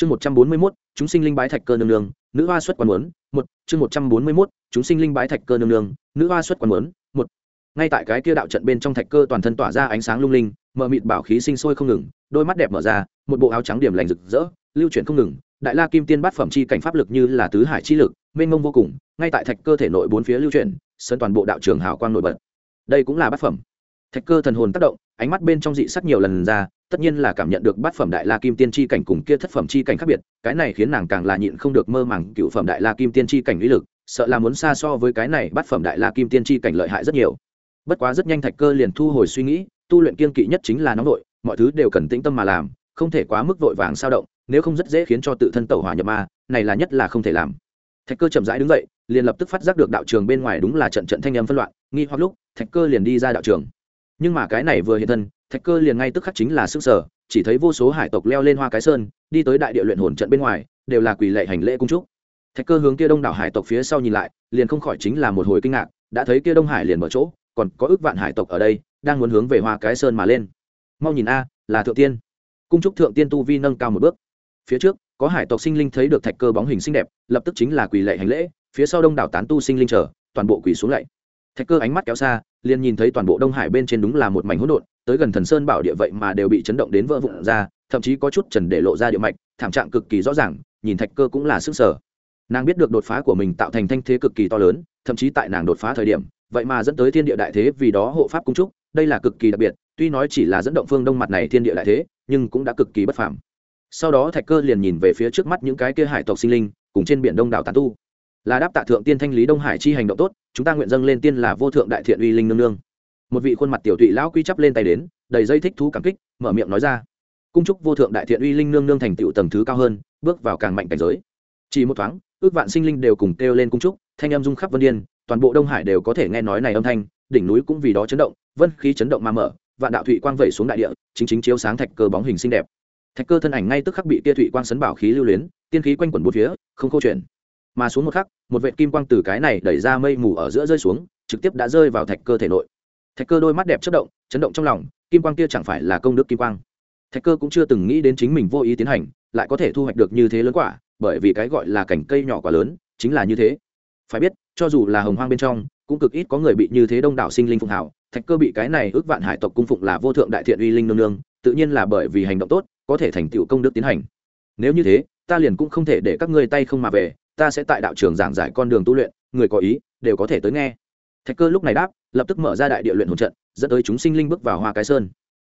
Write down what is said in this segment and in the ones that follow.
chương một trăm bốn mươi mốt, chúng sinh linh bái thạch cơ nương nương, nữ hoa xuất quan muốn, một, chương một trăm bốn mươi mốt, chúng sinh linh bái thạch cơ nương nương, nữ hoa xuất quan muốn, một. Ngay tại cái kia đạo trận bên trong thạch cơ toàn thân tỏa ra ánh sáng lung linh, mờ mịt bảo khí sinh sôi không ngừng, đôi mắt đẹp mở ra, một bộ áo trắng điểm lành rực rỡ, lưu chuyển không ngừng, đại la kim tiên bát phẩm chi cảnh pháp lực như là tứ hải chi lực, mênh mông vô cùng, ngay tại thạch cơ thể nội bốn phía lưu chuyển, sân toàn bộ đạo trường hào quang nổi bật. Đây cũng là bát phẩm thạch cơ thần hồn tác động ánh mắt bên trong dị sắc nhiều lần ra tất nhiên là cảm nhận được bát phẩm đại la kim tiên chi cảnh cùng kia thất phẩm chi cảnh khác biệt cái này khiến nàng càng là nhịn không được mơ màng cựu phẩm đại la kim tiên chi cảnh lý lực sợ là muốn xa so với cái này bát phẩm đại la kim tiên chi cảnh lợi hại rất nhiều. Bất quá rất nhanh thạch cơ liền thu hồi suy nghĩ tu luyện kiên kỵ nhất chính là nóng nội, mọi thứ đều cần tĩnh tâm mà làm không thể quá mức vội vàng sao động nếu không rất dễ khiến cho tự thân tẩu hỏa nhập ma này là nhất là không thể làm. Thạch cơ chậm rãi đứng dậy liền lập tức phát giác được đạo trường bên ngoài đúng là trận trận thanh âm phân loạn nghi hoặc lúc thạch cơ liền đi ra đạo trường nhưng mà cái này vừa hiện thân, thạch cơ liền ngay tức khắc chính là sức sở chỉ thấy vô số hải tộc leo lên hoa cái sơn, đi tới đại địa luyện hồn trận bên ngoài, đều là quỳ lệ hành lễ cung trúc thạch cơ hướng kia đông đảo hải tộc phía sau nhìn lại, liền không khỏi chính là một hồi kinh ngạc, đã thấy kia đông hải liền mở chỗ, còn có ước vạn hải tộc ở đây, đang muốn hướng về hoa cái sơn mà lên. Mau nhìn a, là thượng tiên. Cung trúc thượng tiên tu vi nâng cao một bước. Phía trước, có hải tộc sinh linh thấy được thạch cơ bóng hình xinh đẹp, lập tức chính là quỳ lệ hành lễ, phía sau đông đảo tán tu sinh linh chờ, toàn bộ quỳ xuống lạy. Thạch cơ ánh mắt kéo xa liền nhìn thấy toàn bộ đông hải bên trên đúng là một mảnh hỗn độn, tới gần thần sơn bảo địa vậy mà đều bị chấn động đến vỡ vụn ra, thậm chí có chút trần để lộ ra địa mạch, thảm trạng cực kỳ rõ ràng, nhìn thạch cơ cũng là sức sở. Nàng biết được đột phá của mình tạo thành thanh thế cực kỳ to lớn, thậm chí tại nàng đột phá thời điểm, vậy mà dẫn tới thiên địa đại thế vì đó hộ pháp cung trúc, đây là cực kỳ đặc biệt, tuy nói chỉ là dẫn động phương đông mặt này thiên địa đại thế, nhưng cũng đã cực kỳ bất phàm. Sau đó thạch cơ liền nhìn về phía trước mắt những cái kia hải tộc sinh linh, cùng trên biển đông đảo tàn tu là đáp tạ thượng tiên thanh lý đông hải chi hành động tốt, chúng ta nguyện dâng lên tiên là vô thượng đại thiện uy linh nương nương. Một vị khuôn mặt tiểu tụy lão quy chắp lên tay đến, đầy dây thích thú cảm kích, mở miệng nói ra. Cung trúc vô thượng đại thiện uy linh nương nương thành tựu tầng thứ cao hơn, bước vào càng mạnh cảnh giới. Chỉ một thoáng, ước vạn sinh linh đều cùng kêu lên cung trúc thanh âm dung khắp vân điên, toàn bộ đông hải đều có thể nghe nói này âm thanh, đỉnh núi cũng vì đó chấn động, vân khí chấn động mà mở, vạn đạo thụy quang vẩy xuống đại địa, chính chính chiếu sáng thạch cơ bóng hình xinh đẹp. Thạch cơ thân ảnh ngay tức khắc bị tia thụy quang sấn bảo khí lưu luyến, tiên khí quanh quẩn bốn phía, không câu chuyện mà xuống một khắc, một vệ kim quang từ cái này đẩy ra mây mù ở giữa rơi xuống, trực tiếp đã rơi vào thạch cơ thể nội. Thạch cơ đôi mắt đẹp chất động, chấn động trong lòng, kim quang kia chẳng phải là công đức kim quang. Thạch cơ cũng chưa từng nghĩ đến chính mình vô ý tiến hành, lại có thể thu hoạch được như thế lớn quả, bởi vì cái gọi là cảnh cây nhỏ quả lớn, chính là như thế. Phải biết, cho dù là hồng hoang bên trong, cũng cực ít có người bị như thế đông đảo sinh linh phụng hảo thạch cơ bị cái này ước vạn hải tộc cung phụng là vô thượng đại thiện uy linh nương nương, tự nhiên là bởi vì hành động tốt, có thể thành tựu công đức tiến hành. Nếu như thế, ta liền cũng không thể để các ngươi tay không mà về ta sẽ tại đạo trường giảng giải con đường tu luyện, người có ý, đều có thể tới nghe. Thạch cơ lúc này đáp, lập tức mở ra đại địa luyện hồn trận, dẫn tới chúng sinh linh bước vào hoa cái sơn.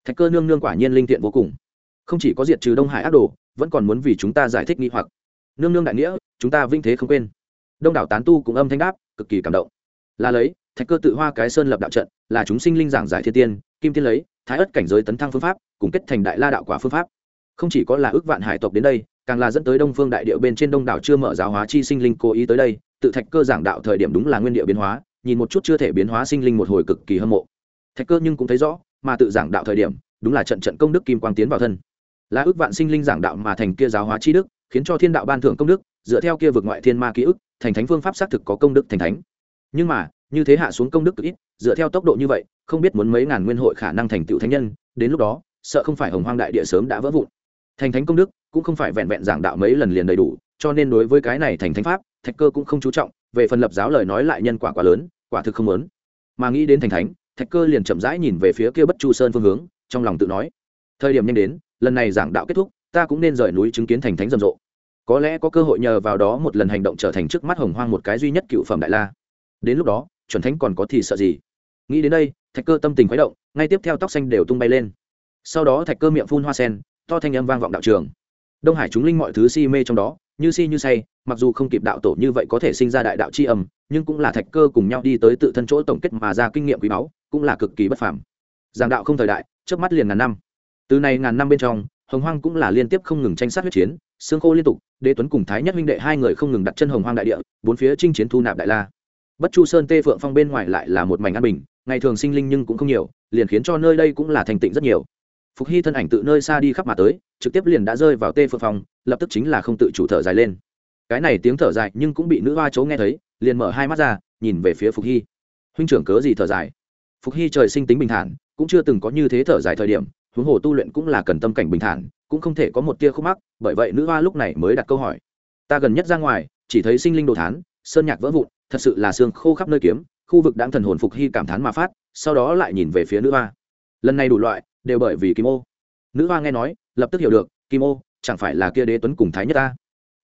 Thạch cơ nương nương quả nhiên linh thiện vô cùng. Không chỉ có diệt trừ đông hải ác đồ, vẫn còn muốn vì chúng ta giải thích nghi hoặc. Nương nương đại nghĩa, chúng ta vinh thế không quên. Đông đảo tán tu cũng âm thanh đáp, cực kỳ cảm động. Là lấy, thạch cơ tự hoa cái sơn lập đạo trận, là chúng sinh linh giảng giải thiên tiên, kim tiên lấy, thái ất cảnh giới tấn thăng phương pháp, cùng kết thành đại la đạo quả phương pháp. Không chỉ có là ước vạn hải tộc đến đây càng là dẫn tới đông phương đại địa bên trên đông đảo chưa mở giáo hóa chi sinh linh cố ý tới đây, tự thạch cơ giảng đạo thời điểm đúng là nguyên địa biến hóa, nhìn một chút chưa thể biến hóa sinh linh một hồi cực kỳ hâm mộ. Thạch cơ nhưng cũng thấy rõ, mà tự giảng đạo thời điểm, đúng là trận trận công đức kim quang tiến vào thân. Là ước vạn sinh linh giảng đạo mà thành kia giáo hóa chi đức, khiến cho thiên đạo ban thưởng công đức, dựa theo kia vực ngoại thiên ma ký ức, thành thánh phương pháp xác thực có công đức thành thánh. Nhưng mà, như thế hạ xuống công đức cực ít, dựa theo tốc độ như vậy, không biết muốn mấy ngàn nguyên hội khả năng thành tựu thánh nhân, đến lúc đó, sợ không phải hồng hoang đại địa sớm đã vỡ vụn. Thành thánh công đức cũng không phải vẹn vẹn giảng đạo mấy lần liền đầy đủ, cho nên đối với cái này thành thánh pháp, thạch cơ cũng không chú trọng, về phần lập giáo lời nói lại nhân quả quá lớn, quả thực không lớn mà nghĩ đến thành thánh, thạch cơ liền chậm rãi nhìn về phía kia bất chu sơn phương hướng, trong lòng tự nói, thời điểm nhanh đến, lần này giảng đạo kết thúc, ta cũng nên rời núi chứng kiến thành thánh rầm rộ. Có lẽ có cơ hội nhờ vào đó một lần hành động trở thành trước mắt hồng hoang một cái duy nhất cựu phẩm đại la. Đến lúc đó, chuẩn thánh còn có thì sợ gì? Nghĩ đến đây, thạch cơ tâm tình khuấy động, ngay tiếp theo tóc xanh đều tung bay lên. Sau đó thạch cơ miệng phun hoa sen, to thanh âm vang vọng đạo trường đông hải chúng linh mọi thứ si mê trong đó, như si như say, mặc dù không kịp đạo tổ như vậy có thể sinh ra đại đạo c h i âm, nhưng cũng là thạch cơ cùng nhau đi tới tự thân chỗ tổng kết mà ra kinh nghiệm quý báu, cũng là cực kỳ bất phàm. Giảng đạo không thời đại trước mắt liền ngàn năm. Từ này ngàn năm bên trong, hồng hoang cũng là liên tiếp không ngừng tranh sát huyết chiến, xương khô liên tục, đế tuấn cùng thái nhất Minh đệ hai người không ngừng đặt chân hồng hoang đại địa, bốn phía chinh chiến thu nạp đại la. Bất chu sơn tê phượng phong bên ngoài lại là một mảnh an bình, ngày thường sinh linh nhưng cũng không nhiều, liền khiến cho nơi đây cũng là thành tịnh rất nhiều phục hy thân ảnh tự nơi xa đi khắp mà tới trực tiếp liền đã rơi vào tê phượng Phòng, lập tức chính là không tự chủ thở dài lên. Cái này tiếng thở dài nhưng cũng bị nữ hoa chấu nghe thấy liền mở hai mắt ra nhìn về phía phục hy. Huynh trưởng cớ gì thở dài? Phục hy trời sinh tính bình thản cũng chưa từng có như thế thở dài thời điểm huống hồ tu luyện cũng là cần tâm cảnh bình thản cũng không thể có một tia khúc mắc bởi vậy nữ hoa lúc này mới đặt câu hỏi. Ta gần nhất ra ngoài chỉ thấy sinh linh đồ thán sơn nhạc vỡ vụn thật sự là xương khô khắp nơi kiếm khu vực đang thần hồn phục hy cảm thán mà phát sau đó lại nhìn về phía nữ hoa. Lần này đủ loại đều bởi vì kim ô. Nữ hoa nghe nói, lập tức hiểu được, kim ô, chẳng phải là kia đế tuấn cùng thái nhất ta?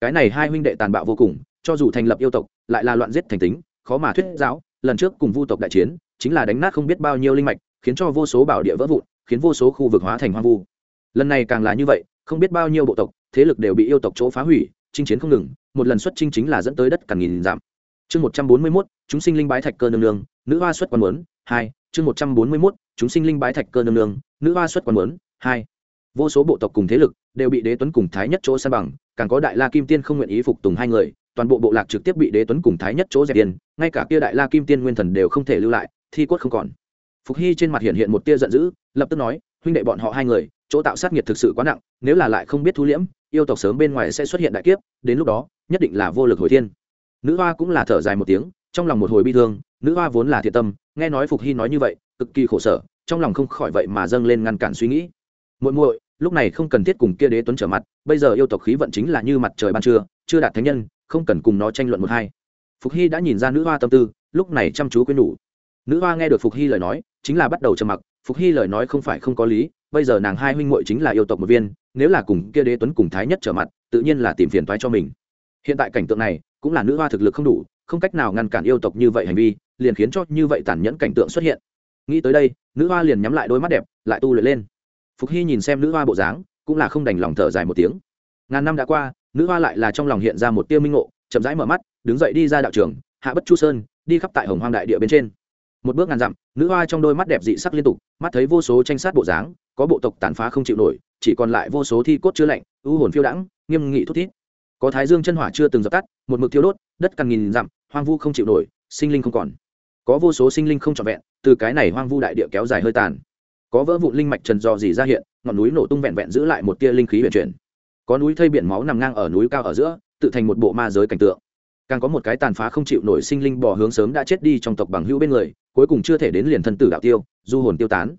Cái này hai huynh đệ tàn bạo vô cùng, cho dù thành lập yêu tộc, lại là loạn giết thành tính, khó mà thuyết giáo, lần trước cùng vu tộc đại chiến, chính là đánh nát không biết bao nhiêu linh mạch, khiến cho vô số bảo địa vỡ vụn, khiến vô số khu vực hóa thành hoang vu. Lần này càng là như vậy, không biết bao nhiêu bộ tộc, thế lực đều bị yêu tộc chỗ phá hủy, chinh chiến không ngừng, một lần xuất chinh chính là dẫn tới đất càng nghìn giảm chương một trăm bốn mươi mốt, chúng sinh linh bái thạch cơ nương nương, nữ hoa xuất quan muốn, hai, chương một trăm bốn mươi mốt chúng sinh linh bái thạch cơ nương nương, nữ hoa xuất quan muốn, hai. Vô số bộ tộc cùng thế lực đều bị đế tuấn cùng thái nhất chỗ san bằng, càng có đại la kim tiên không nguyện ý phục tùng hai người, toàn bộ bộ lạc trực tiếp bị đế tuấn cùng thái nhất chỗ dẹp tiền ngay cả kia đại la kim tiên nguyên thần đều không thể lưu lại, thi quất không còn. Phục hy trên mặt hiện hiện một tia giận dữ, lập tức nói, huynh đệ bọn họ hai người, chỗ tạo sát nghiệt thực sự quá nặng, nếu là lại không biết thu liễm, yêu tộc sớm bên ngoài sẽ xuất hiện đại kiếp, đến lúc đó, nhất định là vô lực hồi thiên. Nữ hoa cũng là thở dài một tiếng, trong lòng một hồi bi thương, nữ hoa vốn là thiện tâm, nghe nói phục hy nói như vậy cực kỳ khổ sở, trong lòng không khỏi vậy mà dâng lên ngăn cản suy nghĩ. Muội muội, lúc này không cần thiết cùng kia đế tuấn trở mặt, bây giờ yêu tộc khí vận chính là như mặt trời ban trưa, chưa đạt thánh nhân, không cần cùng nó tranh luận một hai. Phục hy đã nhìn ra nữ hoa tâm tư, lúc này chăm chú quyên nhủ. Nữ hoa nghe được phục hy lời nói, chính là bắt đầu trầm mặc. Phục hy lời nói không phải không có lý, bây giờ nàng hai huynh muội chính là yêu tộc một viên, nếu là cùng kia đế tuấn cùng thái nhất trở mặt, tự nhiên là tìm phiền toái cho mình. Hiện tại cảnh tượng này, cũng là nữ hoa thực lực không đủ, không cách nào ngăn cản yêu tộc như vậy hành vi, liền khiến cho như vậy tàn nhẫn cảnh tượng xuất hiện nghĩ tới đây, nữ hoa liền nhắm lại đôi mắt đẹp, lại tu luyện lên. Phục hy nhìn xem nữ hoa bộ dáng, cũng là không đành lòng thở dài một tiếng. Ngàn năm đã qua, nữ hoa lại là trong lòng hiện ra một tiêu minh ngộ, chậm rãi mở mắt, đứng dậy đi ra đạo trường, hạ bất chu sơn, đi khắp tại hồng hoang đại địa bên trên. Một bước ngàn dặm, nữ hoa trong đôi mắt đẹp dị sắc liên tục, mắt thấy vô số tranh sát bộ dáng, có bộ tộc tàn phá không chịu nổi, chỉ còn lại vô số thi cốt chứa lạnh, u hồn phiêu đãng, nghiêm nghị thút thít. Có thái dương chân hỏa chưa từng dập tắt, một mực thiêu đốt, đất càng nghìn dặm, hoang vu không chịu nổi, sinh linh không còn có vô số sinh linh không trọn vẹn, từ cái này hoang vu đại địa kéo dài hơi tàn. Có vỡ vụn linh mạch trần dò dỉ ra hiện, ngọn núi nổ tung vẹn vẹn giữ lại một tia linh khí vận chuyển. Có núi thây biển máu nằm ngang ở núi cao ở giữa, tự thành một bộ ma giới cảnh tượng. Càng có một cái tàn phá không chịu nổi sinh linh bỏ hướng sớm đã chết đi trong tộc bằng hữu bên người, cuối cùng chưa thể đến liền thân tử đạo tiêu, du hồn tiêu tán.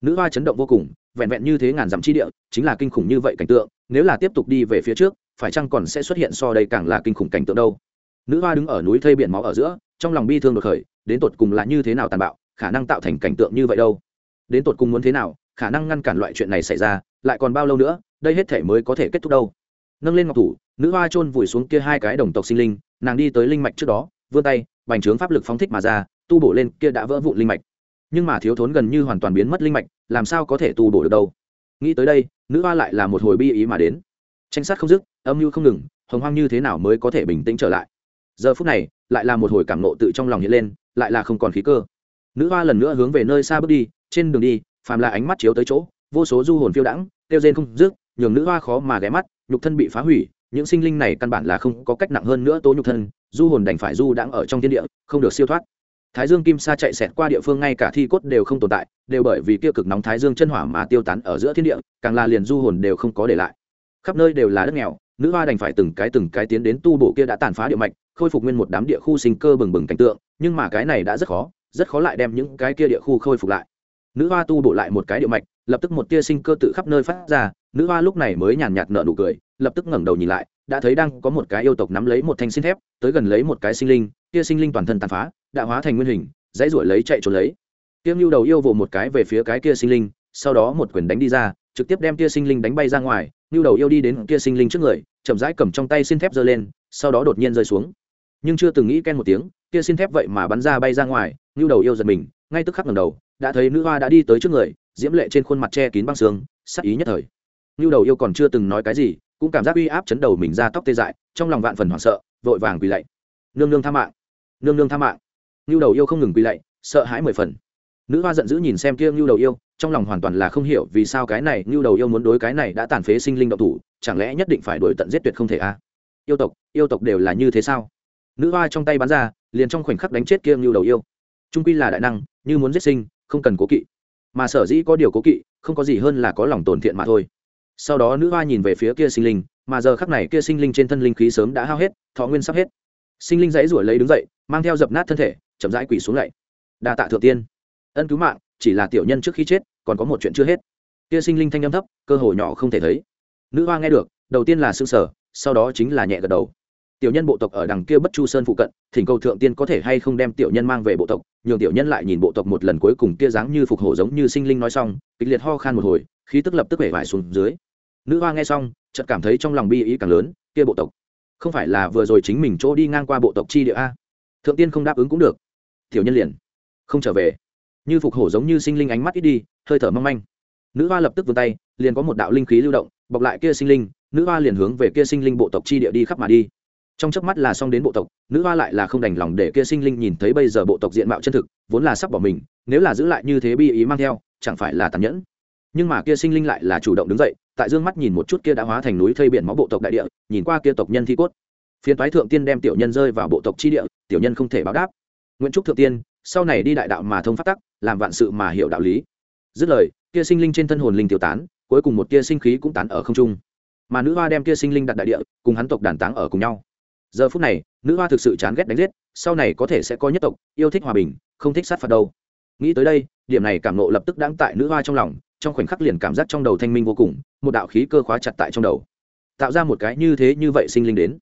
Nữ hoa chấn động vô cùng, vẹn vẹn như thế ngàn dặm chi địa, chính là kinh khủng như vậy cảnh tượng, nếu là tiếp tục đi về phía trước, phải chăng còn sẽ xuất hiện so đây càng là kinh khủng cảnh tượng đâu? Nữ hoa đứng ở núi thây biển máu ở giữa, trong lòng bi thương đột khởi đến tột cùng là như thế nào tàn bạo, khả năng tạo thành cảnh tượng như vậy đâu? Đến tột cùng muốn thế nào, khả năng ngăn cản loại chuyện này xảy ra, lại còn bao lâu nữa, đây hết thể mới có thể kết thúc đâu? Nâng lên ngọc thủ, nữ hoa chôn vùi xuống kia hai cái đồng tộc sinh linh, nàng đi tới linh mạch trước đó, vươn tay, bành trướng pháp lực phóng thích mà ra, tu bổ lên kia đã vỡ vụn linh mạch. Nhưng mà thiếu thốn gần như hoàn toàn biến mất linh mạch, làm sao có thể tu bổ được đâu? Nghĩ tới đây, nữ hoa lại là một hồi bi ý mà đến. Tranh sát không dứt, âm mưu không ngừng, hồng hoang như thế nào mới có thể bình tĩnh trở lại? Giờ phút này, lại là một hồi cảm nộ tự trong lòng hiện lên lại là không còn khí cơ. Nữ hoa lần nữa hướng về nơi xa bước đi, trên đường đi, phàm là ánh mắt chiếu tới chỗ, vô số du hồn phiêu đãng, tiêu rên không dứt, nhường nữ hoa khó mà ghé mắt, nhục thân bị phá hủy, những sinh linh này căn bản là không có cách nặng hơn nữa tố nhục thân, du hồn đành phải du đãng ở trong thiên địa, không được siêu thoát. Thái dương kim sa chạy xẹt qua địa phương ngay cả thi cốt đều không tồn tại, đều bởi vì kia cực nóng thái dương chân hỏa mà tiêu tán ở giữa thiên địa, càng là liền du hồn đều không có để lại. Khắp nơi đều là đất nghèo nữ hoa đành phải từng cái từng cái tiến đến tu bổ kia đã tàn phá địa mạch, khôi phục nguyên một đám địa khu sinh cơ bừng bừng cảnh tượng, nhưng mà cái này đã rất khó rất khó lại đem những cái kia địa khu khôi phục lại. Nữ hoa tu bổ lại một cái địa mạch, lập tức một tia sinh cơ tự khắp nơi phát ra, nữ hoa lúc này mới nhàn nhạt nở nụ cười, lập tức ngẩng đầu nhìn lại, đã thấy đang có một cái yêu tộc nắm lấy một thanh xin thép, tới gần lấy một cái sinh linh, tia sinh linh toàn thân tàn phá, đã hóa thành nguyên hình, dãy ruổi lấy chạy trốn lấy. Tiêm lưu đầu yêu vồ một cái về phía cái kia sinh linh, sau đó một quyền đánh đi ra, trực tiếp đem tia sinh linh đánh bay ra ngoài lưu đầu yêu đi đến tia sinh linh trước người chậm rãi cầm trong tay xin thép giơ lên, sau đó đột nhiên rơi xuống. Nhưng chưa từng nghĩ ken một tiếng, kia xin thép vậy mà bắn ra bay ra ngoài lưu đầu yêu giật mình, ngay tức khắc ngẩng đầu, đã thấy nữ hoa đã đi tới trước người, diễm lệ trên khuôn mặt che kín băng xương, sắc ý nhất thời. Lưu đầu yêu còn chưa từng nói cái gì, cũng cảm giác uy áp chấn đầu mình ra tóc tê dại, trong lòng vạn phần hoảng sợ, vội vàng quỳ lạy. Nương nương tha mạng, nương nương tha mạng. Ngưu đầu yêu không ngừng quỳ lạy, sợ hãi mười phần. Nữ hoa giận dữ nhìn xem kia ngưu đầu yêu, trong lòng hoàn toàn là không hiểu vì sao cái này ngưu đầu yêu muốn đối cái này đã tàn phế sinh linh động thủ chẳng lẽ nhất định phải đuổi tận giết tuyệt không thể a à? yêu tộc yêu tộc đều là như thế sao? Nữ hoa trong tay bắn ra, liền trong khoảnh khắc đánh chết kia ngưu đầu yêu. Trung quy là đại năng, như muốn giết sinh, không cần cố kỵ. Mà sở dĩ có điều cố kỵ, không có gì hơn là có lòng tổn thiện mà thôi. Sau đó nữ hoa nhìn về phía kia sinh linh, mà giờ khắc này kia sinh linh trên thân linh khí sớm đã hao hết, thọ nguyên sắp hết. Sinh linh dãy ruổi lấy đứng dậy, mang theo dập nát thân thể, chậm rãi quỳ xuống lạy đa tạ thượng tiên. Ân cứu mạng, chỉ là tiểu nhân trước khi chết, còn có một chuyện chưa hết. Kia sinh linh thanh âm thấp, cơ hồ nhỏ không thể thấy nữ hoa nghe được, đầu tiên là s ư sở sau đó chính là nhẹ gật đầu. Tiểu nhân bộ tộc ở đằng kia bất chu sơn phụ cận, thỉnh cầu thượng tiên có thể hay không đem tiểu nhân mang về bộ tộc, nhường tiểu nhân lại nhìn bộ tộc một lần cuối cùng kia dáng như phục hổ giống như sinh linh nói xong, kịch liệt ho khan một hồi, khí tức lập tức vẻ vải xuống dưới. Nữ hoa nghe xong, chợt cảm thấy trong lòng bi ý càng lớn, kia bộ tộc, không phải là vừa rồi chính mình chỗ đi ngang qua bộ tộc chi địa a? Thượng tiên không đáp ứng cũng được. Tiểu nhân liền không trở về. Như phục hổ giống như sinh linh ánh mắt ít đi, hơi thở mong manh. Nữ hoa lập tức vươn tay, liền có một đạo linh khí lưu động bọc lại kia sinh linh, nữ hoa liền hướng về kia sinh linh bộ tộc chi địa đi khắp mà đi. Trong chớp mắt là xong đến bộ tộc, nữ hoa lại là không đành lòng để kia sinh linh nhìn thấy bây giờ bộ tộc diện mạo chân thực, vốn là sắp bỏ mình, nếu là giữ lại như thế bi ý mang theo, chẳng phải là tàn nhẫn. Nhưng mà kia sinh linh lại là chủ động đứng dậy, tại dương mắt nhìn một chút kia đã hóa thành núi thây biển máu bộ tộc đại địa, nhìn qua kia tộc nhân thi cốt. Phiến toái thượng tiên đem tiểu nhân rơi vào bộ tộc chi địa, tiểu nhân không thể báo đáp. Nguyễn trúc thượng tiên, sau này đi đại đạo mà thông phát tắc, làm vạn sự mà hiểu đạo lý. Dứt lời, kia sinh linh trên thân hồn linh tiêu tán cuối cùng một tia sinh khí cũng tán ở không trung. Mà nữ hoa đem tia sinh linh đặt đại địa, cùng hắn tộc đàn táng ở cùng nhau. Giờ phút này, nữ hoa thực sự chán ghét đánh giết, sau này có thể sẽ có nhất tộc, yêu thích hòa bình, không thích sát phạt đâu. Nghĩ tới đây, điểm này cảm nộ lập tức đáng tại nữ hoa trong lòng, trong khoảnh khắc liền cảm giác trong đầu thanh minh vô cùng, một đạo khí cơ khóa chặt tại trong đầu. Tạo ra một cái như thế như vậy sinh linh đến.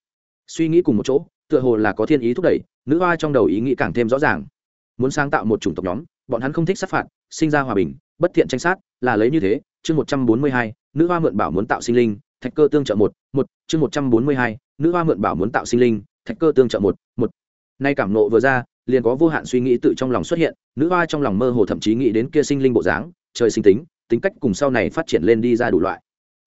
Suy nghĩ cùng một chỗ, tựa hồ là có thiên ý thúc đẩy, nữ hoa trong đầu ý nghĩ càng thêm rõ ràng. Muốn sáng tạo một chủng tộc nhóm, bọn hắn không thích sát phạt, sinh ra hòa bình, bất thiện tranh sát, là lấy như thế chương một trăm bốn mươi hai, nữ hoa mượn bảo muốn tạo sinh linh, thạch cơ tương trợ một một, chương một trăm bốn mươi hai, nữ hoa mượn bảo muốn tạo sinh linh, thạch cơ tương trợ một một. Nay cảm nộ vừa ra, liền có vô hạn suy nghĩ tự trong lòng xuất hiện, nữ hoa trong lòng mơ hồ thậm chí nghĩ đến kia sinh linh bộ dáng, trời sinh tính tính cách cùng sau này phát triển lên đi ra đủ loại.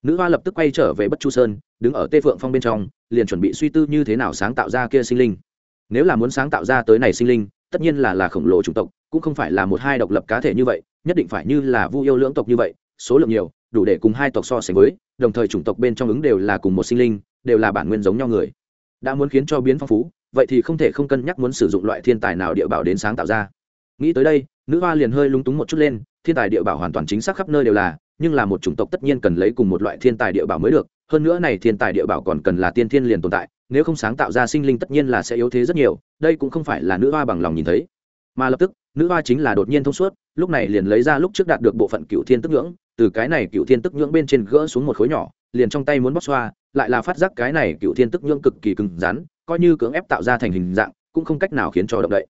Nữ hoa lập tức quay trở về bất chu sơn, đứng ở tê phượng phong bên trong, liền chuẩn bị suy tư như thế nào sáng tạo ra kia sinh linh. Nếu là muốn sáng tạo ra tới này sinh linh, tất nhiên là là khổng lồ chủng tộc, cũng không phải là một hai độc lập cá thể như vậy, nhất định phải như là vu yêu lưỡng tộc như vậy số lượng nhiều, đủ để cùng hai tộc so sánh với, đồng thời chủng tộc bên trong ứng đều là cùng một sinh linh, đều là bản nguyên giống nhau người đã muốn khiến cho biến phong phú, vậy thì không thể không cân nhắc muốn sử dụng loại thiên tài nào địa bảo đến sáng tạo ra nghĩ tới đây, nữ hoa liền hơi lúng túng một chút lên, thiên tài địa bảo hoàn toàn chính xác khắp nơi đều là, nhưng là một chủng tộc tất nhiên cần lấy cùng một loại thiên tài địa bảo mới được, hơn nữa này thiên tài địa bảo còn cần là tiên thiên liền tồn tại, nếu không sáng tạo ra sinh linh tất nhiên là sẽ yếu thế rất nhiều, đây cũng không phải là nữ hoa bằng lòng nhìn thấy mà lập tức, nữ hoa chính là đột nhiên thông suốt, lúc này liền lấy ra lúc trước đạt được bộ phận cựu thiên tức ngưỡng từ cái này cựu thiên tức nhưỡng bên trên gỡ xuống một khối nhỏ, liền trong tay muốn bóc xoa, lại là phát giác cái này cựu thiên tức nhưỡng cực kỳ cứng rắn, coi như cưỡng ép tạo ra thành hình dạng, cũng không cách nào khiến cho động đậy.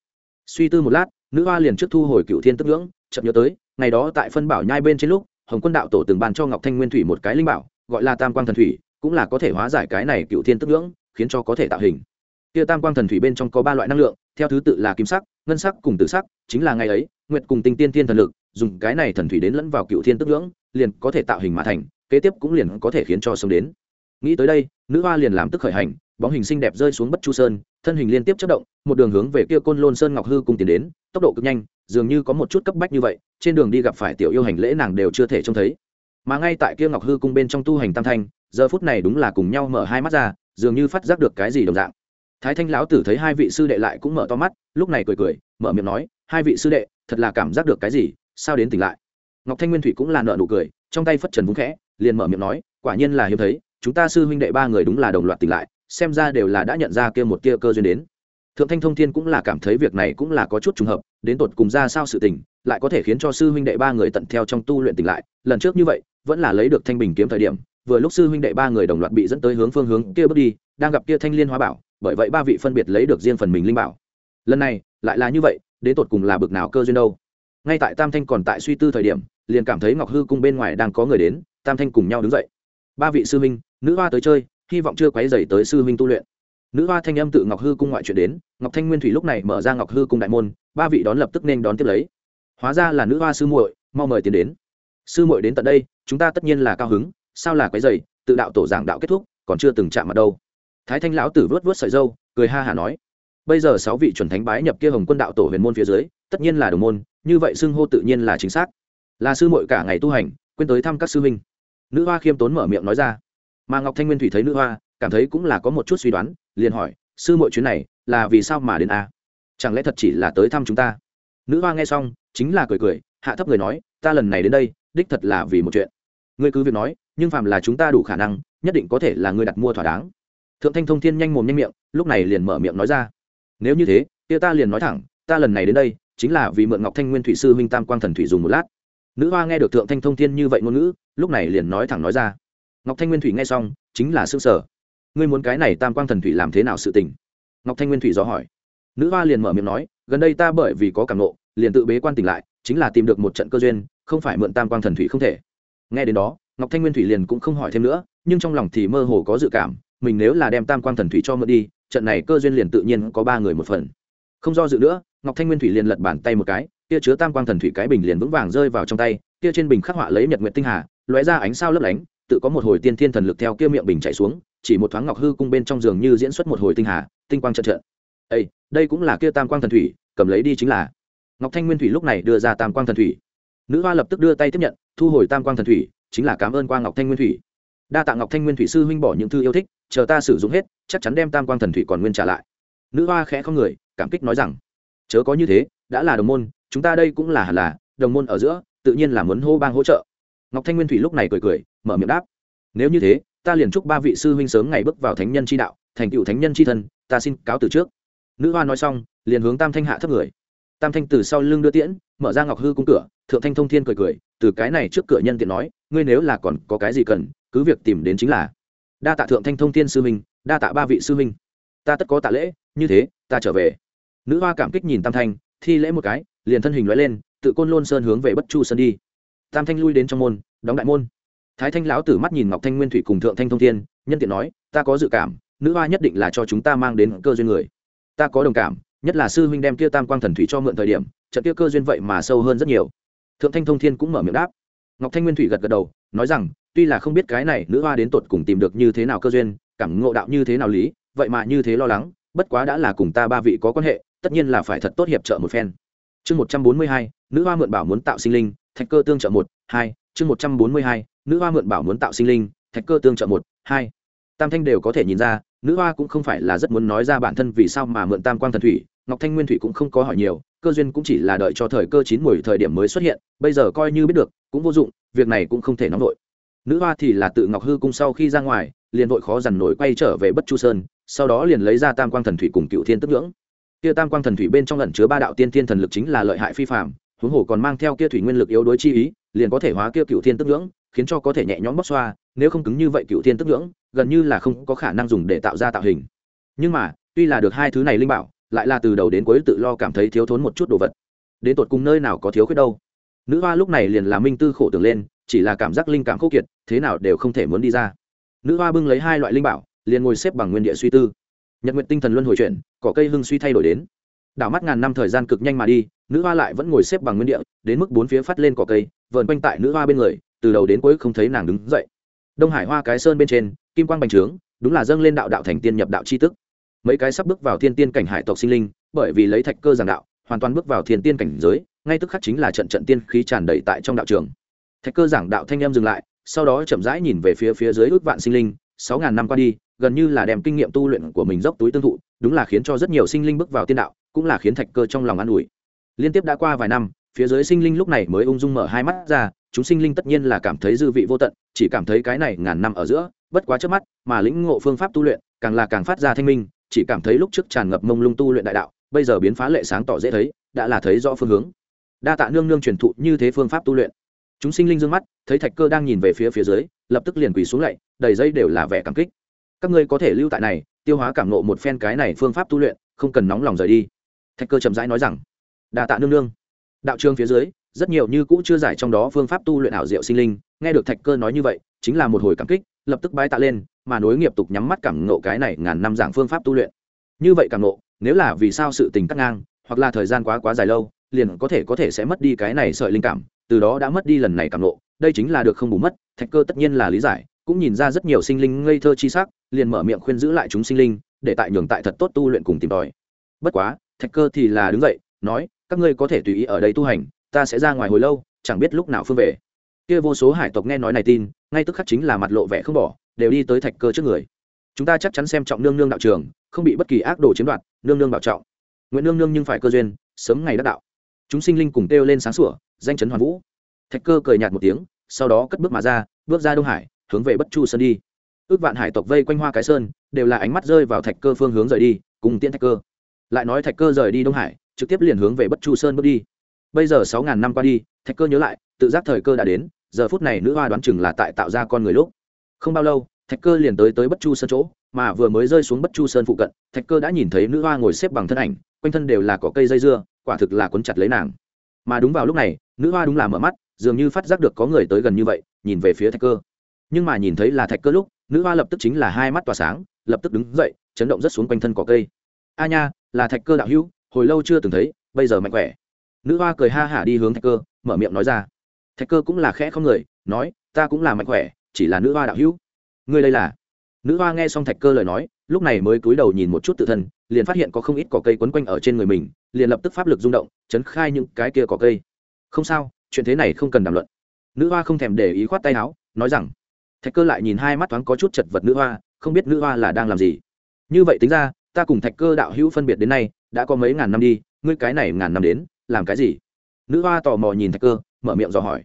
Suy tư một lát, nữ hoa liền trước thu hồi cựu thiên tức nhưỡng chậm nhớ tới, ngày đó tại phân bảo nhai bên trên lúc, hồng quân đạo tổ từng bàn cho ngọc thanh nguyên thủy một cái linh bảo, gọi là tam quang thần thủy, cũng là có thể hóa giải cái này cựu thiên tức nhưỡng, khiến cho có thể tạo hình. Kia tam quang thần thủy bên trong có ba loại năng lượng, theo thứ tự là kim sắc, ngân sắc cùng tử sắc, chính là ngày ấy, nguyệt cùng tinh tiên thiên thần lực dùng cái này thần thủy đến lẫn vào cựu thiên tức ngưỡng, liền có thể tạo hình mà thành, kế tiếp cũng liền có thể khiến cho sống đến. Nghĩ tới đây, nữ hoa liền làm tức khởi hành, bóng hình xinh đẹp rơi xuống bất chu sơn, thân hình liên tiếp chất động, một đường hướng về kia côn lôn sơn ngọc hư cùng tiến đến, tốc độ cực nhanh, dường như có một chút cấp bách như vậy, trên đường đi gặp phải tiểu yêu hành lễ nàng đều chưa thể trông thấy. Mà ngay tại kia ngọc hư cung bên trong tu hành tam thanh, giờ phút này đúng là cùng nhau mở hai mắt ra, dường như phát giác được cái gì đồng dạng. Thái thanh lão tử thấy hai vị sư đệ lại cũng mở to mắt, lúc này cười cười, mở miệng nói, hai vị sư đệ, thật là cảm giác được cái gì? Sao đến tỉnh lại? Ngọc thanh nguyên thủy cũng là nợ nụ cười, trong tay phất trần vung khẽ, liền mở miệng nói, quả nhiên là hiếm thấy, chúng ta sư huynh đệ ba người đúng là đồng loạt tỉnh lại, xem ra đều là đã nhận ra kia một kia cơ duyên đến. Thượng thanh thông thiên cũng là cảm thấy việc này cũng là có chút trùng hợp, đến tột cùng ra sao sự tình, lại có thể khiến cho sư huynh đệ ba người tận theo trong tu luyện tỉnh lại, lần trước như vậy, vẫn là lấy được thanh bình kiếm thời điểm, vừa lúc sư huynh đệ ba người đồng loạt bị dẫn tới hướng phương hướng kia bước đi, đang gặp kia thanh liên hóa bảo, bởi vậy ba vị phân biệt lấy được riêng phần mình linh bảo. Lần này, lại là như vậy, đến tột cùng là bực nào cơ duyên đâu? Ngay tại tam thanh còn tại suy tư thời điểm, liền cảm thấy ngọc hư cung bên ngoài đang có người đến, tam thanh cùng nhau đứng dậy. Ba vị sư huynh, nữ hoa tới chơi, hy vọng chưa quấy dày tới sư huynh tu luyện. Nữ hoa thanh âm tự ngọc hư cung ngoại chuyện đến, ngọc thanh nguyên thủy lúc này mở ra ngọc hư cung đại môn, ba vị đón lập tức nên đón tiếp lấy. Hóa ra là nữ hoa sư muội, mau mời tiến đến. Sư muội đến tận đây, chúng ta tất nhiên là cao hứng, sao là quấy dày tự đạo tổ giảng đạo kết thúc, còn chưa từng chạm mặt đâu. Thái thanh lão tử vớt vớt sợi dâu cười ha hả nói. Bây giờ sáu vị chuẩn thánh bái nhập kia hồng quân đạo tổ huyền môn phía dưới, tất nhiên là đồng môn như vậy xưng hô tự nhiên là chính xác. Là sư muội cả ngày tu hành, quên tới thăm các sư huynh. Nữ hoa khiêm tốn mở miệng nói ra. Mà ngọc thanh nguyên thủy thấy nữ hoa, cảm thấy cũng là có một chút suy đoán, liền hỏi, sư muội chuyến này là vì sao mà đến a? Chẳng lẽ thật chỉ là tới thăm chúng ta? Nữ hoa nghe xong, chính là cười cười, hạ thấp người nói, ta lần này đến đây, đích thật là vì một chuyện. Ngươi cứ việc nói, nhưng phàm là chúng ta đủ khả năng, nhất định có thể là người đặt mua thỏa đáng. Thượng thanh thông thiên nhanh mồm nhanh miệng, lúc này liền mở miệng nói ra, nếu như thế, kia ta liền nói thẳng, ta lần này đến đây chính là vì mượn ngọc thanh nguyên thủy sư huynh tam quang thần thủy dùng một lát. Nữ hoa nghe được thượng thanh thông thiên như vậy ngôn ngữ, lúc này liền nói thẳng nói ra. Ngọc thanh nguyên thủy nghe xong, chính là xương sở ngươi muốn cái này tam quang thần thủy làm thế nào sự tình? Ngọc thanh nguyên thủy dò hỏi. Nữ hoa liền mở miệng nói, gần đây ta bởi vì có cảm nộ liền tự bế quan tỉnh lại, chính là tìm được một trận cơ duyên, không phải mượn tam quang thần thủy không thể. Nghe đến đó, ngọc thanh nguyên thủy liền cũng không hỏi thêm nữa, nhưng trong lòng thì mơ hồ có dự cảm, mình nếu là đem tam quang thần thủy cho mượn đi, trận này cơ duyên liền tự nhiên có ba người một phần. Không do dự nữa ngọc thanh nguyên thủy liền lật bàn tay một cái, kia chứa tam quang thần thủy cái bình liền vững vàng rơi vào trong tay, kia trên bình khắc họa lấy nhật nguyện tinh hà, lóe ra ánh sao lấp lánh, tự có một hồi tiên thiên thần lực theo kia miệng bình chạy xuống, chỉ một thoáng ngọc hư cung bên trong giường như diễn xuất một hồi tinh hà, tinh quang trận trận. Ây đây cũng là kia tam quang thần thủy, cầm lấy đi chính là. Ngọc thanh nguyên thủy lúc này đưa ra tam quang thần thủy. Nữ hoa lập tức đưa tay tiếp nhận, thu hồi tam quang thần thủy, chính là cảm ơn quang ngọc thanh nguyên thủy. Đa tạ ngọc thanh nguyên thủy sư huynh bỏ những thư yêu thích, chờ ta sử dụng hết, chắc chắn đem tam quang thần thủy còn nguyên trả lại. Nữ hoa khẽ không người, cảm kích nói rằng chớ có như thế đã là đồng môn chúng ta đây cũng là hẳn là đồng môn ở giữa tự nhiên là muốn hô bang hỗ trợ. Ngọc thanh nguyên thủy lúc này cười cười mở miệng đáp. Nếu như thế ta liền chúc ba vị sư huynh sớm ngày bước vào thánh nhân chi đạo thành cựu thánh nhân chi thân ta xin cáo từ trước. Nữ hoa nói xong liền hướng tam thanh hạ thấp người. Tam thanh từ sau lưng đưa tiễn mở ra ngọc hư cung cửa thượng thanh thông thiên cười cười từ cái này trước cửa nhân tiện nói ngươi nếu là còn có cái gì cần cứ việc tìm đến chính là đa tạ thượng thanh thông thiên sư huynh, đa tạ ba vị sư huynh, ta tất có tạ lễ như thế ta trở về nữ hoa cảm kích nhìn tam thanh, thi lễ một cái, liền thân hình loại lên, tự côn lôn sơn hướng về bất chu sơn đi. Tam thanh lui đến trong môn, đóng đại môn. Thái thanh lão tử mắt nhìn ngọc thanh nguyên thủy cùng thượng thanh thông thiên, nhân tiện nói, ta có dự cảm, nữ hoa nhất định là cho chúng ta mang đến cơ duyên người. Ta có đồng cảm, nhất là sư huynh đem kia tam quang thần thủy cho mượn thời điểm, trận kia cơ duyên vậy mà sâu hơn rất nhiều. Thượng thanh thông thiên cũng mở miệng đáp. Ngọc thanh nguyên thủy gật gật đầu, nói rằng, tuy là không biết cái này nữ hoa đến tột cùng tìm được như thế nào cơ duyên, cảm ngộ đạo như thế nào lý, vậy mà như thế lo lắng, bất quá đã là cùng ta ba vị có quan hệ tất nhiên là phải thật tốt hiệp trợ một phen. Chương một trăm bốn mươi hai, nữ hoa mượn bảo muốn tạo sinh linh, thạch cơ tương trợ một, hai. Chương một trăm bốn mươi hai, nữ hoa mượn bảo muốn tạo sinh linh, thạch cơ tương trợ một, hai. Tam thanh đều có thể nhìn ra, nữ hoa cũng không phải là rất muốn nói ra bản thân vì sao mà mượn tam quang thần thủy, ngọc thanh nguyên thủy cũng không có hỏi nhiều, cơ duyên cũng chỉ là đợi cho thời cơ chín mùi thời điểm mới xuất hiện, bây giờ coi như biết được, cũng vô dụng, việc này cũng không thể nóng vội. Nữ hoa thì là tự ngọc hư cung sau khi ra ngoài, liền vội khó dằn nổi quay trở về bất chu sơn, sau đó liền lấy ra tam quang thần thủy cùng cựu thiên tức ngưỡng kia tam quang thần thủy bên trong lẩn chứa ba đạo tiên thiên thần lực chính là lợi hại phi phạm huống hồ còn mang theo kia thủy nguyên lực yếu đối chi ý, liền có thể hóa kia cựu thiên tức ngưỡng, khiến cho có thể nhẹ nhõm bóc xoa, nếu không cứng như vậy cựu thiên tức ngưỡng, gần như là không có khả năng dùng để tạo ra tạo hình. Nhưng mà, tuy là được hai thứ này linh bảo, lại là từ đầu đến cuối tự lo cảm thấy thiếu thốn một chút đồ vật. Đến tột cùng nơi nào có thiếu khuyết đâu. Nữ hoa lúc này liền là minh tư khổ tưởng lên, chỉ là cảm giác linh cảm khô kiệt, thế nào đều không thể muốn đi ra. Nữ hoa bưng lấy hai loại linh bảo, liền ngồi xếp bằng nguyên địa suy tư. Nhật nguyện tinh thần luân hồi chuyển cỏ cây hưng suy thay đổi đến. Đảo mắt ngàn năm thời gian cực nhanh mà đi, nữ hoa lại vẫn ngồi xếp bằng nguyên địa, đến mức bốn phía phát lên cỏ cây vợn quanh tại nữ hoa bên người, từ đầu đến cuối không thấy nàng đứng dậy. Đông hải hoa cái sơn bên trên, kim quang bành trướng, đúng là dâng lên đạo đạo thành tiên nhập đạo c h i tức. Mấy cái sắp bước vào thiên tiên cảnh hải tộc sinh linh, bởi vì lấy thạch cơ giảng đạo, hoàn toàn bước vào thiên tiên cảnh giới, ngay tức khắc chính là trận trận tiên khí tràn đầy tại trong đạo trường. Thạch cơ giảng đạo thanh em dừng lại, sau đó chậm rãi nhìn về phía phía dưới ước vạn sinh linh, sáu ngàn năm qua đi gần như là đem kinh nghiệm tu luyện của mình dốc túi tương thụ, đúng là khiến cho rất nhiều sinh linh bước vào tiên đạo, cũng là khiến thạch cơ trong lòng an ủi. Liên tiếp đã qua vài năm, phía dưới sinh linh lúc này mới ung dung mở hai mắt ra, chúng sinh linh tất nhiên là cảm thấy dư vị vô tận, chỉ cảm thấy cái này ngàn năm ở giữa, bất quá trước mắt, mà lĩnh ngộ phương pháp tu luyện, càng là càng phát ra thanh minh, chỉ cảm thấy lúc trước tràn ngập mông lung tu luyện đại đạo, bây giờ biến phá lệ sáng tỏ dễ thấy, đã là thấy rõ phương hướng. Đa tạ nương nương truyền thụ như thế phương pháp tu luyện. Chúng sinh linh d ư ơ n g mắt, thấy thạch cơ đang nhìn về phía phía dưới, lập tức liền quỳ xuống lạy đầy dây đều là vẻ cảm kích các ngươi có thể lưu tại này, tiêu hóa cảm nộ một phen cái này phương pháp tu luyện, không cần nóng lòng rời đi. Thạch cơ chậm rãi nói rằng. Đà tạ nương nương. Đạo trường phía dưới, rất nhiều như cũ chưa giải trong đó phương pháp tu luyện ảo diệu sinh linh, nghe được thạch cơ nói như vậy, chính là một hồi cảm kích, lập tức bái tạ lên, mà nối nghiệp tục nhắm mắt cảm ngộ cái này ngàn năm giảng phương pháp tu luyện. Như vậy cảm ngộ nếu là vì sao sự tình cắt ngang, hoặc là thời gian quá quá dài lâu, liền có thể có thể sẽ mất đi cái này sợi linh cảm, từ đó đã mất đi lần này cảm ngộ đây chính là được không bù mất, thạch cơ tất nhiên là lý giải, cũng nhìn ra rất nhiều sinh linh ngây thơ chi sắc liền mở miệng khuyên giữ lại chúng sinh linh, để tại nhường tại thật tốt tu luyện cùng tìm tòi. Bất quá, thạch cơ thì là đứng dậy, nói, các ngươi có thể tùy ý ở đây tu hành, ta sẽ ra ngoài hồi lâu, chẳng biết lúc nào phương về. Kia vô số hải tộc nghe nói này tin, ngay tức khắc chính là mặt lộ vẻ không bỏ, đều đi tới thạch cơ trước người. Chúng ta chắc chắn xem trọng nương nương đạo trường, không bị bất kỳ ác đồ chiếm đoạt, nương nương bảo trọng. Nguyễn nương nương nhưng phải cơ duyên, sớm ngày đắc đạo. Chúng sinh linh cùng kêu lên sáng sủa, danh chấn hoàn vũ. Thạch cơ cười nhạt một tiếng, sau đó cất bước mà ra, bước ra đông hải, hướng về bất chu sơn đi ước vạn hải tộc vây quanh hoa cái sơn, đều là ánh mắt rơi vào thạch cơ phương hướng rời đi, cùng tiễn thạch cơ. Lại nói thạch cơ rời đi đông hải, trực tiếp liền hướng về bất chu sơn bước đi. Bây giờ sáu ngàn năm qua đi, thạch cơ nhớ lại, tự giác thời cơ đã đến, giờ phút này nữ hoa đoán chừng là tại tạo ra con người lúc. Không bao lâu, thạch cơ liền tới tới bất chu sơn chỗ, mà vừa mới rơi xuống bất chu sơn phụ cận, thạch cơ đã nhìn thấy nữ hoa ngồi xếp bằng thân ảnh, quanh thân đều là có cây dây dưa, quả thực là cuốn chặt lấy nàng. Mà đúng vào lúc này, nữ hoa đúng là mở mắt, dường như phát giác được có người tới gần như vậy, nhìn về phía thạch cơ. Nhưng mà nhìn thấy là thạch cơ lúc nữ hoa lập tức chính là hai mắt tỏa sáng, lập tức đứng dậy, chấn động rất xuống quanh thân cỏ cây. A nha, là thạch cơ đạo hữu, hồi lâu chưa từng thấy, bây giờ mạnh khỏe. Nữ hoa cười ha hả đi hướng thạch cơ, mở miệng nói ra. Thạch cơ cũng là khẽ không người, nói, ta cũng là mạnh khỏe, chỉ là nữ hoa đạo hữu. Ngươi đây là? Nữ hoa nghe xong thạch cơ lời nói, lúc này mới cúi đầu nhìn một chút tự thân, liền phát hiện có không ít cỏ cây quấn quanh ở trên người mình, liền lập tức pháp lực rung động, chấn khai những cái kia cỏ cây. Không sao, chuyện thế này không cần đàm luận. Nữ hoa không thèm để ý khoát tay áo, nói rằng thạch cơ lại nhìn hai mắt thoáng có chút chật vật nữ hoa, không biết nữ hoa là đang làm gì. Như vậy tính ra, ta cùng thạch cơ đạo hữu phân biệt đến nay, đã có mấy ngàn năm đi, ngươi cái này ngàn năm đến, làm cái gì? Nữ hoa tò mò nhìn thạch cơ, mở miệng dò hỏi.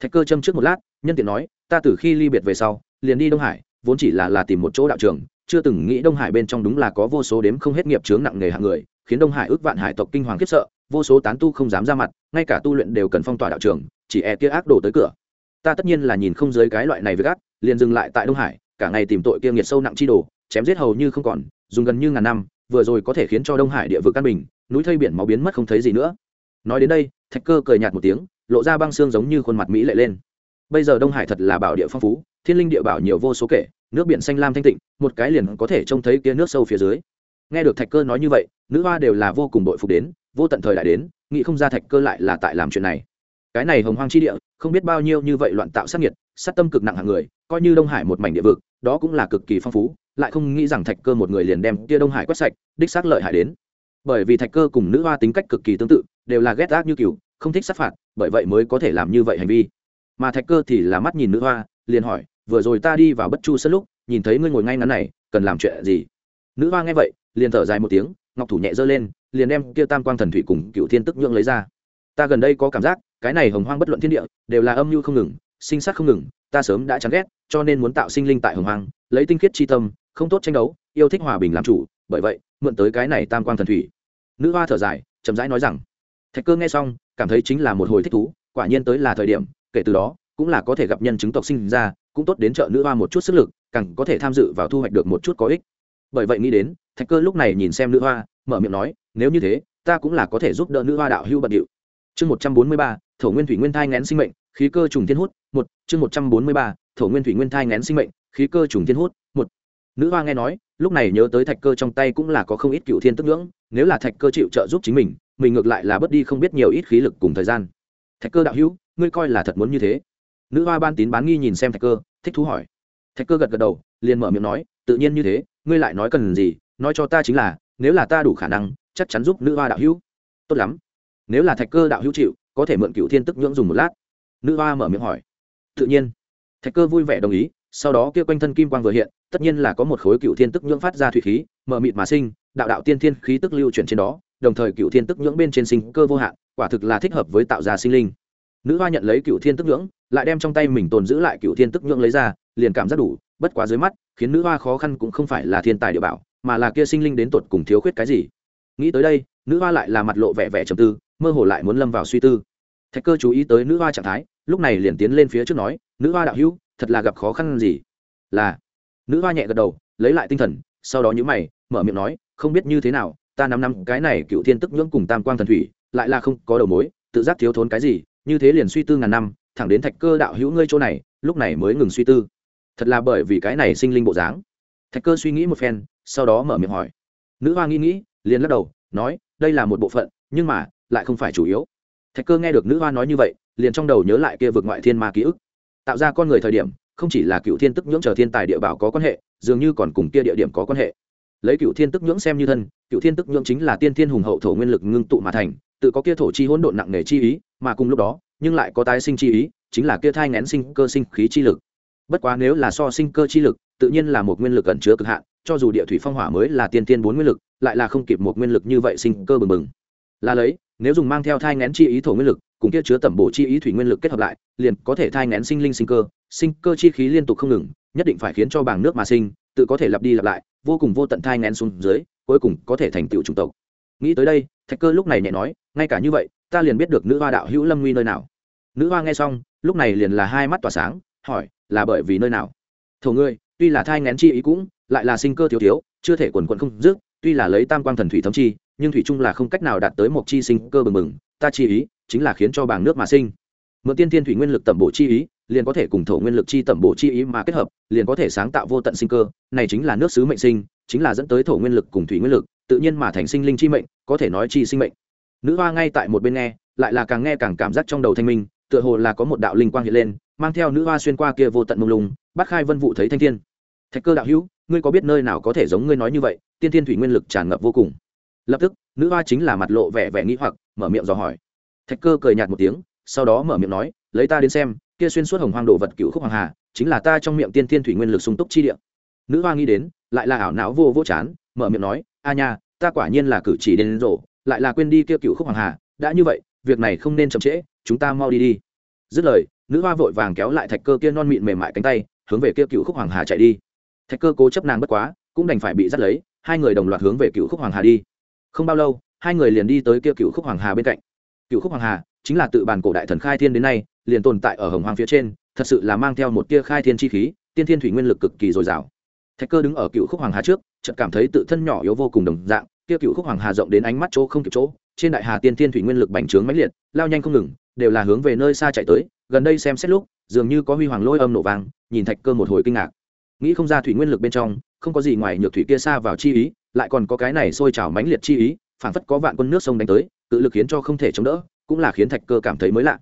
Thạch cơ châm trước một lát, nhân tiện nói, ta từ khi ly biệt về sau, liền đi đông hải, vốn chỉ là là tìm một chỗ đạo trường, chưa từng nghĩ đông hải bên trong đúng là có vô số đếm không hết nghiệp chướng nặng nề hạng người, khiến đông hải ước vạn hải tộc kinh hoàng khiếp sợ, vô số tán tu không dám ra mặt, ngay cả tu luyện đều cần phong tỏa đạo trường, chỉ e kia ác đổ tới cửa. Ta tất nhiên là nhìn không dưới cái loại này với gác liền dừng lại tại đông hải, cả ngày tìm tội kia nghiệt sâu nặng chi đồ, chém giết hầu như không còn, dùng gần như ngàn năm, vừa rồi có thể khiến cho đông hải địa vực căn bình, núi thây biển máu biến mất không thấy gì nữa. Nói đến đây, thạch cơ cười nhạt một tiếng, lộ ra băng xương giống như khuôn mặt mỹ lệ lên. Bây giờ đông hải thật là bảo địa phong phú, thiên linh địa bảo nhiều vô số kể, nước biển xanh lam thanh tịnh, một cái liền có thể trông thấy kia nước sâu phía dưới. Nghe được thạch cơ nói như vậy, nữ hoa đều là vô cùng đội phục đến, vô tận thời đại đến, nghĩ không ra thạch cơ lại là tại làm chuyện này cái này hồng hoang chi địa, không biết bao nhiêu như vậy loạn tạo sát nhiệt sát tâm cực nặng hàng người, coi như đông hải một mảnh địa vực, đó cũng là cực kỳ phong phú, lại không nghĩ rằng thạch cơ một người liền đem kia đông hải quét sạch, đích xác lợi hại đến. Bởi vì thạch cơ cùng nữ hoa tính cách cực kỳ tương tự, đều là ghét ác như cừu không thích sát phạt, bởi vậy mới có thể làm như vậy hành vi. Mà thạch cơ thì là mắt nhìn nữ hoa, liền hỏi, vừa rồi ta đi vào bất chu sân lúc, nhìn thấy ngươi ngồi ngay ngắn này, cần làm chuyện gì? Nữ hoa nghe vậy, liền thở dài một tiếng, ngọc thủ nhẹ giơ lên, liền đem kia tam quang thần thủy cùng cựu thiên tức nhượng lấy ra ta gần đây có cảm giác, cái này hồng hoang bất luận thiên địa, đều là âm mưu không ngừng, sinh sát không ngừng, ta sớm đã chán ghét, cho nên muốn tạo sinh linh tại hồng hoang, lấy tinh khiết chi tâm, không tốt tranh đấu, yêu thích hòa bình làm chủ, bởi vậy, mượn tới cái này tam quang thần thủy. Nữ hoa thở dài, chậm rãi nói rằng, thạch cơ nghe xong, cảm thấy chính là một hồi thích thú, quả nhiên tới là thời điểm, kể từ đó, cũng là có thể gặp nhân chứng tộc sinh ra, cũng tốt đến trợ nữ hoa một chút sức lực, càng có thể tham dự vào thu hoạch được một chút có ích. Bởi vậy nghĩ đến, thạch cơ lúc này nhìn xem nữ hoa, mở miệng nói, nếu như thế, ta cũng là có thể giúp đỡ nữ hoa đạo hưu bận điệu chương một trăm bốn mươi ba, thổ nguyên thủy nguyên thai ngén sinh mệnh, khí cơ trùng thiên hút, một, chương một trăm bốn mươi ba, thổ nguyên thủy nguyên thai ngén sinh mệnh, khí cơ trùng thiên hút, một. Nữ hoa nghe nói, lúc này nhớ tới thạch cơ trong tay cũng là có không ít cựu thiên tức ngưỡng, nếu là thạch cơ chịu trợ giúp chính mình mình ngược lại là bớt đi không biết nhiều ít khí lực cùng thời gian. Thạch cơ đạo hữu, ngươi coi là thật muốn như thế. Nữ hoa ban tín bán nghi nhìn xem thạch cơ, thích thú hỏi. Thạch cơ gật gật đầu, liền mở miệng nói, tự nhiên như thế, ngươi lại nói cần gì, nói cho ta chính là, nếu là ta đủ khả năng, chắc chắn giúp nữ hoa đạo hữu. Tốt lắm nếu là thạch cơ đạo hữu chịu, có thể mượn cựu thiên tức nhưỡng dùng một lát. Nữ hoa mở miệng hỏi. Tự nhiên. Thạch cơ vui vẻ đồng ý, sau đó kia quanh thân kim quang vừa hiện, tất nhiên là có một khối cựu thiên tức nhưỡng phát ra thủy khí mở mịt mà sinh, đạo đạo tiên thiên khí tức lưu chuyển trên đó, đồng thời cựu thiên tức nhưỡng bên trên sinh cơ vô hạn, quả thực là thích hợp với tạo ra sinh linh. Nữ hoa nhận lấy cựu thiên tức nhưỡng, lại đem trong tay mình tồn giữ lại cựu thiên tức nhưỡng lấy ra, liền cảm giác đủ, bất quá dưới mắt, khiến nữ hoa khó khăn cũng không phải là thiên tài địa bảo, mà là kia sinh linh đến tột cùng thiếu khuyết cái gì. Nghĩ tới đây, nữ hoa lại là mặt lộ vẻ vẻ trầm tư mơ hồ lại muốn lâm vào suy tư. Thạch cơ chú ý tới nữ hoa trạng thái, lúc này liền tiến lên phía trước nói, nữ hoa đạo hữu, thật là gặp khó khăn gì? Là. Nữ hoa nhẹ gật đầu, lấy lại tinh thần, sau đó nhữ mày, mở miệng nói, không biết như thế nào, ta nắm năm cái này cựu thiên tức nhưỡng cùng tam quang thần thủy, lại là không có đầu mối, tự giác thiếu thốn cái gì, như thế liền suy tư ngàn năm, thẳng đến thạch cơ đạo hữu ngươi chỗ này, lúc này mới ngừng suy tư. Thật là bởi vì cái này sinh linh bộ dáng. Thạch cơ suy nghĩ một phen, sau đó mở miệng hỏi. Nữ hoa nghĩ nghĩ, liền lắc đầu, nói, đây là một bộ phận, nhưng mà lại không phải chủ yếu. Thạch cơ nghe được nữ hoa nói như vậy, liền trong đầu nhớ lại kia vực ngoại thiên ma ký ức. Tạo ra con người thời điểm, không chỉ là cựu thiên tức nhưỡng chờ thiên tài địa bảo có quan hệ, dường như còn cùng kia địa điểm có quan hệ. Lấy cựu thiên tức nhưỡng xem như thân cựu thiên tức nhưỡng chính là tiên thiên hùng hậu thổ nguyên lực ngưng tụ mà thành, tự có kia thổ chi hỗn độn nặng nề chi ý, mà cùng lúc đó, nhưng lại có tái sinh chi ý, chính là kia thai ngén sinh cơ sinh khí chi lực. Bất quá nếu là so sinh cơ chi lực, tự nhiên là một nguyên lực ẩn chứa cực hạn, cho dù địa thủy phong hỏa mới là tiên tiên bốn nguyên lực, lại là không kịp một nguyên lực như vậy sinh cơ bừng bừng. Là lấy nếu dùng mang theo thai ngén chi ý thổ nguyên lực, cùng kia chứa tẩm bổ chi ý thủy nguyên lực kết hợp lại, liền có thể thai ngén sinh linh sinh cơ. Sinh cơ chi khí liên tục không ngừng, nhất định phải khiến cho bảng nước mà sinh, tự có thể lặp đi lặp lại, vô cùng vô tận thai ngén xuống dưới, cuối cùng có thể thành tựu chủng tộc. Nghĩ tới đây, thạch cơ lúc này nhẹ nói, ngay cả như vậy, ta liền biết được nữ hoa đạo hữu lâm nguy nơi nào. Nữ hoa nghe xong, lúc này liền là hai mắt tỏa sáng, hỏi, là bởi vì nơi nào? Thổ ngươi, tuy là thai ngén chi ý cũng, lại là sinh cơ thiếu thiếu, chưa thể quần quận không dứt, tuy là lấy tam quang thần thủy thấm chi nhưng thủy chung là không cách nào đạt tới một chi sinh cơ bừng bừng, ta chi ý chính là khiến cho bảng nước mà sinh. Mượn tiên thiên thủy nguyên lực tẩm bổ chi ý, liền có thể cùng thổ nguyên lực chi tẩm bổ chi ý mà kết hợp, liền có thể sáng tạo vô tận sinh cơ, này chính là nước sứ mệnh sinh, chính là dẫn tới thổ nguyên lực cùng thủy nguyên lực, tự nhiên mà thành sinh linh chi mệnh, có thể nói chi sinh mệnh. Nữ hoa ngay tại một bên nghe, lại là càng nghe càng cảm giác trong đầu thanh minh, tựa hồ là có một đạo linh quang hiện lên, mang theo nữ hoa xuyên qua kia vô tận mông lung, bắt khai vân vụ thấy thanh thiên. Thạch cơ đạo hữu, ngươi có biết nơi nào có thể giống ngươi nói như vậy, tiên thiên thủy nguyên lực tràn ngập vô cùng lập tức, nữ hoa chính là mặt lộ vẻ vẻ nghĩ hoặc, mở miệng dò hỏi. Thạch cơ cười nhạt một tiếng, sau đó mở miệng nói, lấy ta đến xem, kia xuyên suốt hồng hoang đồ vật cựu khúc hoàng hà, chính là ta trong miệng tiên thiên thủy nguyên lực sung túc chi địa. Nữ hoa nghĩ đến, lại là ảo não vô vô chán, mở miệng nói, a nha, ta quả nhiên là cử chỉ đến rổ lại là quên đi kia cựu khúc hoàng hà, đã như vậy, việc này không nên chậm trễ, chúng ta mau đi đi. Dứt lời, nữ hoa vội vàng kéo lại thạch cơ kia non mịn mềm mại cánh tay, hướng về kia cựu khúc hoàng hà chạy đi. Thạch cơ cố chấp nàng bất quá, cũng đành phải bị dắt lấy, hai người đồng loạt hướng về cựu khúc hoàng hà đi không bao lâu, hai người liền đi tới kia cựu khúc hoàng hà bên cạnh. Cựu khúc hoàng hà chính là tự bản cổ đại thần khai thiên đến nay, liền tồn tại ở hồng hoàng phía trên, thật sự là mang theo một tia khai thiên chi khí, tiên thiên thủy nguyên lực cực kỳ dồi dào. Thạch cơ đứng ở cựu khúc hoàng hà trước, chợt cảm thấy tự thân nhỏ yếu vô cùng đồng dạng, kia cựu khúc hoàng hà rộng đến ánh mắt chỗ không kịp chỗ, trên đại hà tiên thiên thủy nguyên lực bành trướng mãnh liệt, lao nhanh không ngừng, đều là hướng về nơi xa chạy tới, gần đây xem xét lúc, dường như có huy hoàng lôi âm nổ vang, nhìn thạch cơ một hồi kinh ngạc. Nghĩ không ra thủy nguyên lực bên trong không có gì ngoài nhược thủy kia xa vào chi ý, lại còn có cái này sôi trào mãnh liệt chi ý, phảng phất có vạn quân nước sông đánh tới, cự lực khiến cho không thể chống đỡ, cũng là khiến thạch cơ cảm thấy mới lạ.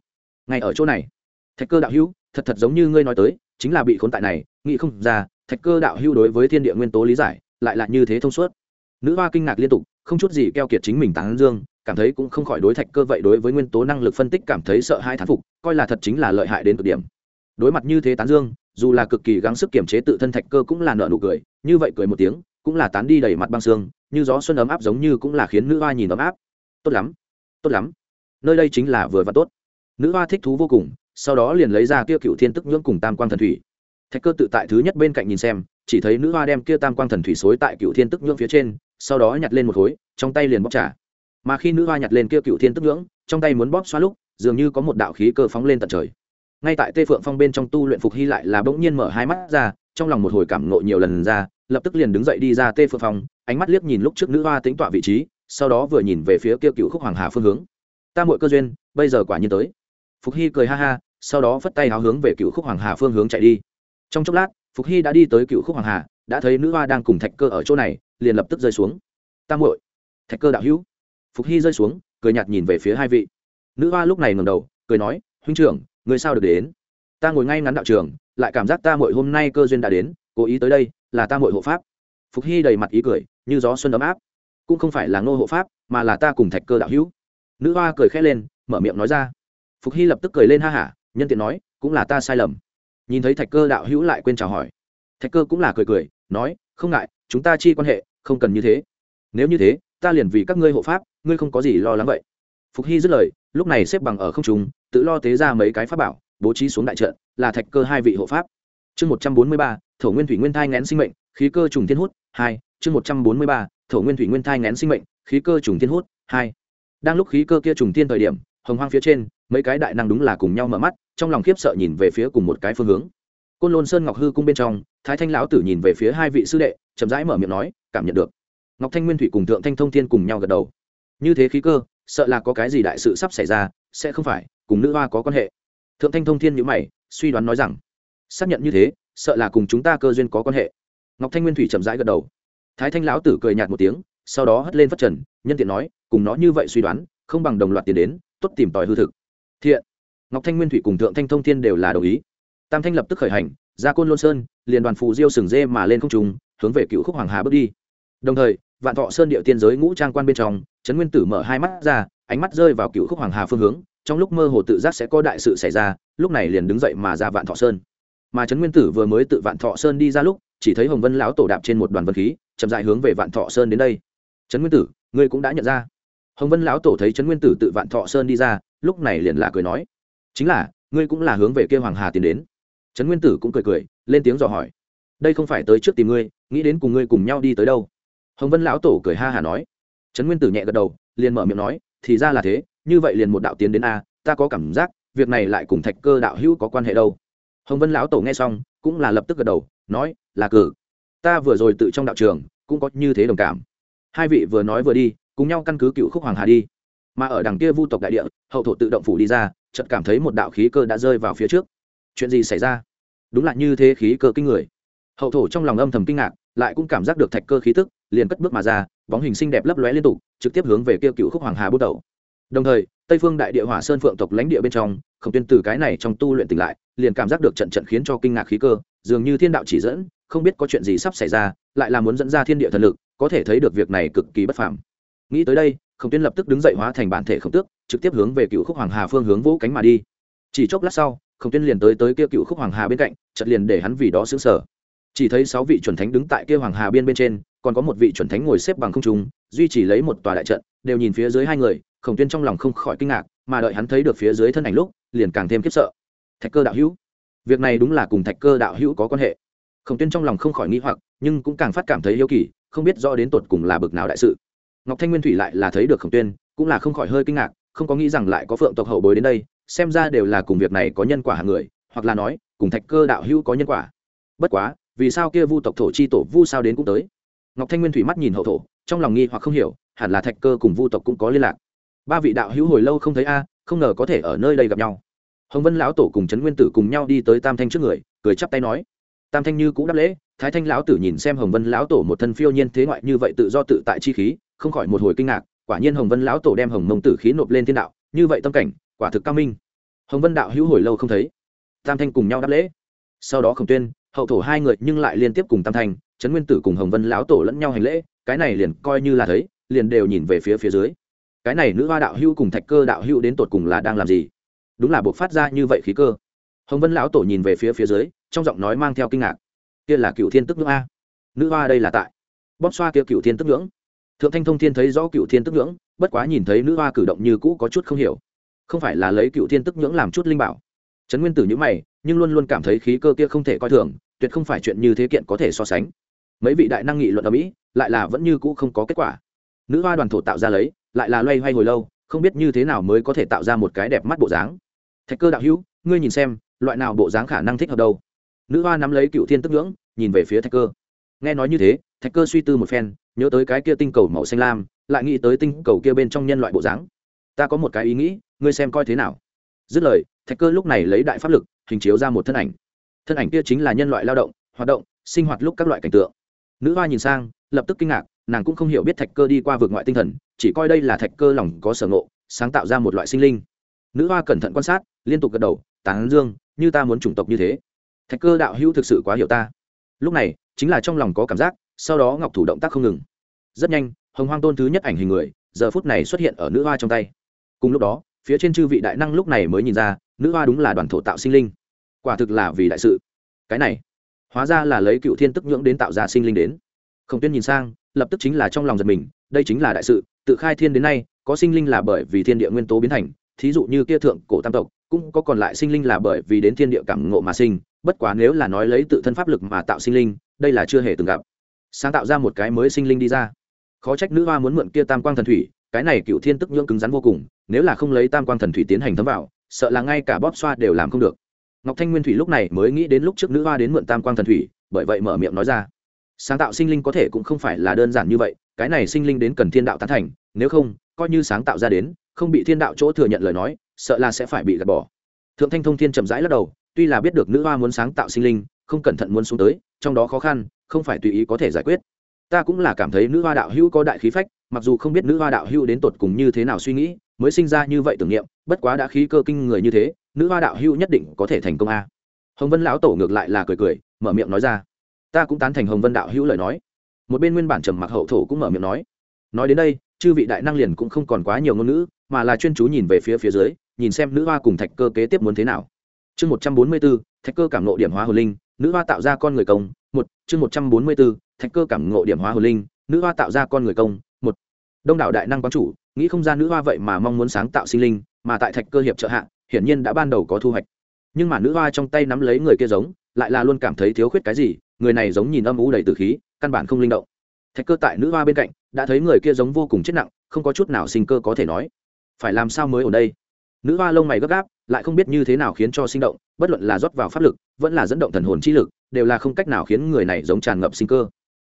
Ngay ở chỗ này, thạch cơ đạo hữu, thật thật giống như ngươi nói tới, chính là bị khốn tại này, nghĩ không ra, thạch cơ đạo hữu đối với thiên địa nguyên tố lý giải, lại là như thế thông suốt. Nữ hoa kinh ngạc liên tục, không chút gì keo kiệt chính mình tán dương, cảm thấy cũng không khỏi đối thạch cơ vậy đối với nguyên tố năng lực phân tích cảm thấy sợ hai thán phục, coi là thật chính là lợi hại đến cực điểm. Đối mặt như thế tán dương, dù là cực kỳ gắng sức kiềm chế tự thân thạch cơ cũng là nợ nụ cười như vậy cười một tiếng, cũng là tán đi đầy mặt băng xương, như gió xuân ấm áp giống như cũng là khiến nữ hoa nhìn ấm áp. Tốt lắm tốt lắm. Nơi đây chính là vừa và tốt. Nữ hoa thích thú vô cùng, sau đó liền lấy ra kia cựu thiên tức nhưỡng cùng tam quang thần thủy. Thạch cơ tự tại thứ nhất bên cạnh nhìn xem, chỉ thấy nữ hoa đem kia tam quang thần thủy xối tại cựu thiên tức nhưỡng phía trên, sau đó nhặt lên một khối, trong tay liền bóp trả. Mà khi nữ hoa nhặt lên kia cựu thiên tức nhưỡng, trong tay muốn bóp xóa lúc, dường như có một đạo khí cơ phóng lên tận trời. Ngay tại tê phượng phong bên trong tu luyện phục hy lại là bỗng nhiên mở hai mắt ra, trong lòng một hồi cảm nộ nhiều lần ra lập tức liền đứng dậy đi ra tê phượng phòng, ánh mắt liếc nhìn lúc trước nữ hoa tính tọa vị trí sau đó vừa nhìn về phía kia cựu khúc hoàng hà phương hướng. Ta muội cơ duyên bây giờ quả nhiên tới. Phục hy cười ha ha sau đó phất tay háo hướng về cựu khúc hoàng hà phương hướng chạy đi. Trong chốc lát phục hy đã đi tới cựu khúc hoàng hà đã thấy nữ hoa đang cùng thạch cơ ở chỗ này liền lập tức rơi xuống. Ta muội thạch cơ đạo hữu. Phục hy rơi xuống cười nhạt nhìn về phía hai vị. Nữ hoa lúc này ngầm đầu cười nói huynh trưởng người sao được đến? Ta ngồi ngay ngắn đạo trường lại cảm giác ta muội hôm nay cơ duyên đã đến cố ý tới đây là ta muội hộ pháp. Phục hy đầy mặt ý cười, như gió xuân ấm áp. Cũng không phải là ngô hộ pháp, mà là ta cùng thạch cơ đạo hữu. Nữ hoa cười khẽ lên, mở miệng nói ra. Phục hy lập tức cười lên ha hả, nhân tiện nói, cũng là ta sai lầm. Nhìn thấy thạch cơ đạo hữu lại quên chào hỏi. Thạch cơ cũng là cười cười, nói, không ngại, chúng ta chi quan hệ, không cần như thế. Nếu như thế, ta liền vì các ngươi hộ pháp, ngươi không có gì lo lắng vậy. Phục hy dứt lời, lúc này xếp bằng ở không trung, tự lo tế ra mấy cái pháp bảo, bố trí xuống đại trận, là thạch cơ hai vị hộ pháp. Chương một trăm bốn mươi ba thổ nguyên thủy nguyên thai ngén sinh mệnh, khí cơ trùng thiên hút, hai, chương một trăm bốn mươi ba, thổ nguyên thủy nguyên thai ngén sinh mệnh, khí cơ trùng thiên hút, hai. Đang lúc khí cơ kia trùng thiên thời điểm, hồng hoang phía trên, mấy cái đại năng đúng là cùng nhau mở mắt, trong lòng khiếp sợ nhìn về phía cùng một cái phương hướng. Côn lôn sơn ngọc hư cung bên trong, thái thanh lão tử nhìn về phía hai vị sư đệ, chậm rãi mở miệng nói, cảm nhận được. Ngọc thanh nguyên thủy cùng thượng thanh thông thiên cùng nhau gật đầu. Như thế khí cơ, sợ là có cái gì đại sự sắp xảy ra, sẽ không phải, cùng nữ hoa có quan hệ. Thượng thanh thông thiên nhữ mày, suy đoán nói rằng, xác nhận như thế sợ là cùng chúng ta cơ duyên có quan hệ. Ngọc thanh nguyên thủy chậm rãi gật đầu. Thái thanh lão tử cười nhạt một tiếng, sau đó hất lên phát trần, nhân tiện nói, cùng nó như vậy suy đoán, không bằng đồng loạt tiền đến, tốt tìm tòi hư thực. Thiện. Ngọc thanh nguyên thủy cùng thượng thanh thông thiên đều là đồng ý. Tam thanh lập tức khởi hành, ra côn lôn sơn, liền đoàn phù diêu sừng dê mà lên không trùng hướng về cựu khúc hoàng hà bước đi. Đồng thời, vạn thọ sơn địa tiên giới ngũ trang quan bên trong, trấn nguyên tử mở hai mắt ra, ánh mắt rơi vào cựu khúc hoàng hà phương hướng, trong lúc mơ hồ tự giác sẽ có đại sự xảy ra, lúc này liền đứng dậy mà ra vạn thọ sơn mà trấn nguyên tử vừa mới tự vạn thọ sơn đi ra lúc, chỉ thấy hồng vân lão tổ đạp trên một đoàn vân khí, chậm dại hướng về vạn thọ sơn đến đây. Trấn nguyên tử, ngươi cũng đã nhận ra. Hồng vân lão tổ thấy trấn nguyên tử tự vạn thọ sơn đi ra, lúc này liền là cười nói. Chính là, ngươi cũng là hướng về kia hoàng hà tiến đến. Trấn nguyên tử cũng cười cười, lên tiếng dò hỏi. Đây không phải tới trước tìm ngươi, nghĩ đến cùng ngươi cùng nhau đi tới đâu. Hồng vân lão tổ cười ha hà nói. Trấn nguyên tử nhẹ gật đầu, liền mở miệng nói, thì ra là thế, như vậy liền một đạo tiến đến a, ta có cảm giác, việc này lại cùng thạch cơ đạo hữu có quan hệ đâu hồng vân lão tổ nghe xong, cũng là lập tức gật đầu, nói, là cử. Ta vừa rồi tự trong đạo trường, cũng có như thế đồng cảm. Hai vị vừa nói vừa đi, cùng nhau căn cứ cựu khúc hoàng hà đi. Mà ở đằng kia vu tộc đại địa, hậu thổ tự động phủ đi ra, chợt cảm thấy một đạo khí cơ đã rơi vào phía trước. Chuyện gì xảy ra? Đúng là như thế khí cơ kinh người. Hậu thổ trong lòng âm thầm kinh ngạc, lại cũng cảm giác được thạch cơ khí tức, liền cất bước mà ra, bóng hình xinh đẹp lấp lóe liên tục, trực tiếp hướng về kia cựu khúc hoàng hà bút đầu đồng thời, tây phương đại địa hỏa sơn phượng tộc lãnh địa bên trong không tuyên từ cái này trong tu luyện tỉnh lại, liền cảm giác được trận trận khiến cho kinh ngạc khí cơ, dường như thiên đạo chỉ dẫn, không biết có chuyện gì sắp xảy ra, lại là muốn dẫn ra thiên địa thần lực, có thể thấy được việc này cực kỳ bất phàm. Nghĩ tới đây, khổng tuyên lập tức đứng dậy hóa thành bản thể khổng tước, trực tiếp hướng về cựu khúc hoàng hà phương hướng vũ cánh mà đi. Chỉ chốc lát sau, khổng tuyên liền tới tới kia cựu khúc hoàng hà bên cạnh chật liền để hắn vì đó xứng sở chỉ thấy sáu vị chuẩn thánh đứng tại kia hoàng hà bên bên trên, còn có một vị chuẩn thánh ngồi xếp bằng không trung, duy trì lấy một tòa đại trận, đều nhìn phía dưới hai người, khổng tuyên trong lòng không khỏi kinh ngạc mà đợi hắn thấy được phía dưới thân ảnh lúc, liền càng thêm khiếp sợ. Thạch cơ đạo hữu, việc này đúng là cùng thạch cơ đạo hữu có quan hệ. Khổng tuyên trong lòng không khỏi nghĩ hoặc, nhưng cũng càng phát cảm thấy yêu kỳ, không biết rõ đến tột cùng là bực nào đại sự. Ngọc thanh nguyên thủy lại là thấy được khổng tuyên, cũng là không khỏi hơi kinh ngạc, không có nghĩ rằng lại có phượng tộc hậu bối đến đây, xem ra đều là cùng việc này có nhân quả hàng người, hoặc là nói, cùng thạch cơ đạo hữu có nhân quả. Bất quá, vì sao kia vu tộc thổ chi tổ vu sao đến cũng tới? Ngọc thanh nguyên thủy mắt nhìn hậu thổ, trong lòng nghi hoặc không hiểu, hẳn là thạch cơ cùng vu tộc cũng có liên lạc ba vị đạo hữu hồi lâu không thấy a, không ngờ có thể ở nơi đây gặp nhau. Hồng vân lão tổ cùng trấn nguyên tử cùng nhau đi tới tam thanh trước người, cười chắp tay nói. Tam thanh như cũng đáp lễ, thái thanh lão tử nhìn xem hồng vân lão tổ một thân phiêu nhiên thế ngoại như vậy tự do tự tại chi khí, không khỏi một hồi kinh ngạc, quả nhiên hồng vân lão tổ đem hồng mông tử khí nộp lên thiên đạo, như vậy tâm cảnh, quả thực cao minh. Hồng vân đạo hữu hồi lâu không thấy. Tam thanh cùng nhau đáp lễ. Sau đó khổng tuyên, hậu thổ hai người nhưng lại liên tiếp cùng tam thanh, trấn nguyên tử cùng hồng vân lão tổ lẫn nhau hành lễ, cái này liền coi như là thấy, liền đều nhìn về phía phía dưới cái này nữ hoa đạo hữu cùng thạch cơ đạo hữu đến tột cùng là đang làm gì? Đúng là buộc phát ra như vậy khí cơ. Hồng vân lão tổ nhìn về phía phía dưới, trong giọng nói mang theo kinh ngạc. Kia là cựu thiên tức ngưỡng a. Nữ hoa đây là tại. Bóp xoa kia cựu thiên tức ngưỡng. Thượng thanh thông thiên thấy rõ cựu thiên tức ngưỡng, bất quá nhìn thấy nữ hoa cử động như cũ có chút không hiểu. Không phải là lấy cựu thiên tức ngưỡng làm chút linh bảo. Trấn nguyên tử nhữ mày, nhưng luôn luôn cảm thấy khí cơ kia không thể coi thường, tuyệt không phải chuyện như thế kiện có thể so sánh. Mấy vị đại năng nghị luận ở mỹ, lại là vẫn như cũ không có kết quả. Nữ hoa đoàn thổ tạo ra lấy lại là loay hoay hồi lâu, không biết như thế nào mới có thể tạo ra một cái đẹp mắt bộ dáng. Thạch cơ đạo hữu, ngươi nhìn xem, loại nào bộ dáng khả năng thích hợp đâu? Nữ hoa nắm lấy cựu thiên tức ngưỡng, nhìn về phía thạch cơ. Nghe nói như thế, thạch cơ suy tư một phen, nhớ tới cái kia tinh cầu màu xanh lam, lại nghĩ tới tinh cầu kia bên trong nhân loại bộ dáng. Ta có một cái ý nghĩ, ngươi xem coi thế nào. Dứt lời, thạch cơ lúc này lấy đại pháp lực, hình chiếu ra một thân ảnh. Thân ảnh kia chính là nhân loại lao động, hoạt động, sinh hoạt lúc các loại cảnh tượng. Nữ hoa nhìn sang, lập tức kinh ngạc nàng cũng không hiểu biết thạch cơ đi qua vượt ngoại tinh thần, chỉ coi đây là thạch cơ lòng có sở ngộ, sáng tạo ra một loại sinh linh. Nữ hoa cẩn thận quan sát, liên tục gật đầu, tán dương, như ta muốn chủng tộc như thế, thạch cơ đạo hữu thực sự quá hiểu ta. Lúc này, chính là trong lòng có cảm giác, sau đó ngọc thủ động tác không ngừng. Rất nhanh, hồng hoang tôn thứ nhất ảnh hình người, giờ phút này xuất hiện ở nữ hoa trong tay. Cùng lúc đó, phía trên chư vị đại năng lúc này mới nhìn ra, nữ hoa đúng là đoàn thổ tạo sinh linh. Quả thực là vì đại sự. Cái này, hóa ra là lấy cựu thiên tức nhưỡng đến tạo ra sinh linh đến. Khổng tuyên nhìn sang lập tức chính là trong lòng giật mình, đây chính là đại sự, tự khai thiên đến nay, có sinh linh là bởi vì thiên địa nguyên tố biến thành, thí dụ như kia thượng cổ tam tộc, cũng có còn lại sinh linh là bởi vì đến thiên địa cảm ngộ mà sinh, bất quá nếu là nói lấy tự thân pháp lực mà tạo sinh linh, đây là chưa hề từng gặp. Sáng tạo ra một cái mới sinh linh đi ra. Khó trách nữ hoa muốn mượn kia tam quang thần thủy, cái này cựu thiên tức nhưỡng cứng rắn vô cùng, nếu là không lấy tam quang thần thủy tiến hành thấm vào, sợ là ngay cả bóp xoa đều làm không được. Ngọc thanh nguyên thủy lúc này mới nghĩ đến lúc trước nữ hoa đến mượn tam quang thần thủy, bởi vậy mở miệng nói ra sáng tạo sinh linh có thể cũng không phải là đơn giản như vậy, cái này sinh linh đến cần thiên đạo tán thành, nếu không, coi như sáng tạo ra đến, không bị thiên đạo chỗ thừa nhận lời nói, sợ là sẽ phải bị gạt bỏ. Thượng thanh thông thiên chậm rãi lắc đầu, tuy là biết được nữ hoa muốn sáng tạo sinh linh, không cẩn thận muốn xuống tới, trong đó khó khăn, không phải tùy ý có thể giải quyết. Ta cũng là cảm thấy nữ hoa đạo hữu có đại khí phách, mặc dù không biết nữ hoa đạo hữu đến tột cùng như thế nào suy nghĩ, mới sinh ra như vậy tưởng niệm, bất quá đã khí cơ kinh người như thế, nữ hoa đạo hữu nhất định có thể thành công a. Hồng vân lão tổ ngược lại là cười cười, mở miệng nói ra ta cũng tán thành hồng vân đạo hữu lời nói. Một bên nguyên bản trầm mặc hậu thổ cũng mở miệng nói. Nói đến đây, chư vị đại năng liền cũng không còn quá nhiều ngôn ngữ, mà là chuyên chú nhìn về phía phía dưới, nhìn xem nữ hoa cùng thạch cơ kế tiếp muốn thế nào. Chương một trăm bốn mươi b ố thạch cơ cảm nộ điểm hóa hồ linh, nữ hoa tạo ra con người công, một, chương một trăm bốn mươi b ố thạch cơ cảm ngộ điểm hóa hồ linh, nữ hoa tạo ra con người công, một. Đông đảo đại năng quán chủ, nghĩ không ra nữ hoa vậy mà mong muốn sáng tạo sinh linh, mà tại thạch cơ hiệp trợ hạ, hiển nhiên đã ban đầu có thu hoạch. Nhưng mà nữ hoa trong tay nắm lấy người kia giống, lại là luôn cảm thấy thiếu khuyết cái gì người này giống nhìn âm u đầy từ khí, căn bản không linh động. Thạch cơ tại nữ hoa bên cạnh, đã thấy người kia giống vô cùng chết nặng, không có chút nào sinh cơ có thể nói. Phải làm sao mới ở đây? Nữ hoa lông mày gấp gáp, lại không biết như thế nào khiến cho sinh động, bất luận là rót vào pháp lực, vẫn là dẫn động thần hồn chi lực, đều là không cách nào khiến người này giống tràn ngập sinh cơ.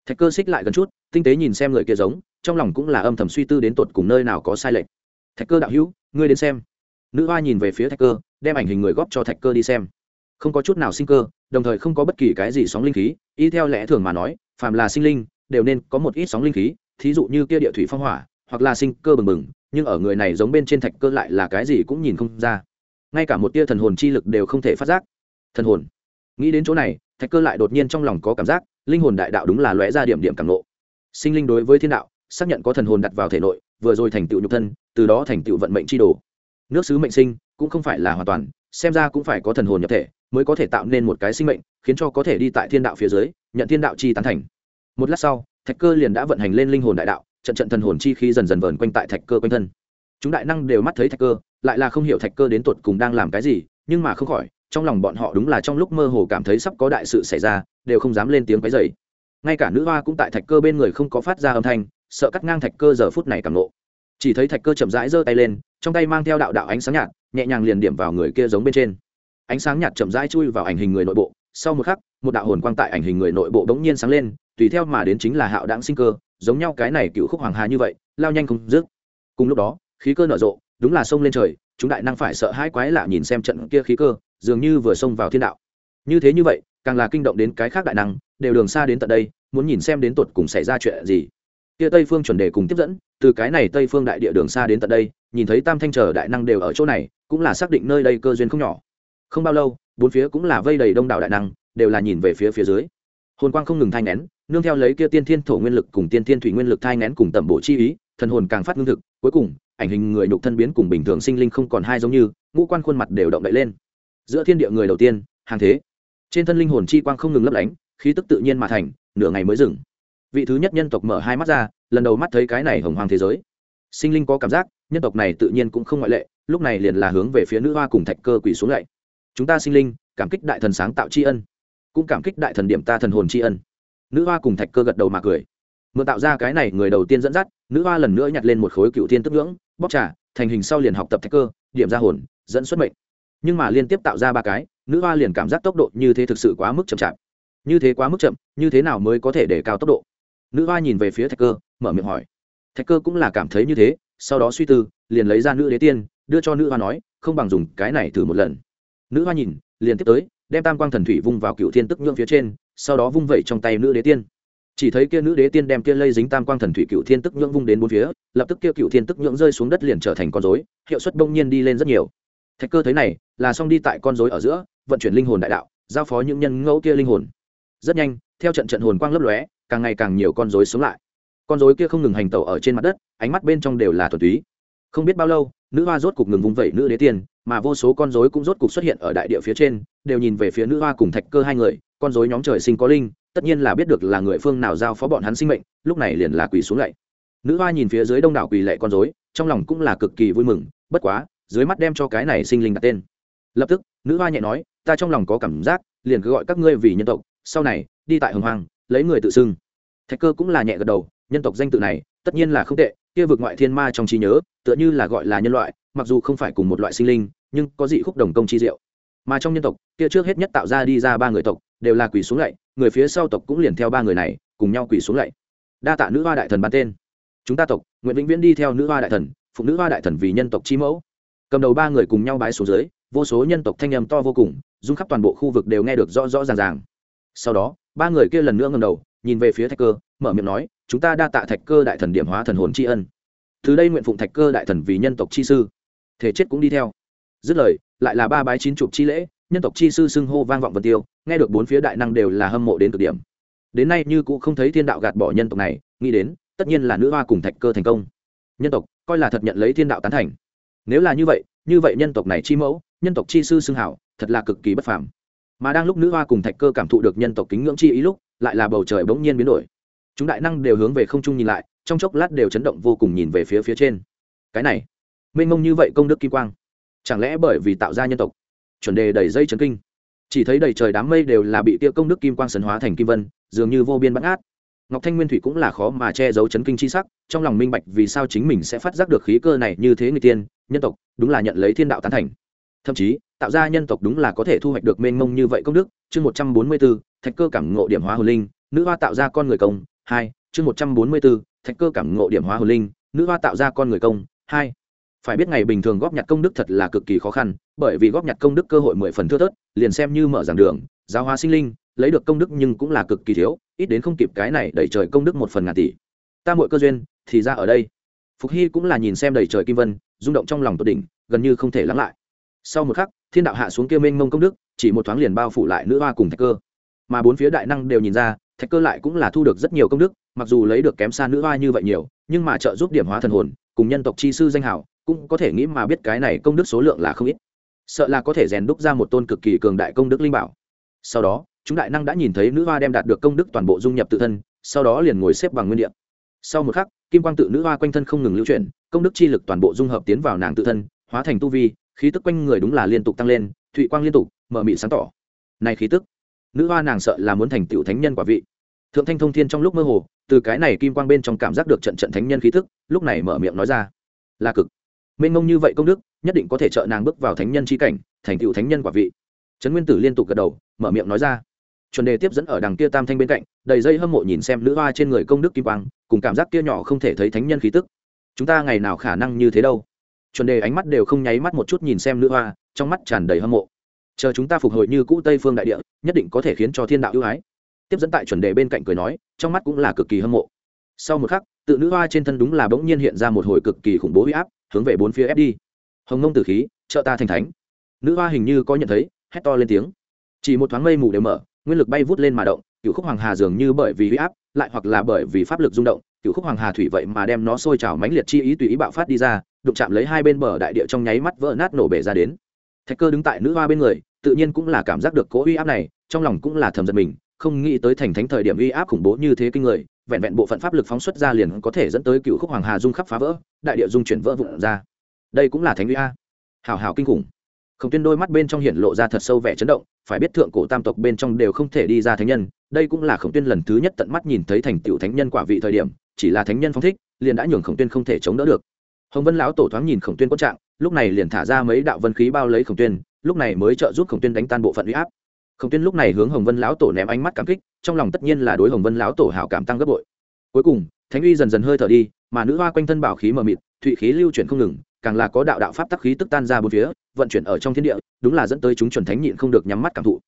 Thạch cơ xích lại gần chút, tinh tế nhìn xem người kia giống, trong lòng cũng là âm thầm suy tư đến tột cùng nơi nào có sai lệch. Thạch cơ đạo hữu, ngươi đến xem. Nữ hoa nhìn về phía thạch cơ, đem ảnh hình người góp cho thạch cơ đi xem không có chút nào sinh cơ, đồng thời không có bất kỳ cái gì sóng linh khí. Y theo lẽ thường mà nói, phàm là sinh linh, đều nên có một ít sóng linh khí, thí dụ như kia địa thủy phong hỏa, hoặc là sinh cơ bừng bừng, nhưng ở người này giống bên trên thạch cơ lại là cái gì cũng nhìn không ra. Ngay cả một tia thần hồn chi lực đều không thể phát giác. Thần hồn. Nghĩ đến chỗ này, thạch cơ lại đột nhiên trong lòng có cảm giác, linh hồn đại đạo đúng là lóe ra điểm điểm cảm lộ sinh linh đối với thiên đạo, xác nhận có thần hồn đặt vào thể nội, vừa rồi thành tựu nhục thân, từ đó thành tựu vận mệnh chi đồ. Nước sứ mệnh sinh, cũng không phải là hoàn toàn xem ra cũng phải có thần hồn nhập thể mới có thể tạo nên một cái sinh mệnh, khiến cho có thể đi tại thiên đạo phía dưới, nhận thiên đạo chi tán thành. Một lát sau, thạch cơ liền đã vận hành lên linh hồn đại đạo, trận trận thần hồn chi khí dần dần vờn quanh tại thạch cơ quanh thân. Chúng đại năng đều mắt thấy thạch cơ, lại là không hiểu thạch cơ đến tột cùng đang làm cái gì, nhưng mà không khỏi, trong lòng bọn họ đúng là trong lúc mơ hồ cảm thấy sắp có đại sự xảy ra, đều không dám lên tiếng cái dày ngay cả nữ hoa cũng tại thạch cơ bên người không có phát ra âm thanh, sợ cắt ngang thạch cơ giờ phút này càng nộ chỉ thấy thạch cơ chậm rãi giơ tay lên, trong tay mang theo đạo đạo ánh sáng nhạt, nhẹ nhàng liền điểm vào người kia giống bên trên. Ánh sáng nhạt chậm rãi chui vào ảnh hình người nội bộ, sau một khắc, một đạo hồn quang tại ảnh hình người nội bộ bỗng nhiên sáng lên, tùy theo mà đến chính là hạo đáng sinh cơ, giống nhau cái này cựu khúc hoàng hà như vậy, lao nhanh không dứt. Cùng lúc đó, khí cơ nở rộ, đúng là sông lên trời, chúng đại năng phải sợ hãi quái lạ nhìn xem trận kia khí cơ, dường như vừa xông vào thiên đạo. Như thế như vậy, càng là kinh động đến cái khác đại năng, đều đường xa đến tận đây, muốn nhìn xem đến tột cùng xảy ra chuyện gì kia tây phương chuẩn đề cùng tiếp dẫn, từ cái này tây phương đại địa đường xa đến tận đây, nhìn thấy tam thanh chờ đại năng đều ở chỗ này, cũng là xác định nơi đây cơ duyên không nhỏ. Không bao lâu, bốn phía cũng là vây đầy đông đảo đại năng, đều là nhìn về phía phía dưới. Hồn quang không ngừng thai nén nương theo lấy kia tiên thiên thổ nguyên lực cùng tiên thiên thủy nguyên lực thai nén cùng tẩm bộ chi ý, thần hồn càng phát ngưng thực, cuối cùng, ảnh hình người nhục thân biến cùng bình thường sinh linh không còn hai giống như, ngũ quan khuôn mặt đều động đậy lên. Giữa thiên địa người đầu tiên, hàng thế. Trên thân linh hồn chi quang không ngừng lấp lánh, khí tức tự nhiên mà thành, nửa ngày mới dừng vị thứ nhất nhân tộc mở hai mắt ra, lần đầu mắt thấy cái này hồng hoàng thế giới. Sinh linh có cảm giác, nhân tộc này tự nhiên cũng không ngoại lệ, lúc này liền là hướng về phía nữ hoa cùng thạch cơ quỳ xuống lạy chúng ta sinh linh, cảm kích đại thần sáng tạo tri ân. Cũng cảm kích đại thần điểm ta thần hồn tri ân. Nữ hoa cùng thạch cơ gật đầu mà cười. Mượn tạo ra cái này, người đầu tiên dẫn dắt, nữ hoa lần nữa nhặt lên một khối cựu thiên tức ngưỡng bóc trả, thành hình sau liền học tập thạch cơ, điểm ra hồn, dẫn xuất mệnh. Nhưng mà liên tiếp tạo ra ba cái, nữ hoa liền cảm giác tốc độ như thế thực sự quá mức chậm chạp. Như thế quá mức chậm, như thế nào mới có thể để cao tốc độ? Nữ hoa nhìn về phía thạch cơ, mở miệng hỏi. Thạch cơ cũng là cảm thấy như thế, sau đó suy tư, liền lấy ra nữ đế tiên, đưa cho nữ hoa nói, không bằng dùng cái này thử một lần. Nữ hoa nhìn, liền tiếp tới, đem tam quang thần thủy vung vào cựu thiên tức nhượng phía trên, sau đó vung vẩy trong tay nữ đế tiên. Chỉ thấy kia nữ đế tiên đem kia lây dính tam quang thần thủy cựu thiên tức nhượng vung đến bốn phía, lập tức kia cựu thiên tức nhượng rơi xuống đất liền trở thành con dối hiệu suất bỗng nhiên đi lên rất nhiều. Thạch cơ thấy này, là xong đi tại con dối ở giữa, vận chuyển linh hồn đại đạo, giao phó những nhân ngẫu kia linh hồn. Rất nhanh, theo trận trận hồn quang lấp lóe càng ngày càng nhiều con rối sống lại. Con rối kia không ngừng hành tẩu ở trên mặt đất ánh mắt bên trong đều là thuần túy. Không biết bao lâu nữ hoa rốt cục ngừng vung vẩy nữ đế tiên mà vô số con rối cũng rốt cục xuất hiện ở đại địa phía trên đều nhìn về phía nữ hoa cùng thạch cơ hai người con rối nhóm trời sinh có linh tất nhiên là biết được là người phương nào giao phó bọn hắn sinh mệnh lúc này liền là quỳ xuống lạy nữ hoa nhìn phía dưới đông đảo quỳ lệ con rối, trong lòng cũng là cực kỳ vui mừng bất quá dưới mắt đem cho cái này sinh linh đặt tên. Lập tức nữ hoa nhẹ nói ta trong lòng có cảm giác liền cứ gọi các ngươi vì nhân tộc sau này đi tại hồng hoàng lấy người tự xưng. Thạch cơ cũng là nhẹ gật đầu, nhân tộc danh tự này, tất nhiên là không tệ, kia vực ngoại thiên ma trong trí nhớ, tựa như là gọi là nhân loại, mặc dù không phải cùng một loại sinh linh, nhưng có dị khúc đồng công chi diệu. Mà trong nhân tộc, kia trước hết nhất tạo ra đi ra ba người tộc, đều là quỷ xuống lạy, người phía sau tộc cũng liền theo ba người này, cùng nhau quỷ xuống lạy. Đa tạ nữ hoa đại thần ban tên. Chúng ta tộc, nguyện vĩnh viễn đi theo nữ hoa đại thần, phụ nữ hoa đại thần vì nhân tộc chi mẫu. Cầm đầu ba người cùng nhau bái xuống dưới, vô số nhân tộc thanh âm to vô cùng dung khắp toàn bộ khu vực đều nghe được rõ rõ ràng ràng. Sau đó ba người kia lần nữa ngầm đầu, nhìn về phía thạch cơ, mở miệng nói, chúng ta đa tạ thạch cơ đại thần điểm hóa thần hồn tri ân. Từ đây nguyện phụng thạch cơ đại thần vì nhân tộc chi sư. Thể chết cũng đi theo. Dứt lời, lại là ba bái chín chục chi lễ, nhân tộc chi sư xưng hô vang vọng vân tiêu, nghe được bốn phía đại năng đều là hâm mộ đến cực điểm. Đến nay như cũng không thấy thiên đạo gạt bỏ nhân tộc này, nghĩ đến, tất nhiên là nữ hoa cùng thạch cơ thành công. Nhân tộc, coi là thật nhận lấy thiên đạo tán thành. Nếu là như vậy như vậy nhân tộc này chi mẫu, nhân tộc chi sư xưng hảo, thật là cực kỳ bất phàm mà đang lúc nữ hoa cùng thạch cơ cảm thụ được nhân tộc kính ngưỡng chi ý lúc, lại là bầu trời bỗng nhiên biến đổi. Chúng đại năng đều hướng về không trung nhìn lại, trong chốc lát đều chấn động vô cùng nhìn về phía phía trên. Cái này, mênh mông như vậy công đức kim quang, chẳng lẽ bởi vì tạo ra nhân tộc, chuẩn đề đầy dây chấn kinh? Chỉ thấy đầy trời đám mây đều là bị tia công đức kim quang sấn hóa thành kim vân, dường như vô biên bắt át. Ngọc thanh nguyên thủy cũng là khó mà che giấu chấn kinh chi sắc, trong lòng minh bạch vì sao chính mình sẽ phát giác được khí cơ này như thế người tiên, nhân tộc, đúng là nhận lấy thiên đạo tán thành thậm chí, tạo ra nhân tộc đúng là có thể thu hoạch được mênh mông như vậy công đức. Chương một trăm bốn mươi b ố thạch cơ cảm ngộ điểm hóa hồ linh, nữ hoa tạo ra con người công, hai. Chương một trăm bốn mươi b ố thạch cơ cảm ngộ điểm hóa hồ linh, nữ hoa tạo ra con người công, hai. Phải biết ngày bình thường góp nhặt công đức thật là cực kỳ khó khăn, bởi vì góp nhặt công đức cơ hội mười phần thưa thớt, liền xem như mở giảng đường, giáo hóa sinh linh, lấy được công đức nhưng cũng là cực kỳ thiếu, ít đến không kịp cái này đẩy trời công đức một phần ngàn tỷ. Ta mọi cơ duyên, thì ra ở đây. Phục hy cũng là nhìn xem đầy trời kim vân, rung động trong lòng tốt đỉnh, gần như không thể lắng lại sau một khắc, thiên đạo hạ xuống kia mênh mông công đức, chỉ một thoáng liền bao phủ lại nữ hoa cùng thạch cơ. Mà bốn phía đại năng đều nhìn ra, thạch cơ lại cũng là thu được rất nhiều công đức, mặc dù lấy được kém xa nữ hoa như vậy nhiều, nhưng mà trợ giúp điểm hóa thần hồn, cùng nhân tộc chi sư danh hảo cũng có thể nghĩ mà biết cái này công đức số lượng là không ít. Sợ là có thể rèn đúc ra một tôn cực kỳ cường đại công đức linh bảo. Sau đó, chúng đại năng đã nhìn thấy nữ hoa đem đạt được công đức toàn bộ dung nhập tự thân, sau đó liền ngồi xếp bằng nguyên đ ị a sau một khắc, kim quang tự nữ hoa quanh thân không ngừng lưu chuyển, công đức chi lực toàn bộ dung hợp tiến vào nàng tự thân, hóa thành tu vi khí tức quanh người đúng là liên tục tăng lên, thụy quang liên tục, mở mị sáng tỏ. Này khí tức, nữ hoa nàng sợ là muốn thành tựu thánh nhân quả vị. Thượng thanh thông thiên trong lúc mơ hồ, từ cái này kim quang bên trong cảm giác được trận trận thánh nhân khí tức, lúc này mở miệng nói ra. Là cực. Mênh mông như vậy công đức, nhất định có thể trợ nàng bước vào thánh nhân c h i cảnh, thành tựu thánh nhân quả vị. Trấn nguyên tử liên tục gật đầu, mở miệng nói ra. Chuẩn đề tiếp dẫn ở đằng kia tam thanh bên cạnh, đầy dây hâm mộ nhìn xem nữ hoa trên người công đức kim quang, cùng cảm giác kia nhỏ không thể thấy thánh nhân khí tức. Chúng ta ngày nào khả năng như thế đâu? Chuẩn đề ánh mắt đều không nháy mắt một chút nhìn xem nữ hoa, trong mắt tràn đầy hâm mộ. Chờ chúng ta phục hồi như cũ tây phương đại địa, nhất định có thể khiến cho thiên đạo ưu ái. Tiếp dẫn tại chuẩn đề bên cạnh cười nói, trong mắt cũng là cực kỳ hâm mộ. Sau một khắc, tự nữ hoa trên thân đúng là bỗng nhiên hiện ra một hồi cực kỳ khủng bố huy áp, hướng về bốn phía ép đi. Hồng ngông tử khí, trợ ta thành thánh. Nữ hoa hình như có nhận thấy, hét to lên tiếng. Chỉ một thoáng mây mù đều mở, nguyên lực bay vút lên mà động, cựu khúc hoàng hà dường như bởi vì huy áp, lại hoặc là bởi vì pháp lực rung động, cựu khúc hoàng hà thủy vậy mà đem nó sôi trào mãnh liệt chi ý tùy ý bạo phát đi ra đụng chạm lấy hai bên bờ đại địa trong nháy mắt vỡ nát nổ bể ra đến. Thạch cơ đứng tại nữ hoa bên người, tự nhiên cũng là cảm giác được cố uy áp này, trong lòng cũng là thầm giật mình, không nghĩ tới thành thánh thời điểm uy áp khủng bố như thế kinh người, vẹn vẹn bộ phận pháp lực phóng xuất ra liền có thể dẫn tới cựu khúc hoàng hà dung khắp phá vỡ, đại địa dung chuyển vỡ vụn ra. Đây cũng là thánh uy a. Hào hào kinh khủng. Không tuyên đôi mắt bên trong hiện lộ ra thật sâu vẻ chấn động, phải biết thượng cổ tam tộc bên trong đều không thể đi ra thánh nhân, đây cũng là khổng tuyên lần thứ nhất tận mắt nhìn thấy thành tựu thánh nhân quả vị thời điểm, chỉ là thánh nhân phong thích, liền đã nhường khổng tuyên không thể chống đỡ được hồng vân lão tổ thoáng nhìn khổng tuyên có trạng, lúc này liền thả ra mấy đạo vân khí bao lấy khổng tuyên, lúc này mới trợ giúp khổng tuyên đánh tan bộ phận huy áp. Khổng tuyên lúc này hướng hồng vân lão tổ ném ánh mắt cảm kích, trong lòng tất nhiên là đối hồng vân lão tổ hảo cảm tăng gấp bội. Cuối cùng, thánh uy dần dần hơi thở đi, mà nữ hoa quanh thân bảo khí mờ mịt, thụy khí lưu chuyển không ngừng, càng là có đạo đạo pháp tắc khí tức tan ra bốn phía, vận chuyển ở trong thiên địa, đúng là dẫn tới chúng chuẩn thánh nhịn không được nhắm mắt cảm thụ.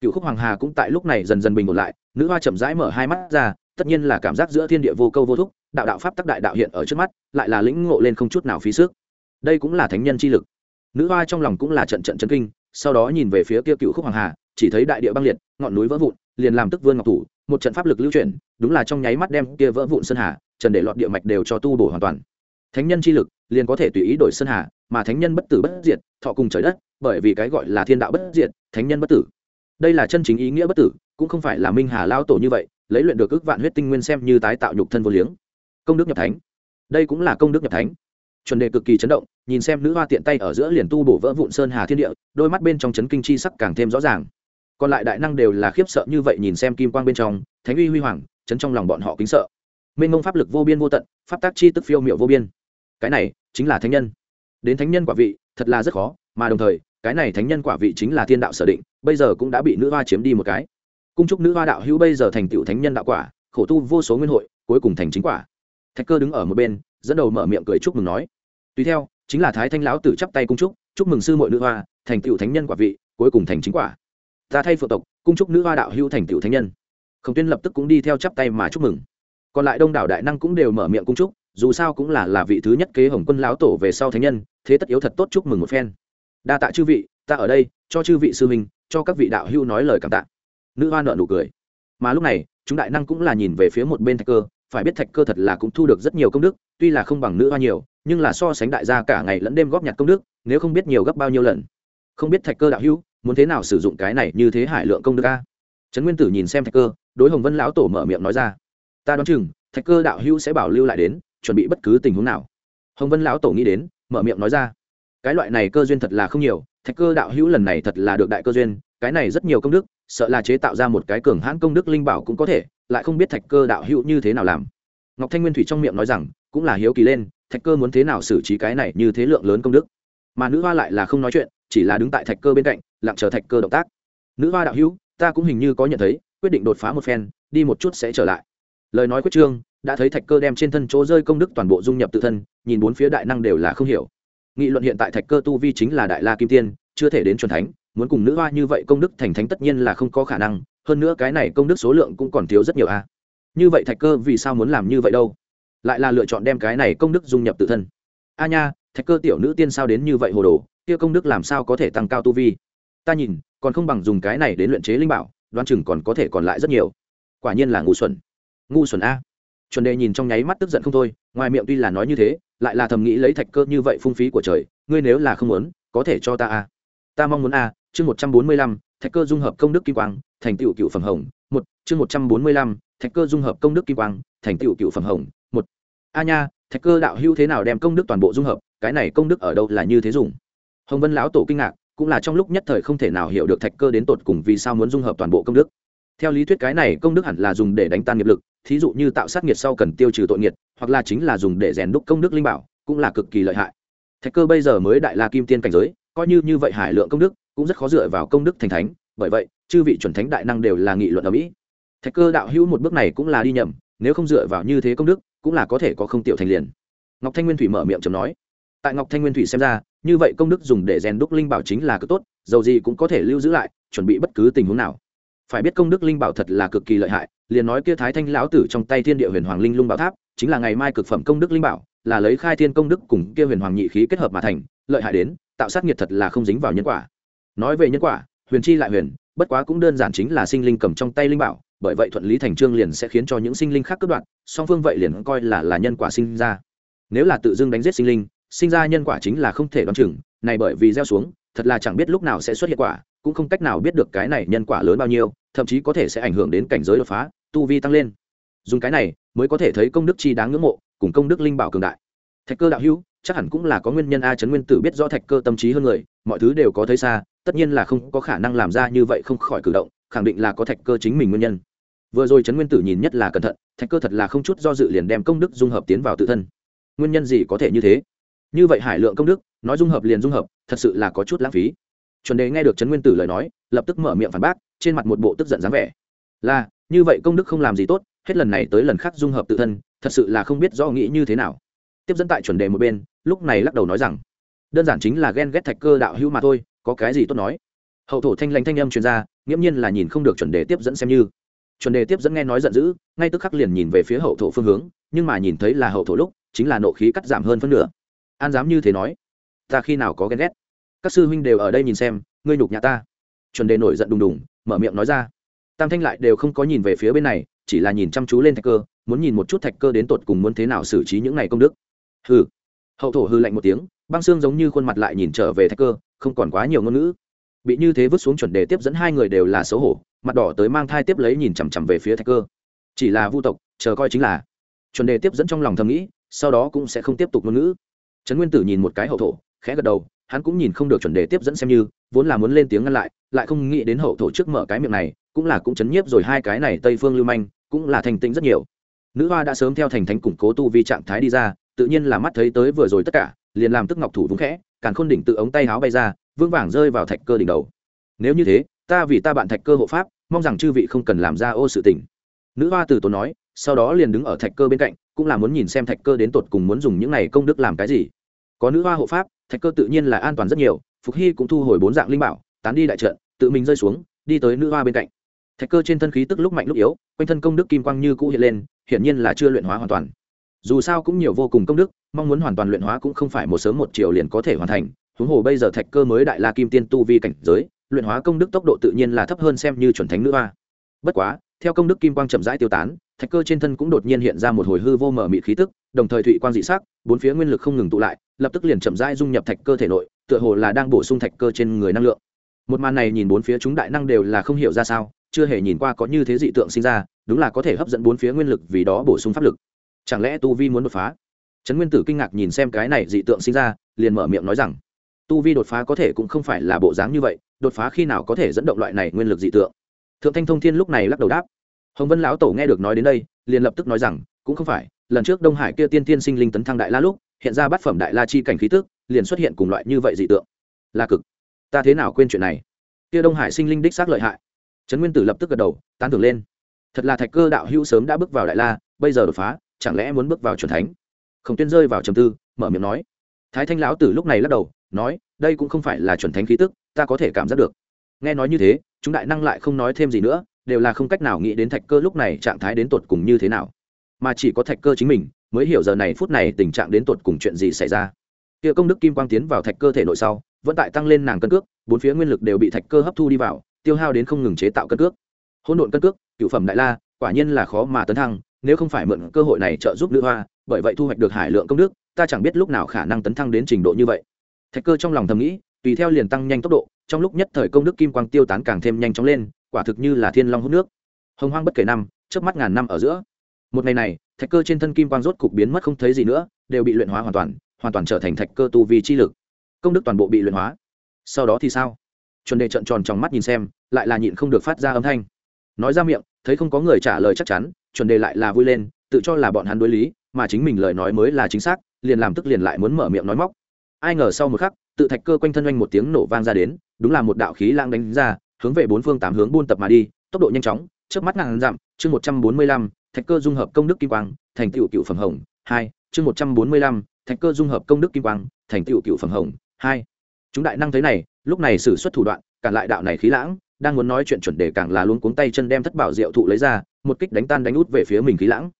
Cựu khúc hoàng hà cũng tại lúc này dần dần bình ổn lại, nữ hoa chậm rãi mở hai mắt ra, tất nhiên là cảm giác giữa thiên địa vô câu vô thúc đạo đạo pháp tắc đại đạo hiện ở trước mắt, lại là lĩnh ngộ lên không chút nào phí sức. Đây cũng là thánh nhân chi lực. Nữ hoa trong lòng cũng là trận trận chấn kinh, sau đó nhìn về phía kia cựu khúc hoàng hà, chỉ thấy đại địa băng liệt, ngọn núi vỡ vụn, liền làm tức vươn ngọc thủ, một trận pháp lực lưu chuyển, đúng là trong nháy mắt đem kia vỡ vụn sơn hà, trần để lọt địa mạch đều cho tu bổ hoàn toàn. Thánh nhân chi lực liền có thể tùy ý đổi sơn hà, mà thánh nhân bất tử bất diệt, thọ cùng trời đất, bởi vì cái gọi là thiên đạo bất diệt, thánh nhân bất tử. Đây là chân chính ý nghĩa bất tử, cũng không phải là minh hà lao tổ như vậy, lấy luyện được ước vạn huyết tinh nguyên xem như tái tạo nhục thân vô liếng công đức nhập thánh. Đây cũng là công đức nhập thánh. Chuẩn đề cực kỳ chấn động, nhìn xem nữ hoa tiện tay ở giữa liền tu bổ vỡ vụn sơn hà thiên địa, đôi mắt bên trong chấn kinh chi sắc càng thêm rõ ràng. Còn lại đại năng đều là khiếp sợ như vậy nhìn xem kim quang bên trong, thánh uy huy hoàng, chấn trong lòng bọn họ kính sợ. Minh mông pháp lực vô biên vô tận, pháp tác chi tức phiêu miệu vô biên. Cái này chính là thánh nhân. Đến thánh nhân quả vị, thật là rất khó, mà đồng thời, cái này thánh nhân quả vị chính là thiên đạo sở định, bây giờ cũng đã bị nữ hoa chiếm đi một cái. Cung trúc nữ hoa đạo hữu bây giờ thành tựu thánh nhân đạo quả, khổ tu vô số nguyên hội, cuối cùng thành chính quả thạch cơ đứng ở một bên, dẫn đầu mở miệng cười chúc mừng nói, tùy theo, chính là thái thanh lão tử chắp tay cung trúc chúc mừng sư mội nữ hoa, thành tựu thánh nhân quả vị, cuối cùng thành chính quả. Ta thay phượng tộc, cung trúc nữ hoa đạo hữu thành tựu thánh nhân. Khổng tuyên lập tức cũng đi theo chắp tay mà chúc mừng. Còn lại đông đảo đại năng cũng đều mở miệng cung trúc dù sao cũng là là vị thứ nhất kế hồng quân lão tổ về sau thánh nhân, thế tất yếu thật tốt chúc mừng một phen. Đa tạ chư vị, ta ở đây, cho chư vị sư minh cho các vị đạo hữu nói lời cảm tạ. Nữ hoa nợ nụ cười. Mà lúc này, chúng đại năng cũng là nhìn về phía một bên thạch cơ phải biết thạch cơ thật là cũng thu được rất nhiều công đức, tuy là không bằng nữ hoa nhiều, nhưng là so sánh đại gia cả ngày lẫn đêm góp nhặt công đức, nếu không biết nhiều gấp bao nhiêu lần. Không biết thạch cơ đạo hữu, muốn thế nào sử dụng cái này như thế hải lượng công đức a? Trấn nguyên tử nhìn xem thạch cơ, đối hồng vân lão tổ mở miệng nói ra. Ta đoán chừng, thạch cơ đạo hữu sẽ bảo lưu lại đến, chuẩn bị bất cứ tình huống nào. Hồng vân lão tổ nghĩ đến, mở miệng nói ra. Cái loại này cơ duyên thật là không nhiều, thạch cơ đạo hữu lần này thật là được đại cơ duyên, cái này rất nhiều công đức sợ là chế tạo ra một cái cường hãn công đức linh bảo cũng có thể, lại không biết thạch cơ đạo hữu như thế nào làm. Ngọc thanh nguyên thủy trong miệng nói rằng, cũng là hiếu kỳ lên, thạch cơ muốn thế nào xử trí cái này như thế lượng lớn công đức? Mà nữ hoa lại là không nói chuyện, chỉ là đứng tại thạch cơ bên cạnh, lặng chờ thạch cơ động tác. Nữ hoa đạo hữu, ta cũng hình như có nhận thấy, quyết định đột phá một phen, đi một chút sẽ trở lại. Lời nói quyết trương, đã thấy thạch cơ đem trên thân chỗ rơi công đức toàn bộ dung nhập tự thân, nhìn bốn phía đại năng đều là không hiểu. Nghị luận hiện tại thạch cơ tu vi chính là đại la kim tiên, chưa thể đến c thánh muốn cùng nữ hoa như vậy công đức thành thánh tất nhiên là không có khả năng, hơn nữa cái này công đức số lượng cũng còn thiếu rất nhiều a như vậy thạch cơ vì sao muốn làm như vậy đâu? Lại là lựa chọn đem cái này công đức dung nhập tự thân. A nha, thạch cơ tiểu nữ tiên sao đến như vậy hồ đồ, kia công đức làm sao có thể tăng cao tu vi? Ta nhìn, còn không bằng dùng cái này đến luyện chế linh bảo, đoán chừng còn có thể còn lại rất nhiều. Quả nhiên là ngu xuẩn. Ngu xuẩn a. Chuẩn đề nhìn trong nháy mắt tức giận không thôi, ngoài miệng tuy là nói như thế, lại là thầm nghĩ lấy thạch cơ như vậy phung phí của trời, ngươi nếu là không muốn, có thể cho ta a ta mong muốn a chương một trăm bốn mươi lăm, thạch cơ dung hợp công đức kim quang, thành tựu cựu phẩm hồng, một, chương một trăm bốn mươi lăm, thạch cơ dung hợp công đức kim quang, thành tựu cựu phẩm hồng, một. A nha, thạch cơ đạo hữu thế nào đem công đức toàn bộ dung hợp, cái này công đức ở đâu là như thế dùng? Hồng vân lão tổ kinh ngạc, cũng là trong lúc nhất thời không thể nào hiểu được thạch cơ đến tột cùng vì sao muốn dung hợp toàn bộ công đức. Theo lý thuyết cái này công đức hẳn là dùng để đánh tan nghiệp lực, thí dụ như tạo sát nghiệt sau cần tiêu trừ tội nghiệt, hoặc là chính là dùng để rèn đúc công đức linh bảo, cũng là cực kỳ lợi hại. Thạch cơ bây giờ mới đại la kim tiên cảnh giới coi như như vậy hải lượng công đức cũng rất khó dựa vào công đức thành thánh, bởi vậy, chư vị chuẩn thánh đại năng đều là nghị luận ở mỹ. Thạch cơ đạo hữu một bước này cũng là đi nhầm, nếu không dựa vào như thế công đức, cũng là có thể có không tiểu thành liền. Ngọc thanh nguyên thủy mở miệng chấm nói. Tại ngọc thanh nguyên thủy xem ra, như vậy công đức dùng để rèn đúc linh bảo chính là cực tốt, dầu gì cũng có thể lưu giữ lại, chuẩn bị bất cứ tình huống nào. Phải biết công đức linh bảo thật là cực kỳ lợi hại, liền nói kia thái thanh lão tử trong tay thiên địa huyền hoàng linh lung bảo tháp, chính là ngày mai cực phẩm công đức linh bảo, là lấy khai thiên công đức cùng kia huyền hoàng nhị khí kết hợp mà thành, lợi hại đến tạo sát nghiệt thật là không dính vào nhân quả. Nói về nhân quả, huyền chi lại huyền, bất quá cũng đơn giản chính là sinh linh cầm trong tay linh bảo, bởi vậy thuận lý thành trương liền sẽ khiến cho những sinh linh khác cướp đoạt, song phương vậy liền coi là là nhân quả sinh ra. Nếu là tự dưng đánh giết sinh linh, sinh ra nhân quả chính là không thể đoán chừng, này bởi vì gieo xuống, thật là chẳng biết lúc nào sẽ xuất hiện quả, cũng không cách nào biết được cái này nhân quả lớn bao nhiêu, thậm chí có thể sẽ ảnh hưởng đến cảnh giới đột phá, tu vi tăng lên. Dùng cái này mới có thể thấy công đức chi đáng ngưỡng mộ, cùng công đức linh bảo cường đại. Thạch cơ đạo hữu chắc hẳn cũng là có nguyên nhân a trấn nguyên tử biết rõ thạch cơ tâm trí hơn người, mọi thứ đều có thấy xa, tất nhiên là không có khả năng làm ra như vậy không khỏi cử động, khẳng định là có thạch cơ chính mình nguyên nhân. Vừa rồi trấn nguyên tử nhìn nhất là cẩn thận, thạch cơ thật là không chút do dự liền đem công đức dung hợp tiến vào tự thân. Nguyên nhân gì có thể như thế? Như vậy hải lượng công đức, nói dung hợp liền dung hợp, thật sự là có chút lãng phí. Chuẩn đề nghe được trấn nguyên tử lời nói, lập tức mở miệng phản bác, trên mặt một bộ tức giận dáng vẻ. Là, như vậy công đức không làm gì tốt, hết lần này tới lần khác dung hợp tự thân, thật sự là không biết do nghĩ như thế nào tiếp dẫn tại chuẩn đề một bên, lúc này lắc đầu nói rằng, đơn giản chính là ghen ghét thạch cơ đạo hữu mà thôi, có cái gì tốt nói. Hậu thổ thanh lãnh thanh âm truyền ra, nghiễm nhiên là nhìn không được chuẩn đề tiếp dẫn xem như. Chuẩn đề tiếp dẫn nghe nói giận dữ, ngay tức khắc liền nhìn về phía hậu thổ phương hướng, nhưng mà nhìn thấy là hậu thổ lúc, chính là nộ khí cắt giảm hơn phân nửa. An dám như thế nói, ta khi nào có ghen ghét? Các sư huynh đều ở đây nhìn xem, ngươi nhục nhà ta. Chuẩn đề nổi giận đùng đùng, mở miệng nói ra. Tam thanh lại đều không có nhìn về phía bên này, chỉ là nhìn chăm chú lên thạch cơ, muốn nhìn một chút thạch cơ đến tột cùng muốn thế nào xử trí những này công đức hừ. Hậu thổ hư lạnh một tiếng, băng xương giống như khuôn mặt lại nhìn trở về thạch cơ, không còn quá nhiều ngôn ngữ. Bị như thế vứt xuống chuẩn đề tiếp dẫn hai người đều là xấu hổ, mặt đỏ tới mang thai tiếp lấy nhìn chằm chằm về phía thạch cơ. Chỉ là vu tộc, chờ coi chính là. Chuẩn đề tiếp dẫn trong lòng thầm nghĩ, sau đó cũng sẽ không tiếp tục ngôn ngữ. Trấn nguyên tử nhìn một cái hậu thổ, khẽ gật đầu, hắn cũng nhìn không được chuẩn đề tiếp dẫn xem như, vốn là muốn lên tiếng ngăn lại lại không nghĩ đến hậu thổ trước mở cái miệng này, cũng là cũng chấn nhiếp rồi hai cái này tây phương lưu manh, cũng là thành tĩnh rất nhiều. Nữ hoa đã sớm theo thành thánh củng cố tu vi trạng thái đi ra tự nhiên là mắt thấy tới vừa rồi tất cả, liền làm tức ngọc thủ vúng khẽ, càn khôn đỉnh tự ống tay háo bay ra, vương vàng rơi vào thạch cơ đỉnh đầu. Nếu như thế, ta vì ta bạn thạch cơ hộ pháp, mong rằng chư vị không cần làm ra ô sự tình. Nữ hoa từ tốn nói, sau đó liền đứng ở thạch cơ bên cạnh, cũng là muốn nhìn xem thạch cơ đến tột cùng muốn dùng những này công đức làm cái gì. Có nữ hoa hộ pháp, thạch cơ tự nhiên là an toàn rất nhiều, phục hy cũng thu hồi bốn dạng linh bảo, tán đi đại trận, tự mình rơi xuống, đi tới nữ hoa bên cạnh. Thạch cơ trên thân khí tức lúc mạnh lúc yếu, quanh thân công đức kim quang như cũ hiện lên, hiển nhiên là chưa luyện hóa hoàn toàn dù sao cũng nhiều vô cùng công đức, mong muốn hoàn toàn luyện hóa cũng không phải một sớm một chiều liền có thể hoàn thành. Huống hồ bây giờ thạch cơ mới đại la kim tiên tu vi cảnh giới, luyện hóa công đức tốc độ tự nhiên là thấp hơn xem như chuẩn thánh nữ hoa. Bất quá, theo công đức kim quang chậm rãi tiêu tán, thạch cơ trên thân cũng đột nhiên hiện ra một hồi hư vô mở mị khí tức, đồng thời thụy quang dị sắc, bốn phía nguyên lực không ngừng tụ lại, lập tức liền chậm rãi dung nhập thạch cơ thể nội, tựa hồ là đang bổ sung thạch cơ trên người năng lượng. Một màn này nhìn bốn phía chúng đại năng đều là không hiểu ra sao, chưa hề nhìn qua có như thế dị tượng sinh ra, đúng là có thể hấp dẫn bốn phía nguyên lực vì đó bổ sung pháp lực chẳng lẽ tu vi muốn đột phá? Trấn nguyên tử kinh ngạc nhìn xem cái này dị tượng sinh ra, liền mở miệng nói rằng, tu vi đột phá có thể cũng không phải là bộ dáng như vậy, đột phá khi nào có thể dẫn động loại này nguyên lực dị tượng? Thượng thanh thông thiên lúc này lắc đầu đáp. Hồng vân lão tổ nghe được nói đến đây, liền lập tức nói rằng, cũng không phải, lần trước đông hải kia tiên tiên sinh linh tấn thăng đại la lúc, hiện ra bát phẩm đại la chi cảnh khí tức, liền xuất hiện cùng loại như vậy dị tượng. Là cực, ta thế nào quên chuyện này? Kia đông hải sinh linh đích xác lợi hại. Trấn nguyên tử lập tức gật đầu, tán thưởng lên. Thật là thạch cơ đạo hữu sớm đã bước vào đại la, bây giờ đột phá chẳng lẽ muốn bước vào c thánh? Khổng tuyên rơi vào trầm tư, mở miệng nói. Thái thanh lão tử lúc này lắc đầu, nói, đây cũng không phải là chuẩn thánh khí tức, ta có thể cảm giác được. Nghe nói như thế, chúng đại năng lại không nói thêm gì nữa, đều là không cách nào nghĩ đến thạch cơ lúc này trạng thái đến tột cùng như thế nào. Mà chỉ có thạch cơ chính mình, mới hiểu giờ này phút này tình trạng đến tột cùng chuyện gì xảy ra. Kia công đức kim quang tiến vào thạch cơ thể nội sau, vẫn tại tăng lên nàng cân cước, bốn phía nguyên lực đều bị thạch cơ hấp thu đi vào, tiêu hao đến không ngừng chế tạo cân cước. Hỗn độn cân cước, cựu phẩm đại la, quả nhiên là khó mà tấn thăng nếu không phải mượn cơ hội này trợ giúp nữ hoa, bởi vậy thu hoạch được hải lượng công đức, ta chẳng biết lúc nào khả năng tấn thăng đến trình độ như vậy. Thạch cơ trong lòng thầm nghĩ, tùy theo liền tăng nhanh tốc độ, trong lúc nhất thời công đức kim quang tiêu tán càng thêm nhanh chóng lên, quả thực như là thiên long hút nước. Hồng hoang bất kể năm trước mắt ngàn năm ở giữa. Một ngày này, thạch cơ trên thân kim quang rốt cục biến mất không thấy gì nữa, đều bị luyện hóa hoàn toàn hoàn toàn trở thành thạch cơ tu vi chi lực. Công đức toàn bộ bị luyện hóa. Sau đó thì sao? Chuẩn đề trận tròn trong mắt nhìn xem, lại là nhịn không được phát ra âm thanh. Nói ra miệng, thấy không có người trả lời chắc chắn chuẩn đề lại là vui lên, tự cho là bọn hắn đối lý, mà chính mình lời nói mới là chính xác, liền làm tức liền lại muốn mở miệng nói móc. Ai ngờ sau một khắc, tự thạch cơ quanh thân oanh một tiếng nổ vang ra đến, đúng là một đạo khí lang đánh ra, hướng về bốn phương tám hướng buôn tập mà đi, tốc độ nhanh chóng trước mắt ngàn dặm, chương một trăm bốn mươi lăm, thạch cơ dung hợp công đức kim quang, thành tựu cựu phẩm hồng, hai, chương một trăm bốn mươi lăm, thạch cơ dung hợp công đức kim quang, thành tựu cựu phẩm hồng, hai. Chúng đại năng thấy này, lúc này xử xuất thủ đoạn, cản lại đạo này khí lãng đang muốn nói chuyện chuẩn đề càng là luôn cuống tay chân đem thất bảo diệu thụ lấy ra, một kích đánh tan đánh út về phía mình khí lãng.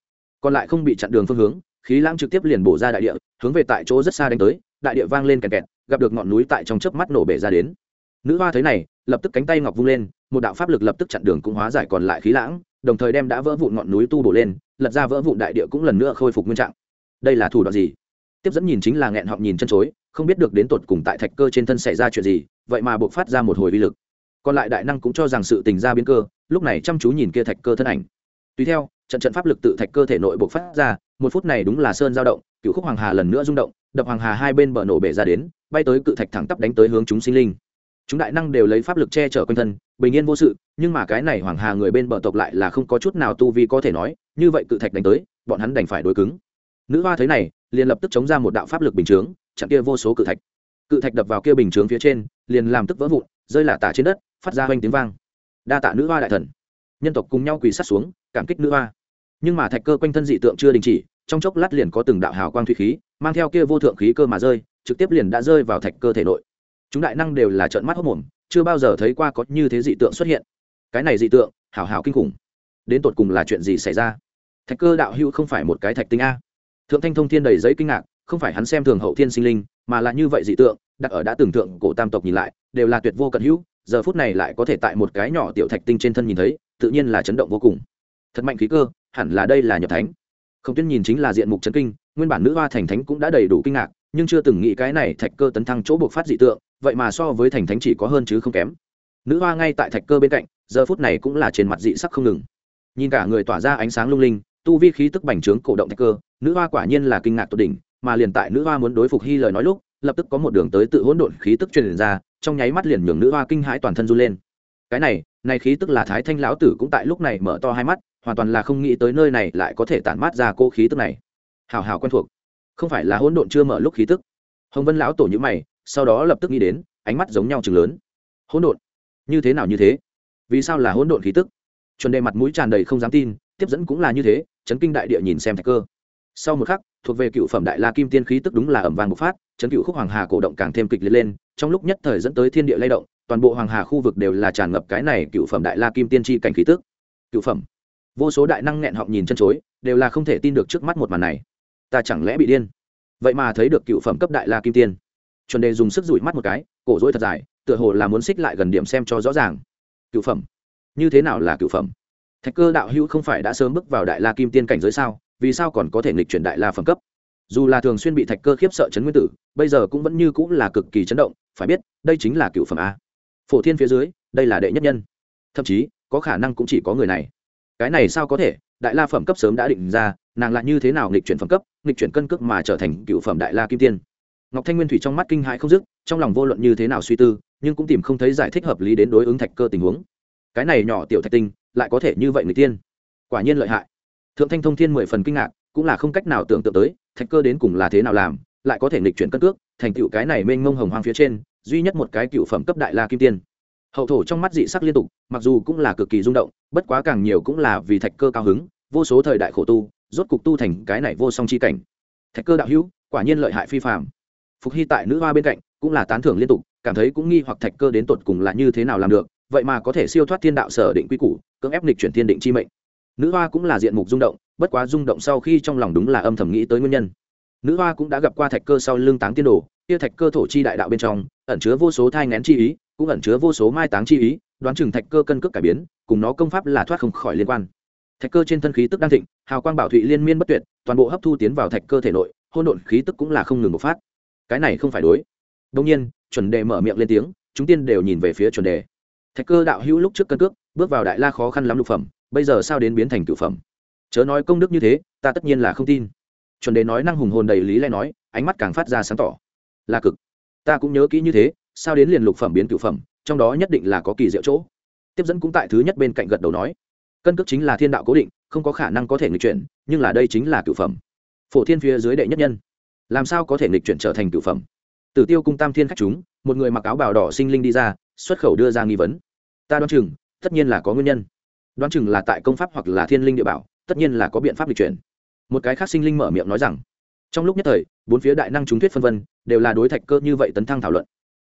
Còn lại không bị chặn đường phương hướng, khí lãng trực tiếp liền bổ ra đại địa, hướng về tại chỗ rất xa đánh tới, đại địa vang lên kẹt kẹt, gặp được ngọn núi tại trong chớp mắt nổ bể ra đến. Nữ hoa thấy này, lập tức cánh tay ngọc vung lên, một đạo pháp lực lập tức chặn đường cũng hóa giải còn lại khí lãng, đồng thời đem đã vỡ vụn ngọn núi tu bổ lên, lật ra vỡ vụn đại địa cũng lần nữa khôi phục nguyên trạng. Đây là thủ đoạn gì? Tiếp dẫn nhìn chính là nghẹn họng nhìn chân chối, không biết được đến tột cùng tại thạch cơ trên thân xảy ra chuyện gì, vậy mà buộc phát ra một hồi vi lực còn lại đại năng cũng cho rằng sự tình ra biến cơ, lúc này chăm chú nhìn kia thạch cơ thân ảnh. Tùy theo, trận trận pháp lực tự thạch cơ thể nội buộc phát ra, một phút này đúng là sơn dao động, cựu khúc hoàng hà lần nữa rung động, đập hoàng hà hai bên bờ nổ bể ra đến, bay tới cự thạch thẳng tắp đánh tới hướng chúng sinh linh. Chúng đại năng đều lấy pháp lực che chở quanh thân, bình yên vô sự, nhưng mà cái này hoàng hà người bên bờ tộc lại là không có chút nào tu vi có thể nói, như vậy cự thạch đánh tới, bọn hắn đành phải đối cứng. Nữ hoa thấy này, liền lập tức chống ra một đạo pháp lực bình chướng, chặn kia vô số cự thạch. Cự thạch đập vào kia bình chướng phía trên, liền làm tức vỡ vụn, rơi là tả trên đất phát ra hoanh tiếng vang. Đa tạ nữ hoa đại thần. Nhân tộc cùng nhau quỳ sát xuống, cảm kích nữ hoa. Nhưng mà thạch cơ quanh thân dị tượng chưa đình chỉ, trong chốc lát liền có từng đạo hào quang thủy khí, mang theo kia vô thượng khí cơ mà rơi, trực tiếp liền đã rơi vào thạch cơ thể nội. Chúng đại năng đều là trợn mắt hốc mồm, chưa bao giờ thấy qua có như thế dị tượng xuất hiện. Cái này dị tượng hào hào kinh khủng. Đến tột cùng là chuyện gì xảy ra? Thạch cơ đạo hữu không phải một cái thạch tinh a. Thượng thanh thông thiên đầy giấy kinh ngạc, không phải hắn xem thường hậu thiên sinh linh, mà là như vậy dị tượng, đặt ở đã tưởng tượng cổ tam tộc nhìn lại, đều là tuyệt vô cận hữu giờ phút này lại có thể tại một cái nhỏ tiểu thạch tinh trên thân nhìn thấy, tự nhiên là chấn động vô cùng. Thật mạnh khí cơ, hẳn là đây là nhập thánh. Không tuyên nhìn chính là diện mục chấn kinh, nguyên bản nữ hoa thành thánh cũng đã đầy đủ kinh ngạc, nhưng chưa từng nghĩ cái này thạch cơ tấn thăng chỗ buộc phát dị tượng, vậy mà so với thành thánh chỉ có hơn chứ không kém. Nữ hoa ngay tại thạch cơ bên cạnh, giờ phút này cũng là trên mặt dị sắc không ngừng. Nhìn cả người tỏa ra ánh sáng lung linh, tu vi khí tức bành trướng cổ động thạch cơ, nữ hoa quả nhiên là kinh ngạc tột đỉnh, mà liền tại nữ hoa muốn đối phục hy lời nói lúc lập tức có một đường tới tự hỗn độn khí tức truyền ra, trong nháy mắt liền nhường nữ hoa kinh hãi toàn thân run lên. Cái này này khí tức là thái thanh lão tử cũng tại lúc này mở to hai mắt, hoàn toàn là không nghĩ tới nơi này lại có thể tản mát ra cô khí tức này. Hào hào quen thuộc. Không phải là hỗn độn chưa mở lúc khí tức. Hồng vân lão tổ nhữ mày, sau đó lập tức nghĩ đến, ánh mắt giống nhau chừng lớn. Hỗn độn? Như thế nào như thế? Vì sao là hỗn độn khí tức? Chuẩn đề mặt mũi tràn đầy không dám tin, tiếp dẫn cũng là như thế, chấn kinh đại địa nhìn xem thạch cơ sau một khắc, thuộc về cựu phẩm đại la kim tiên khí tức đúng là ẩm vàng bộc phát, chấn cựu khúc hoàng hà cổ động càng thêm kịch liệt lên, trong lúc nhất thời dẫn tới thiên địa lay động, toàn bộ hoàng hà khu vực đều là tràn ngập cái này cựu phẩm đại la kim tiên tri cảnh khí tức. Cựu phẩm. Vô số đại năng nghẹn họng nhìn chân chối, đều là không thể tin được trước mắt một màn này. Ta chẳng lẽ bị điên? Vậy mà thấy được cựu phẩm cấp đại la kim tiên. Chuẩn đề dùng sức rủi mắt một cái, cổ dối thật dài, tựa hồ là muốn xích lại gần điểm xem cho rõ ràng. Cựu phẩm. Như thế nào là cựu phẩm? Thạch cơ đạo hữu không phải đã sớm bước vào đại la kim tiên cảnh giới sao? Vì sao còn có thể nghịch chuyển đại la phẩm cấp? Dù là thường xuyên bị thạch cơ khiếp sợ chấn nguyên tử, bây giờ cũng vẫn như cũng là cực kỳ chấn động, phải biết, đây chính là cựu phẩm a. Phổ thiên phía dưới, đây là đệ nhất nhân. Thậm chí, có khả năng cũng chỉ có người này. Cái này sao có thể? Đại la phẩm cấp sớm đã định ra, nàng lại như thế nào nghịch chuyển phẩm cấp, nghịch chuyển cân cước mà trở thành cựu phẩm đại la kim tiên? Ngọc thanh nguyên thủy trong mắt kinh hãi không dứt, trong lòng vô luận như thế nào suy tư, nhưng cũng tìm không thấy giải thích hợp lý đến đối ứng thạch cơ tình huống. Cái này nhỏ tiểu thạch tinh, lại có thể như vậy người tiên? Quả nhiên lợi hại thượng thanh thông thiên mười phần kinh ngạc, cũng là không cách nào tưởng tượng tới, thạch cơ đến cùng là thế nào làm, lại có thể nghịch chuyển cân cước, thành tựu cái này mênh mông hồng hoang phía trên, duy nhất một cái cựu phẩm cấp đại la kim tiên. Hậu thổ trong mắt dị sắc liên tục, mặc dù cũng là cực kỳ rung động, bất quá càng nhiều cũng là vì thạch cơ cao hứng, vô số thời đại khổ tu, rốt cục tu thành cái này vô song chi cảnh. Thạch cơ đạo hữu, quả nhiên lợi hại phi phạm phục hy tại nữ hoa bên cạnh, cũng là tán thưởng liên tục, cảm thấy cũng nghi hoặc thạch cơ đến tột cùng là như thế nào làm được, vậy mà có thể siêu thoát thiên đạo sở định quy củ, cưỡng ép lịch chuyển thiên định chi mệnh nữ hoa cũng là diện mục rung động, bất quá rung động sau khi trong lòng đúng là âm thầm nghĩ tới nguyên nhân. Nữ hoa cũng đã gặp qua thạch cơ sau lưng táng tiên đồ, kia thạch cơ thổ chi đại đạo bên trong, ẩn chứa vô số thai ngén chi ý, cũng ẩn chứa vô số mai táng chi ý, đoán chừng thạch cơ cân cước cải biến, cùng nó công pháp là thoát không khỏi liên quan. Thạch cơ trên thân khí tức đang thịnh, hào quang bảo thụy liên miên bất tuyệt, toàn bộ hấp thu tiến vào thạch cơ thể nội hôn độn khí tức cũng là không ngừng bộc phát. Cái này không phải đối. Đông nhiên, chuẩn đề mở miệng lên tiếng, chúng tiên đều nhìn về phía chuẩn đề. Thạch cơ đạo hữu lúc trước cân cước, bước vào đại la khó khăn lắm lục phẩm bây giờ sao đến biến thành cửu phẩm? Chớ nói công đức như thế, ta tất nhiên là không tin. Chuẩn đề nói năng hùng hồn đầy lý lẽ nói, ánh mắt càng phát ra sáng tỏ. Là cực. Ta cũng nhớ kỹ như thế, sao đến liền lục phẩm biến cửu phẩm, trong đó nhất định là có kỳ diệu chỗ. Tiếp dẫn cũng tại thứ nhất bên cạnh gật đầu nói, cân cước chính là thiên đạo cố định, không có khả năng có thể nghịch chuyển, nhưng là đây chính là cửu phẩm. Phổ thiên phía dưới đệ nhất nhân. Làm sao có thể nghịch chuyển trở thành cửu phẩm? Tử tiêu cung tam thiên khách chúng, một người mặc áo bào đỏ sinh linh đi ra, xuất khẩu đưa ra nghi vấn. Ta đoán chừng, tất nhiên là có nguyên nhân đoán chừng là tại công pháp hoặc là thiên linh địa bảo, tất nhiên là có biện pháp lịch chuyển. Một cái khác sinh linh mở miệng nói rằng, trong lúc nhất thời, bốn phía đại năng chúng thuyết phân vân, đều là đối thạch cơ như vậy tấn thăng thảo luận.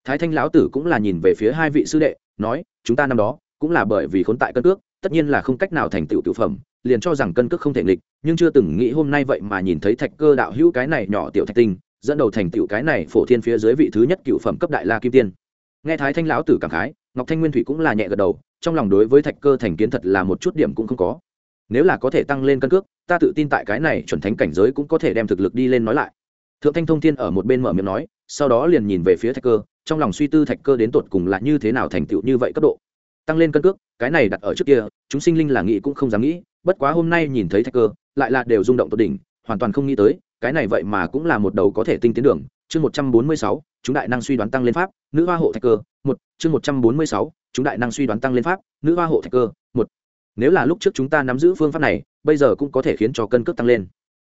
Thái thanh lão tử cũng là nhìn về phía hai vị sư đệ, nói, chúng ta năm đó, cũng là bởi vì khốn tại cân cước, tất nhiên là không cách nào thành tựu tiểu phẩm, liền cho rằng cân cước không thể nghịch, nhưng chưa từng nghĩ hôm nay vậy mà nhìn thấy thạch cơ đạo hữu cái này nhỏ tiểu thạch tinh, dẫn đầu thành tựu cái này phổ thiên phía dưới vị thứ nhất cựu phẩm cấp đại la kim tiên nghe thái thanh lão tử cảm khái, ngọc thanh nguyên thủy cũng là nhẹ gật đầu, trong lòng đối với thạch cơ thành kiến thật là một chút điểm cũng không có. Nếu là có thể tăng lên cân cước, ta tự tin tại cái này chuẩn thánh cảnh giới cũng có thể đem thực lực đi lên nói lại. Thượng thanh thông thiên ở một bên mở miệng nói, sau đó liền nhìn về phía thạch cơ, trong lòng suy tư thạch cơ đến tột cùng là như thế nào thành tựu như vậy cấp độ. Tăng lên cân cước, cái này đặt ở trước kia, chúng sinh linh là nghĩ cũng không dám nghĩ, bất quá hôm nay nhìn thấy thạch cơ, lại là đều rung động tột đỉnh, hoàn toàn không nghĩ tới, cái này vậy mà cũng là một đầu có thể tinh tiến đường chương một trăm bốn mươi sáu, chúng đại năng suy đoán tăng lên pháp, nữ hoa hộ thạch cơ, một, chương một trăm bốn mươi sáu, chúng đại năng suy đoán tăng lên pháp, nữ hoa hộ thạch cơ, một. Nếu là lúc trước chúng ta nắm giữ phương pháp này, bây giờ cũng có thể khiến cho cân cước tăng lên.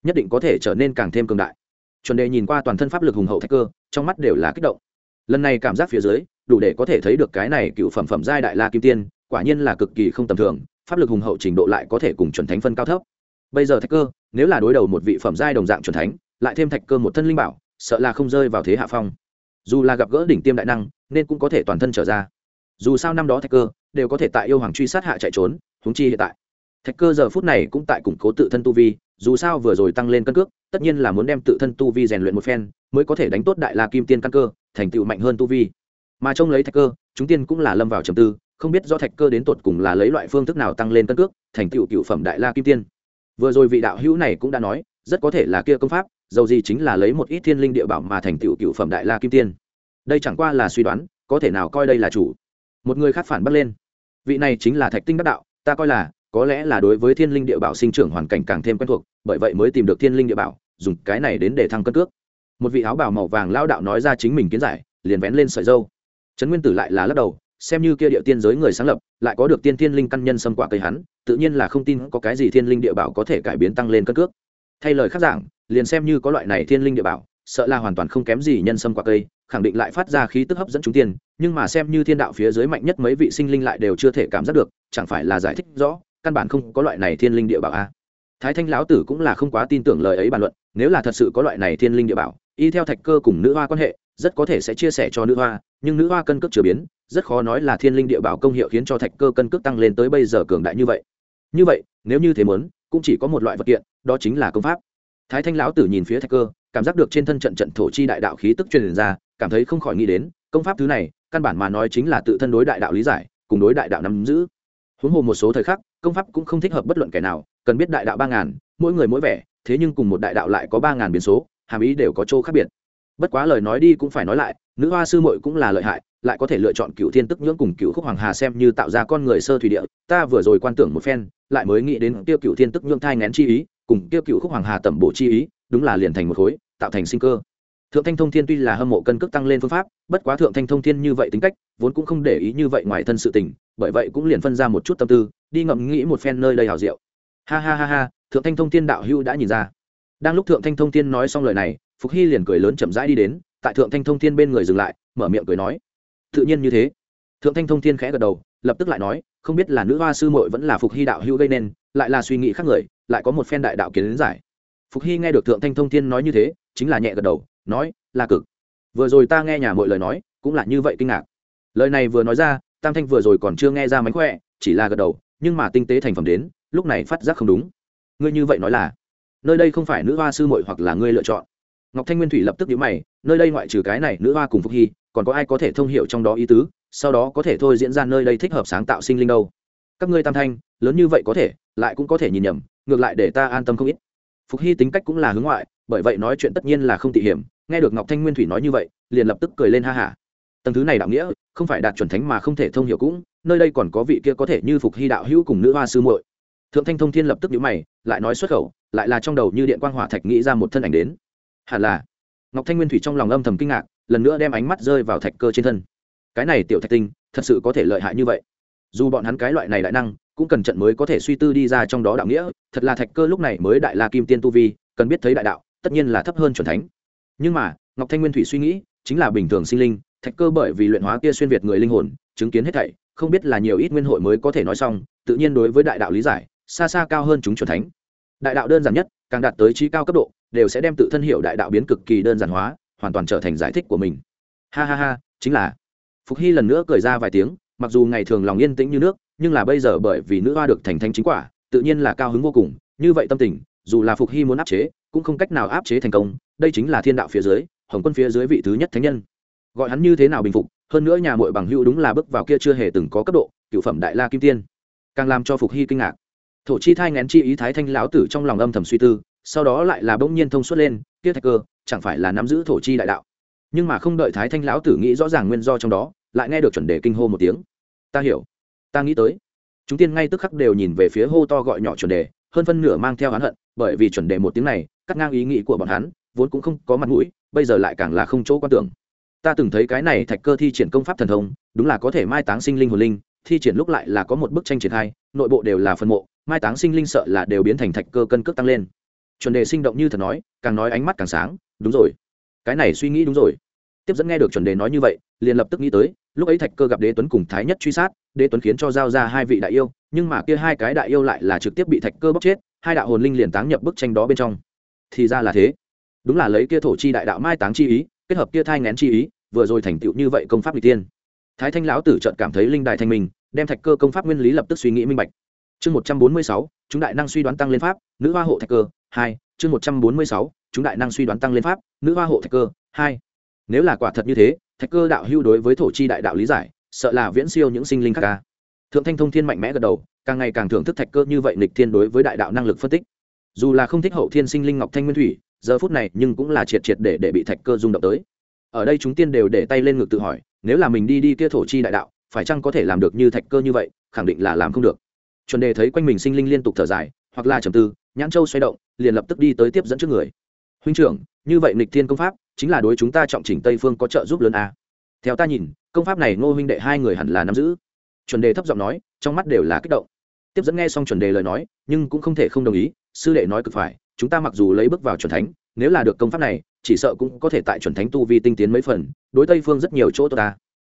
Nhất định có thể trở nên càng thêm cường đại. Chuẩn đề nhìn qua toàn thân pháp lực hùng hậu thạch cơ, trong mắt đều là kích động. Lần này cảm giác phía dưới, đủ để có thể thấy được cái này cựu phẩm phẩm giai đại la kim tiên, quả nhiên là cực kỳ không tầm thường, pháp lực hùng hậu trình độ lại có thể cùng chuẩn thánh phân cao thấp. Bây giờ thạch cơ, nếu là đối đầu một vị phẩm giai đồng dạng chuẩn thánh, lại thêm thạch cơ một thân linh bảo sợ là không rơi vào thế hạ phong. Dù là gặp gỡ đỉnh tiêm đại năng, nên cũng có thể toàn thân trở ra. Dù sao năm đó thạch cơ đều có thể tại yêu hoàng truy sát hạ chạy trốn húng chi hiện tại. Thạch cơ giờ phút này cũng tại củng cố tự thân tu vi, dù sao vừa rồi tăng lên căn cước, tất nhiên là muốn đem tự thân tu vi rèn luyện một phen, mới có thể đánh tốt đại la kim tiên căn cơ, thành tựu mạnh hơn tu vi. Mà trông lấy thạch cơ, chúng tiên cũng là lâm vào trầm tư, không biết do thạch cơ đến tột cùng là lấy loại phương thức nào tăng lên căn cước, thành tựu cựu phẩm đại la kim tiên. Vừa rồi vị đạo hữu này cũng đã nói, rất có thể là kia công pháp dầu gì chính là lấy một ít thiên linh địa bảo mà thành tựu cựu phẩm đại la kim tiên. Đây chẳng qua là suy đoán, có thể nào coi đây là chủ. Một người khác phản bất lên. Vị này chính là thạch tinh đắc đạo, ta coi là, có lẽ là đối với thiên linh địa bảo sinh trưởng hoàn cảnh càng thêm quen thuộc, bởi vậy mới tìm được thiên linh địa bảo, dùng cái này đến để thăng cân cước. Một vị áo bào màu vàng lao đạo nói ra chính mình kiến giải, liền vén lên sợi dâu. Trấn nguyên tử lại là lắc đầu, xem như kia địa tiên giới người sáng lập, lại có được tiên thiên linh căn nhân xâm quả cây hắn, tự nhiên là không tin có cái gì thiên linh địa bảo có thể cải biến tăng lên cân cước thay lời khác giảng, liền xem như có loại này thiên linh địa bảo, sợ là hoàn toàn không kém gì nhân sâm quả cây, khẳng định lại phát ra khí tức hấp dẫn chúng tiên, nhưng mà xem như thiên đạo phía dưới mạnh nhất mấy vị sinh linh lại đều chưa thể cảm giác được, chẳng phải là giải thích rõ, căn bản không có loại này thiên linh địa bảo a. Thái thanh lão tử cũng là không quá tin tưởng lời ấy bàn luận, nếu là thật sự có loại này thiên linh địa bảo, y theo thạch cơ cùng nữ hoa quan hệ, rất có thể sẽ chia sẻ cho nữ hoa, nhưng nữ hoa cân cước chưa biến, rất khó nói là thiên linh địa bảo công hiệu khiến cho thạch cơ cân cước tăng lên tới bây giờ cường đại như vậy. Như vậy, nếu như thế muốn, cũng chỉ có một loại vật kiện đó chính là công pháp. Thái thanh lão tử nhìn phía thạch cơ, cảm giác được trên thân trận trận thổ chi đại đạo khí tức truyền ra, cảm thấy không khỏi nghĩ đến, công pháp thứ này, căn bản mà nói chính là tự thân đối đại đạo lý giải, cùng đối đại đạo nắm giữ. Huống hồ một số thời khắc, công pháp cũng không thích hợp bất luận kẻ nào, cần biết đại đạo ba ngàn, mỗi người mỗi vẻ, thế nhưng cùng một đại đạo lại có ba ngàn biến số, hàm ý đều có chỗ khác biệt. Bất quá lời nói đi cũng phải nói lại, nữ hoa sư muội cũng là lợi hại, lại có thể lựa chọn cựu thiên tức nhưỡng cùng cựu khúc hoàng hà xem như tạo ra con người sơ thủy địa, ta vừa rồi quan tưởng một phen, lại mới nghĩ đến tiêu cựu thiên tức nhưỡng thai ngén chi ý cùng kia cựu khúc hoàng hà tẩm bổ chi ý, đúng là liền thành một khối, tạo thành sinh cơ. Thượng thanh thông thiên tuy là hâm mộ cân cước tăng lên phương pháp, bất quá thượng thanh thông thiên như vậy tính cách, vốn cũng không để ý như vậy ngoài thân sự tình, bởi vậy cũng liền phân ra một chút tâm tư, đi ngậm nghĩ một phen nơi đây hào diệu. Ha ha ha ha, thượng thanh thông thiên đạo hữu đã nhìn ra. Đang lúc thượng thanh thông thiên nói xong lời này, phục hy liền cười lớn chậm rãi đi đến, tại thượng thanh thông thiên bên người dừng lại, mở miệng cười nói, tự nhiên như thế. Thượng thanh thông thiên khẽ gật đầu, lập tức lại nói, không biết là nữ hoa sư muội vẫn là phục hy đạo hữu gây nên, lại là suy nghĩ khác người lại có một phen đại đạo kiến giải. Phục hy nghe được thượng thanh thông tiên nói như thế, chính là nhẹ gật đầu, nói là cực. Vừa rồi ta nghe nhà mọi lời nói, cũng là như vậy kinh ngạc. Lời này vừa nói ra, tam thanh vừa rồi còn chưa nghe ra mánh khỏe, chỉ là gật đầu, nhưng mà tinh tế thành phẩm đến, lúc này phát giác không đúng. Ngươi như vậy nói là, nơi đây không phải nữ hoa sư muội hoặc là ngươi lựa chọn. Ngọc thanh nguyên thủy lập tức nhíu mày, nơi đây ngoại trừ cái này nữ hoa cùng phục hy, còn có ai có thể thông hiểu trong đó ý tứ? Sau đó có thể thôi diễn ra nơi đây thích hợp sáng tạo sinh linh đâu. Các ngươi tam thanh, lớn như vậy có thể lại cũng có thể nhìn nhầm, ngược lại để ta an tâm không ít. Phục hy tính cách cũng là hướng ngoại, bởi vậy nói chuyện tất nhiên là không tỉ hiểm, nghe được ngọc thanh nguyên thủy nói như vậy, liền lập tức cười lên ha hả. Tầng thứ này đạo nghĩa, không phải đạt chuẩn thánh mà không thể thông hiểu cũng, nơi đây còn có vị kia có thể như phục hy đạo hữu cùng nữ hoa sư muội. Thượng thanh thông thiên lập tức nhíu mày, lại nói xuất khẩu, lại là trong đầu như điện quang hỏa thạch nghĩ ra một thân ảnh đến. Hẳn là. Ngọc thanh nguyên thủy trong lòng âm thầm kinh ngạc, lần nữa đem ánh mắt rơi vào thạch cơ trên thân. Cái này tiểu thạch tinh, thật sự có thể lợi hại như vậy. Dù bọn hắn cái loại này đại năng cũng cần trận mới có thể suy tư đi ra trong đó đạo nghĩa, thật là thạch cơ lúc này mới đại la kim tiên tu vi, cần biết thấy đại đạo, tất nhiên là thấp hơn chuẩn thánh. Nhưng mà, ngọc thanh nguyên thủy suy nghĩ, chính là bình thường sinh linh, thạch cơ bởi vì luyện hóa kia xuyên việt người linh hồn, chứng kiến hết thảy, không biết là nhiều ít nguyên hội mới có thể nói xong, tự nhiên đối với đại đạo lý giải, xa xa cao hơn chúng chuẩn thánh. Đại đạo đơn giản nhất, càng đạt tới trí cao cấp độ, đều sẽ đem tự thân hiệu đại đạo biến cực kỳ đơn giản hóa, hoàn toàn trở thành giải thích của mình. Ha ha ha, chính là. Phục hy lần nữa cười ra vài tiếng, mặc dù ngày thường lòng yên tĩnh như nước nhưng là bây giờ bởi vì nữ hoa được thành thánh chính quả, tự nhiên là cao hứng vô cùng, như vậy tâm tình, dù là phục hy muốn áp chế, cũng không cách nào áp chế thành công, đây chính là thiên đạo phía dưới, hồng quân phía dưới vị thứ nhất thánh nhân. Gọi hắn như thế nào bình phục, hơn nữa nhà muội bằng hữu đúng là bước vào kia chưa hề từng có cấp độ, cựu phẩm đại la kim tiên. Càng làm cho phục hy kinh ngạc. Thổ chi thai ngén chi ý thái thanh lão tử trong lòng âm thầm suy tư, sau đó lại là bỗng nhiên thông suốt lên, kia thạch cơ, chẳng phải là nắm giữ thổ chi đại đạo? Nhưng mà không đợi thái thanh lão tử nghĩ rõ ràng nguyên do trong đó, lại nghe được chuẩn đề kinh hô một tiếng. Ta hiểu ta nghĩ tới. Chúng tiên ngay tức khắc đều nhìn về phía hô to gọi nhỏ chuẩn đề, hơn phân nửa mang theo hắn hận, bởi vì chuẩn đề một tiếng này, cắt ngang ý nghĩ của bọn hắn, vốn cũng không có mặt mũi, bây giờ lại càng là không chỗ quan tưởng. Ta từng thấy cái này thạch cơ thi triển công pháp thần thông, đúng là có thể mai táng sinh linh hồn linh, thi triển lúc lại là có một bức tranh triển khai, nội bộ đều là phân mộ, mai táng sinh linh sợ là đều biến thành thạch cơ cân cước tăng lên. Chuẩn đề sinh động như thật nói, càng nói ánh mắt càng sáng, đúng rồi. Cái này suy nghĩ đúng rồi. Tiếp dẫn nghe được chuẩn đề nói như vậy, liền lập tức nghĩ tới, lúc ấy thạch cơ gặp đế tuấn cùng thái nhất truy sát đế tuấn khiến cho giao ra hai vị đại yêu, nhưng mà kia hai cái đại yêu lại là trực tiếp bị thạch cơ bóc chết, hai đạo hồn linh liền táng nhập bức tranh đó bên trong. Thì ra là thế. Đúng là lấy kia thổ chi đại đạo mai táng chi ý, kết hợp kia thai ngén chi ý, vừa rồi thành tựu như vậy công pháp n tiên. Thái thanh lão tử trợn cảm thấy linh đại thanh minh, đem thạch cơ công pháp nguyên lý lập tức suy nghĩ minh bạch. Chương một trăm bốn mươi sáu, chúng đại năng suy đoán tăng lên pháp, nữ hoa hộ thạch cơ, hai, chương một trăm bốn mươi sáu, chúng đại năng suy đoán tăng lên pháp, nữ hoa hộ thạch cơ, hai. Nếu là quả thật như thế, thạch cơ đạo hưu đối với thổ chi đại đạo lý giải sợ là viễn siêu những sinh linh khác ca. Thượng thanh thông thiên mạnh mẽ gật đầu, càng ngày càng thưởng thức thạch cơ như vậy nịch thiên đối với đại đạo năng lực phân tích. Dù là không thích hậu thiên sinh linh ngọc thanh nguyên thủy, giờ phút này nhưng cũng là triệt triệt để để bị thạch cơ rung động tới. Ở đây chúng tiên đều để tay lên ngực tự hỏi, nếu là mình đi đi kia thổ chi đại đạo, phải chăng có thể làm được như thạch cơ như vậy, khẳng định là làm không được. Chuẩn đề thấy quanh mình sinh linh liên tục thở dài, hoặc là trầm tư, nhãn châu xoay động, liền lập tức đi tới tiếp dẫn trước người. Huynh trưởng, như vậy nịch thiên công pháp, chính là đối chúng ta trọng chỉnh tây phương có trợ giúp lớn a theo ta nhìn công pháp này ngô huynh đệ hai người hẳn là nắm giữ. Chuẩn đề thấp giọng nói, trong mắt đều là kích động. Tiếp dẫn nghe xong chuẩn đề lời nói, nhưng cũng không thể không đồng ý, sư đệ nói cực phải, chúng ta mặc dù lấy bước vào chuẩn thánh, nếu là được công pháp này, chỉ sợ cũng có thể tại chuẩn thánh tu vi tinh tiến mấy phần, đối tây phương rất nhiều chỗ tốt ta.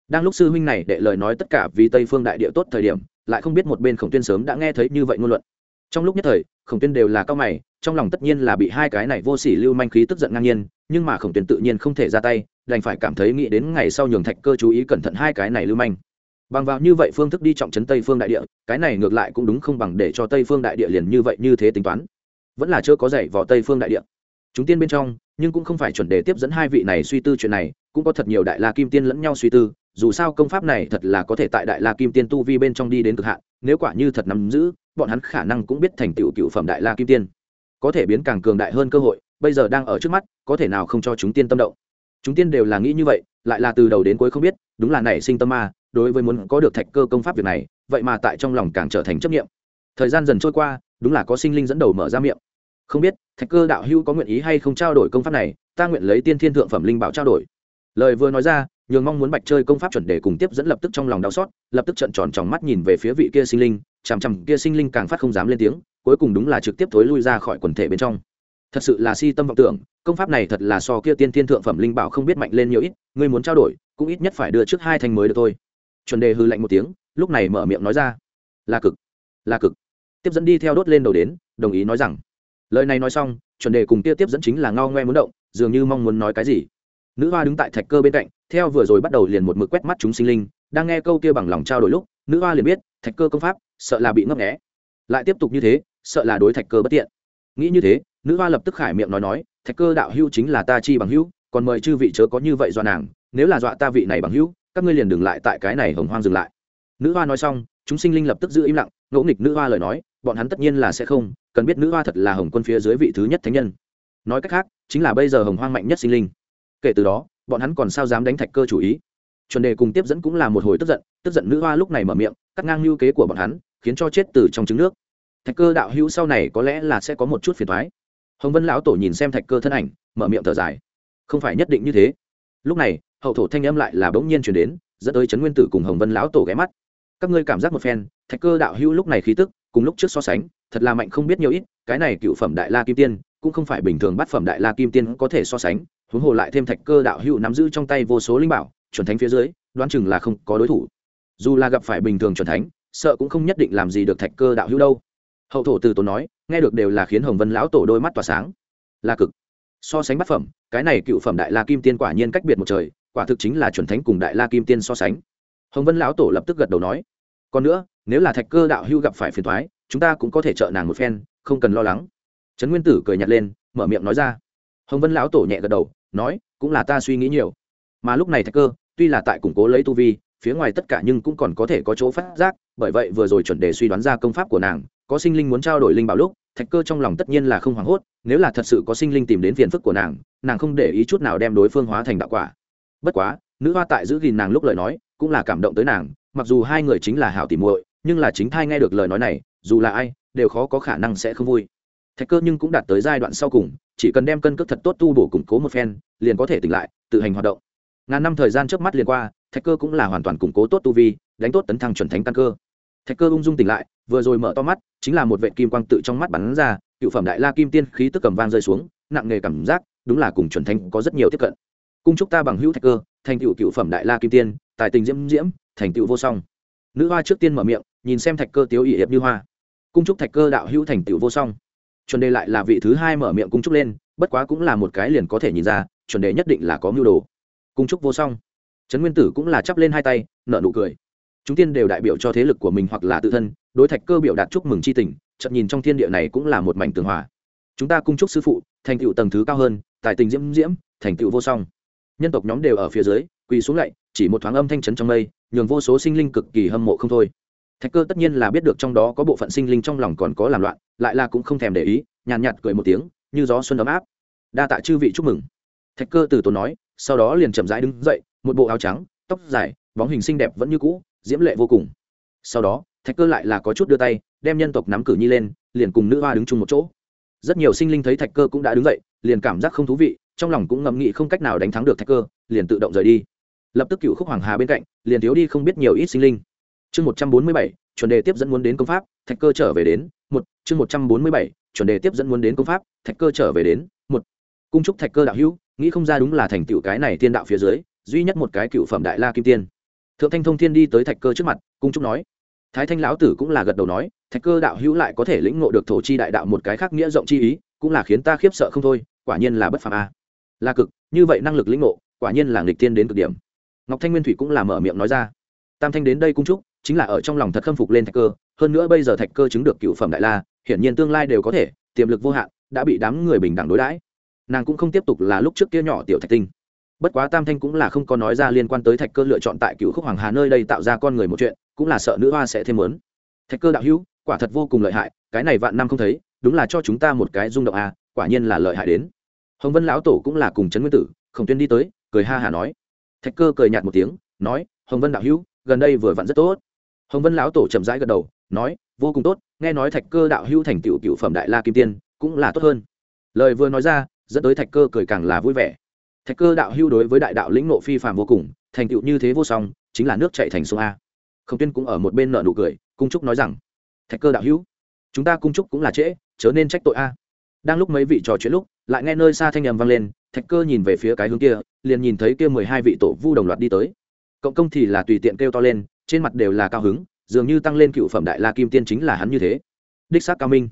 Đang lúc sư huynh này đệ lời nói tất cả vì tây phương đại địa tốt thời điểm, lại không biết một bên khổng tuyên sớm đã nghe thấy như vậy ngôn luận. Trong lúc nhất thời, khổng tuyên đều là cao mày, trong lòng tất nhiên là bị hai cái này vô sỉ lưu manh khí tức giận ngang nhiên, nhưng mà khổng tuyên tự nhiên không thể ra tay đành phải cảm thấy nghĩ đến ngày sau nhường thạch cơ chú ý cẩn thận hai cái này lưu manh. Bằng vào như vậy phương thức đi trọng trấn tây phương đại địa, cái này ngược lại cũng đúng không bằng để cho tây phương đại địa liền như vậy như thế tính toán. Vẫn là chưa có dạy vào tây phương đại địa. Chúng tiên bên trong, nhưng cũng không phải chuẩn đề tiếp dẫn hai vị này suy tư chuyện này, cũng có thật nhiều đại la kim tiên lẫn nhau suy tư, dù sao công pháp này thật là có thể tại đại la kim tiên tu vi bên trong đi đến cực hạn, nếu quả như thật nắm giữ, bọn hắn khả năng cũng biết thành tựu cựu phẩm đại la kim tiên. Có thể biến càng cường đại hơn cơ hội, bây giờ đang ở trước mắt, có thể nào không cho chúng tiên tâm động? Chúng tiên đều là nghĩ như vậy, lại là từ đầu đến cuối không biết, đúng là nảy sinh tâm ma, đối với muốn có được thạch cơ công pháp việc này, vậy mà tại trong lòng càng trở thành chấp nghiệm thời gian dần trôi qua, đúng là có sinh linh dẫn đầu mở ra miệng. Không biết, thạch cơ đạo hữu có nguyện ý hay không trao đổi công pháp này, ta nguyện lấy tiên thiên thượng phẩm linh bảo trao đổi. Lời vừa nói ra, nhường mong muốn bạch chơi công pháp chuẩn đề cùng tiếp dẫn lập tức trong lòng đau xót, lập tức trận tròn tròng mắt nhìn về phía vị kia sinh linh, chằm chằm kia sinh linh càng phát không dám lên tiếng, cuối cùng đúng là trực tiếp thối lui ra khỏi quần thể bên trong. Thật sự là si tâm vọng tưởng công pháp này thật là so kia tiên tiên thượng phẩm linh bảo không biết mạnh lên nhiều ít, ngươi muốn trao đổi, cũng ít nhất phải đưa trước hai thanh mới được thôi. Chuẩn đề hư lạnh một tiếng, lúc này mở miệng nói ra. Là cực là cực. Tiếp dẫn đi theo đốt lên đầu đến, đồng ý nói rằng. Lời này nói xong, chuẩn đề cùng kia tiếp dẫn chính là ngao ngoe muốn động, dường như mong muốn nói cái gì. Nữ hoa đứng tại thạch cơ bên cạnh, theo vừa rồi bắt đầu liền một mực quét mắt chúng sinh linh, đang nghe câu kia bằng lòng trao đổi lúc, nữ hoa liền biết, thạch cơ công pháp, sợ là bị ngấp nghẽ lại tiếp tục như thế, sợ là đối thạch cơ bất tiện. Nghĩ như thế, nữ hoa lập tức khải miệng nói nói thạch cơ đạo hữu chính là ta chi bằng hữu, còn mời chư vị chớ có như vậy dọa nàng, nếu là dọa ta vị này bằng hữu, các ngươi liền dừng lại tại cái này hồng hoang dừng lại. Nữ hoa nói xong, chúng sinh linh lập tức giữ im lặng ngẫu nghịch nữ hoa lời nói, bọn hắn tất nhiên là sẽ không, cần biết nữ hoa thật là hồng quân phía dưới vị thứ nhất thánh nhân. Nói cách khác, chính là bây giờ hồng hoang mạnh nhất sinh linh. Kể từ đó, bọn hắn còn sao dám đánh thạch cơ chủ ý? Chuẩn đề cùng tiếp dẫn cũng là một hồi tức giận tức giận nữ hoa lúc này mở miệng, cắt ngang lưu kế của bọn hắn, khiến cho chết từ trong trứng nước. Thạch cơ đạo hữu sau này có lẽ là sẽ có một chút phiền thoái hồng vân lão tổ nhìn xem thạch cơ thân ảnh, mở miệng thở dài. Không phải nhất định như thế. Lúc này, hậu thổ thanh âm lại là bỗng nhiên chuyển đến, dẫn tới trấn nguyên tử cùng hồng vân lão tổ ghé mắt. Các ngươi cảm giác một phen, thạch cơ đạo hữu lúc này khí tức, cùng lúc trước so sánh, thật là mạnh không biết nhiều ít, cái này cựu phẩm đại la kim tiên, cũng không phải bình thường bắt phẩm đại la kim tiên có thể so sánh, huống hồ lại thêm thạch cơ đạo hữu nắm giữ trong tay vô số linh bảo, chuẩn thánh phía dưới, đoán chừng là không có đối thủ. Dù là gặp phải bình thường chuẩn thánh, sợ cũng không nhất định làm gì được thạch cơ đạo hữu đâu. Hậu thổ từ tốn nói nghe được đều là khiến hồng vân lão tổ đôi mắt tỏa sáng. Là cực. So sánh bát phẩm, cái này cựu phẩm đại la kim tiên quả nhiên cách biệt một trời, quả thực chính là chuẩn thánh cùng đại la kim tiên so sánh. Hồng vân lão tổ lập tức gật đầu nói, còn nữa, nếu là thạch cơ đạo hưu gặp phải phiền thoái chúng ta cũng có thể trợ nàng một phen, không cần lo lắng. Trấn nguyên tử cười nhặt lên, mở miệng nói ra. Hồng vân lão tổ nhẹ gật đầu, nói, cũng là ta suy nghĩ nhiều. Mà lúc này thạch cơ, tuy là tại củng cố lấy tu vi, phía ngoài tất cả nhưng cũng còn có thể có chỗ phát giác, bởi vậy vừa rồi chuẩn đề suy đoán ra công pháp của nàng, có sinh linh muốn trao đổi linh bảo lúc thạch cơ trong lòng tất nhiên là không hoảng hốt, nếu là thật sự có sinh linh tìm đến phiền phức của nàng nàng không để ý chút nào đem đối phương hóa thành đạo quả. Bất quá, nữ hoa tại giữ gìn nàng lúc lời nói, cũng là cảm động tới nàng, mặc dù hai người chính là hảo tỉ muội, nhưng là chính thai nghe được lời nói này, dù là ai, đều khó có khả năng sẽ không vui. Thạch cơ nhưng cũng đạt tới giai đoạn sau cùng, chỉ cần đem cân cước thật tốt tu bổ củng cố một phen, liền có thể tỉnh lại, tự hành hoạt động. Ngàn năm thời gian trước mắt liền qua, thạch cơ cũng là hoàn toàn củng cố tốt tu vi, đánh tốt tấn thăng chuẩn thánh căn cơ. Thạch cơ ung dung tỉnh lại vừa rồi mở to mắt, chính là một vệ kim quang tự trong mắt bắn ra, cựu phẩm đại la kim tiên khí tức cầm vang rơi xuống, nặng nề cảm giác, đúng là cùng chuẩn thánh có rất nhiều tiếp cận. Cung chúc ta bằng hữu thạch cơ, thành cựu cựu phẩm đại la kim tiên, tài tình diễm diễm, thành tựu vô song. Nữ hoa trước tiên mở miệng, nhìn xem thạch cơ tiếu ỵ hiệp như hoa. Cung trúc thạch cơ đạo hữu thành tựu vô song. Chuẩn đề lại là vị thứ hai mở miệng cung trúc lên, bất quá cũng là một cái liền có thể nhìn ra, chuẩn đề nhất định là có mưu đồ. Cung trúc vô song. Trấn nguyên tử cũng là chắp lên hai tay nợ nụ cười chúng tiên đều đại biểu cho thế lực của mình hoặc là tự thân, đối thạch cơ biểu đạt chúc mừng c h i tình chậm nhìn trong thiên địa này cũng là một mảnh tường hòa. Chúng ta cung chúc sư phụ, thành tựu tầng thứ cao hơn, tài tình diễm diễm, thành tựu vô song. Nhân tộc nhóm đều ở phía dưới, quỳ xuống lạy, chỉ một thoáng âm thanh chấn trong mây, nhường vô số sinh linh cực kỳ hâm mộ không thôi. Thạch cơ tất nhiên là biết được trong đó có bộ phận sinh linh trong lòng còn có làm loạn, lại là cũng không thèm để ý, nhàn nhạt cười một tiếng, như gió xuân ấm áp. Đa tạ chư vị chúc mừng. Thạch cơ từ tốn nói, sau đó liền chậm rãi đứng dậy, một bộ áo trắng, tóc dài, bóng hình xinh đẹp vẫn như cũ diễm lệ vô cùng. Sau đó, thạch cơ lại là có chút đưa tay, đem nhân tộc nắm cử nhi lên, liền cùng nữ hoa đứng chung một chỗ. Rất nhiều sinh linh thấy thạch cơ cũng đã đứng dậy, liền cảm giác không thú vị, trong lòng cũng ngẫm nghĩ không cách nào đánh thắng được thạch cơ, liền tự động rời đi. Lập tức cựu khúc hoàng hà bên cạnh, liền thiếu đi không biết nhiều ít sinh linh. Chương một trăm bốn mươi bảy, chuẩn đề tiếp dẫn muốn đến công pháp, thạch cơ trở về đến, một, chương một trăm bốn mươi bảy, chuẩn đề tiếp dẫn muốn đến công pháp, thạch cơ trở về đến, một. Cung trúc thạch cơ đạo hữu, nghĩ không ra đúng là thành tựu cái này tiên đạo phía dưới, duy nhất một cái cựu phẩm đại la kim tiên thượng thanh thông thiên đi tới thạch cơ trước mặt, cung trúc nói. Thái thanh lão tử cũng là gật đầu nói, thạch cơ đạo hữu lại có thể lĩnh ngộ được thổ chi đại đạo một cái khác nghĩa rộng chi ý, cũng là khiến ta khiếp sợ không thôi, quả nhiên là bất phàm a. Là cực, như vậy năng lực lĩnh ngộ, quả nhiên là nghịch tiên đến cực điểm. Ngọc thanh nguyên thủy cũng là mở miệng nói ra. Tam thanh đến đây cung trúc chính là ở trong lòng thật khâm phục lên thạch cơ, hơn nữa bây giờ thạch cơ chứng được cựu phẩm đại la, hiển nhiên tương lai đều có thể, tiềm lực vô hạn, đã bị đám người bình đẳng đối đãi. Nàng cũng không tiếp tục là lúc trước kia nhỏ tiểu thạch tinh bất quá tam thanh cũng là không có nói ra liên quan tới thạch cơ lựa chọn tại cựu khúc hoàng hà nơi đây tạo ra con người một chuyện, cũng là sợ nữ hoa sẽ thêm lớn thạch cơ đạo hữu, quả thật vô cùng lợi hại, cái này vạn năm không thấy, đúng là cho chúng ta một cái rung động à quả nhiên là lợi hại đến. Hồng vân lão tổ cũng là cùng trấn nguyên tử, khổng tuyên đi tới, cười ha hả nói. Thạch cơ cười nhạt một tiếng, nói, hồng vân đạo hữu, gần đây vừa vặn rất tốt. Hồng vân lão tổ chậm rãi gật đầu, nói, vô cùng tốt, nghe nói thạch cơ đạo hữu thành tựu cựu phẩm đại la kim tiên, cũng là tốt hơn. Lời vừa nói ra, dẫn tới thạch cơ cười càng là vui vẻ thạch cơ đạo hữu đối với đại đạo lĩnh nộ phi phàm vô cùng, thành tựu như thế vô song, chính là nước chạy thành sông a. Khổng tuyên cũng ở một bên nợ nụ cười, cung trúc nói rằng, thạch cơ đạo hữu, chúng ta cung trúc cũng là trễ, chớ nên trách tội a. Đang lúc mấy vị trò chuyện lúc, lại nghe nơi xa thanh nhầm vang lên, thạch cơ nhìn về phía cái hướng kia, liền nhìn thấy kia mười hai vị tổ vu đồng loạt đi tới. Cộng công thì là tùy tiện kêu to lên, trên mặt đều là cao hứng, dường như tăng lên cựu phẩm đại la kim tiên chính là hắn như thế. Đích xác cao minh.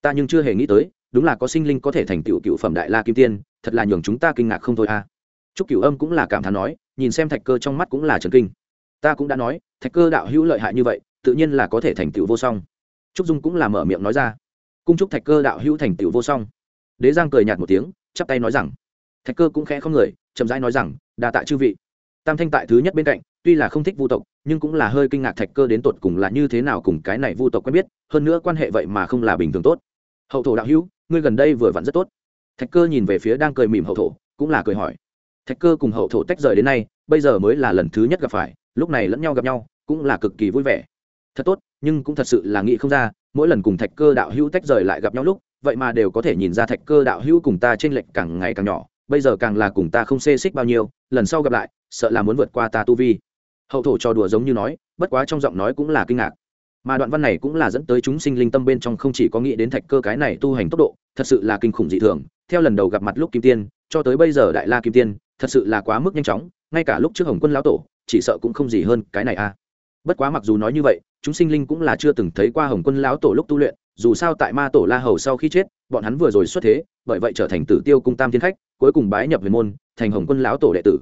Ta nhưng chưa hề nghĩ tới, đúng là có sinh linh có thể thành tựu cựu phẩm đại la kim tiên thật là nhường chúng ta kinh ngạc không thôi a à. chúc cửu âm cũng là cảm thán nói, nhìn xem thạch cơ trong mắt cũng là trần kinh. Ta cũng đã nói, thạch cơ đạo hữu lợi hại như vậy, tự nhiên là có thể thành tựu vô song. Trúc dung cũng là mở miệng nói ra. Cung chúc thạch cơ đạo hữu thành tựu vô song. Đế giang cười nhạt một tiếng, chắp tay nói rằng, thạch cơ cũng khẽ không người, chậm rãi nói rằng, đa tạ chư vị. Tam thanh tại thứ nhất bên cạnh, tuy là không thích vu tộc, nhưng cũng là hơi kinh ngạc thạch cơ đến tột cùng là như thế nào cùng cái này vu tộc quen biết, hơn nữa quan hệ vậy mà không là bình thường tốt. Hậu thổ đạo hữu, ngươi gần đây vừa vặn rất tốt thạch cơ nhìn về phía đang cười mỉm hậu thổ, cũng là cười hỏi. Thạch cơ cùng hậu thổ tách rời đến nay, bây giờ mới là lần thứ nhất gặp phải, lúc này lẫn nhau gặp nhau, cũng là cực kỳ vui vẻ. Thật tốt, nhưng cũng thật sự là nghĩ không ra, mỗi lần cùng thạch cơ đạo hữu tách rời lại gặp nhau lúc, vậy mà đều có thể nhìn ra thạch cơ đạo hữu cùng ta t r ê n lệch càng ngày càng nhỏ, bây giờ càng là cùng ta không xê xích bao nhiêu, lần sau gặp lại, sợ là muốn vượt qua ta tu vi. Hậu thổ cho đùa giống như nói, bất quá trong giọng nói cũng là kinh ngạc. Mà đoạn văn này cũng là dẫn tới chúng sinh linh tâm bên trong không chỉ có nghĩ đến thạch cơ cái này tu hành tốc độ thật sự là kinh khủng dị thường. Theo lần đầu gặp mặt lúc kim tiên, cho tới bây giờ đại la kim tiên, thật sự là quá mức nhanh chóng, ngay cả lúc trước hồng quân lão tổ, chỉ sợ cũng không gì hơn cái này a. Bất quá mặc dù nói như vậy, chúng sinh linh cũng là chưa từng thấy qua hồng quân lão tổ lúc tu luyện, dù sao tại ma tổ la hầu sau khi chết, bọn hắn vừa rồi xuất thế, bởi vậy trở thành tử tiêu cung tam thiên khách, cuối cùng bái nhập về môn, thành hồng quân lão tổ đệ tử.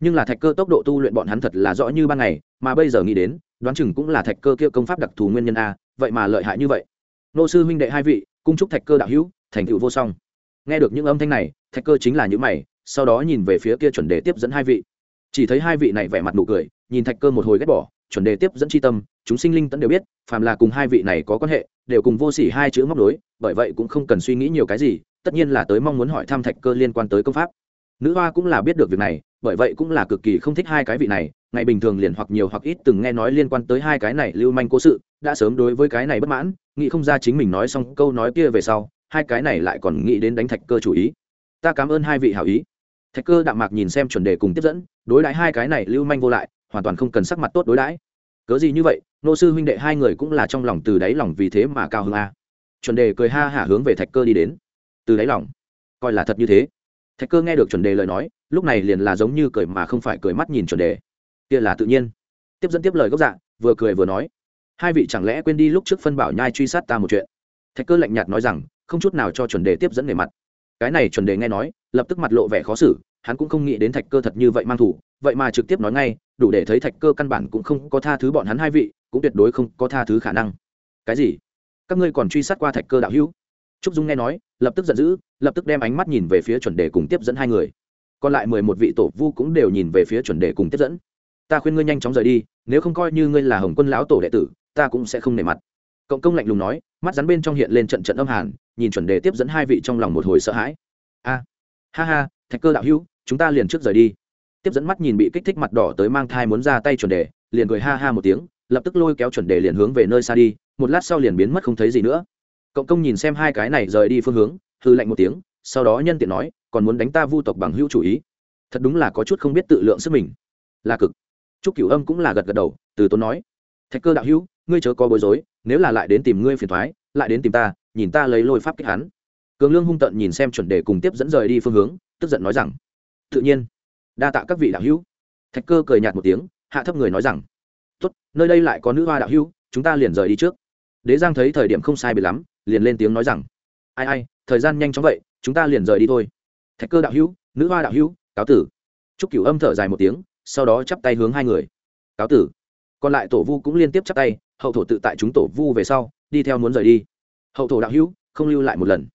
Nhưng là thạch cơ tốc độ tu luyện bọn hắn thật là rõ như ban ngày, mà bây giờ nghĩ đến, đoán chừng cũng là thạch cơ kia công pháp đặc thù nguyên nhân a, vậy mà lợi hại như vậy. Nô sư huynh đệ hai vị, cung chúc thạch cơ đạo hữu thành tựu vô song. Nghe được những âm thanh này, thạch cơ chính là những mày, sau đó nhìn về phía kia chuẩn đề tiếp dẫn hai vị. Chỉ thấy hai vị này vẻ mặt nụ cười, nhìn thạch cơ một hồi ghét bỏ, chuẩn đề tiếp dẫn c h i tâm, chúng sinh linh tẫn đều biết, phàm là cùng hai vị này có quan hệ, đều cùng vô s ỉ hai chữ móc đối bởi vậy cũng không cần suy nghĩ nhiều cái gì, tất nhiên là tới mong muốn hỏi thăm thạch cơ liên quan tới công pháp. Nữ hoa cũng là biết được việc này, bởi vậy cũng là cực kỳ không thích hai cái vị này, ngày bình thường liền hoặc nhiều hoặc ít từng nghe nói liên quan tới hai cái này lưu manh cố sự, đã sớm đối với cái này bất mãn, nghĩ không ra chính mình nói xong câu nói kia về sau hai cái này lại còn nghĩ đến đánh thạch cơ chủ ý. Ta cảm ơn hai vị hảo ý. Thạch cơ đạm mạc nhìn xem chuẩn đề cùng tiếp dẫn, đối đãi hai cái này lưu manh vô lại, hoàn toàn không cần sắc mặt tốt đối đãi. Cớ gì như vậy, nô sư huynh đệ hai người cũng là trong lòng từ đáy lòng vì thế mà cao hơn a. Chuẩn đề cười ha hả hướng về thạch cơ đi đến. Từ đáy lòng, coi là thật như thế. Thạch cơ nghe được chuẩn đề lời nói, lúc này liền là giống như cười mà không phải cười mắt nhìn chuẩn đề. Kia là tự nhiên. Tiếp dẫn tiếp lời gốc dạ vừa cười vừa nói. Hai vị chẳng lẽ quên đi lúc trước phân bảo nhai truy sát ta một chuyện? Thạch cơ lạnh nhạt nói rằng không chút nào cho chuẩn đề tiếp dẫn về mặt. Cái này chuẩn đề nghe nói, lập tức mặt lộ vẻ khó xử, hắn cũng không nghĩ đến thạch cơ thật như vậy mang thủ, vậy mà trực tiếp nói ngay, đủ để thấy thạch cơ căn bản cũng không có tha thứ bọn hắn hai vị, cũng tuyệt đối không có tha thứ khả năng. Cái gì? Các ngươi còn truy sát qua thạch cơ đạo hữu? Trúc dung nghe nói, lập tức giận dữ, lập tức đem ánh mắt nhìn về phía chuẩn đề cùng tiếp dẫn hai người. Còn lại mười một vị tổ vu cũng đều nhìn về phía chuẩn đề cùng tiếp dẫn. Ta khuyên ngươi nhanh chóng rời đi, nếu không coi như ngươi là hồng quân lão tổ đệ tử, ta cũng sẽ không nể mặt cộng công lạnh lùng nói, mắt rắn bên trong hiện lên trận trận âm hàn, nhìn chuẩn đề tiếp dẫn hai vị trong lòng một hồi sợ hãi. A, ha ha, thạch cơ đạo hữu, chúng ta liền trước rời đi. Tiếp dẫn mắt nhìn bị kích thích mặt đỏ tới mang thai muốn ra tay chuẩn đề, liền cười ha ha một tiếng, lập tức lôi kéo chuẩn đề liền hướng về nơi xa đi, một lát sau liền biến mất không thấy gì nữa. Cộng công nhìn xem hai cái này rời đi phương hướng hư lạnh một tiếng, sau đó nhân tiện nói, còn muốn đánh ta vu tộc bằng hữu chủ ý. Thật đúng là có chút không biết tự lượng sức mình. Là cực. Chúc cửu âm cũng là gật gật đầu, từ tốn nói. Thạch cơ đạo hữu ngươi chớ có bối rối, nếu là lại đến tìm ngươi phiền thoái, lại đến tìm ta, nhìn ta lấy lôi pháp kích hắn. Cường lương hung tận nhìn xem chuẩn đề cùng tiếp dẫn rời đi phương hướng, tức giận nói rằng, tự nhiên, đa tạ các vị đạo hữu. Thạch cơ cười nhạt một tiếng, hạ thấp người nói rằng, tốt, nơi đây lại có nữ hoa đạo hữu, chúng ta liền rời đi trước. Đế giang thấy thời điểm không sai bị lắm, liền lên tiếng nói rằng, ai ai, thời gian nhanh chóng vậy, chúng ta liền rời đi thôi. Thạch cơ đạo hữu, nữ hoa đạo hữu, cáo tử. Chúc cửu âm thở dài một tiếng, sau đó chắp tay hướng hai người. Cáo tử. Còn lại tổ vu cũng liên tiếp chắp tay hậu thổ tự tại chúng tổ vu về sau, đi theo muốn rời đi. Hậu thổ đạo hữu, không lưu lại một lần.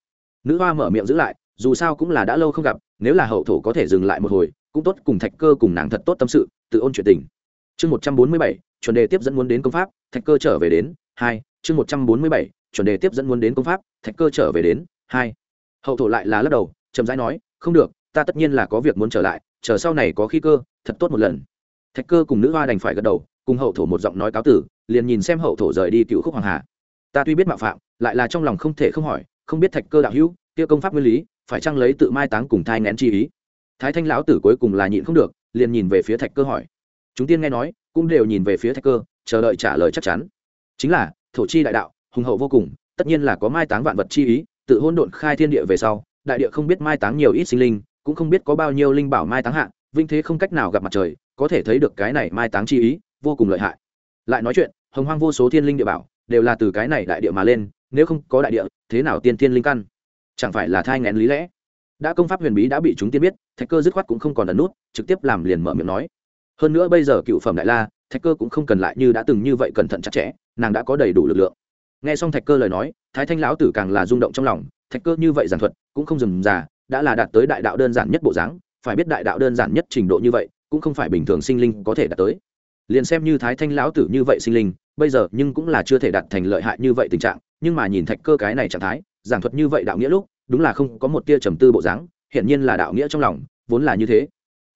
Nữ hoa mở miệng giữ lại, dù sao cũng là đã lâu không gặp, nếu là hậu thổ có thể dừng lại một hồi, cũng tốt cùng thạch cơ cùng nàng thật tốt tâm sự, tự ôn chuyện tình. Chương một trăm bốn mươi bảy, chuẩn đề tiếp dẫn muốn đến công pháp, thạch cơ trở về đến, hai, chương một trăm bốn mươi bảy, chuẩn đề tiếp dẫn muốn đến công pháp, thạch cơ trở về đến, hai. Hậu thổ lại là lắc đầu, chậm rãi nói, không được, ta tất nhiên là có việc muốn trở lại, chờ sau này có khi cơ, thật tốt một lần. Thạch cơ cùng nữ hoa đành phải gật đầu, cùng hậu thổ một giọng nói cáo tử liền nhìn xem hậu thổ rời đi cựu khúc hoàng hà. Ta tuy biết mạo phạm, lại là trong lòng không thể không hỏi, không biết thạch cơ đạo hữu, kia công pháp nguyên lý, phải chăng lấy tự mai táng cùng thai ngén chi ý? Thái thanh lão tử cuối cùng là nhịn không được, liền nhìn về phía thạch cơ hỏi. Chúng tiên nghe nói, cũng đều nhìn về phía thạch cơ, chờ đợi trả lời chắc chắn. Chính là, thổ chi đại đạo, hùng hậu vô cùng, tất nhiên là có mai táng vạn vật chi ý, tự hôn độn khai thiên địa về sau, đại địa không biết mai táng nhiều ít sinh linh, cũng không biết có bao nhiêu linh bảo mai táng hạ vinh thế không cách nào gặp mặt trời, có thể thấy được cái này mai táng chi ý, vô cùng lợi hại lại nói chuyện, hồng hoang vô số thiên linh địa bảo đều là từ cái này đại địa mà lên, nếu không có đại địa, thế nào tiên thiên linh căn? Chẳng phải là thai ngén lý lẽ? Đã công pháp huyền bí đã bị chúng tiên biết, thạch cơ dứt khoát cũng không còn ẩn nút, trực tiếp làm liền mở miệng nói. Hơn nữa bây giờ cựu phẩm đại la, thạch cơ cũng không cần lại như đã từng như vậy cẩn thận chặt chẽ, nàng đã có đầy đủ lực lượng. Nghe xong thạch cơ lời nói, thái thanh lão tử càng là rung động trong lòng, thạch cơ như vậy giản thuật, cũng không dừng già, đã là đạt tới đại đạo đơn giản nhất bộ dáng, phải biết đại đạo đơn giản nhất trình độ như vậy, cũng không phải bình thường sinh linh có thể đạt tới liền xem như thái thanh lão tử như vậy sinh linh, bây giờ nhưng cũng là chưa thể đạt thành lợi hại như vậy tình trạng, nhưng mà nhìn thạch cơ cái này trạng thái, giảng thuật như vậy đạo nghĩa lúc, đúng là không có một tia trầm tư bộ dáng hiện nhiên là đạo nghĩa trong lòng, vốn là như thế.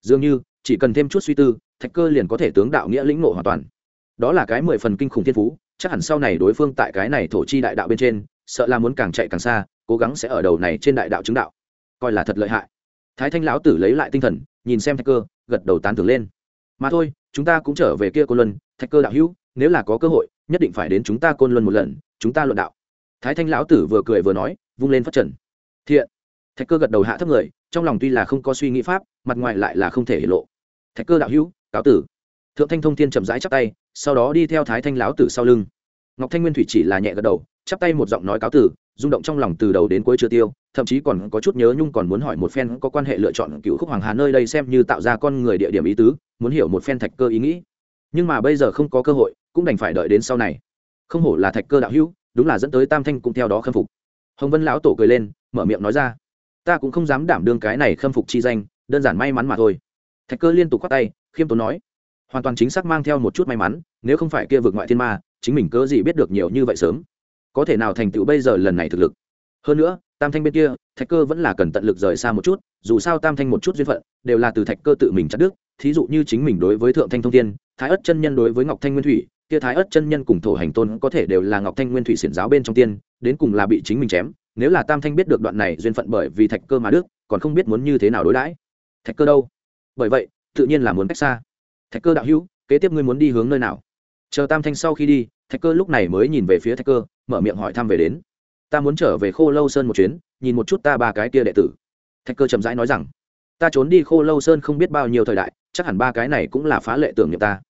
Dường như, chỉ cần thêm chút suy tư, thạch cơ liền có thể tướng đạo nghĩa lĩnh ngộ hoàn toàn. Đó là cái mười phần kinh khủng thiên phú, chắc hẳn sau này đối phương tại cái này thổ chi đại đạo bên trên, sợ là muốn càng chạy càng xa, cố gắng sẽ ở đầu này trên đại đạo chứng đạo. Coi là thật lợi hại. Thái thanh lão tử lấy lại tinh thần, nhìn xem thạch cơ, gật đầu tán thưởng lên mà thôi, chúng ta cũng trở về kia côn luân, thạch cơ đạo hữu, nếu là có cơ hội, nhất định phải đến chúng ta côn luân một lần, chúng ta luận đạo. Thái thanh lão tử vừa cười vừa nói, vung lên phát trần. Thiện. Thạch cơ gật đầu hạ thấp người, trong lòng tuy là không có suy nghĩ pháp, mặt ngoài lại là không thể hiện lộ. Thạch cơ đạo hữu, cáo tử. Thượng thanh thông thiên chậm rãi chắp tay, sau đó đi theo thái thanh lão tử sau lưng. Ngọc thanh nguyên thủy chỉ là nhẹ gật đầu, chắp tay một giọng nói cáo tử, rung động trong lòng từ đầu đến cuối chưa tiêu thậm chí còn có chút nhớ nhung còn muốn hỏi một phen có quan hệ lựa chọn cựu khúc hoàng hà nơi đây xem như tạo ra con người địa điểm ý tứ, muốn hiểu một phen thạch cơ ý nghĩ. Nhưng mà bây giờ không có cơ hội, cũng đành phải đợi đến sau này. Không hổ là thạch cơ đạo hữu, đúng là dẫn tới tam thanh cũng theo đó khâm phục. Hồng vân lão tổ cười lên, mở miệng nói ra, ta cũng không dám đảm đương cái này khâm phục chi danh, đơn giản may mắn mà thôi. Thạch cơ liên tục khoác tay, khiêm tốn nói, hoàn toàn chính xác mang theo một chút may mắn, nếu không phải kia vượt ngoại thiên ma, chính mình cớ gì biết được nhiều như vậy sớm? Có thể nào thành tựu bây giờ lần này thực lực? Hơn nữa, tam thanh bên kia, thạch cơ vẫn là cần tận lực rời xa một chút, dù sao tam thanh một chút duyên phận, đều là từ thạch cơ tự mình chặt đức thí dụ như chính mình đối với thượng thanh thông thiên, thái ất chân nhân đối với ngọc thanh nguyên thủy, kia thái ất chân nhân cùng thổ hành tôn có thể đều là ngọc thanh nguyên thủy xiển giáo bên trong tiên, đến cùng là bị chính mình chém. Nếu là tam thanh biết được đoạn này duyên phận bởi vì thạch cơ mà đức còn không biết muốn như thế nào đối đãi. Thạch cơ đâu? Bởi vậy, tự nhiên là muốn cách xa. Thạch cơ đạo hữu, kế tiếp ngươi muốn đi hướng nơi nào? Chờ tam thanh sau khi đi, thạch cơ lúc này mới nhìn về phía thạch cơ, mở miệng hỏi thăm về đến ta muốn trở về khô lâu sơn một chuyến, nhìn một chút ta ba cái kia đệ tử. Thạch cơ chậm rãi nói rằng. Ta trốn đi khô lâu sơn không biết bao nhiêu thời đại, chắc hẳn ba cái này cũng là phá lệ tưởng niệm ta.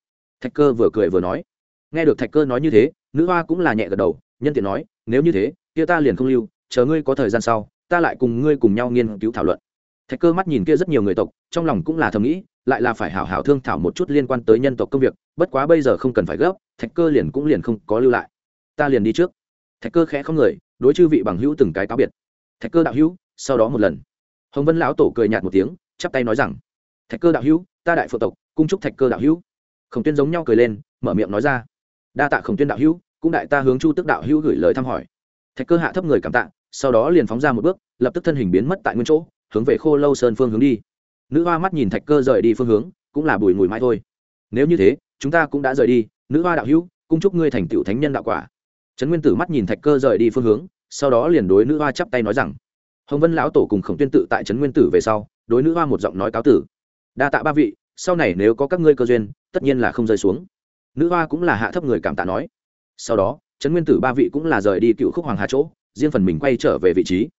Thạch cơ vừa cười vừa nói. Nghe được thạch cơ nói như thế, nữ hoa cũng là nhẹ gật đầu, nhân tiện nói, nếu như thế, kia ta liền không lưu, chờ ngươi có thời gian sau, ta lại cùng ngươi cùng nhau nghiên cứu thảo luận. Thạch cơ mắt nhìn kia rất nhiều người tộc, trong lòng cũng là thầm nghĩ, lại là phải hảo hảo thương thảo một chút liên quan tới nhân tộc công việc, bất quá bây giờ không cần phải gấp, thạch cơ liền cũng liền không có lưu lại. Ta liền đi trước. Thạch cơ khẽ không người đối chư vị bằng hữu từng cái cáo biệt. Thạch cơ đạo hữu, sau đó một lần. Hồng vân lão tổ cười nhạt một tiếng, chắp tay nói rằng, thạch cơ đạo hữu, ta đại phượng tộc, cung chúc thạch cơ đạo hữu. Khổng tuyên giống nhau cười lên, mở miệng nói ra, đa tạ khổng tuyên đạo hữu, cũng đại ta hướng chu tức đạo hữu gửi lời thăm hỏi. Thạch cơ hạ thấp người cảm tạ, sau đó liền phóng ra một bước, lập tức thân hình biến mất tại nguyên chỗ, hướng về khô lâu sơn phương hướng đi. Nữ hoa mắt nhìn thạch cơ rời đi phương hướng, cũng là bùi mùi mãi thôi. Nếu như thế, chúng ta cũng đã rời đi, nữ hoa đạo hữu, cung chúc ngươi thành tựu thánh nhân đạo quả trấn nguyên tử mắt nhìn thạch cơ rời đi phương hướng, sau đó liền đối nữ hoa chắp tay nói rằng, hồng vân lão tổ cùng khổng tuyên tự tại trấn nguyên tử về sau, đối nữ hoa một giọng nói cáo tử. Đa tạ ba vị, sau này nếu có các ngươi cơ duyên, tất nhiên là không rơi xuống. Nữ hoa cũng là hạ thấp người cảm tạ nói. Sau đó, trấn nguyên tử ba vị cũng là rời đi cựu khúc hoàng hà chỗ, riêng phần mình quay trở về vị trí.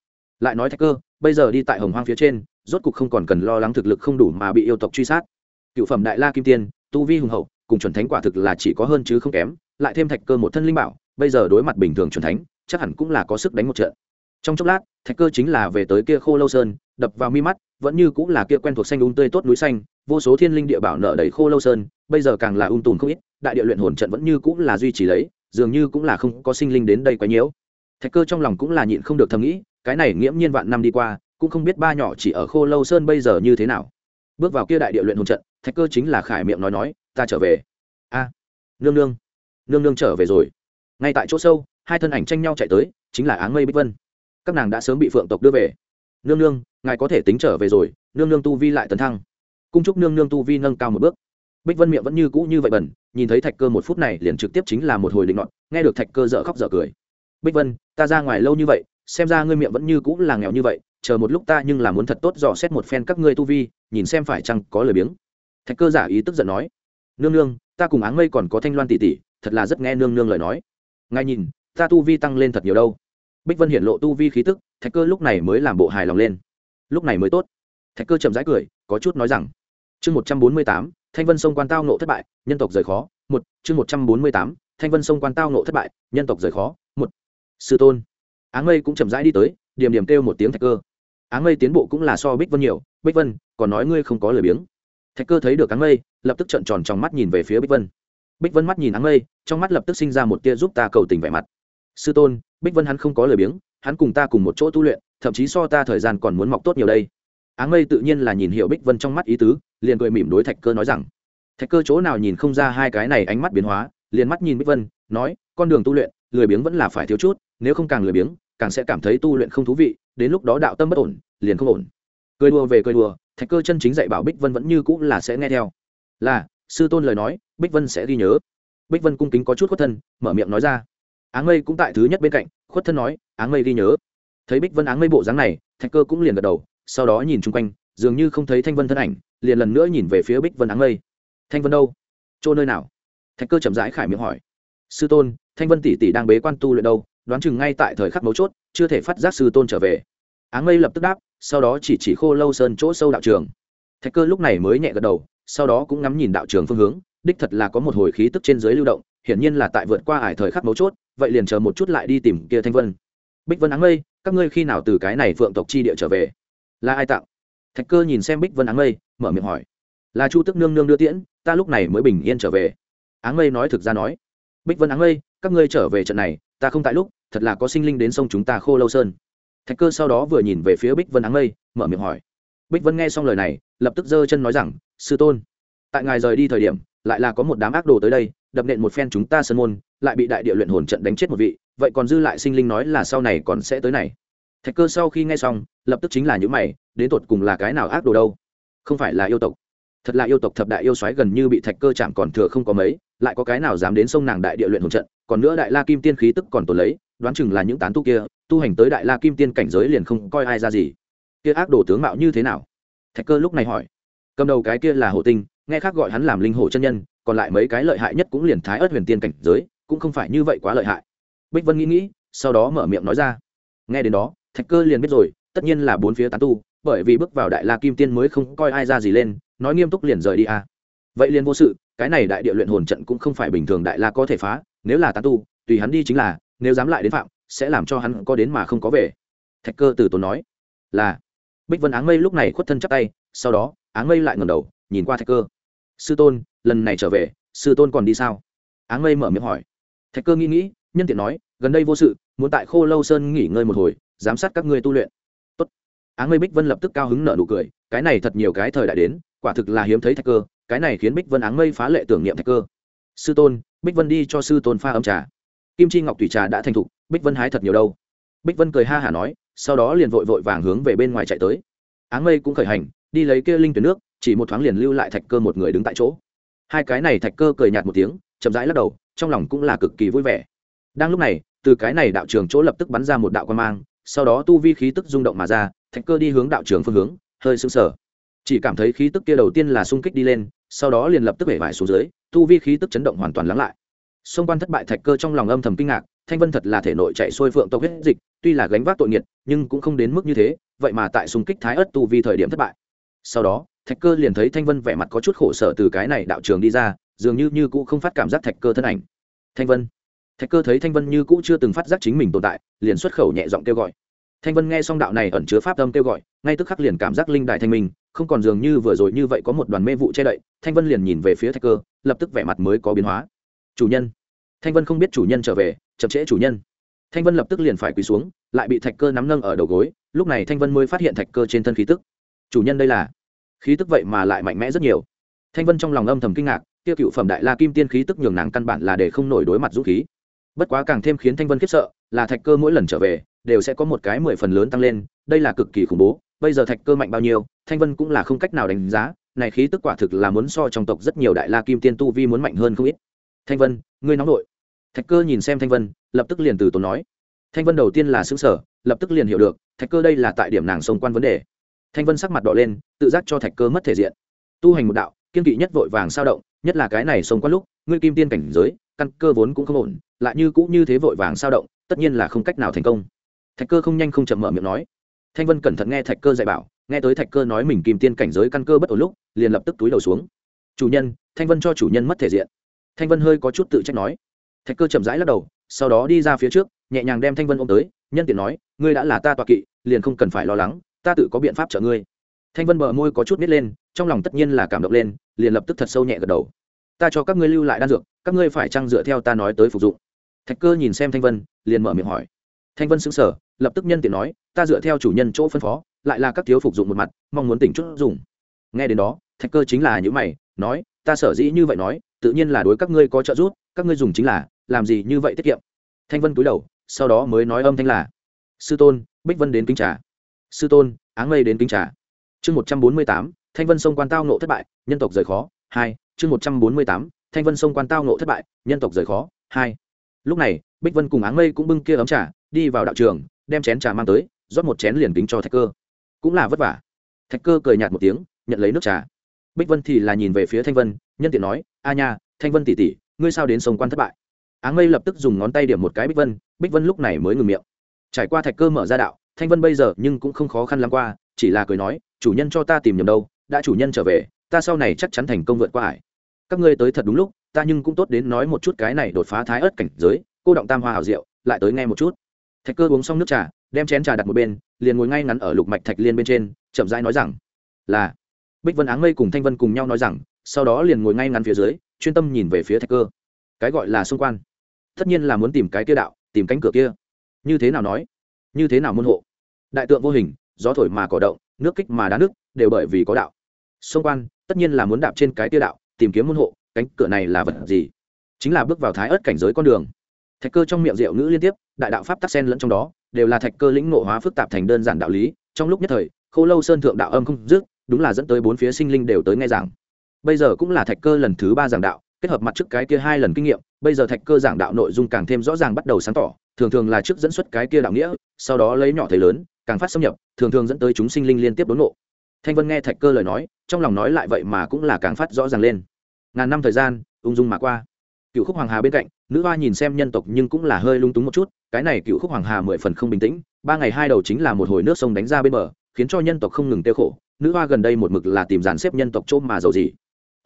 Lại nói thạch cơ, bây giờ đi tại hồng hoang phía trên, rốt cục không còn cần lo lắng thực lực không đủ mà bị yêu tộc truy sát. Cựu phẩm đại la kim tiên, tu vi hùng hậu, cùng chuẩn thánh quả thực là chỉ có hơn chứ không kém, lại thêm thạch cơ một thân linh bảo bây giờ đối mặt bình thường chuẩn thánh, chắc hẳn cũng là có sức đánh một trận. Trong chốc lát, thạch cơ chính là về tới kia khô lâu sơn, đập vào mi mắt, vẫn như cũng là kia quen thuộc xanh ung um tươi tốt núi xanh, vô số thiên linh địa bảo nở đầy khô lâu sơn, bây giờ càng là ung um tùn không ít, đại địa luyện hồn trận vẫn như cũng là duy trì lấy, dường như cũng là không có sinh linh đến đây quá nhiễu thạch cơ trong lòng cũng là nhịn không được thầm nghĩ, cái này nghiễm nhiên vạn năm đi qua, cũng không biết ba nhỏ chỉ ở khô lâu sơn bây giờ như thế nào. Bước vào kia đại địa luyện hồn trận, thạch cơ chính là khải miệng nói nói, ta trở về. A, nương nương nương nương trở về rồi ngay tại chỗ sâu, hai thân ảnh tranh nhau chạy tới, chính là áng mây bích vân. Các nàng đã sớm bị phượng tộc đưa về. Nương nương, ngài có thể tính trở về rồi, nương nương tu vi lại tấn thăng. Cung chúc nương nương tu vi nâng cao một bước. Bích vân miệng vẫn như cũ như vậy bẩn, nhìn thấy thạch cơ một phút này liền trực tiếp chính là một hồi định luận nghe được thạch cơ dở khóc dở cười. Bích vân, ta ra ngoài lâu như vậy, xem ra ngươi miệng vẫn như cũ là nghèo như vậy, chờ một lúc ta nhưng là muốn thật tốt dò xét một phen các ngươi tu vi, nhìn xem phải chăng có lời biếng. Thạch cơ giả ý tức giận nói, nương nương, ta cùng áng mây còn có thanh loan tỷ tỷ, thật là rất nghe nương nương lời nói ngài nhìn, ta tu vi tăng lên thật nhiều đâu. Bích vân hiện lộ tu vi khí tức, thạch cơ lúc này mới làm bộ hài lòng lên. Lúc này mới tốt. Thạch cơ chậm rãi cười, có chút nói rằng, chương một trăm bốn mươi tám, thanh vân sông quan tao nộ thất bại, nhân tộc rời khó, một, chương một trăm bốn mươi tám, thanh vân sông quan tao nộ thất bại, nhân tộc rời khó, một. Sư tôn. Áng mây cũng chậm rãi đi tới, điểm điểm kêu một tiếng thạch cơ. Áng mây tiến bộ cũng là so bích vân nhiều, bích vân, còn nói ngươi không có lời biếng. Thạch cơ thấy được áng mây, lập tức trợn tròn trong mắt nhìn về phía bích vân bích vân mắt nhìn áng mây, trong mắt lập tức sinh ra một tia giúp ta cầu tình vẻ mặt. Sư tôn, bích vân hắn không có lời biếng, hắn cùng ta cùng một chỗ tu luyện, thậm chí so ta thời gian còn muốn mọc tốt nhiều đây. Áng mây tự nhiên là nhìn hiểu bích vân trong mắt ý tứ, liền cười mỉm đối thạch cơ nói rằng, thạch cơ chỗ nào nhìn không ra hai cái này ánh mắt biến hóa, liền mắt nhìn bích vân, nói, con đường tu luyện, lười biếng vẫn là phải thiếu chút, nếu không càng lười biếng, càng sẽ cảm thấy tu luyện không thú vị, đến lúc đó đạo tâm bất ổn, liền không ổn. Cười đùa về cười đùa, thạch cơ chân chính dạy bảo bích vân vẫn như cũng là sẽ nghe theo. Là sư tôn lời nói, bích vân sẽ ghi nhớ. Bích vân cung kính có chút khuất thân, mở miệng nói ra. Áng mây cũng tại thứ nhất bên cạnh, khuất thân nói, áng mây ghi nhớ. Thấy bích vân áng mây bộ dáng này, thạch cơ cũng liền gật đầu, sau đó nhìn chung quanh, dường như không thấy thanh vân thân ảnh, liền lần nữa nhìn về phía bích vân áng mây. Thanh vân đâu? Chỗ nơi nào? Thạch cơ chậm rãi khải miệng hỏi. Sư tôn, thanh vân tỷ tỷ đang bế quan tu luyện đâu, đoán chừng ngay tại thời khắc mấu chốt, chưa thể phát giác sư tôn trở về. Áng mây lập tức đáp, sau đó chỉ chỉ khô lâu sơn chỗ sâu đạo trường. Thạch cơ lúc này mới nhẹ gật đầu sau đó cũng ngắm nhìn đạo trường phương hướng, đích thật là có một hồi khí tức trên dưới lưu động, hiển nhiên là tại vượt qua ải thời khắc mấu chốt, vậy liền chờ một chút lại đi tìm kia thanh vân. Bích vân áng mây, các ngươi khi nào từ cái này phượng tộc chi địa trở về? Là ai tặng? Thạch cơ nhìn xem bích vân áng mây, mở miệng hỏi. Là chu tức nương nương đưa tiễn, ta lúc này mới bình yên trở về. Áng mây nói thực ra nói. Bích vân áng mây, các ngươi trở về trận này, ta không tại lúc, thật là có sinh linh đến sông chúng ta khô lâu sơn. Thạch cơ sau đó vừa nhìn về phía bích vân áng mây, mở miệng hỏi bích vân nghe xong lời này, lập tức giơ chân nói rằng, sư tôn, tại ngài rời đi thời điểm, lại là có một đám ác đồ tới đây, đập nện một phen chúng ta sơn môn, lại bị đại địa luyện hồn trận đánh chết một vị, vậy còn dư lại sinh linh nói là sau này còn sẽ tới này. Thạch cơ sau khi nghe xong, lập tức chính là những mày, đến tột cùng là cái nào ác đồ đâu? Không phải là yêu tộc. Thật là yêu tộc thập đại yêu xoáy gần như bị thạch cơ chạm còn thừa không có mấy, lại có cái nào dám đến sông nàng đại địa luyện hồn trận, còn nữa đại la kim tiên khí tức còn tồn lấy, đoán chừng là những tán tu kia, tu hành tới đại la kim tiên cảnh giới liền không coi ai ra gì kia ác đồ tướng mạo như thế nào? Thạch cơ lúc này hỏi. Cầm đầu cái kia là Hổ tinh, nghe khác gọi hắn làm linh hổ chân nhân, còn lại mấy cái lợi hại nhất cũng liền thái ớt huyền tiên cảnh giới, cũng không phải như vậy quá lợi hại. Bích vân nghĩ nghĩ, sau đó mở miệng nói ra. Nghe đến đó, thạch cơ liền biết rồi, tất nhiên là bốn phía tán tu, bởi vì bước vào đại la kim tiên mới không coi ai ra gì lên, nói nghiêm túc liền rời đi à. vậy liền vô sự, cái này đại địa luyện hồn trận cũng không phải bình thường đại la có thể phá, nếu là tán tu, tùy hắn đi chính là, nếu dám lại đến phạm, sẽ làm cho hắn có đến mà không có về. Thạch cơ từ tốn nói, là bích vân áng mây lúc này khuất thân chắc tay, sau đó, áng mây lại ngầm đầu, nhìn qua thạch cơ. Sư tôn, lần này trở về, sư tôn còn đi sao? Áng mây mở miệng hỏi. Thạch cơ nghĩ nghĩ, nhân tiện nói, gần đây vô sự, muốn tại khô lâu sơn nghỉ ngơi một hồi, giám sát các ngươi tu luyện. Tốt. áng mây bích vân lập tức cao hứng nở nụ cười, cái này thật nhiều cái thời đại đến, quả thực là hiếm thấy thạch cơ, cái này khiến bích vân áng mây phá lệ tưởng niệm thạch cơ. Sư tôn, bích vân đi cho sư tôn pha âm trà. Kim chi ngọc thủy trà đã thành thục, bích vân hái thật nhiều đâu. Bích vân cười ha hả nói sau đó liền vội vội vàng hướng về bên ngoài chạy tới. Áng mây cũng khởi hành, đi lấy kia linh tuyến nước, chỉ một thoáng liền lưu lại thạch cơ một người đứng tại chỗ. Hai cái này thạch cơ cười nhạt một tiếng, chậm rãi lắc đầu, trong lòng cũng là cực kỳ vui vẻ. Đang lúc này, từ cái này đạo trường chỗ lập tức bắn ra một đạo quan mang, sau đó tu vi khí tức rung động mà ra, thạch cơ đi hướng đạo trường phương hướng, hơi sững sờ. Chỉ cảm thấy khí tức kia đầu tiên là sung kích đi lên, sau đó liền lập tức bể vải xuống dưới, tu vi khí tức chấn động hoàn toàn lắng lại xung quan thất bại thạch cơ trong lòng âm thầm kinh ngạc, thanh vân thật là thể nội chạy xuôi phượng tộc huyết dịch, tuy là gánh vác tội nghiệt, nhưng cũng không đến mức như thế, vậy mà tại xung kích thái ất tu vi thời điểm thất bại. Sau đó, thạch cơ liền thấy thanh vân vẻ mặt có chút khổ sở từ cái này đạo trường đi ra, dường như như cũ không phát cảm giác thạch cơ thân ảnh. Thanh vân. Thạch cơ thấy thanh vân như cũ chưa từng phát giác chính mình tồn tại, liền xuất khẩu nhẹ giọng kêu gọi. Thanh vân nghe xong đạo này ẩn chứa pháp âm kêu gọi, ngay tức khắc liền cảm giác linh đại thanh minh, không còn dường như vừa rồi như vậy có một đoàn mê vụ che đậy, thanh vân liền nhìn về phía thạch cơ, lập tức vẻ mặt mới có biến hóa chủ nhân. Thanh vân không biết chủ nhân trở về, chậm trễ chủ nhân. Thanh vân lập tức liền phải quỳ xuống, lại bị thạch cơ nắm nâng ở đầu gối, lúc này thanh vân mới phát hiện thạch cơ trên thân khí tức. Chủ nhân đây là? Khí tức vậy mà lại mạnh mẽ rất nhiều. Thanh vân trong lòng âm thầm kinh ngạc tiêu cựu phẩm đại la kim tiên khí tức nhường nàng căn bản là để không nổi đối mặt dũng khí. Bất quá càng thêm khiến thanh vân khiếp sợ, là thạch cơ mỗi lần trở về, đều sẽ có một cái mười phần lớn tăng lên, đây là cực kỳ khủng bố, bây giờ thạch cơ mạnh bao nhiêu, thanh vân cũng là không cách nào đánh giá, này khí tức quả thực là muốn so trong tộc rất nhiều đại la kim tiên tu vi muốn mạnh hơn không ít thanh vân, ngươi nóng nội. Thạch cơ nhìn xem thanh vân, lập tức liền từ tốn nói. Thanh vân đầu tiên là xứng sở lập tức liền hiểu được, thạch cơ đây là tại điểm nàng xông quan vấn đề. Thanh vân sắc mặt đỏ lên, tự giác cho thạch cơ mất thể diện. Tu hành một đạo, kiên kỵ nhất vội vàng sao động, nhất là cái này xông qua lúc, ngươi kim tiên cảnh giới, căn cơ vốn cũng không ổn, lại như cũng như thế vội vàng sao động, tất nhiên là không cách nào thành công. Thạch cơ không nhanh không chậm mở miệng nói. Thanh vân cẩn thận nghe thạch cơ dạy bảo, nghe tới thạch cơ nói mình kim tiên cảnh giới căn cơ bất ổn lúc, liền lập tức túi đầu xuống. Chủ nhân, thanh vân cho chủ nhân mất thể diện thanh vân hơi có chút tự trách nói. Thạch cơ chậm rãi lắc đầu, sau đó đi ra phía trước, nhẹ nhàng đem thanh vân ôm tới, nhân tiện nói, ngươi đã là ta tọa kỵ, liền không cần phải lo lắng, ta tự có biện pháp trợ ngươi. Thanh vân bờ môi có chút nít lên, trong lòng tất nhiên là cảm động lên, liền lập tức thật sâu nhẹ gật đầu. Ta cho các ngươi lưu lại đan dược, các ngươi phải trăng dựa theo ta nói tới phục dụng? Thạch cơ nhìn xem thanh vân, liền mở miệng hỏi. Thanh vân xứng sở lập tức nhân tiện nói, ta dựa theo chủ nhân chỗ phân phó, lại là các thiếu phục dụng một mặt, mong muốn tỉnh chút dùng. Nghe đến đó, thạch cơ chính là những mày, nói, ta sở dĩ như vậy nói tự nhiên là đối các ngươi có trợ giúp, các ngươi dùng chính là, làm gì như vậy tiết kiệm. Thanh vân cúi đầu, sau đó mới nói âm thanh là, sư tôn, bích vân đến kính trà. Sư tôn áng mây đến kính trà. Chương một trăm bốn mươi tám, thanh vân sông quan tao nộ thất bại, nhân tộc rời khó, hai, chương một trăm bốn mươi tám, thanh vân sông quan tao nộ thất bại, nhân tộc rời khó, hai. Lúc này, bích vân cùng áng mây cũng bưng kia ấm trà, đi vào đạo trường, đem chén trà mang tới, rót một chén liền kính cho thạch cơ. Cũng là vất vả. Thạch cơ cười nhạt một tiếng, nhận lấy nước trà. Bích vân thì là nhìn về phía thanh vân, nhân tiện nói a nha, thanh vân tỉ tỉ ngươi sao đến sông quan thất bại? Áng mây lập tức dùng ngón tay điểm một cái bích vân bích vân lúc này mới ngừng miệng. Trải qua thạch cơ mở ra đạo, thanh vân bây giờ nhưng cũng không khó khăn lắm qua, chỉ là cười nói, chủ nhân cho ta tìm nhầm đâu, đã chủ nhân trở về, ta sau này chắc chắn thành công vượt qua hải các ngươi tới thật đúng lúc, ta nhưng cũng tốt đến nói một chút cái này đột phá thái ớt cảnh giới, cô động tam hoa hảo diệu, lại tới nghe một chút. Thạch cơ uống xong nước trà, đem chén trà đặt một bên, liền ngồi ngay ngắn ở lục mạch thạch liên bên trên, chậm rãi nói rằng, là. Bích vân áng mây cùng thanh vân cùng nhau nói rằng sau đó liền ngồi ngay ngắn phía dưới, chuyên tâm nhìn về phía thạch cơ. Cái gọi là xung quan, tất nhiên là muốn tìm cái kia đạo, tìm cánh cửa kia. Như thế nào nói? Như thế nào môn hộ? Đại tượng vô hình, gió thổi mà cỏ động, nước kích mà đá nước, đều bởi vì có đạo. Xung quan, tất nhiên là muốn đạp trên cái kia đạo, tìm kiếm môn hộ, cánh cửa này là vật gì? Chính là bước vào thái ớt cảnh giới con đường. Thạch cơ trong miệng rượu ngữ liên tiếp, đại đạo pháp tắc sen lẫn trong đó, đều là thạch cơ lĩnh ngộ hóa phức tạp thành đơn giản đạo lý, trong lúc nhất thời, khô lâu sơn thượng đạo âm không dứt, đúng là dẫn tới bốn phía sinh linh đều tới nghe giảng bây giờ cũng là thạch cơ lần thứ ba giảng đạo, kết hợp mặt trước cái kia hai lần kinh nghiệm, bây giờ thạch cơ giảng đạo nội dung càng thêm rõ ràng bắt đầu sáng tỏ, thường thường là trước dẫn xuất cái kia đạo nghĩa, sau đó lấy nhỏ thấy lớn, càng phát xâm nhập, thường thường dẫn tới chúng sinh linh liên tiếp đốn nộ thanh vân nghe thạch cơ lời nói, trong lòng nói lại vậy mà cũng là càng phát rõ ràng lên. Ngàn năm thời gian, ung dung mà qua. Cựu khúc hoàng hà bên cạnh, nữ hoa nhìn xem nhân tộc nhưng cũng là hơi lung túng một chút, cái này cựu khúc hoàng hà mười phần không bình tĩnh, ba ngày hai đầu chính là một hồi nước sông đánh ra bên bờ, khiến cho nhân tộc không ngừng tiêu khổ. Nữ hoa gần đây một mực là tìm dàn xếp nhân tộc chôm mà giàu gì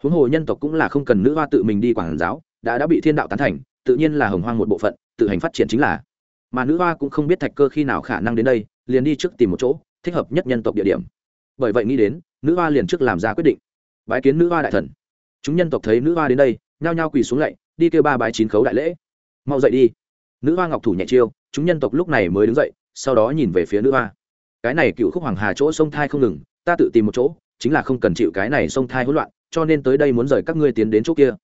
huống hồ nhân tộc cũng là không cần nữ hoa tự mình đi quảng giáo, đã đã bị thiên đạo tán thành, tự nhiên là hồng hoang một bộ phận, tự hành phát triển chính là. Mà nữ hoa cũng không biết thạch cơ khi nào khả năng đến đây, liền đi trước tìm một chỗ, thích hợp nhất nhân tộc địa điểm. Bởi vậy nghĩ đến, nữ hoa liền trước làm ra quyết định. Bái kiến nữ hoa đại thần. Chúng nhân tộc thấy nữ hoa đến đây, nhao nhao quỳ xuống lạy, đi kêu ba bái chín khấu đại lễ. Mau dậy đi. Nữ hoa ngọc thủ nhẹ chiêu, chúng nhân tộc lúc này mới đứng dậy, sau đó nhìn về phía nữ hoa. Cái này cựu khúc hoàng hà chỗ sông thai không ngừng, ta tự tìm một chỗ, chính là không cần chịu cái này sông thai hỗn loạn cho nên tới đây muốn rời các ngươi tiến đến chỗ kia.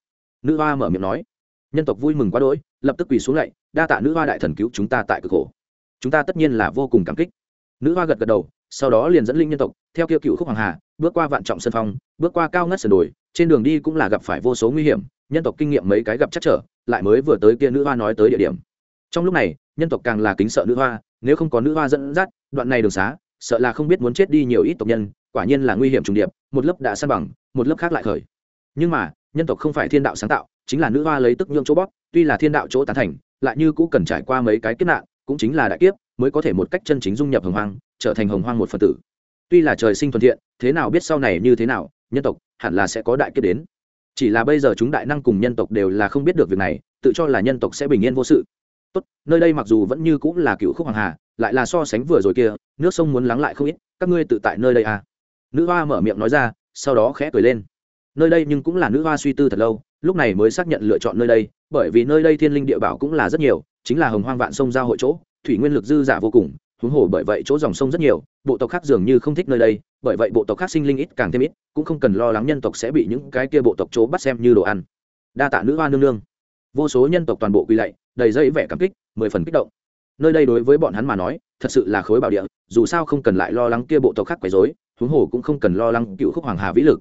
Nữ hoa mở miệng nói. Nhân tộc vui mừng quá đỗi, lập tức quỳ xuống lạy đa tạ nữ hoa đại thần cứu chúng ta tại cực khổ. Chúng ta tất nhiên là vô cùng cảm kích. Nữ hoa gật gật đầu, sau đó liền dẫn linh nhân tộc, theo kia cựu khúc hoàng hà, bước qua vạn trọng sân phong, bước qua cao ngất sườn đồi, trên đường đi cũng là gặp phải vô số nguy hiểm, nhân tộc kinh nghiệm mấy cái gặp chắc trở, lại mới vừa tới kia nữ hoa nói tới địa điểm. Trong lúc này, nhân tộc càng là kính sợ nữ hoa, nếu không có nữ hoa dẫn dắt, đoạn này đường xá, sợ là không biết muốn chết đi nhiều ít tộc nhân quả nhiên là nguy hiểm trùng điệp, một lớp đã san bằng, một lớp khác lại khởi. Nhưng mà, nhân tộc không phải thiên đạo sáng tạo, chính là nữ hoa lấy tức nhượng chỗ bóp, tuy là thiên đạo chỗ tán thành, lại như cũ cần trải qua mấy cái kiếp nạn, cũng chính là đại kiếp, mới có thể một cách chân chính dung nhập hồng hoang, trở thành hồng hoang một phần tử. Tuy là trời sinh thuận thiện, thế nào biết sau này như thế nào, nhân tộc hẳn là sẽ có đại kiếp đến. Chỉ là bây giờ chúng đại năng cùng nhân tộc đều là không biết được việc này, tự cho là nhân tộc sẽ bình yên vô sự. Tốt, nơi đây mặc dù vẫn như cũng là cựu khúc hoàng hà, lại là so sánh vừa rồi kia, nước sông muốn lắng lại không ít, các ngươi tự tại nơi đây à nữ hoa mở miệng nói ra, sau đó khẽ cười lên. Nơi đây nhưng cũng là nữ hoa suy tư thật lâu, lúc này mới xác nhận lựa chọn nơi đây, bởi vì nơi đây thiên linh địa bảo cũng là rất nhiều, chính là hồng hoang vạn sông giao hội chỗ, thủy nguyên lực dư giả vô cùng, huống hồ bởi vậy chỗ dòng sông rất nhiều, bộ tộc khác dường như không thích nơi đây, bởi vậy bộ tộc khác sinh linh ít càng thêm ít, cũng không cần lo lắng nhân tộc sẽ bị những cái kia bộ tộc chỗ bắt xem như đồ ăn. Đa tạ nữ hoa nương nương. Vô số nhân tộc toàn bộ quy lạy, đầy dây vẻ cảm kích, mười phần kích động. Nơi đây đối với bọn hắn mà nói, thật sự là khối bảo địa, dù sao không cần lại lo lắng kia bộ tộc khác quấy rối huống hồ cũng không cần lo lắng cựu khúc hoàng hà vĩ lực.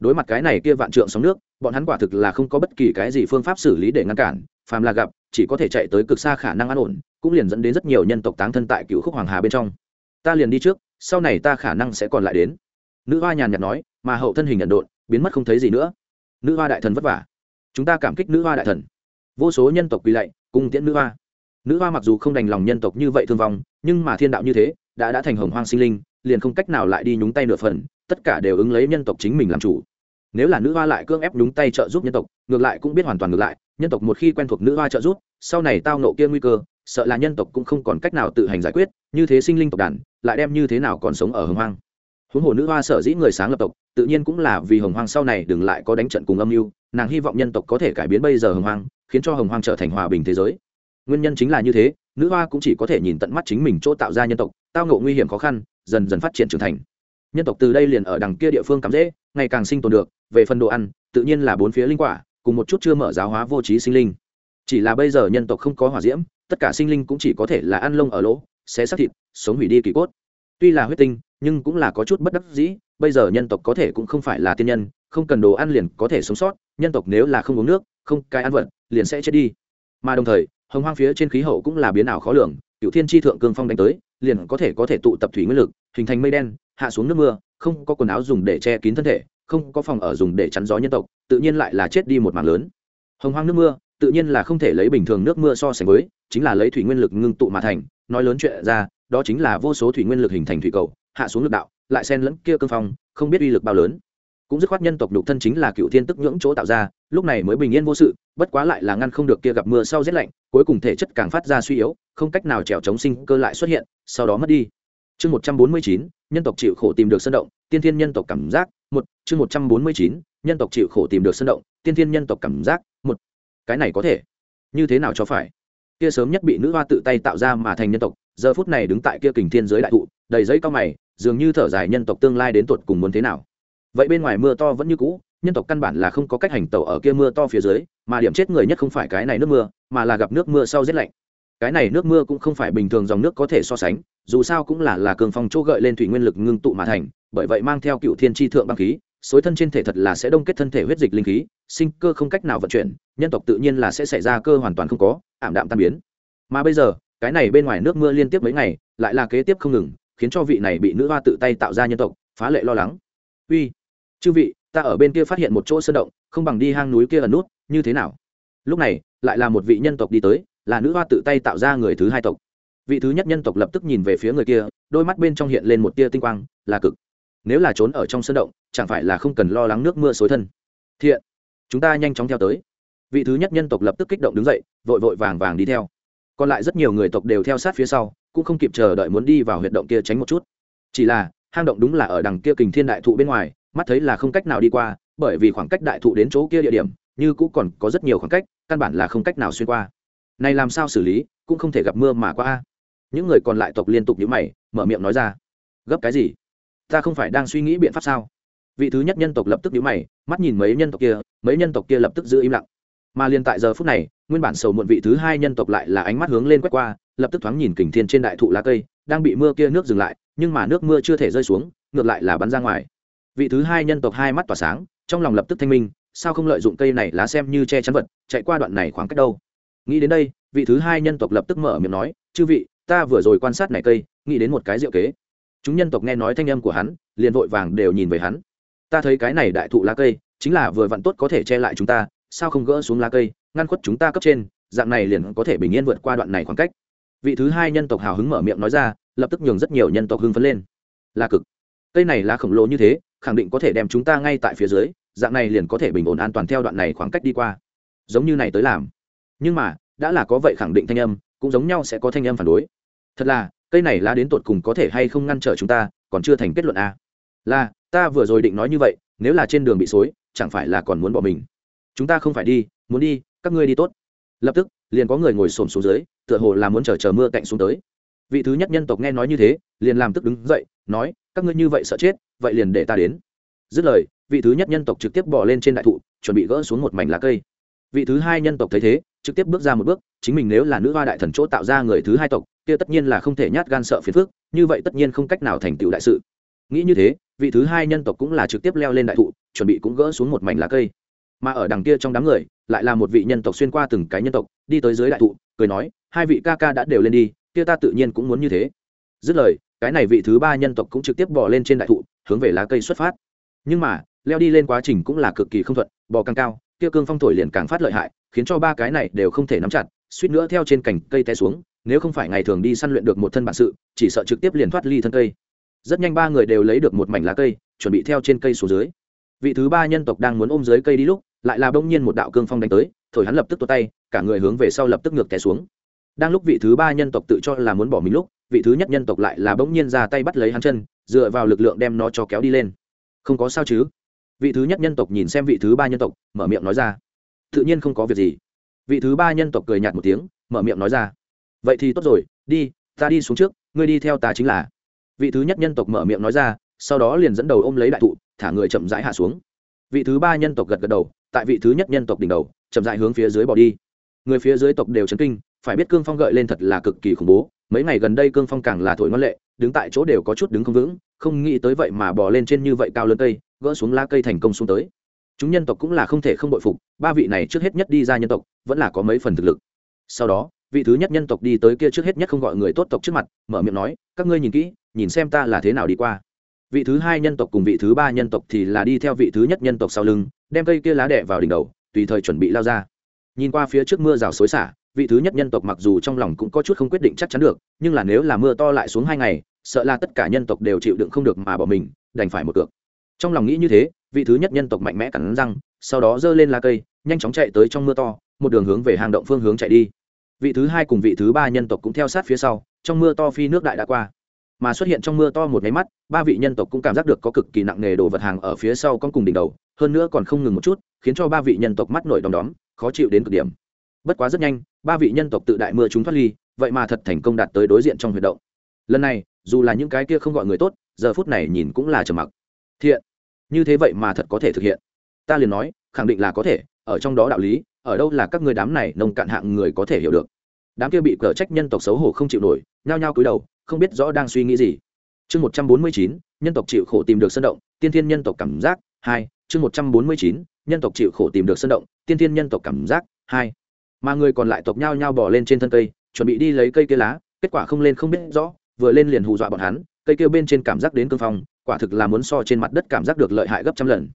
Đối mặt cái này kia vạn trượng sóng nước, bọn hắn quả thực là không có bất kỳ cái gì phương pháp xử lý để ngăn cản, phàm là gặp, chỉ có thể chạy tới cực xa khả năng an ổn, cũng liền dẫn đến rất nhiều nhân tộc táng thân tại cựu khúc hoàng hà bên trong. Ta liền đi trước, sau này ta khả năng sẽ còn lại đến. Nữ hoa nhàn nhạt nói, mà hậu thân hình nhận độn, biến mất không thấy gì nữa. Nữ hoa đại thần vất vả. Chúng ta cảm kích nữ hoa đại thần. Vô số nhân tộc quỳ lạy, cùng tiễn nữ hoa. Nữ hoa mặc dù không đành lòng nhân tộc như vậy thương vong, nhưng mà thiên đạo như thế, đã đã thành hồng hoang sinh linh liền không cách nào lại đi nhúng tay nửa phần, tất cả đều ứng lấy nhân tộc chính mình làm chủ. Nếu là nữ hoa lại cưỡng ép nhúng tay trợ giúp nhân tộc, ngược lại cũng biết hoàn toàn ngược lại, nhân tộc một khi quen thuộc nữ hoa trợ giúp, sau này tao nộ kia nguy cơ, sợ là nhân tộc cũng không còn cách nào tự hành giải quyết, như thế sinh linh tộc đàn, lại đem như thế nào còn sống ở hồng hoang. Huống hồ nữ hoa sở dĩ người sáng lập tộc, tự nhiên cũng là vì hồng hoang sau này đừng lại có đánh trận cùng âm mưu, nàng hy vọng nhân tộc có thể cải biến bây giờ hồng hoang, khiến cho hồng hoang trở thành hòa bình thế giới. Nguyên nhân chính là như thế, nữ hoa cũng chỉ có thể nhìn tận mắt chính mình chỗ tạo ra nhân tộc, tao ngộ nguy hiểm khó khăn dần dần phát triển trưởng thành. Nhân tộc từ đây liền ở đằng kia địa phương cắm dễ, ngày càng sinh tồn được, về phần đồ ăn, tự nhiên là bốn phía linh quả, cùng một chút chưa mở giáo hóa vô trí sinh linh. Chỉ là bây giờ nhân tộc không có hỏa diễm, tất cả sinh linh cũng chỉ có thể là ăn lông ở lỗ, xé xác thịt, sống hủy đi kỳ cốt. Tuy là huyết tinh, nhưng cũng là có chút bất đắc dĩ, bây giờ nhân tộc có thể cũng không phải là tiên nhân, không cần đồ ăn liền có thể sống sót, nhân tộc nếu là không uống nước, không cái ăn vật, liền sẽ chết đi. Mà đồng thời, hồng hoang phía trên khí hậu cũng là biến ảo khó lường cựu thiên tri thượng cương phong đánh tới, liền có thể có thể tụ tập thủy nguyên lực, hình thành mây đen, hạ xuống nước mưa, không có quần áo dùng để che kín thân thể, không có phòng ở dùng để chắn gió nhân tộc, tự nhiên lại là chết đi một mảng lớn. Hồng hoang nước mưa, tự nhiên là không thể lấy bình thường nước mưa so sánh với, chính là lấy thủy nguyên lực ngưng tụ mà thành, nói lớn chuyện ra, đó chính là vô số thủy nguyên lực hình thành thủy cầu, hạ xuống lực đạo, lại xen lẫn kia cương phong, không biết uy lực bao lớn cũng dứt khoát nhân tộc nhục thân chính là cựu thiên tức nhưỡng chỗ tạo ra, lúc này mới bình yên vô sự, bất quá lại là ngăn không được kia gặp mưa sau rét lạnh, cuối cùng thể chất càng phát ra suy yếu, không cách nào trèo chống sinh cơ lại xuất hiện, sau đó mất đi. Chương một trăm bốn mươi chín, nhân tộc chịu khổ tìm được sân động, tiên thiên nhân tộc cảm giác, một, chương một trăm bốn mươi chín, nhân tộc chịu khổ tìm được sân động, tiên thiên nhân tộc cảm giác, một. Cái này có thể. Như thế nào cho phải? Kia sớm nhất bị nữ hoa tự tay tạo ra mà thành nhân tộc, giờ phút này đứng tại kia kình thiên giới đại thụ, đầy giấy cao mày, dường như thở dài nhân tộc tương lai đến tuột cùng muốn thế nào? Vậy bên ngoài mưa to vẫn như cũ, nhân tộc căn bản là không có cách hành tẩu ở kia mưa to phía dưới, mà điểm chết người nhất không phải cái này nước mưa, mà là gặp nước mưa sau rét lạnh. Cái này nước mưa cũng không phải bình thường dòng nước có thể so sánh, dù sao cũng là là cường phong chỗ gợi lên thủy nguyên lực ngưng tụ mà thành, bởi vậy mang theo cựu thiên tri thượng băng khí, xối thân trên thể thật là sẽ đông kết thân thể huyết dịch linh khí, sinh cơ không cách nào vận chuyển, nhân tộc tự nhiên là sẽ xảy ra cơ hoàn toàn không có, ảm đạm tan biến. Mà bây giờ, cái này bên ngoài nước mưa liên tiếp mấy ngày, lại là kế tiếp không ngừng, khiến cho vị này bị nữ hoa tự tay tạo ra nhân tộc, phá lệ lo lắng. Uy chư vị, ta ở bên kia phát hiện một chỗ sơn động, không bằng đi hang núi kia ẩn nút, như thế nào? Lúc này, lại là một vị nhân tộc đi tới, là nữ hoa tự tay tạo ra người thứ hai tộc. Vị thứ nhất nhân tộc lập tức nhìn về phía người kia, đôi mắt bên trong hiện lên một tia tinh quang, là cực. Nếu là trốn ở trong sân động, chẳng phải là không cần lo lắng nước mưa xối thân. Thiện, chúng ta nhanh chóng theo tới. Vị thứ nhất nhân tộc lập tức kích động đứng dậy, vội vội vàng vàng đi theo. Còn lại rất nhiều người tộc đều theo sát phía sau, cũng không kịp chờ đợi muốn đi vào huyệt động kia tránh một chút. Chỉ là, hang động đúng là ở đằng kia kình thiên đại thụ bên ngoài mắt thấy là không cách nào đi qua, bởi vì khoảng cách đại thụ đến chỗ kia địa điểm, như cũng còn có rất nhiều khoảng cách, căn bản là không cách nào xuyên qua. Này làm sao xử lý, cũng không thể gặp mưa mà qua những người còn lại tộc liên tục nhíu mày, mở miệng nói ra. Gấp cái gì? Ta không phải đang suy nghĩ biện pháp sao? Vị thứ nhất nhân tộc lập tức nhíu mày, mắt nhìn mấy nhân tộc kia, mấy nhân tộc kia lập tức giữ im lặng. Mà liền tại giờ phút này, nguyên bản sầu muộn vị thứ hai nhân tộc lại là ánh mắt hướng lên quét qua, lập tức thoáng nhìn kình thiên trên đại thụ lá cây, đang bị mưa kia nước dừng lại, nhưng mà nước mưa chưa thể rơi xuống, ngược lại là bắn ra ngoài vị thứ hai nhân tộc hai mắt tỏa sáng, trong lòng lập tức thanh minh, sao không lợi dụng cây này lá xem như che chắn vật, chạy qua đoạn này khoảng cách đâu? Nghĩ đến đây, vị thứ hai nhân tộc lập tức mở miệng nói, chư vị, ta vừa rồi quan sát này cây, nghĩ đến một cái diệu kế. Chúng nhân tộc nghe nói thanh âm của hắn, liền vội vàng đều nhìn về hắn. Ta thấy cái này đại thụ lá cây, chính là vừa vặn tốt có thể che lại chúng ta, sao không gỡ xuống lá cây, ngăn khuất chúng ta cấp trên, dạng này liền có thể bình yên vượt qua đoạn này khoảng cách. Vị thứ hai nhân tộc hào hứng mở miệng nói ra, lập tức nhường rất nhiều nhân tộc hưng phấn lên. Là cực. Cây này là khổng lồ như thế khẳng định có thể đem chúng ta ngay tại phía dưới, dạng này liền có thể bình ổn an toàn theo đoạn này khoảng cách đi qua. Giống như này tới làm. Nhưng mà, đã là có vậy khẳng định thanh âm, cũng giống nhau sẽ có thanh âm phản đối. Thật là, cây này lá đến tột cùng có thể hay không ngăn trở chúng ta, còn chưa thành kết luận a. Là, ta vừa rồi định nói như vậy, nếu là trên đường bị xối, chẳng phải là còn muốn bỏ mình. Chúng ta không phải đi, muốn đi, các ngươi đi tốt. Lập tức, liền có người ngồi xổm xuống dưới, tựa hồ là muốn chờ chờ mưa cạnh xuống tới vị thứ nhất nhân tộc nghe nói như thế, liền làm tức đứng dậy, nói, các ngươi như vậy sợ chết, vậy liền để ta đến. Dứt lời, vị thứ nhất nhân tộc trực tiếp bỏ lên trên đại thụ, chuẩn bị gỡ xuống một mảnh lá cây. Vị thứ hai nhân tộc thấy thế, trực tiếp bước ra một bước, chính mình nếu là nữ hoa đại thần chỗ tạo ra người thứ hai tộc, kia tất nhiên là không thể nhát gan sợ phiền phức, như vậy tất nhiên không cách nào thành tựu đại sự. Nghĩ như thế, vị thứ hai nhân tộc cũng là trực tiếp leo lên đại thụ, chuẩn bị cũng gỡ xuống một mảnh lá cây. Mà ở đằng kia trong đám người, lại là một vị nhân tộc xuyên qua từng cái nhân tộc, đi tới dưới đại thụ, cười nói, hai vị ca ca đã đều lên đi kia ta tự nhiên cũng muốn như thế. Dứt lời, cái này vị thứ ba nhân tộc cũng trực tiếp bỏ lên trên đại thụ, hướng về lá cây xuất phát. Nhưng mà, leo đi lên quá trình cũng là cực kỳ không thuận, bò càng cao, kia cương phong thổi liền càng phát lợi hại, khiến cho ba cái này đều không thể nắm chặt, suýt nữa theo trên cành cây té xuống, nếu không phải ngày thường đi săn luyện được một thân bản sự, chỉ sợ trực tiếp liền thoát ly thân cây. Rất nhanh ba người đều lấy được một mảnh lá cây, chuẩn bị theo trên cây xuống dưới. Vị thứ ba nhân tộc đang muốn ôm dưới cây đi lúc, lại là bỗng nhiên một đạo cương phong đánh tới, thổi hắn lập tức tuột tay, cả người hướng về sau lập tức ngược té xuống đang lúc vị thứ ba nhân tộc tự cho là muốn bỏ mình lúc, vị thứ nhất nhân tộc lại là bỗng nhiên ra tay bắt lấy hắn chân, dựa vào lực lượng đem nó cho kéo đi lên. Không có sao chứ? Vị thứ nhất nhân tộc nhìn xem vị thứ ba nhân tộc, mở miệng nói ra. Tự nhiên không có việc gì. Vị thứ ba nhân tộc cười nhạt một tiếng, mở miệng nói ra. Vậy thì tốt rồi, đi, ta đi xuống trước, ngươi đi theo ta chính là. Vị thứ nhất nhân tộc mở miệng nói ra, sau đó liền dẫn đầu ôm lấy đại thụ, thả người chậm rãi hạ xuống. Vị thứ ba nhân tộc gật gật đầu, tại vị thứ nhất nhân tộc đỉnh đầu, chậm rãi hướng phía dưới bỏ đi. Người phía dưới tộc đều chấn kinh phải biết cương phong gợi lên thật là cực kỳ khủng bố, mấy ngày gần đây cương phong càng là thổi ngoan lệ, đứng tại chỗ đều có chút đứng không vững, không nghĩ tới vậy mà bò lên trên như vậy cao lớn cây, gỡ xuống lá cây thành công xuống tới. Chúng nhân tộc cũng là không thể không bội phục, ba vị này trước hết nhất đi ra nhân tộc, vẫn là có mấy phần thực lực. Sau đó, vị thứ nhất nhân tộc đi tới kia trước hết nhất không gọi người tốt tộc trước mặt, mở miệng nói, các ngươi nhìn kỹ, nhìn xem ta là thế nào đi qua. Vị thứ hai nhân tộc cùng vị thứ ba nhân tộc thì là đi theo vị thứ nhất nhân tộc sau lưng, đem cây kia lá đẻ vào đỉnh đầu, tùy thời chuẩn bị lao ra. Nhìn qua phía trước mưa rào xối xả vị thứ nhất nhân tộc mặc dù trong lòng cũng có chút không quyết định chắc chắn được, nhưng là nếu là mưa to lại xuống hai ngày, sợ là tất cả nhân tộc đều chịu đựng không được mà bỏ mình, đành phải một cược. Trong lòng nghĩ như thế, vị thứ nhất nhân tộc mạnh mẽ cắn răng, sau đó giơ lên lá cây, nhanh chóng chạy tới trong mưa to, một đường hướng về hang động phương hướng chạy đi. Vị thứ hai cùng vị thứ ba nhân tộc cũng theo sát phía sau, trong mưa to phi nước đại đã qua. Mà xuất hiện trong mưa to một máy mắt, ba vị nhân tộc cũng cảm giác được có cực kỳ nặng nề đồ vật hàng ở phía sau con cùng đỉnh đầu, hơn nữa còn không ngừng một chút, khiến cho ba vị nhân tộc mắt nổi đom đóm, khó chịu đến cực điểm bất quá rất nhanh, ba vị nhân tộc tự đại mưa chúng thoát ly, vậy mà thật thành công đạt tới đối diện trong huy động. Lần này, dù là những cái kia không gọi người tốt, giờ phút này nhìn cũng là trầm mặc. Thiện, như thế vậy mà thật có thể thực hiện. Ta liền nói, khẳng định là có thể, ở trong đó đạo lý, ở đâu là các người đám này nông cạn hạng người có thể hiểu được. Đám kia bị cờ trách nhân tộc xấu hổ không chịu nổi, nhao nhao cúi đầu, không biết rõ đang suy nghĩ gì. Chương một trăm bốn mươi chín, nhân tộc chịu khổ tìm được sân động, tiên thiên nhân tộc cảm giác hai, chương một trăm bốn mươi chín, nhân tộc chịu khổ tìm được sân động, tiên thiên nhân tộc cảm giác hai mà người còn lại tộc nhau nhao bỏ lên trên thân cây, chuẩn bị đi lấy cây kia lá, kết quả không lên không biết rõ, vừa lên liền hù dọa bọn hắn, cây kia bên trên cảm giác đến cương phong, quả thực là muốn so trên mặt đất cảm giác được lợi hại gấp trăm lần.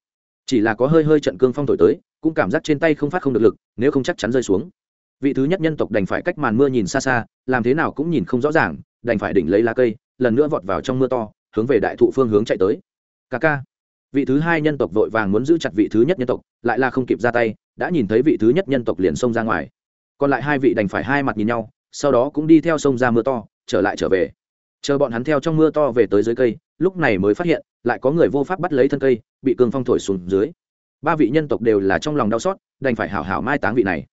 Chỉ là có hơi hơi trận cương phong thổi tới, cũng cảm giác trên tay không phát không được lực, nếu không chắc chắn rơi xuống. Vị thứ nhất nhân tộc đành phải cách màn mưa nhìn xa xa, làm thế nào cũng nhìn không rõ ràng, đành phải đỉnh lấy lá cây, lần nữa vọt vào trong mưa to, hướng về đại thụ phương hướng chạy tới. Ca ca. Vị thứ hai nhân tộc vội vàng muốn giữ chặt vị thứ nhất nhân tộc, lại là không kịp ra tay đã nhìn thấy vị thứ nhất nhân tộc liền xông ra ngoài. Còn lại hai vị đành phải hai mặt nhìn nhau, sau đó cũng đi theo sông ra mưa to, trở lại trở về. Chờ bọn hắn theo trong mưa to về tới dưới cây, lúc này mới phát hiện, lại có người vô pháp bắt lấy thân cây, bị cường phong thổi xuống dưới. Ba vị nhân tộc đều là trong lòng đau xót, đành phải hảo hảo mai táng vị này.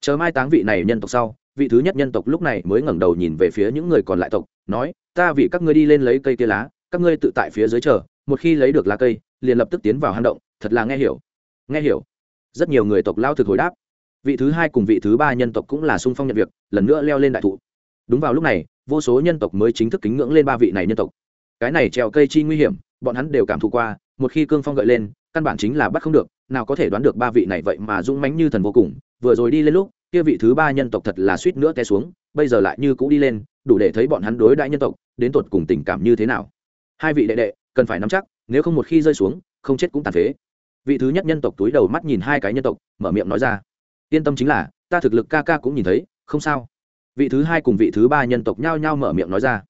Chờ mai táng vị này nhân tộc sau, vị thứ nhất nhân tộc lúc này mới ngẩng đầu nhìn về phía những người còn lại tộc, nói, ta vì các ngươi đi lên lấy cây kia lá, các ngươi tự tại phía dưới chờ, một khi lấy được lá cây, liền lập tức tiến vào hang động, thật là nghe hiểu. Nghe hiểu rất nhiều người tộc lao thực hồi đáp. Vị thứ hai cùng vị thứ ba nhân tộc cũng là sung phong nhận việc, lần nữa leo lên đại thụ. Đúng vào lúc này, vô số nhân tộc mới chính thức kính ngưỡng lên ba vị này nhân tộc. Cái này trèo cây chi nguy hiểm, bọn hắn đều cảm thụ qua, một khi cương phong gợi lên, căn bản chính là bắt không được, nào có thể đoán được ba vị này vậy mà dũng mãnh như thần vô cùng. Vừa rồi đi lên lúc, kia vị thứ ba nhân tộc thật là suýt nữa té xuống, bây giờ lại như cũ đi lên, đủ để thấy bọn hắn đối đãi nhân tộc, đến tột cùng tình cảm như thế nào. Hai vị đệ đệ, cần phải nắm chắc, nếu không một khi rơi xuống, không chết cũng tàn phế vị thứ nhất nhân tộc túi đầu mắt nhìn hai cái nhân tộc, mở miệng nói ra. Yên tâm chính là, ta thực lực ca ca cũng nhìn thấy, không sao. Vị thứ hai cùng vị thứ ba nhân tộc nhao nhao mở miệng nói ra.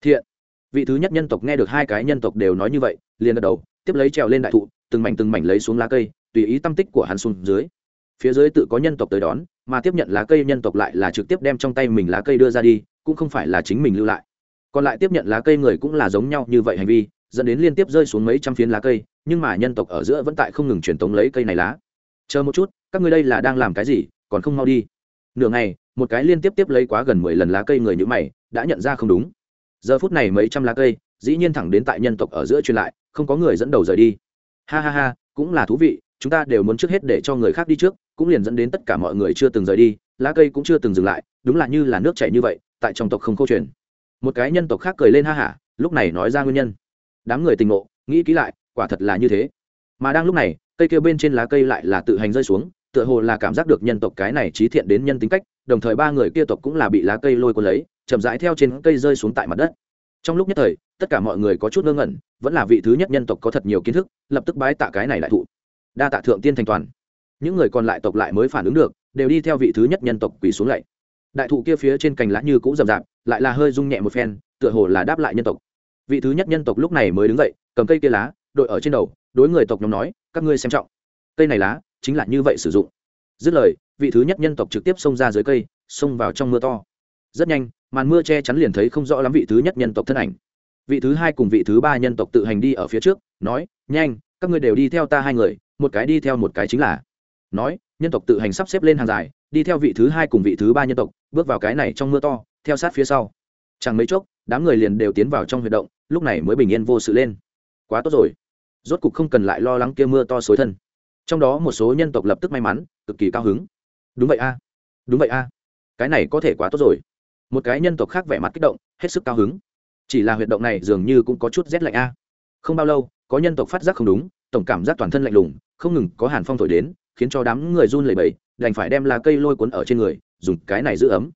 Thiện. Vị thứ nhất nhân tộc nghe được hai cái nhân tộc đều nói như vậy, liền gật đầu, tiếp lấy trèo lên đại thụ, từng mảnh từng mảnh lấy xuống lá cây, tùy ý tâm tích của hắn xuống dưới. Phía dưới tự có nhân tộc tới đón, mà tiếp nhận lá cây nhân tộc lại là trực tiếp đem trong tay mình lá cây đưa ra đi, cũng không phải là chính mình lưu lại. Còn lại tiếp nhận lá cây người cũng là giống nhau như vậy hành vi dẫn đến liên tiếp rơi xuống mấy trăm phiến lá cây, nhưng mà nhân tộc ở giữa vẫn tại không ngừng truyền tống lấy cây này lá. Chờ một chút, các ngươi đây là đang làm cái gì, còn không mau đi. Nửa ngày, một cái liên tiếp tiếp lấy quá gần mười lần lá cây người như mày, đã nhận ra không đúng. Giờ phút này mấy trăm lá cây, dĩ nhiên thẳng đến tại nhân tộc ở giữa truyền lại, không có người dẫn đầu rời đi. Ha ha ha, cũng là thú vị, chúng ta đều muốn trước hết để cho người khác đi trước, cũng liền dẫn đến tất cả mọi người chưa từng rời đi, lá cây cũng chưa từng dừng lại, đúng là như là nước chảy như vậy, tại trong tộc không câu chuyện một cái nhân tộc khác cười lên ha hả, lúc này nói ra nguyên nhân đám người tình ngộ, nghĩ kỹ lại, quả thật là như thế. Mà đang lúc này, cây kêu bên trên lá cây lại là tự hành rơi xuống, tựa hồ là cảm giác được nhân tộc cái này trí thiện đến nhân tính cách, đồng thời ba người kia tộc cũng là bị lá cây lôi cuốn lấy, chậm rãi theo trên cây rơi xuống tại mặt đất. Trong lúc nhất thời, tất cả mọi người có chút ngơ ngẩn, vẫn là vị thứ nhất nhân tộc có thật nhiều kiến thức, lập tức bái tạ cái này đại thụ. Đa tạ thượng tiên thành toàn. Những người còn lại tộc lại mới phản ứng được, đều đi theo vị thứ nhất nhân tộc quỳ xuống lạy. Đại thụ kia phía trên cành lá như cũng rậm rạp, lại là hơi rung nhẹ một phen, tựa hồ là đáp lại nhân tộc vị thứ nhất nhân tộc lúc này mới đứng dậy, cầm cây kia lá, đội ở trên đầu, đối người tộc nhóm nói, các ngươi xem trọng. Cây này lá chính là như vậy sử dụng. Dứt lời, vị thứ nhất nhân tộc trực tiếp xông ra dưới cây, xông vào trong mưa to. Rất nhanh, màn mưa che chắn liền thấy không rõ lắm vị thứ nhất nhân tộc thân ảnh. Vị thứ hai cùng vị thứ ba nhân tộc tự hành đi ở phía trước, nói, nhanh, các ngươi đều đi theo ta hai người, một cái đi theo một cái chính là. Nói, nhân tộc tự hành sắp xếp lên hàng dài, đi theo vị thứ hai cùng vị thứ ba nhân tộc, bước vào cái này trong mưa to, theo sát phía sau. Chẳng mấy chốc, đám người liền đều tiến vào trong huy động lúc này mới bình yên vô sự lên. Quá tốt rồi. Rốt cục không cần lại lo lắng kia mưa to xối thân. Trong đó một số nhân tộc lập tức may mắn, cực kỳ cao hứng. Đúng vậy a. Đúng vậy a. Cái này có thể quá tốt rồi. Một cái nhân tộc khác vẻ mặt kích động, hết sức cao hứng. Chỉ là huyệt động này dường như cũng có chút rét lạnh a. Không bao lâu, có nhân tộc phát giác không đúng, tổng cảm giác toàn thân lạnh lùng, không ngừng có hàn phong thổi đến, khiến cho đám người run lẩy bẩy, đành phải đem lá cây lôi cuốn ở trên người, dùng cái này giữ ấm.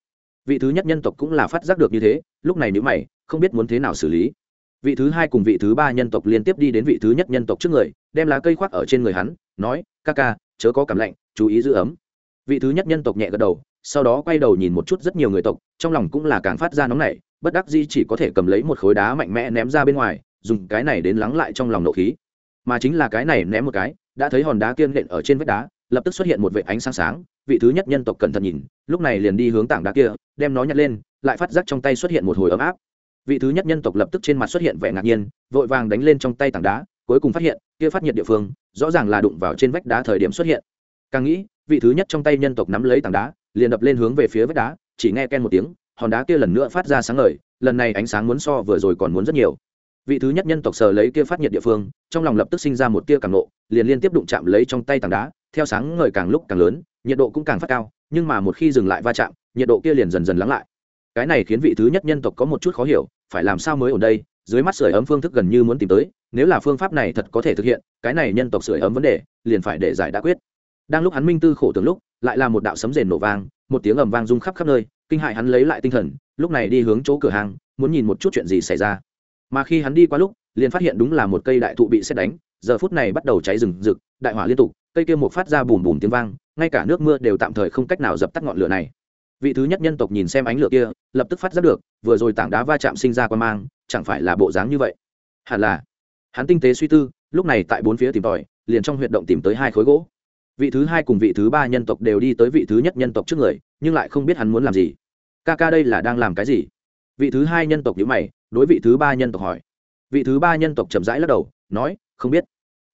Vị thứ nhất nhân tộc cũng là phát giác được như thế, lúc này nếu mày, không biết muốn thế nào xử lý vị thứ hai cùng vị thứ ba nhân tộc liên tiếp đi đến vị thứ nhất nhân tộc trước người, đem lá cây khoác ở trên người hắn, nói, ca ca, chớ có cảm lạnh, chú ý giữ ấm. Vị thứ nhất nhân tộc nhẹ gật đầu, sau đó quay đầu nhìn một chút rất nhiều người tộc, trong lòng cũng là càng phát ra nóng nảy, bất đắc di chỉ có thể cầm lấy một khối đá mạnh mẽ ném ra bên ngoài, dùng cái này đến lắng lại trong lòng nộ khí. Mà chính là cái này ném một cái, đã thấy hòn đá kiên nện ở trên vách đá, lập tức xuất hiện một vệ ánh sáng sáng, vị thứ nhất nhân tộc cẩn thận nhìn, lúc này liền đi hướng tảng đá kia, đem nó nhặt lên, lại phát giác trong tay xuất hiện một hồi ấm áp vị thứ nhất nhân tộc lập tức trên mặt xuất hiện vẻ ngạc nhiên, vội vàng đánh lên trong tay tảng đá, cuối cùng phát hiện, kia phát nhiệt địa phương, rõ ràng là đụng vào trên vách đá thời điểm xuất hiện. Càng nghĩ, vị thứ nhất trong tay nhân tộc nắm lấy tảng đá, liền đập lên hướng về phía vách đá, chỉ nghe ken một tiếng, hòn đá kia lần nữa phát ra sáng ngời, lần này ánh sáng muốn so vừa rồi còn muốn rất nhiều. Vị thứ nhất nhân tộc sờ lấy kia phát nhiệt địa phương, trong lòng lập tức sinh ra một tia càng nộ, liền liên tiếp đụng chạm lấy trong tay tảng đá, theo sáng ngời càng lúc càng lớn, nhiệt độ cũng càng phát cao, nhưng mà một khi dừng lại va chạm, nhiệt độ kia liền dần dần lắng lại cái này khiến vị thứ nhất nhân tộc có một chút khó hiểu, phải làm sao mới ở đây? Dưới mắt sưởi ấm phương thức gần như muốn tìm tới, nếu là phương pháp này thật có thể thực hiện, cái này nhân tộc sưởi ấm vấn đề, liền phải để giải đã quyết. Đang lúc hắn minh tư khổ tưởng lúc, lại là một đạo sấm rền nổ vang, một tiếng ầm vang rung khắp khắp nơi, kinh hại hắn lấy lại tinh thần, lúc này đi hướng chỗ cửa hàng, muốn nhìn một chút chuyện gì xảy ra. Mà khi hắn đi qua lúc, liền phát hiện đúng là một cây đại thụ bị xét đánh, giờ phút này bắt đầu cháy rừng rực, đại hỏa liên tục, cây kia một phát ra bùm bùm tiếng vang, ngay cả nước mưa đều tạm thời không cách nào dập tắt ngọn lửa này vị thứ nhất nhân tộc nhìn xem ánh lửa kia, lập tức phát giác được, vừa rồi tảng đá va chạm sinh ra quan mang, chẳng phải là bộ dáng như vậy. Hẳn là. Hắn tinh tế suy tư, lúc này tại bốn phía tìm tòi, liền trong huyệt động tìm tới hai khối gỗ. Vị thứ hai cùng vị thứ ba nhân tộc đều đi tới vị thứ nhất nhân tộc trước người, nhưng lại không biết hắn muốn làm gì. Ca ca đây là đang làm cái gì? Vị thứ hai nhân tộc nhữ mày, đối vị thứ ba nhân tộc hỏi. Vị thứ ba nhân tộc chậm rãi lắc đầu, nói, không biết.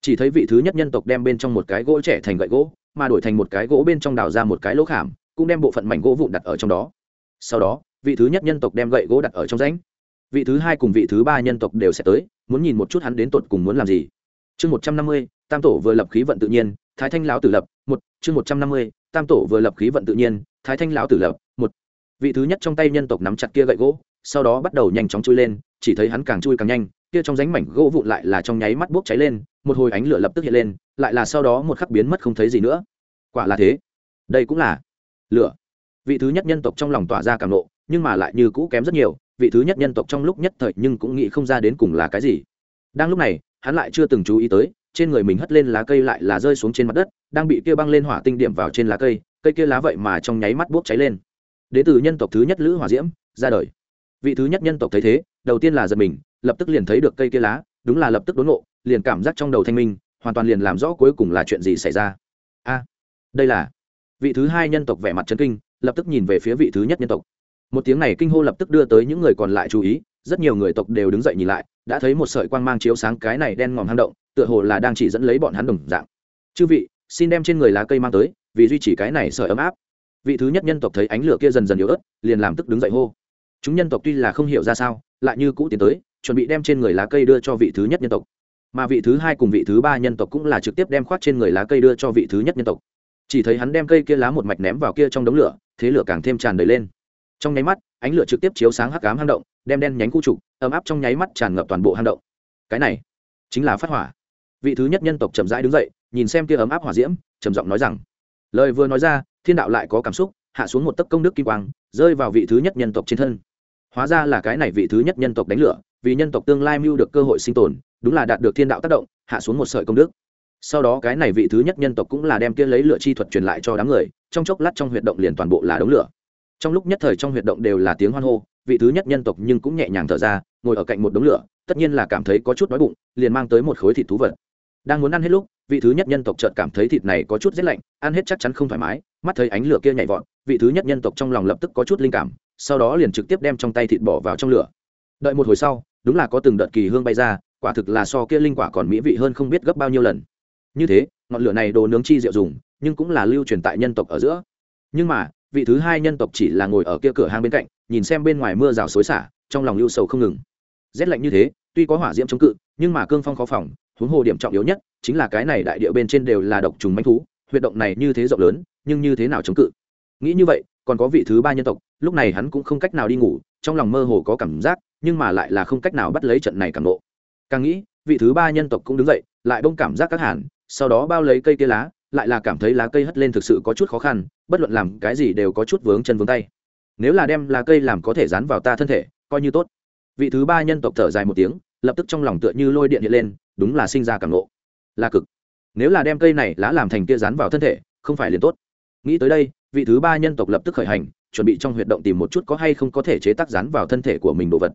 Chỉ thấy vị thứ nhất nhân tộc đem bên trong một cái gỗ trẻ thành gậy gỗ, mà đổi thành một cái gỗ bên trong đào ra một cái lỗ khảm cũng đem bộ phận mảnh gỗ vụn đặt ở trong đó. Sau đó, vị thứ nhất nhân tộc đem gậy gỗ đặt ở trong rãnh. Vị thứ hai cùng vị thứ ba nhân tộc đều sẽ tới, muốn nhìn một chút hắn đến tột cùng muốn làm gì. Chương một trăm năm mươi, tam tổ vừa lập khí vận tự nhiên, thái thanh lão tử lập, một, chương một trăm năm mươi, tam tổ vừa lập khí vận tự nhiên, thái thanh lão tử lập, một. Vị thứ nhất trong tay nhân tộc nắm chặt kia gậy gỗ, sau đó bắt đầu nhanh chóng chui lên, chỉ thấy hắn càng chui càng nhanh, kia trong ránh mảnh gỗ vụn lại là trong nháy mắt bốc cháy lên, một hồi ánh lửa lập tức hiện lên, lại là sau đó một khắc biến mất không thấy gì nữa. Quả là thế. Đây cũng là lửa. Vị thứ nhất nhân tộc trong lòng tỏa ra cảm nộ, nhưng mà lại như cũ kém rất nhiều, vị thứ nhất nhân tộc trong lúc nhất thời nhưng cũng nghĩ không ra đến cùng là cái gì. Đang lúc này, hắn lại chưa từng chú ý tới, trên người mình hất lên lá cây lại là rơi xuống trên mặt đất, đang bị kia băng lên hỏa tinh điểm vào trên lá cây cây kia lá vậy mà trong nháy mắt bốc cháy lên. Đ ế từ nhân tộc thứ nhất lữ hỏa diễm, ra đời. Vị thứ nhất nhân tộc thấy thế, đầu tiên là giật mình, lập tức liền thấy được cây kia lá, đúng là lập tức đốn ngộ, liền cảm giác trong đầu thanh minh, hoàn toàn liền làm rõ cuối cùng là chuyện gì xảy ra. A, đây là vị thứ hai nhân tộc vẻ mặt chấn kinh, lập tức nhìn về phía vị thứ nhất nhân tộc. Một tiếng này kinh hô lập tức đưa tới những người còn lại chú ý, rất nhiều người tộc đều đứng dậy nhìn lại, đã thấy một sợi quang mang chiếu sáng cái này đen ngòm hang động, tựa hồ là đang chỉ dẫn lấy bọn hắn đồng dạng. Chư vị, xin đem trên người lá cây mang tới, vì duy trì cái này sợi ấm áp. Vị thứ nhất nhân tộc thấy ánh lửa kia dần dần yếu ớt, liền làm tức đứng dậy hô. Chúng nhân tộc tuy là không hiểu ra sao, lại như cũ tiến tới, chuẩn bị đem trên người lá cây đưa cho vị thứ nhất nhân tộc. Mà vị thứ hai cùng vị thứ ba nhân tộc cũng là trực tiếp đem khoát trên người lá cây đưa cho vị thứ nhất nhân tộc chỉ thấy hắn đem cây kia lá một mạch ném vào kia trong đống lửa, thế lửa càng thêm tràn đầy lên. Trong nháy mắt, ánh lửa trực tiếp chiếu sáng hắc cám hang động, đem đen nhánh khu trục, ấm áp trong nháy mắt tràn ngập toàn bộ hang động. Cái này, chính là phát hỏa. Vị thứ nhất nhân tộc chậm rãi đứng dậy, nhìn xem kia ấm áp hỏa diễm, trầm giọng nói rằng, lời vừa nói ra, thiên đạo lại có cảm xúc, hạ xuống một tấc công đức kim quang, rơi vào vị thứ nhất nhân tộc trên thân. Hóa ra là cái này vị thứ nhất nhân tộc đánh lửa, vì nhân tộc tương lai mưu được cơ hội sinh tồn, đúng là đạt được thiên đạo tác động, hạ xuống một sợi công đức sau đó cái này vị thứ nhất nhân tộc cũng là đem kia lấy lửa chi thuật truyền lại cho đám người, trong chốc lát trong huyệt động liền toàn bộ là đống lửa. Trong lúc nhất thời trong huyệt động đều là tiếng hoan hô, vị thứ nhất nhân tộc nhưng cũng nhẹ nhàng thở ra, ngồi ở cạnh một đống lửa, tất nhiên là cảm thấy có chút đói bụng, liền mang tới một khối thịt thú vật. Đang muốn ăn hết lúc, vị thứ nhất nhân tộc chợt cảm thấy thịt này có chút rét lạnh, ăn hết chắc chắn không thoải mái, mắt thấy ánh lửa kia nhảy vọt, vị thứ nhất nhân tộc trong lòng lập tức có chút linh cảm, sau đó liền trực tiếp đem trong tay thịt bỏ vào trong lửa. Đợi một hồi sau, đúng là có từng đợt kỳ hương bay ra, quả thực là so kia linh quả còn mỹ vị hơn không biết gấp bao nhiêu lần như thế, ngọn lửa này đồ nướng chi rượu dùng, nhưng cũng là lưu truyền tại nhân tộc ở giữa. Nhưng mà, vị thứ hai nhân tộc chỉ là ngồi ở kia cửa hang bên cạnh, nhìn xem bên ngoài mưa rào xối xả, trong lòng lưu sầu không ngừng. Rét lạnh như thế, tuy có hỏa diễm chống cự, nhưng mà cương phong khó phòng, huống hồ điểm trọng yếu nhất, chính là cái này đại địa bên trên đều là độc trùng manh thú, huyệt động này như thế rộng lớn, nhưng như thế nào chống cự? Nghĩ như vậy, còn có vị thứ ba nhân tộc, lúc này hắn cũng không cách nào đi ngủ, trong lòng mơ hồ có cảm giác, nhưng mà lại là không cách nào bắt lấy trận này cảm nộ. Càng nghĩ, vị thứ ba nhân tộc cũng đứng dậy, lại bông cảm giác các hàn sau đó bao lấy cây kia lá, lại là cảm thấy lá cây hất lên thực sự có chút khó khăn, bất luận làm cái gì đều có chút vướng chân vướng tay. Nếu là đem lá cây làm có thể dán vào ta thân thể, coi như tốt. Vị thứ ba nhân tộc thở dài một tiếng, lập tức trong lòng tựa như lôi điện hiện lên, đúng là sinh ra cảm lộ là cực. Nếu là đem cây này lá làm thành kia dán vào thân thể, không phải liền tốt. Nghĩ tới đây, vị thứ ba nhân tộc lập tức khởi hành, chuẩn bị trong huyệt động tìm một chút có hay không có thể chế tác dán vào thân thể của mình đồ vật.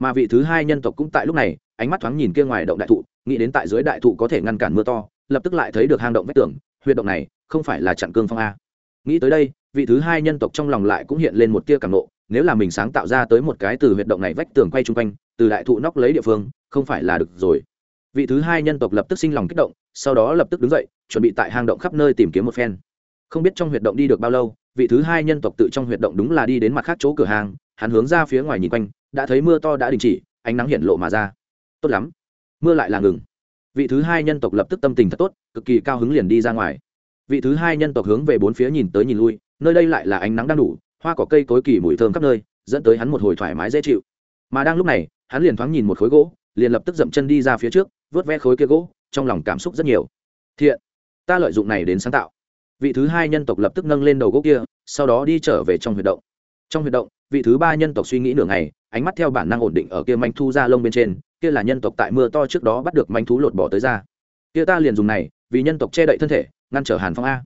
Mà vị thứ hai nhân tộc cũng tại lúc này, ánh mắt thoáng nhìn kia ngoài động đại thụ, nghĩ đến tại dưới đại thụ có thể ngăn cản mưa to lập tức lại thấy được hang động vách tường, huyệt động này không phải là chặn cương phong a. Nghĩ tới đây, vị thứ hai nhân tộc trong lòng lại cũng hiện lên một tia cảm nộ, nếu là mình sáng tạo ra tới một cái từ huyệt động này vách tường quay chung quanh, từ đại thụ nóc lấy địa phương, không phải là được rồi. Vị thứ hai nhân tộc lập tức sinh lòng kích động, sau đó lập tức đứng dậy, chuẩn bị tại hang động khắp nơi tìm kiếm một phen. Không biết trong huyệt động đi được bao lâu, vị thứ hai nhân tộc tự trong huyệt động đúng là đi đến mặt khác chỗ cửa hàng, hắn hướng ra phía ngoài nhìn quanh, đã thấy mưa to đã đình chỉ, ánh nắng hiện lộ mà ra. Tốt lắm. Mưa lại là ngừng vị thứ hai nhân tộc lập tức tâm tình thật tốt, cực kỳ cao hứng liền đi ra ngoài. Vị thứ hai nhân tộc hướng về bốn phía nhìn tới nhìn lui, nơi đây lại là ánh nắng đang đủ, hoa cỏ cây cối kỳ mùi thơm khắp nơi, dẫn tới hắn một hồi thoải mái dễ chịu. Mà đang lúc này, hắn liền thoáng nhìn một khối gỗ, liền lập tức dậm chân đi ra phía trước, vớt ve khối kia gỗ, trong lòng cảm xúc rất nhiều. Thiện, ta lợi dụng này đến sáng tạo. Vị thứ hai nhân tộc lập tức nâng lên đầu gỗ kia, sau đó đi trở về trong huyệt động. Trong huyệt động, vị thứ ba nhân tộc suy nghĩ nửa ngày, ánh mắt theo bản năng ổn định ở kia manh thu ra lông bên trên kia là nhân tộc tại mưa to trước đó bắt được manh thú lột bỏ tới ra. Kia ta liền dùng này, vì nhân tộc che đậy thân thể, ngăn trở hàn phong a.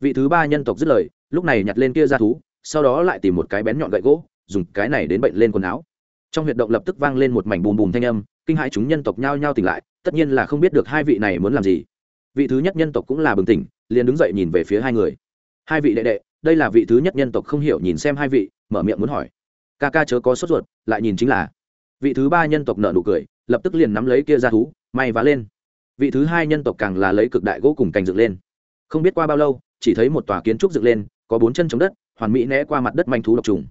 Vị thứ ba nhân tộc dứt lời, lúc này nhặt lên kia ra thú, sau đó lại tìm một cái bén nhọn gậy gỗ, dùng cái này đến bệnh lên quần áo. Trong huyệt động lập tức vang lên một mảnh bùm bùm thanh âm, kinh hãi chúng nhân tộc nhao nhao tỉnh lại, tất nhiên là không biết được hai vị này muốn làm gì. Vị thứ nhất nhân tộc cũng là bừng tỉnh, liền đứng dậy nhìn về phía hai người. Hai vị đệ đệ, đây là vị thứ nhất nhân tộc không hiểu nhìn xem hai vị, mở miệng muốn hỏi. Ca ca chớ có sốt ruột, lại nhìn chính là. Vị thứ ba nhân tộc nợ nụ cười lập tức liền nắm lấy kia ra thú, may vá lên. Vị thứ hai nhân tộc càng là lấy cực đại gỗ cùng cành dựng lên. Không biết qua bao lâu, chỉ thấy một tòa kiến trúc dựng lên, có bốn chân chống đất, hoàn mỹ né qua mặt đất manh thú độc trùng.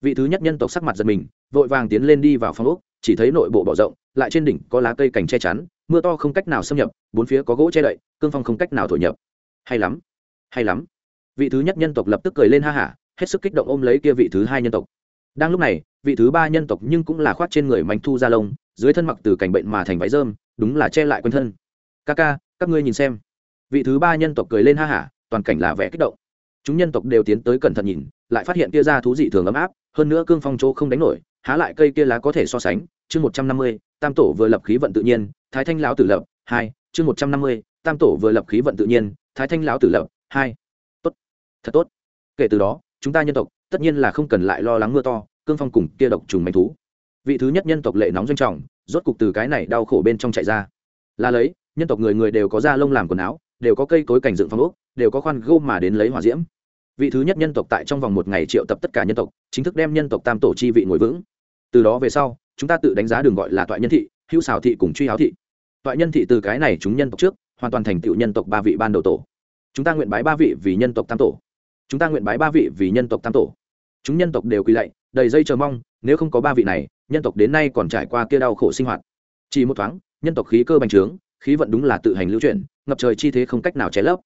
Vị thứ nhất nhân tộc sắc mặt giật mình, vội vàng tiến lên đi vào phòng úc chỉ thấy nội bộ bỏ rộng, lại trên đỉnh có lá cây cành che chắn, mưa to không cách nào xâm nhập, bốn phía có gỗ che đậy, cương phong không cách nào thổi nhập. Hay lắm hay lắm. Vị thứ nhất nhân tộc lập tức cười lên ha hả, hết sức kích động ôm lấy kia vị thứ hai nhân tộc. Đang lúc này, vị thứ ba nhân tộc nhưng cũng là khoát trên người manh thu ra lông dưới thân mặc từ cảnh bệnh mà thành váy rơm, đúng là che lại quanh thân. Ca ca các ngươi nhìn xem. Vị thứ ba nhân tộc cười lên ha hả, toàn cảnh là vẻ kích động. Chúng nhân tộc đều tiến tới cẩn thận nhìn, lại phát hiện kia ra thú dị thường ấm áp, hơn nữa cương phong chỗ không đánh nổi, há lại cây kia lá có thể so sánh. Chương một trăm năm mươi, tam tổ vừa lập khí vận tự nhiên, thái thanh lão tử lập, hai. Chương một trăm năm mươi, tam tổ vừa lập khí vận tự nhiên, thái thanh lão tử lập, hai. Tốt. Thật tốt. Kể từ đó, chúng ta nhân tộc tất nhiên là không cần lại lo lắng mưa to, cương phong cùng kia độc trùng manh thú vị thứ nhất nhân tộc lệ nóng doanh trọng, rốt cục từ cái này đau khổ bên trong chạy ra. Là lấy, nhân tộc người người đều có da lông làm quần áo, đều có cây cối cảnh dựng phong ốc, đều có khoan gô mà đến lấy hỏa diễm. Vị thứ nhất nhân tộc tại trong vòng một ngày triệu tập tất cả nhân tộc, chính thức đem nhân tộc tam tổ chi vị ngồi vững. Từ đó về sau, chúng ta tự đánh giá đường gọi là toại nhân thị, hữu xào thị cùng truy háo thị. Toại nhân thị từ cái này chúng nhân tộc trước, hoàn toàn thành tựu nhân tộc ba vị ban đầu tổ. Chúng ta nguyện bái ba vị vì nhân tộc tam tổ. Chúng ta nguyện bái ba vị vì nhân tộc tam tổ. Chúng nhân tộc đều quỳ lạy, đầy dây chờ mong, nếu không có ba vị này nhân tộc đến nay còn trải qua kia đau khổ sinh hoạt. Chỉ một thoáng, nhân tộc khí cơ bành trướng, khí vận đúng là tự hành lưu chuyển, ngập trời chi thế không cách nào cháy lấp.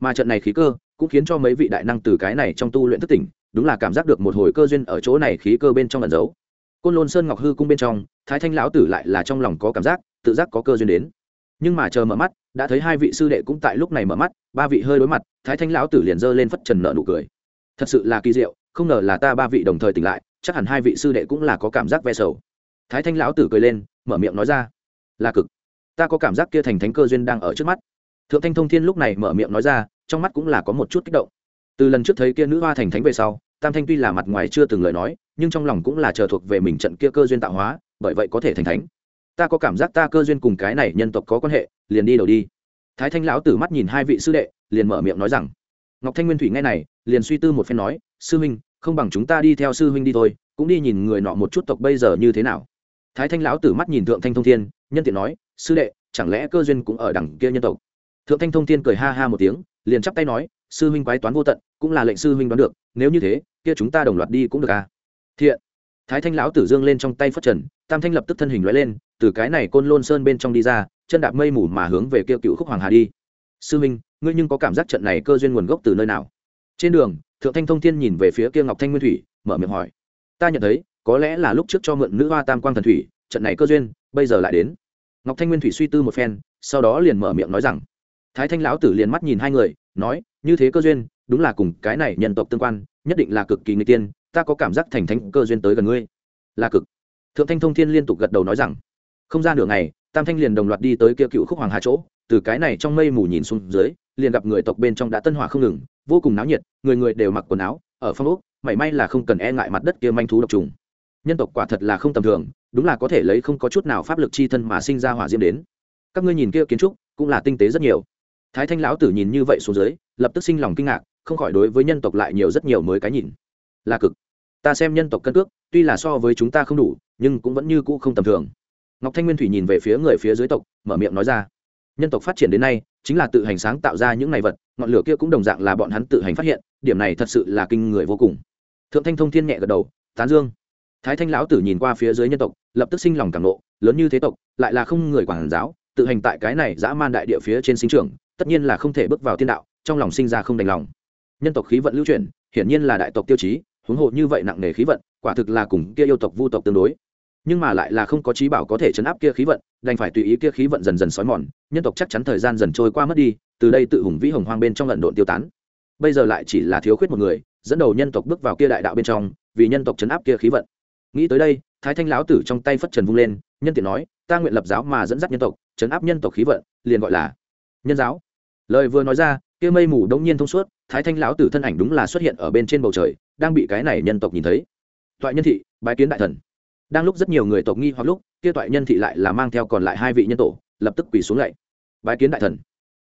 Mà trận này khí cơ cũng khiến cho mấy vị đại năng từ cái này trong tu luyện thất tỉnh, đúng là cảm giác được một hồi cơ duyên ở chỗ này khí cơ bên trong ẩn giấu. Côn lôn sơn ngọc hư cung bên trong, thái thanh lão tử lại là trong lòng có cảm giác, tự giác có cơ duyên đến. Nhưng mà chờ mở mắt, đã thấy hai vị sư đệ cũng tại lúc này mở mắt, ba vị hơi đối mặt, thái thanh lão tử liền giơ lên phất trần nợ nụ cười. Thật sự là kỳ diệu, không ngờ là ta ba vị đồng thời tỉnh lại chắc hẳn hai vị sư đệ cũng là có cảm giác ve sầu. Thái thanh lão tử cười lên, mở miệng nói ra, là cực. Ta có cảm giác kia thành thánh cơ duyên đang ở trước mắt. Thượng thanh thông thiên lúc này mở miệng nói ra, trong mắt cũng là có một chút kích động. Từ lần trước thấy kia nữ hoa thành thánh về sau, tam thanh tuy là mặt ngoài chưa từng lời nói, nhưng trong lòng cũng là chờ thuộc về mình trận kia cơ duyên tạo hóa, bởi vậy có thể thành thánh. Ta có cảm giác ta cơ duyên cùng cái này nhân tộc có quan hệ, liền đi đầu đi. Thái thanh lão tử mắt nhìn hai vị sư đệ, liền mở miệng nói rằng, ngọc thanh nguyên thủy nghe này, liền suy tư một phen nói, sư huynh không bằng chúng ta đi theo sư huynh đi thôi, cũng đi nhìn người nọ một chút tộc bây giờ như thế nào. Thái thanh lão tử mắt nhìn thượng thanh thông thiên, nhân tiện nói, sư đệ, chẳng lẽ cơ duyên cũng ở đằng kia nhân tộc? Thượng thanh thông thiên cười ha ha một tiếng, liền chắp tay nói, sư huynh quái toán vô tận, cũng là lệnh sư huynh đoán được, nếu như thế, kia chúng ta đồng loạt đi cũng được à? Thiện. Thái thanh lão tử dương lên trong tay phất trần, tam thanh lập tức thân hình lóe lên, từ cái này côn lôn sơn bên trong đi ra, chân đạp mây mù mà hướng về kia cựu khúc hoàng hà đi. Sư huynh, ngươi nhưng có cảm giác trận này cơ duyên nguồn gốc từ nơi nào? Trên đường thượng thanh thông thiên nhìn về phía kia ngọc thanh nguyên thủy, mở miệng hỏi. Ta nhận thấy, có lẽ là lúc trước cho mượn nữ hoa tam quang thần thủy, trận này cơ duyên, bây giờ lại đến. Ngọc thanh nguyên thủy suy tư một phen, sau đó liền mở miệng nói rằng. Thái thanh lão tử liền mắt nhìn hai người, nói, như thế cơ duyên, đúng là cùng cái này nhân tộc tương quan, nhất định là cực kỳ người tiên, ta có cảm giác thành thánh cơ duyên tới gần ngươi. Là cực. Thượng thanh thông thiên liên tục gật đầu nói rằng. Không ra nửa ngày, tam thanh liền đồng loạt đi tới kia cựu khúc hoàng hà chỗ, từ cái này trong mây mù nhìn xuống dưới liền gặp người tộc bên trong đã tân hỏa không ngừng, vô cùng náo nhiệt, người người đều mặc quần áo, ở phong ốc, mảy may là không cần e ngại mặt đất kia manh thú độc trùng. Nhân tộc quả thật là không tầm thường, đúng là có thể lấy không có chút nào pháp lực chi thân mà sinh ra hỏa diễm đến. Các ngươi nhìn kia kiến trúc, cũng là tinh tế rất nhiều. Thái thanh lão tử nhìn như vậy xuống dưới, lập tức sinh lòng kinh ngạc, không khỏi đối với nhân tộc lại nhiều rất nhiều mới cái nhìn. Là cực. Ta xem nhân tộc cân cước, tuy là so với chúng ta không đủ, nhưng cũng vẫn như cũ không tầm thường. Ngọc thanh nguyên thủy nhìn về phía người phía dưới tộc, mở miệng nói ra. Nhân tộc phát triển đến nay chính là tự hành sáng tạo ra những này vật, ngọn lửa kia cũng đồng dạng là bọn hắn tự hành phát hiện, điểm này thật sự là kinh người vô cùng. Thượng thanh thông thiên nhẹ gật đầu, tán dương. Thái thanh lão tử nhìn qua phía dưới nhân tộc, lập tức sinh lòng cảm nộ, lớn như thế tộc, lại là không người quản giáo, tự hành tại cái này dã man đại địa phía trên sinh trường tất nhiên là không thể bước vào thiên đạo, trong lòng sinh ra không đành lòng. Nhân tộc khí vận lưu chuyển, hiển nhiên là đại tộc tiêu chí, huống hộ như vậy nặng nề khí vận, quả thực là cùng kia yêu tộc vu tộc tương đối nhưng mà lại là không có trí bảo có thể chấn áp kia khí vận, đành phải tùy ý kia khí vận dần dần xói mòn, nhân tộc chắc chắn thời gian dần trôi qua mất đi, từ đây tự hùng vĩ hồng hoang bên trong lận độn tiêu tán. Bây giờ lại chỉ là thiếu khuyết một người, dẫn đầu nhân tộc bước vào kia đại đạo bên trong, vì nhân tộc chấn áp kia khí vận. Nghĩ tới đây, thái thanh lão tử trong tay phất trần vung lên, nhân tiện nói, ta nguyện lập giáo mà dẫn dắt nhân tộc, chấn áp nhân tộc khí vận, liền gọi là nhân giáo. Lời vừa nói ra, kia mây mù đông nhiên thông suốt, thái thanh lão tử thân ảnh đúng là xuất hiện ở bên trên bầu trời, đang bị cái này nhân tộc nhìn thấy. Toại nhân thị, bái kiến đại thần đang lúc rất nhiều người tộc nghi hoặc lúc, kia toại nhân thị lại là mang theo còn lại hai vị nhân tổ, lập tức quỳ xuống lạy. Bái kiến đại thần.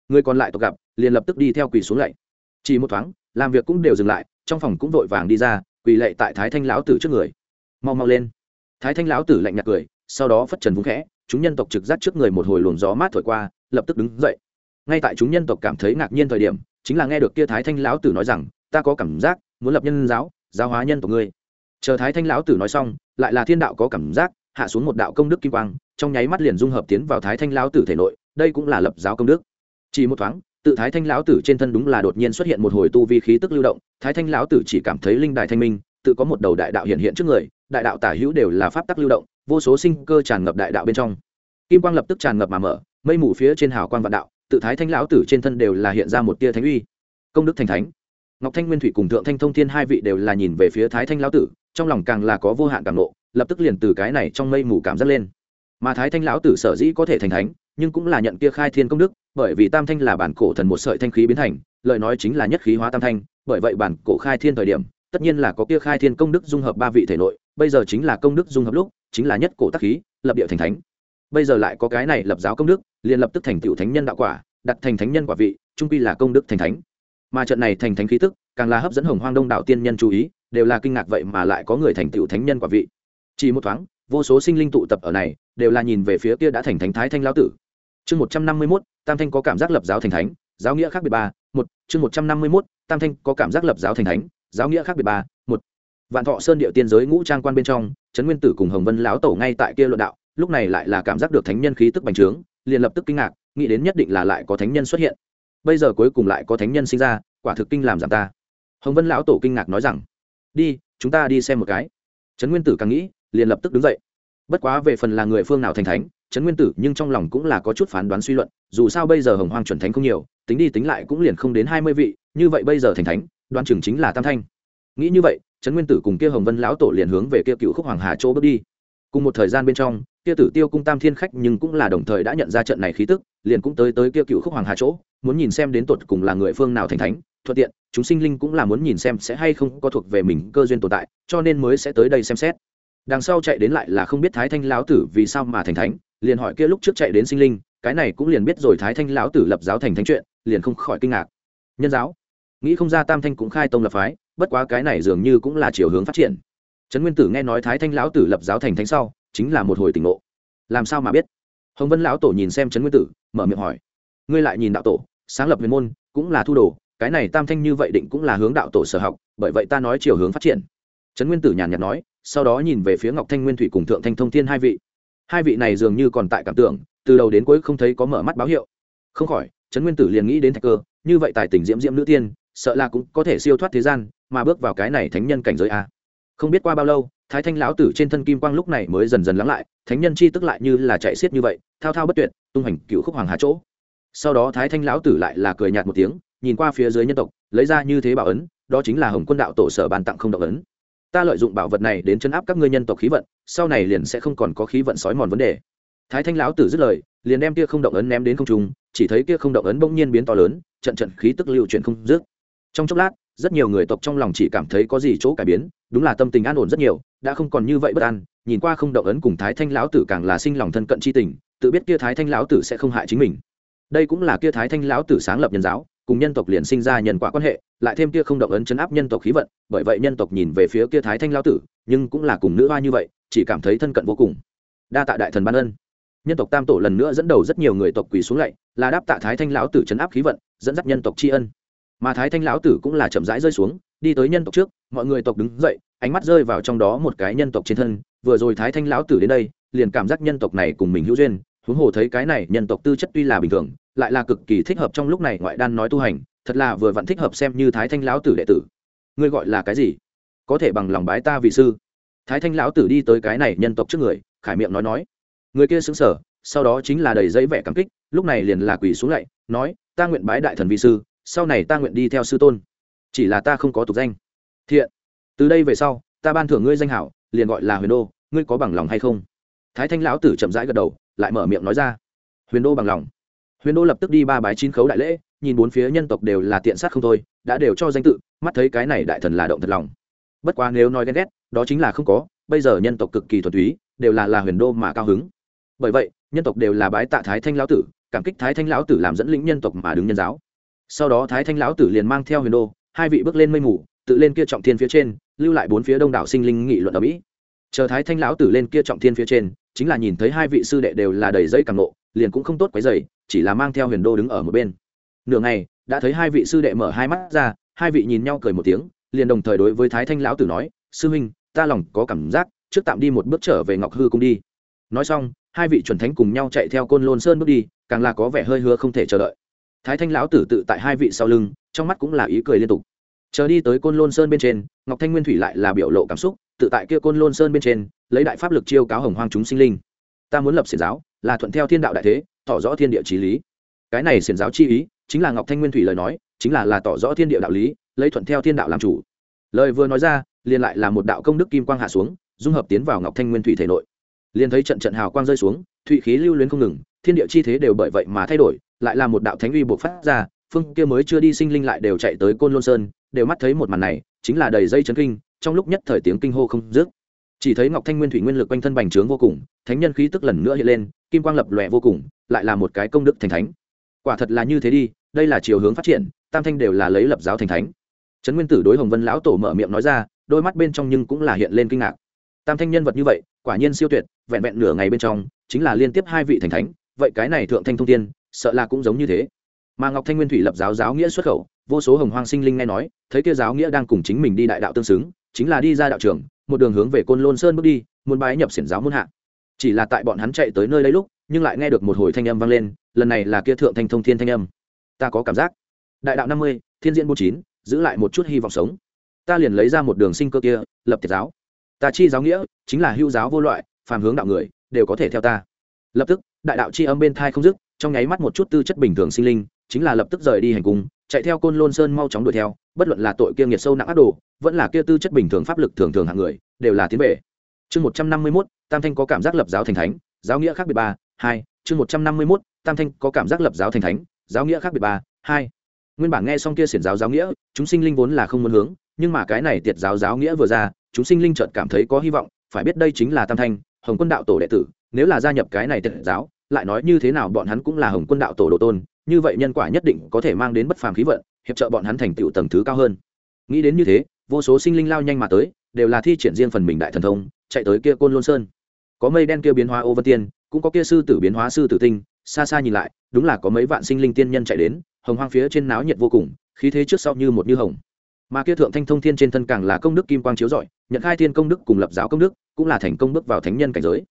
Người còn lại tộc gặp, liền lập tức đi theo quỳ xuống lạy. Chỉ một thoáng, làm việc cũng đều dừng lại, trong phòng cũng vội vàng đi ra, quỳ lạy tại thái thanh lão tử trước người. Mau mau lên. Thái thanh lão tử lạnh nhạt cười, sau đó phất trần vung khẽ, chúng nhân tộc trực giác trước người một hồi luồng gió mát thổi qua, lập tức đứng dậy. Ngay tại chúng nhân tộc cảm thấy ngạc nhiên thời điểm, chính là nghe được kia thái thanh lão tử nói rằng, ta có cảm giác, muốn lập nhân giáo giáo hóa nhân tộc ngươi. Chờ thái thanh lão tử nói xong lại là thiên đạo có cảm giác, hạ xuống một đạo công đức kim quang, trong nháy mắt liền dung hợp tiến vào thái thanh lão tử thể nội, đây cũng là lập giáo công đức. Chỉ một thoáng, tự thái thanh lão tử trên thân đúng là đột nhiên xuất hiện một hồi tu vi khí tức lưu động, thái thanh lão tử chỉ cảm thấy linh đài thanh minh, tự có một đầu đại đạo hiện hiện trước người, đại đạo tả hữu đều là pháp tắc lưu động, vô số sinh cơ tràn ngập đại đạo bên trong. Kim quang lập tức tràn ngập mà mở, mây mù phía trên hào quang vạn đạo, tự thái thanh lão tử trên thân đều là hiện ra một tia thánh uy. Công đức thành thánh. Ngọc thanh nguyên thủy cùng thượng thanh thông thiên hai vị đều là nhìn về phía thái thanh lão tử trong lòng càng là có vô hạn cảm nộ, lập tức liền từ cái này trong mây mù cảm giác lên. Mà thái thanh lão tử sở dĩ có thể thành thánh, nhưng cũng là nhận kia khai thiên công đức, bởi vì tam thanh là bản cổ thần một sợi thanh khí biến thành lợi nói chính là nhất khí hóa tam thanh, bởi vậy bản cổ khai thiên thời điểm, tất nhiên là có kia khai thiên công đức dung hợp ba vị thể nội, bây giờ chính là công đức dung hợp lúc, chính là nhất cổ tác khí, lập địa thành thánh. Bây giờ lại có cái này lập giáo công đức, liền lập tức thành tựu thánh nhân đạo quả, đặt thành thánh nhân quả vị, trung quy là công đức thành thánh. Mà trận này thành thánh khí tức, càng là hấp dẫn hồng hoang đông đạo tiên nhân chú ý đều là kinh ngạc vậy mà lại có người thành tựu thánh nhân quả vị. Chỉ một thoáng, vô số sinh linh tụ tập ở này, đều là nhìn về phía kia đã thành thánh thái thanh lão tử. Chương một trăm năm mươi mốt, tam thanh có cảm giác lập giáo thành thánh, giáo nghĩa khác biệt ba, một, chương một trăm năm mươi mốt, tam thanh có cảm giác lập giáo thành thánh, giáo nghĩa khác biệt ba, một. Vạn thọ sơn điệu tiên giới ngũ trang quan bên trong, trấn nguyên tử cùng hồng vân lão tổ ngay tại kia luận đạo, lúc này lại là cảm giác được thánh nhân khí tức bành trướng, liền lập tức kinh ngạc, nghĩ đến nhất định là lại có thánh nhân xuất hiện. Bây giờ cuối cùng lại có thánh nhân sinh ra, quả thực kinh làm giảm ta. Hồng vân lão tổ kinh ngạc nói rằng đi, chúng ta đi xem một cái. Trấn nguyên tử càng nghĩ, liền lập tức đứng dậy. Bất quá về phần là người phương nào thành thánh, trấn nguyên tử nhưng trong lòng cũng là có chút phán đoán suy luận, dù sao bây giờ hồng hoang chuẩn thánh không nhiều, tính đi tính lại cũng liền không đến hai mươi vị, như vậy bây giờ thành thánh đoan chừng chính là tam thanh. Nghĩ như vậy, trấn nguyên tử cùng kia hồng vân lão tổ liền hướng về kia cựu khúc hoàng hà chỗ bước đi. Cùng một thời gian bên trong, kia tử tiêu cung tam thiên khách nhưng cũng là đồng thời đã nhận ra trận này khí tức, liền cũng tới tới kia cựu khúc hoàng hà chỗ, muốn nhìn xem đến tột cùng là người phương nào thành thánh thuận tiện, chúng sinh linh cũng là muốn nhìn xem sẽ hay không có thuộc về mình cơ duyên tồn tại, cho nên mới sẽ tới đây xem xét. Đằng sau chạy đến lại là không biết thái thanh lão tử vì sao mà thành thánh, liền hỏi kia lúc trước chạy đến sinh linh, cái này cũng liền biết rồi thái thanh lão tử lập giáo thành thánh chuyện, liền không khỏi kinh ngạc. Nhân giáo? Nghĩ không ra tam thanh cũng khai tông lập phái, bất quá cái này dường như cũng là chiều hướng phát triển. Trấn nguyên tử nghe nói thái thanh lão tử lập giáo thành thánh sau, chính là một hồi tỉnh ngộ. Làm sao mà biết? Hồng vân lão tổ nhìn xem trấn nguyên tử, mở miệng hỏi. Ngươi lại nhìn đạo tổ, sáng lập huyền môn, cũng là thu đồ cái này tam thanh như vậy định cũng là hướng đạo tổ sở học, bởi vậy ta nói chiều hướng phát triển. Trấn nguyên tử nhàn nhạt nói, sau đó nhìn về phía ngọc thanh nguyên thủy cùng thượng thanh thông thiên hai vị. Hai vị này dường như còn tại cảm tưởng, từ đầu đến cuối không thấy có mở mắt báo hiệu. Không khỏi, trấn nguyên tử liền nghĩ đến thạch cơ, như vậy tài tình diễm diễm nữ tiên, sợ là cũng có thể siêu thoát thế gian, mà bước vào cái này thánh nhân cảnh giới a. Không biết qua bao lâu, thái thanh lão tử trên thân kim quang lúc này mới dần dần lắng lại, thánh nhân chi tức lại như là chạy xiết như vậy, thao thao bất tuyệt, tung hành cựu khúc hoàng hà chỗ. Sau đó thái thanh lão tử lại là cười nhạt một tiếng nhìn qua phía dưới nhân tộc, lấy ra như thế bảo ấn, đó chính là hồng quân đạo tổ sở bàn tặng không động ấn. Ta lợi dụng bảo vật này đến chấn áp các ngươi nhân tộc khí vận, sau này liền sẽ không còn có khí vận sói mòn vấn đề. Thái thanh lão tử dứt lời, liền đem kia không động ấn ném đến không trung, chỉ thấy kia không động ấn bỗng nhiên biến to lớn, trận trận khí tức lưu chuyển không dứt. Trong chốc lát, rất nhiều người tộc trong lòng chỉ cảm thấy có gì chỗ cải biến, đúng là tâm tình an ổn rất nhiều, đã không còn như vậy bất an, nhìn qua không động ấn cùng thái thanh lão tử càng là sinh lòng thân cận c h i tình, tự biết kia thái thanh lão tử sẽ không hại chính mình. Đây cũng là kia thái thanh lão tử sáng lập nhân giáo cùng nhân tộc liền sinh ra nhân quả quan hệ, lại thêm kia không động ấn chấn áp nhân tộc khí vận, bởi vậy nhân tộc nhìn về phía kia thái thanh lão tử, nhưng cũng là cùng nữ hoa như vậy, chỉ cảm thấy thân cận vô cùng. Đa tạ đại thần ban ân. Nhân tộc tam tổ lần nữa dẫn đầu rất nhiều người tộc quỳ xuống lạy, là đáp tạ thái thanh lão tử chấn áp khí vận, dẫn dắt nhân tộc tri ân. Mà thái thanh lão tử cũng là chậm rãi rơi xuống, đi tới nhân tộc trước, mọi người tộc đứng dậy, ánh mắt rơi vào trong đó một cái nhân tộc trên thân, vừa rồi thái thanh lão tử đến đây, liền cảm giác nhân tộc này cùng mình hữu duyên, huống hồ thấy cái này nhân tộc tư chất tuy là bình thường lại là cực kỳ thích hợp trong lúc này ngoại đan nói tu hành, thật là vừa vặn thích hợp xem như thái thanh lão tử đệ tử. Ngươi gọi là cái gì? Có thể bằng lòng bái ta vị sư. Thái thanh lão tử đi tới cái này nhân tộc trước người, khải miệng nói nói. Người kia xứng sở sau đó chính là đầy giấy vẻ cảm kích, lúc này liền là quỳ xuống lạy nói, ta nguyện bái đại thần vị sư, sau này ta nguyện đi theo sư tôn. Chỉ là ta không có tục danh. Thiện, từ đây về sau, ta ban thưởng ngươi danh hảo, liền gọi là huyền đô, ngươi có bằng lòng hay không? Thái thanh lão tử chậm rãi gật đầu, lại mở miệng nói ra. Huyền đô bằng lòng huyền đô lập tức đi ba bái chín khấu đại lễ, nhìn bốn phía nhân tộc đều là tiện sát không thôi, đã đều cho danh tự, mắt thấy cái này đại thần là động thật lòng. Bất quá nếu nói ghen ghét, đó chính là không có, bây giờ nhân tộc cực kỳ thuần túy, đều là là huyền đô mà cao hứng. Bởi vậy, nhân tộc đều là bái tạ thái thanh lão tử, cảm kích thái thanh lão tử làm dẫn lĩnh nhân tộc mà đứng nhân giáo. Sau đó thái thanh lão tử liền mang theo huyền đô, hai vị bước lên mây mù, tự lên kia trọng thiên phía trên, lưu lại bốn phía đông đảo sinh linh nghị luận ở mỹ. Chờ thái thanh lão tử lên kia trọng thiên phía trên, chính là nhìn thấy hai vị sư đệ đều là đầy dây càng nộ liền cũng không tốt quấy dày chỉ là mang theo huyền đô đứng ở một bên. Nửa ngày, đã thấy hai vị sư đệ mở hai mắt ra, hai vị nhìn nhau cười một tiếng, liền đồng thời đối với thái thanh lão tử nói, sư huynh, ta lòng có cảm giác, trước tạm đi một bước trở về ngọc hư cung đi. Nói xong, hai vị chuẩn thánh cùng nhau chạy theo côn lôn sơn bước đi, càng là có vẻ hơi hứa không thể chờ đợi. Thái thanh lão tử tự tại hai vị sau lưng, trong mắt cũng là ý cười liên tục. Chờ đi tới côn lôn sơn bên trên, ngọc thanh nguyên thủy lại là biểu lộ cảm xúc, tự tại kia côn lôn sơn bên trên, lấy đại pháp lực chiêu cáo hồng hoang chúng sinh linh. Ta muốn lập xiển giáo là thuận theo thiên đạo đại thế, tỏ rõ thiên địa trí lý. Cái này xiển giáo chi ý, chính là ngọc thanh nguyên thủy lời nói, chính là là tỏ rõ thiên địa đạo lý, lấy thuận theo thiên đạo làm chủ. Lời vừa nói ra, liền lại là một đạo công đức kim quang hạ xuống, dung hợp tiến vào ngọc thanh nguyên thủy thể nội. Liền thấy trận trận hào quang rơi xuống, thụy khí lưu luyến không ngừng, thiên địa chi thế đều bởi vậy mà thay đổi, lại là một đạo thánh uy buộc phát ra, phương kia mới chưa đi sinh linh lại đều chạy tới côn lôn sơn, đều mắt thấy một màn này, chính là đầy dây chấn kinh, trong lúc nhất thời tiếng kinh hô không dứt. Chỉ thấy ngọc thanh nguyên thủy nguyên lực quanh thân bành trướng vô cùng, thánh nhân khí tức lần nữa hiện lên kim quang lập lòe vô cùng, lại là một cái công đức thành thánh. Quả thật là như thế đi, đây là chiều hướng phát triển, tam thanh đều là lấy lập giáo thành thánh. Trấn nguyên tử đối hồng vân lão tổ mở miệng nói ra, đôi mắt bên trong nhưng cũng là hiện lên kinh ngạc. Tam thanh nhân vật như vậy, quả nhiên siêu tuyệt, vẹn vẹn nửa ngày bên trong, chính là liên tiếp hai vị thành thánh, vậy cái này thượng thanh thông tiên, sợ là cũng giống như thế. Mà ngọc thanh nguyên thủy lập giáo giáo nghĩa xuất khẩu, vô số hồng hoang sinh linh nghe nói, thấy kia giáo nghĩa đang cùng chính mình đi đại đạo tương xứng, chính là đi ra đạo trường, một đường hướng về côn lôn sơn bước đi, muốn bái nhập xiển giáo muôn hạ chỉ là tại bọn hắn chạy tới nơi đây lúc, nhưng lại nghe được một hồi thanh âm vang lên, lần này là kia thượng thanh thông thiên thanh âm. Ta có cảm giác. Đại đạo năm mươi, thiên diễn bốn chín, giữ lại một chút hy vọng sống. Ta liền lấy ra một đường sinh cơ kia, lập tiệt giáo. Ta chi giáo nghĩa, chính là hữu giáo vô loại, phàm hướng đạo người, đều có thể theo ta. Lập tức, đại đạo chi âm bên thai không dứt, trong nháy mắt một chút tư chất bình thường sinh linh, chính là lập tức rời đi hành cung, chạy theo côn lôn sơn mau chóng đuổi theo, bất luận là tội kia nghiệt sâu nặng ác đồ, vẫn là kia tư chất bình thường pháp lực thường thường hạng người, đều là tiến về. Chương một trăm năm mươi mốt tam thanh có cảm giác lập giáo thành thánh, giáo nghĩa khác biệt ba, hai, chương một trăm năm mươi mốt, tam thanh có cảm giác lập giáo thành thánh, giáo nghĩa khác biệt ba, hai. Nguyên bản nghe xong kia xiển giáo giáo nghĩa, chúng sinh linh vốn là không muốn hướng, nhưng mà cái này tiệt giáo giáo nghĩa vừa ra, chúng sinh linh chợt cảm thấy có hy vọng, phải biết đây chính là tam thanh, hồng quân đạo tổ đệ tử, nếu là gia nhập cái này tiệt giáo, lại nói như thế nào bọn hắn cũng là hồng quân đạo tổ đồ tôn, như vậy nhân quả nhất định có thể mang đến bất phàm khí vận, hiệp trợ bọn hắn thành tựu tầng thứ cao hơn. Nghĩ đến như thế, vô số sinh linh lao nhanh mà tới, đều là thi triển riêng phần mình đại thần thông, chạy tới kia côn lôn sơn có mây đen kia biến hóa ô vân tiên, cũng có kia sư tử biến hóa sư tử tinh, xa xa nhìn lại, đúng là có mấy vạn sinh linh tiên nhân chạy đến, hồng hoang phía trên náo nhiệt vô cùng, khí thế trước sau như một như hồng. Mà kia thượng thanh thông thiên trên thân càng là công đức kim quang chiếu rọi, nhận khai thiên công đức cùng lập giáo công đức, cũng là thành công bước vào thánh nhân cảnh giới.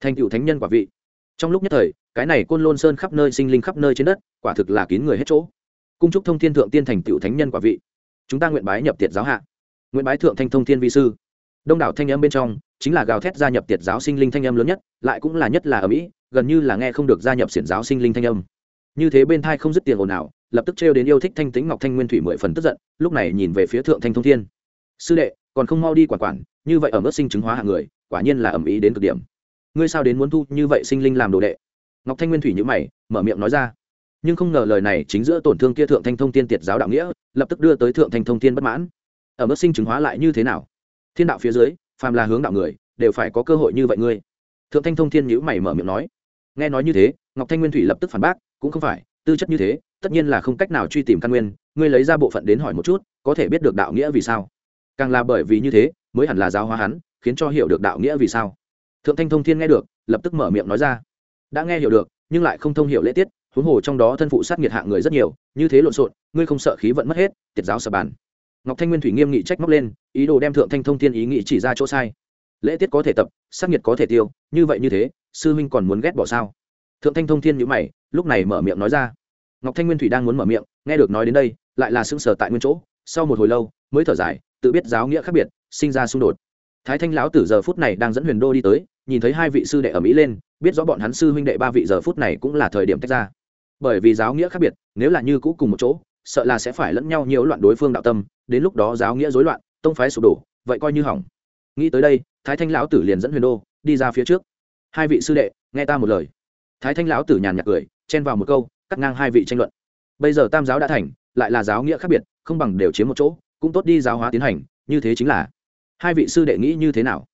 Thành cựu thánh nhân quả vị. Trong lúc nhất thời, cái này côn lôn sơn khắp nơi sinh linh khắp nơi trên đất, quả thực là kín người hết chỗ. Cung trúc thông thiên thượng tiên thành cựu thánh nhân quả vị. Chúng ta nguyện bái nhập tiệt giáo hạ. Nguyện bái thượng thanh thông thiên vi sư. Đông đảo thanh âm bên trong chính là gào thét gia nhập tiệt giáo sinh linh thanh âm lớn nhất, lại cũng là nhất là ở mỹ, gần như là nghe không được gia nhập xiển giáo sinh linh thanh âm. Như thế bên thai không dứt tiền ồn ào, lập tức trêu đến yêu thích thanh tính ngọc thanh nguyên thủy mười phần tức giận, lúc này nhìn về phía thượng thanh thông thiên. Sư đệ, còn không mau đi quản quản, như vậy ở mức sinh chứng hóa hạng người, quả nhiên là ẩm ý đến cực điểm. Ngươi sao đến muốn thu như vậy sinh linh làm đồ đệ? Ngọc thanh nguyên thủy nhữ mày, mở miệng nói ra. Nhưng không ngờ lời này chính giữa tổn thương kia thượng thanh thông tiên tiệt giáo đạo nghĩa, lập tức đưa tới thượng thanh thông tiên bất mãn. Ở mức sinh chứng hóa lại như thế nào? Thiên đạo phía dưới phàm là hướng đạo người, đều phải có cơ hội như vậy ngươi. Thượng thanh thông thiên nhữ mày mở miệng nói. Nghe nói như thế, ngọc thanh nguyên thủy lập tức phản bác, cũng không phải, tư chất như thế, tất nhiên là không cách nào truy tìm căn nguyên, ngươi lấy ra bộ phận đến hỏi một chút, có thể biết được đạo nghĩa vì sao? Càng là bởi vì như thế, mới hẳn là giáo hóa hắn, khiến cho hiểu được đạo nghĩa vì sao. Thượng thanh thông thiên nghe được, lập tức mở miệng nói ra. Đã nghe hiểu được, nhưng lại không thông hiểu lễ tiết, huống hồ trong đó thân phụ sát nghiệt hạng người rất nhiều, như thế lộn xộn, ngươi không sợ khí vận mất hết, tiệt giáo sập bàn ngọc thanh nguyên thủy nghiêm nghị trách móc lên, ý đồ đem thượng thanh thông thiên ý nghị chỉ ra chỗ sai. Lễ tiết có thể tập sát nhiệt có thể tiêu, như vậy như thế, sư huynh còn muốn ghét bỏ sao? Thượng thanh thông thiên nhữ mày, lúc này mở miệng nói ra. Ngọc thanh nguyên thủy đang muốn mở miệng, nghe được nói đến đây, lại là sững sờ tại nguyên chỗ, sau một hồi lâu, mới thở dài, tự biết giáo nghĩa khác biệt, sinh ra xung đột. Thái thanh lão tử giờ phút này đang dẫn huyền đô đi tới, nhìn thấy hai vị sư đệ ở mỹ lên, biết rõ bọn hắn sư huynh đệ ba vị giờ phút này cũng là thời điểm tách ra. Bởi vì giáo nghĩa khác biệt, nếu là như cũ cùng một chỗ sợ là sẽ phải lẫn nhau nhiều loạn đối phương đạo tâm, đến lúc đó giáo nghĩa rối loạn, tông phái sụp đổ, vậy coi như hỏng. Nghĩ tới đây, thái thanh lão tử liền dẫn huyền đô đi ra phía trước. Hai vị sư đệ, nghe ta một lời. Thái thanh lão tử nhàn nhạt cười, chen vào một câu, cắt ngang hai vị tranh luận. Bây giờ tam giáo đã thành, lại là giáo nghĩa khác biệt, không bằng đều chiếm một chỗ, cũng tốt đi giáo hóa tiến hành, như thế chính là. Hai vị sư đệ nghĩ như thế nào?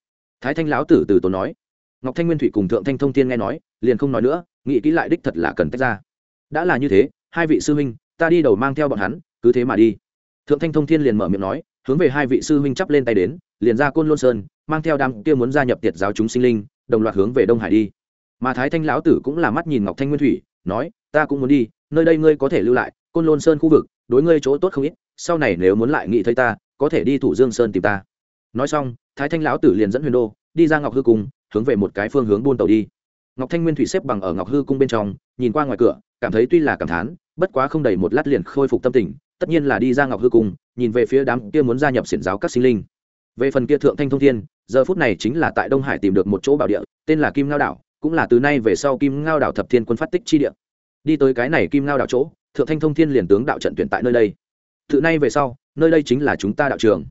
Thái thanh lão tử từ tốn nói. Ngọc thanh nguyên thủy cùng thượng thanh thông tiên nghe nói, liền không nói nữa, nghĩ kỹ lại đích thật là cần tách ra. Đã là như thế, hai vị sư huynh ta đi đầu mang theo bọn hắn, cứ thế mà đi. Thượng thanh thông thiên liền mở miệng nói, hướng về hai vị sư huynh chắp lên tay đến, liền ra côn lôn sơn, mang theo đám kia muốn gia nhập tiệt giáo chúng sinh linh, đồng loạt hướng về đông hải đi. Mà thái thanh lão tử cũng là mắt nhìn ngọc thanh nguyên thủy, nói, ta cũng muốn đi, nơi đây ngươi có thể lưu lại, côn lôn sơn khu vực, đối ngươi chỗ tốt không ít, sau này nếu muốn lại nghĩ thấy ta, có thể đi thủ dương sơn tìm ta. Nói xong, thái thanh lão tử liền dẫn huyền đô, đi ra ngọc hư cung, hướng về một cái phương hướng buôn tàu đi ngọc thanh nguyên thủy xếp bằng ở ngọc hư cung bên trong, nhìn qua ngoài cửa, cảm thấy tuy là cảm thán, bất quá không đầy một lát liền khôi phục tâm tình, tất nhiên là đi ra ngọc hư cung, nhìn về phía đám kia muốn gia nhập xiển giáo các sinh linh. Về phần kia thượng thanh thông thiên, giờ phút này chính là tại đông hải tìm được một chỗ bảo địa, tên là kim ngao đảo, cũng là từ nay về sau kim ngao đảo thập thiên quân phát tích chi địa. Đi tới cái này kim ngao đảo chỗ, thượng thanh thông thiên liền tướng đạo trận tuyển tại nơi đây. Từ nay về sau, nơi đây chính là chúng ta đạo trường.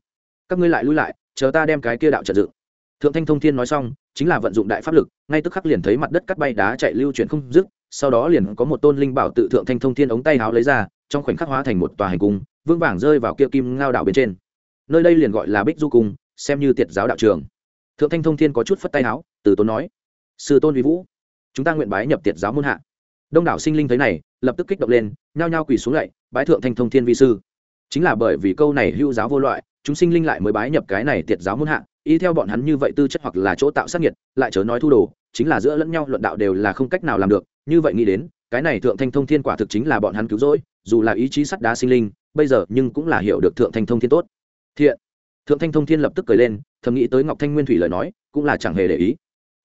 Các ngươi lại lui lại, chờ ta đem cái kia đạo trận dựng. Thượng thanh thông thiên nói xong chính là vận dụng đại pháp lực, ngay tức khắc liền thấy mặt đất cắt bay đá chạy lưu chuyển không dứt, sau đó liền có một tôn linh bảo tự thượng thanh thông thiên ống tay háo lấy ra, trong khoảnh khắc hóa thành một tòa hành cung, vương vàng rơi vào kia kim ngao đảo bên trên. Nơi đây liền gọi là bích du cung, xem như tiệt giáo đạo trường. Thượng thanh thông thiên có chút phất tay háo, từ tôn nói, sư tôn vi vũ, chúng ta nguyện bái nhập tiệt giáo môn hạ. Đông đảo sinh linh thấy này, lập tức kích động lên, nhao nhao quỳ xuống lạy bái thượng thanh thông thiên vi sư. Chính là bởi vì câu này hữu giáo vô loại, chúng sinh linh lại mới bái nhập cái này tiệt giáo môn hạ y theo bọn hắn như vậy tư chất hoặc là chỗ tạo sát nhiệt lại chớ nói thu đồ, chính là giữa lẫn nhau luận đạo đều là không cách nào làm được, như vậy nghĩ đến, cái này thượng thanh thông thiên quả thực chính là bọn hắn cứu rỗi, dù là ý chí sắt đá sinh linh, bây giờ nhưng cũng là hiểu được thượng thanh thông thiên tốt. Thiện. Thượng thanh thông thiên lập tức cười lên, thầm nghĩ tới ngọc thanh nguyên thủy lời nói, cũng là chẳng hề để ý.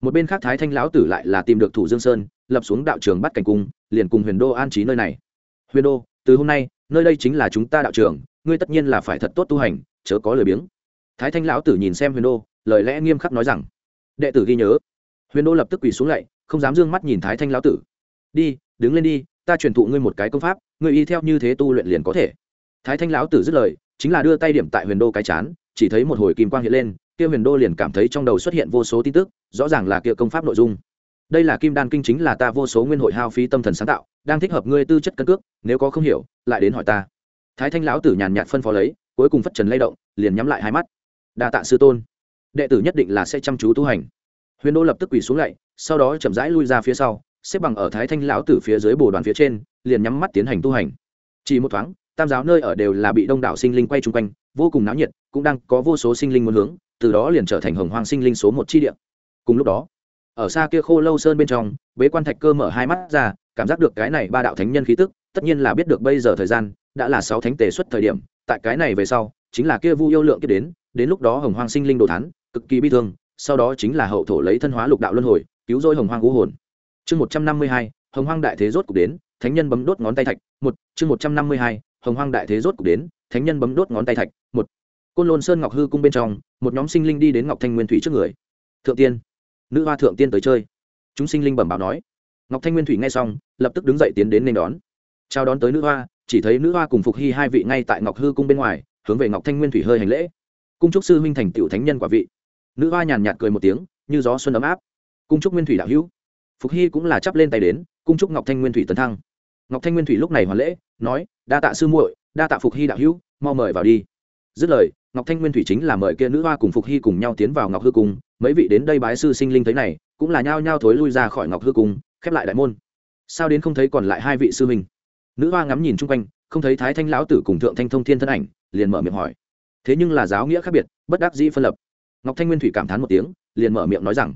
Một bên khác thái thanh lão tử lại là tìm được thủ dương sơn, lập xuống đạo trường bắt cảnh cung, liền cùng huyền đô an trí nơi này. Huyền đô, từ hôm nay, nơi đây chính là chúng ta đạo trường, ngươi tất nhiên là phải thật tốt tu hành, chớ có lời biếng thái thanh lão tử nhìn xem huyền đô, lời lẽ nghiêm khắc nói rằng, đệ tử ghi nhớ. Huyền đô lập tức quỳ xuống lạy không dám d ư ơ n g mắt nhìn thái thanh lão tử. Đi, đứng lên đi, ta truyền thụ ngươi một cái công pháp, ngươi y theo như thế tu luyện liền có thể. Thái thanh lão tử dứt lời, chính là đưa tay điểm tại huyền đô cái chán, chỉ thấy một hồi kim quang hiện lên, kia huyền đô liền cảm thấy trong đầu xuất hiện vô số tin tức, rõ ràng là kia công pháp nội dung. Đây là kim đan kinh chính là ta vô số nguyên hội hao phí tâm thần sáng tạo, đang thích hợp ngươi tư chất cân cước, nếu có không hiểu, lại đến hỏi ta. Thái thanh lão tử nhàn nhạt phân phó lấy, cuối cùng phất trần lay động, liền nhắm lại hai mắt đa tạ sư tôn. Đệ tử nhất định là sẽ chăm chú tu hành. Huyền đô lập tức quỳ xuống lạy sau đó chậm rãi lui ra phía sau, xếp bằng ở thái thanh lão tử phía dưới bồ đoàn phía trên, liền nhắm mắt tiến hành tu hành. Chỉ một thoáng, tam giáo nơi ở đều là bị đông đảo sinh linh quay chung quanh, vô cùng náo nhiệt, cũng đang có vô số sinh linh muốn hướng, từ đó liền trở thành hồng hoang sinh linh số một chi địa. Cùng lúc đó, ở xa kia khô lâu sơn bên trong, bế quan thạch cơ mở hai mắt ra, cảm giác được cái này ba đạo thánh nhân khí tức, tất nhiên là biết được bây giờ thời gian, đã là sáu thánh tề xuất thời điểm, tại cái này về sau, chính là kia vu yêu lượng kiếp đến đến lúc đó hồng hoang sinh linh đồ thán, cực kỳ bi thương, sau đó chính là hậu thổ lấy thân hóa lục đạo luân hồi, cứu rỗi hồng hoang ngũ hồn. Chương một trăm năm mươi hai, hồng hoang đại thế rốt cục đến, thánh nhân bấm đốt ngón tay thạch, một. Chương một trăm năm mươi hai, hồng hoang đại thế rốt cục đến, thánh nhân bấm đốt ngón tay thạch, một. Côn lôn sơn ngọc hư cung bên trong, một nhóm sinh linh đi đến ngọc thanh nguyên thủy trước người. Thượng tiên. Nữ hoa thượng tiên tới chơi. Chúng sinh linh bẩm báo nói. Ngọc thanh nguyên thủy nghe xong, lập tức đứng dậy tiến đến nên đón. Chào đón tới nữ hoa, chỉ thấy nữ hoa cùng phục hy hai vị ngay tại ngọc hư cung bên ngoài, hướng về ngọc thanh nguyên thủy hơi hành lễ cung trúc sư huynh thành tựu thánh nhân quả vị. Nữ hoa nhàn nhạt cười một tiếng, như gió xuân ấm áp. Cung trúc nguyên thủy đạo hữu. Phục hy cũng là chắp lên tay đến, cung trúc ngọc thanh nguyên thủy tấn thăng. Ngọc thanh nguyên thủy lúc này hoàn lễ, nói, đa tạ sư muội, đa tạ phục hy đạo hữu, mau mời vào đi. Dứt lời, ngọc thanh nguyên thủy chính là mời kia nữ hoa cùng phục hy cùng nhau tiến vào ngọc hư cung. Mấy vị đến đây bái sư sinh linh thấy này, cũng là nhao nhao thối lui ra khỏi ngọc hư cung, khép lại đại môn. Sao đến không thấy còn lại hai vị sư huynh? Nữ hoa ngắm nhìn chung quanh, không thấy thái thanh lão tử cùng thượng thanh thông thiên thân ảnh, liền mở miệng hỏi thế nhưng là giáo nghĩa khác biệt, bất đắc dĩ phân lập. Ngọc thanh nguyên thủy cảm thán một tiếng, liền mở miệng nói rằng,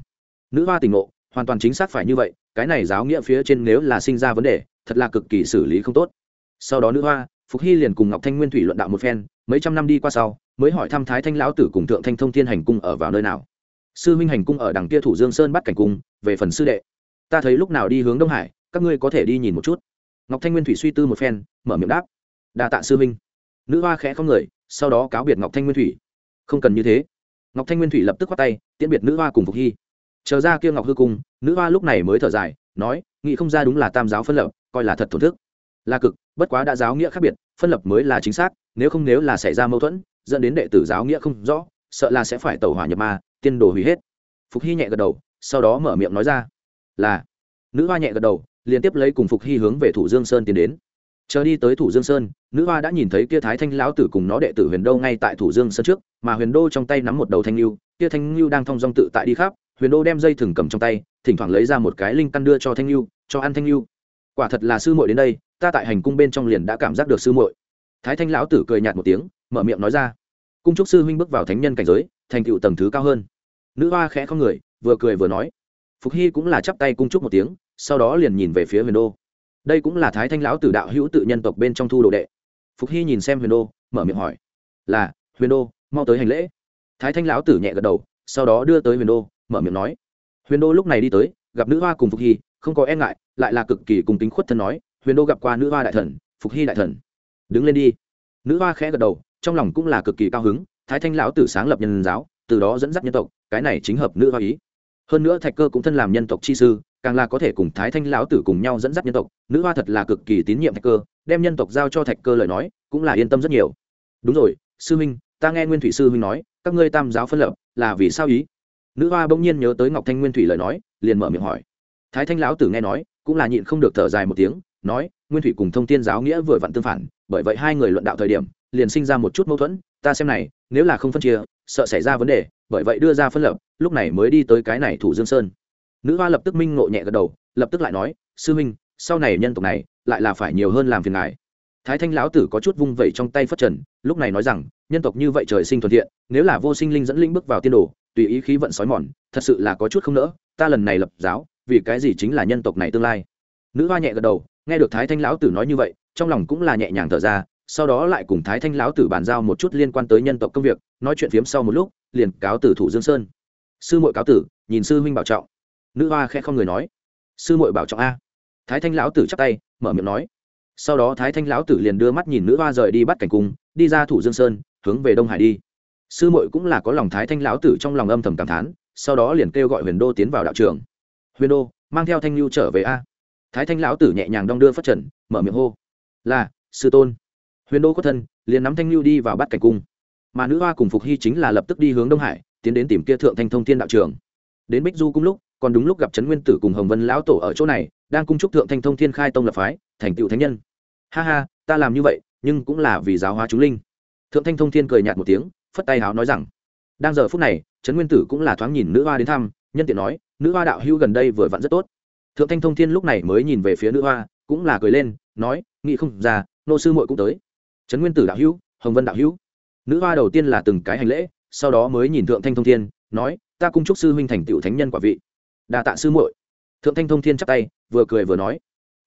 nữ hoa tình ngộ, hoàn toàn chính xác phải như vậy, cái này giáo nghĩa phía trên nếu là sinh ra vấn đề, thật là cực kỳ xử lý không tốt. Sau đó nữ hoa, phục hy liền cùng ngọc thanh nguyên thủy luận đạo một phen, mấy trăm năm đi qua sau, mới hỏi thăm thái thanh lão tử cùng thượng thanh thông thiên hành cung ở vào nơi nào. Sư huynh hành cung ở đằng kia thủ dương sơn bắt cảnh cung, về phần sư đệ. Ta thấy lúc nào đi hướng đông hải, các ngươi có thể đi nhìn một chút. Ngọc thanh nguyên thủy suy tư một phen, mở miệng đáp, đa tạ sư huynh nữ hoa khẽ không người sau đó cáo biệt ngọc thanh nguyên thủy. Không cần như thế. Ngọc thanh nguyên thủy lập tức khoát tay, tiễn biệt nữ hoa cùng phục hy. Chờ ra kia ngọc hư cung, nữ hoa lúc này mới thở dài, nói, nghĩ không ra đúng là tam giáo phân lập, coi là thật thổn thức. Là cực, bất quá đã giáo nghĩa khác biệt, phân lập mới là chính xác, nếu không nếu là xảy ra mâu thuẫn, dẫn đến đệ tử giáo nghĩa không rõ, sợ là sẽ phải tẩu hỏa nhập ma, tiên đồ hủy hết. Phục hy nhẹ gật đầu, sau đó mở miệng nói ra, là. Nữ hoa nhẹ gật đầu, liên tiếp lấy cùng phục hy hướng về thủ dương sơn tiến đến chờ đi tới thủ dương sơn, nữ hoa đã nhìn thấy kia thái thanh lão tử cùng nó đệ tử huyền đô ngay tại thủ dương sơn trước, mà huyền đô trong tay nắm một đầu thanh lưu, kia thanh lưu đang thong dong tự tại đi khắp, huyền đô đem dây thừng cầm trong tay, thỉnh thoảng lấy ra một cái linh căn đưa cho thanh lưu, cho ăn thanh lưu. Quả thật là sư muội đến đây, ta tại hành cung bên trong liền đã cảm giác được sư muội. Thái thanh lão tử cười nhạt một tiếng, mở miệng nói ra. Cung trúc sư huynh bước vào thánh nhân cảnh giới, thành tựu tầng thứ cao hơn. Nữ hoa khẽ không người, vừa cười vừa nói. Phục hy cũng là chắp tay cung trúc một tiếng, sau đó liền nhìn về phía huyền đô đây cũng là thái thanh lão tử đạo hữu tự nhân tộc bên trong thu đồ đệ. Phục hy nhìn xem huyền đô, mở miệng hỏi, là, huyền đô, mau tới hành lễ. Thái thanh lão tử nhẹ gật đầu, sau đó đưa tới huyền đô, mở miệng nói, huyền đô lúc này đi tới, gặp nữ hoa cùng phục hy, không có e ngại, lại là cực kỳ cùng tính khuất thân nói, huyền đô gặp qua nữ hoa đại thần, phục hy đại thần. Đứng lên đi. Nữ hoa khẽ gật đầu, trong lòng cũng là cực kỳ cao hứng, thái thanh lão tử sáng lập nhân giáo, từ đó dẫn dắt nhân tộc, cái này chính hợp nữ hoa ý. Hơn nữa thạch cơ cũng thân làm nhân tộc chi sư càng là có thể cùng thái thanh lão tử cùng nhau dẫn dắt nhân tộc, nữ hoa thật là cực kỳ tín nhiệm thạch cơ, đem nhân tộc giao cho thạch cơ lời nói, cũng là yên tâm rất nhiều. Đúng rồi, sư huynh, ta nghe nguyên thủy sư huynh nói, các ngươi tam giáo phân lập, là vì sao ý? Nữ hoa bỗng nhiên nhớ tới ngọc thanh nguyên thủy lời nói, liền mở miệng hỏi. Thái thanh lão tử nghe nói, cũng là nhịn không được thở dài một tiếng, nói, nguyên thủy cùng thông tiên giáo nghĩa vừa vặn tương phản, bởi vậy hai người luận đạo thời điểm, liền sinh ra một chút mâu thuẫn, ta xem này, nếu là không phân chia, sợ xảy ra vấn đề, bởi vậy đưa ra phân lập, lúc này mới đi tới cái này thủ dương sơn nữ hoa lập tức minh ngộ nhẹ gật đầu, lập tức lại nói, sư minh sau này nhân tộc này lại là phải nhiều hơn làm phiền ngài. Thái thanh lão tử có chút vung vẩy trong tay phất trần, lúc này nói rằng, nhân tộc như vậy trời sinh thuận thiện, nếu là vô sinh linh dẫn linh bước vào tiên đồ, tùy ý khí vận sói mòn, thật sự là có chút không nỡ, ta lần này lập giáo, vì cái gì chính là nhân tộc này tương lai? Nữ hoa nhẹ gật đầu, nghe được thái thanh lão tử nói như vậy, trong lòng cũng là nhẹ nhàng thở ra, sau đó lại cùng thái thanh lão tử bàn giao một chút liên quan tới nhân tộc công việc, nói chuyện phiếm sau một lúc, liền cáo tử thủ dương sơn. Sư muội cáo tử, nhìn sư huynh bảo trọng nữ hoa khẽ không người nói, sư muội bảo trọng a. Thái thanh lão tử chắp tay, mở miệng nói. Sau đó thái thanh lão tử liền đưa mắt nhìn nữ hoa rời đi bắt cảnh cung, đi ra thủ dương sơn, hướng về đông hải đi. Sư muội cũng là có lòng thái thanh lão tử trong lòng âm thầm cảm thán, sau đó liền kêu gọi huyền đô tiến vào đạo trường. Huyền đô, mang theo thanh lưu trở về a. Thái thanh lão tử nhẹ nhàng đong đưa phát trần, mở miệng hô. Là, sư tôn. Huyền đô có thân, liền nắm thanh lưu đi vào bắt cảnh cung. Mà nữ hoa cùng phục hy chính là lập tức đi hướng đông hải, tiến đến tìm kia thượng thanh thông thiên đạo trường. Đến bích du cung lúc còn đúng lúc gặp trấn nguyên tử cùng hồng vân lão tổ ở chỗ này, đang cung trúc thượng thanh thông thiên khai tông lập phái, thành tựu thánh nhân. Ha ha, ta làm như vậy, nhưng cũng là vì giáo hóa chúng linh. Thượng thanh thông thiên cười nhạt một tiếng, phất tay háo nói rằng, đang giờ phút này, trấn nguyên tử cũng là thoáng nhìn nữ hoa đến thăm, nhân tiện nói, nữ hoa đạo hữu gần đây vừa vặn rất tốt. Thượng thanh thông thiên lúc này mới nhìn về phía nữ hoa, cũng là cười lên, nói nghị không ra, nô sư muội cũng tới. Trấn nguyên tử đạo hữu, hồng vân đạo hữu. Nữ hoa đầu tiên là từng cái hành lễ, sau đó mới nhìn thượng thanh thông thiên, nói, ta cung chúc sư huynh thành tựu thánh nhân quả vị đa tạ sư muội. Thượng thanh thông thiên chắp tay vừa cười vừa nói.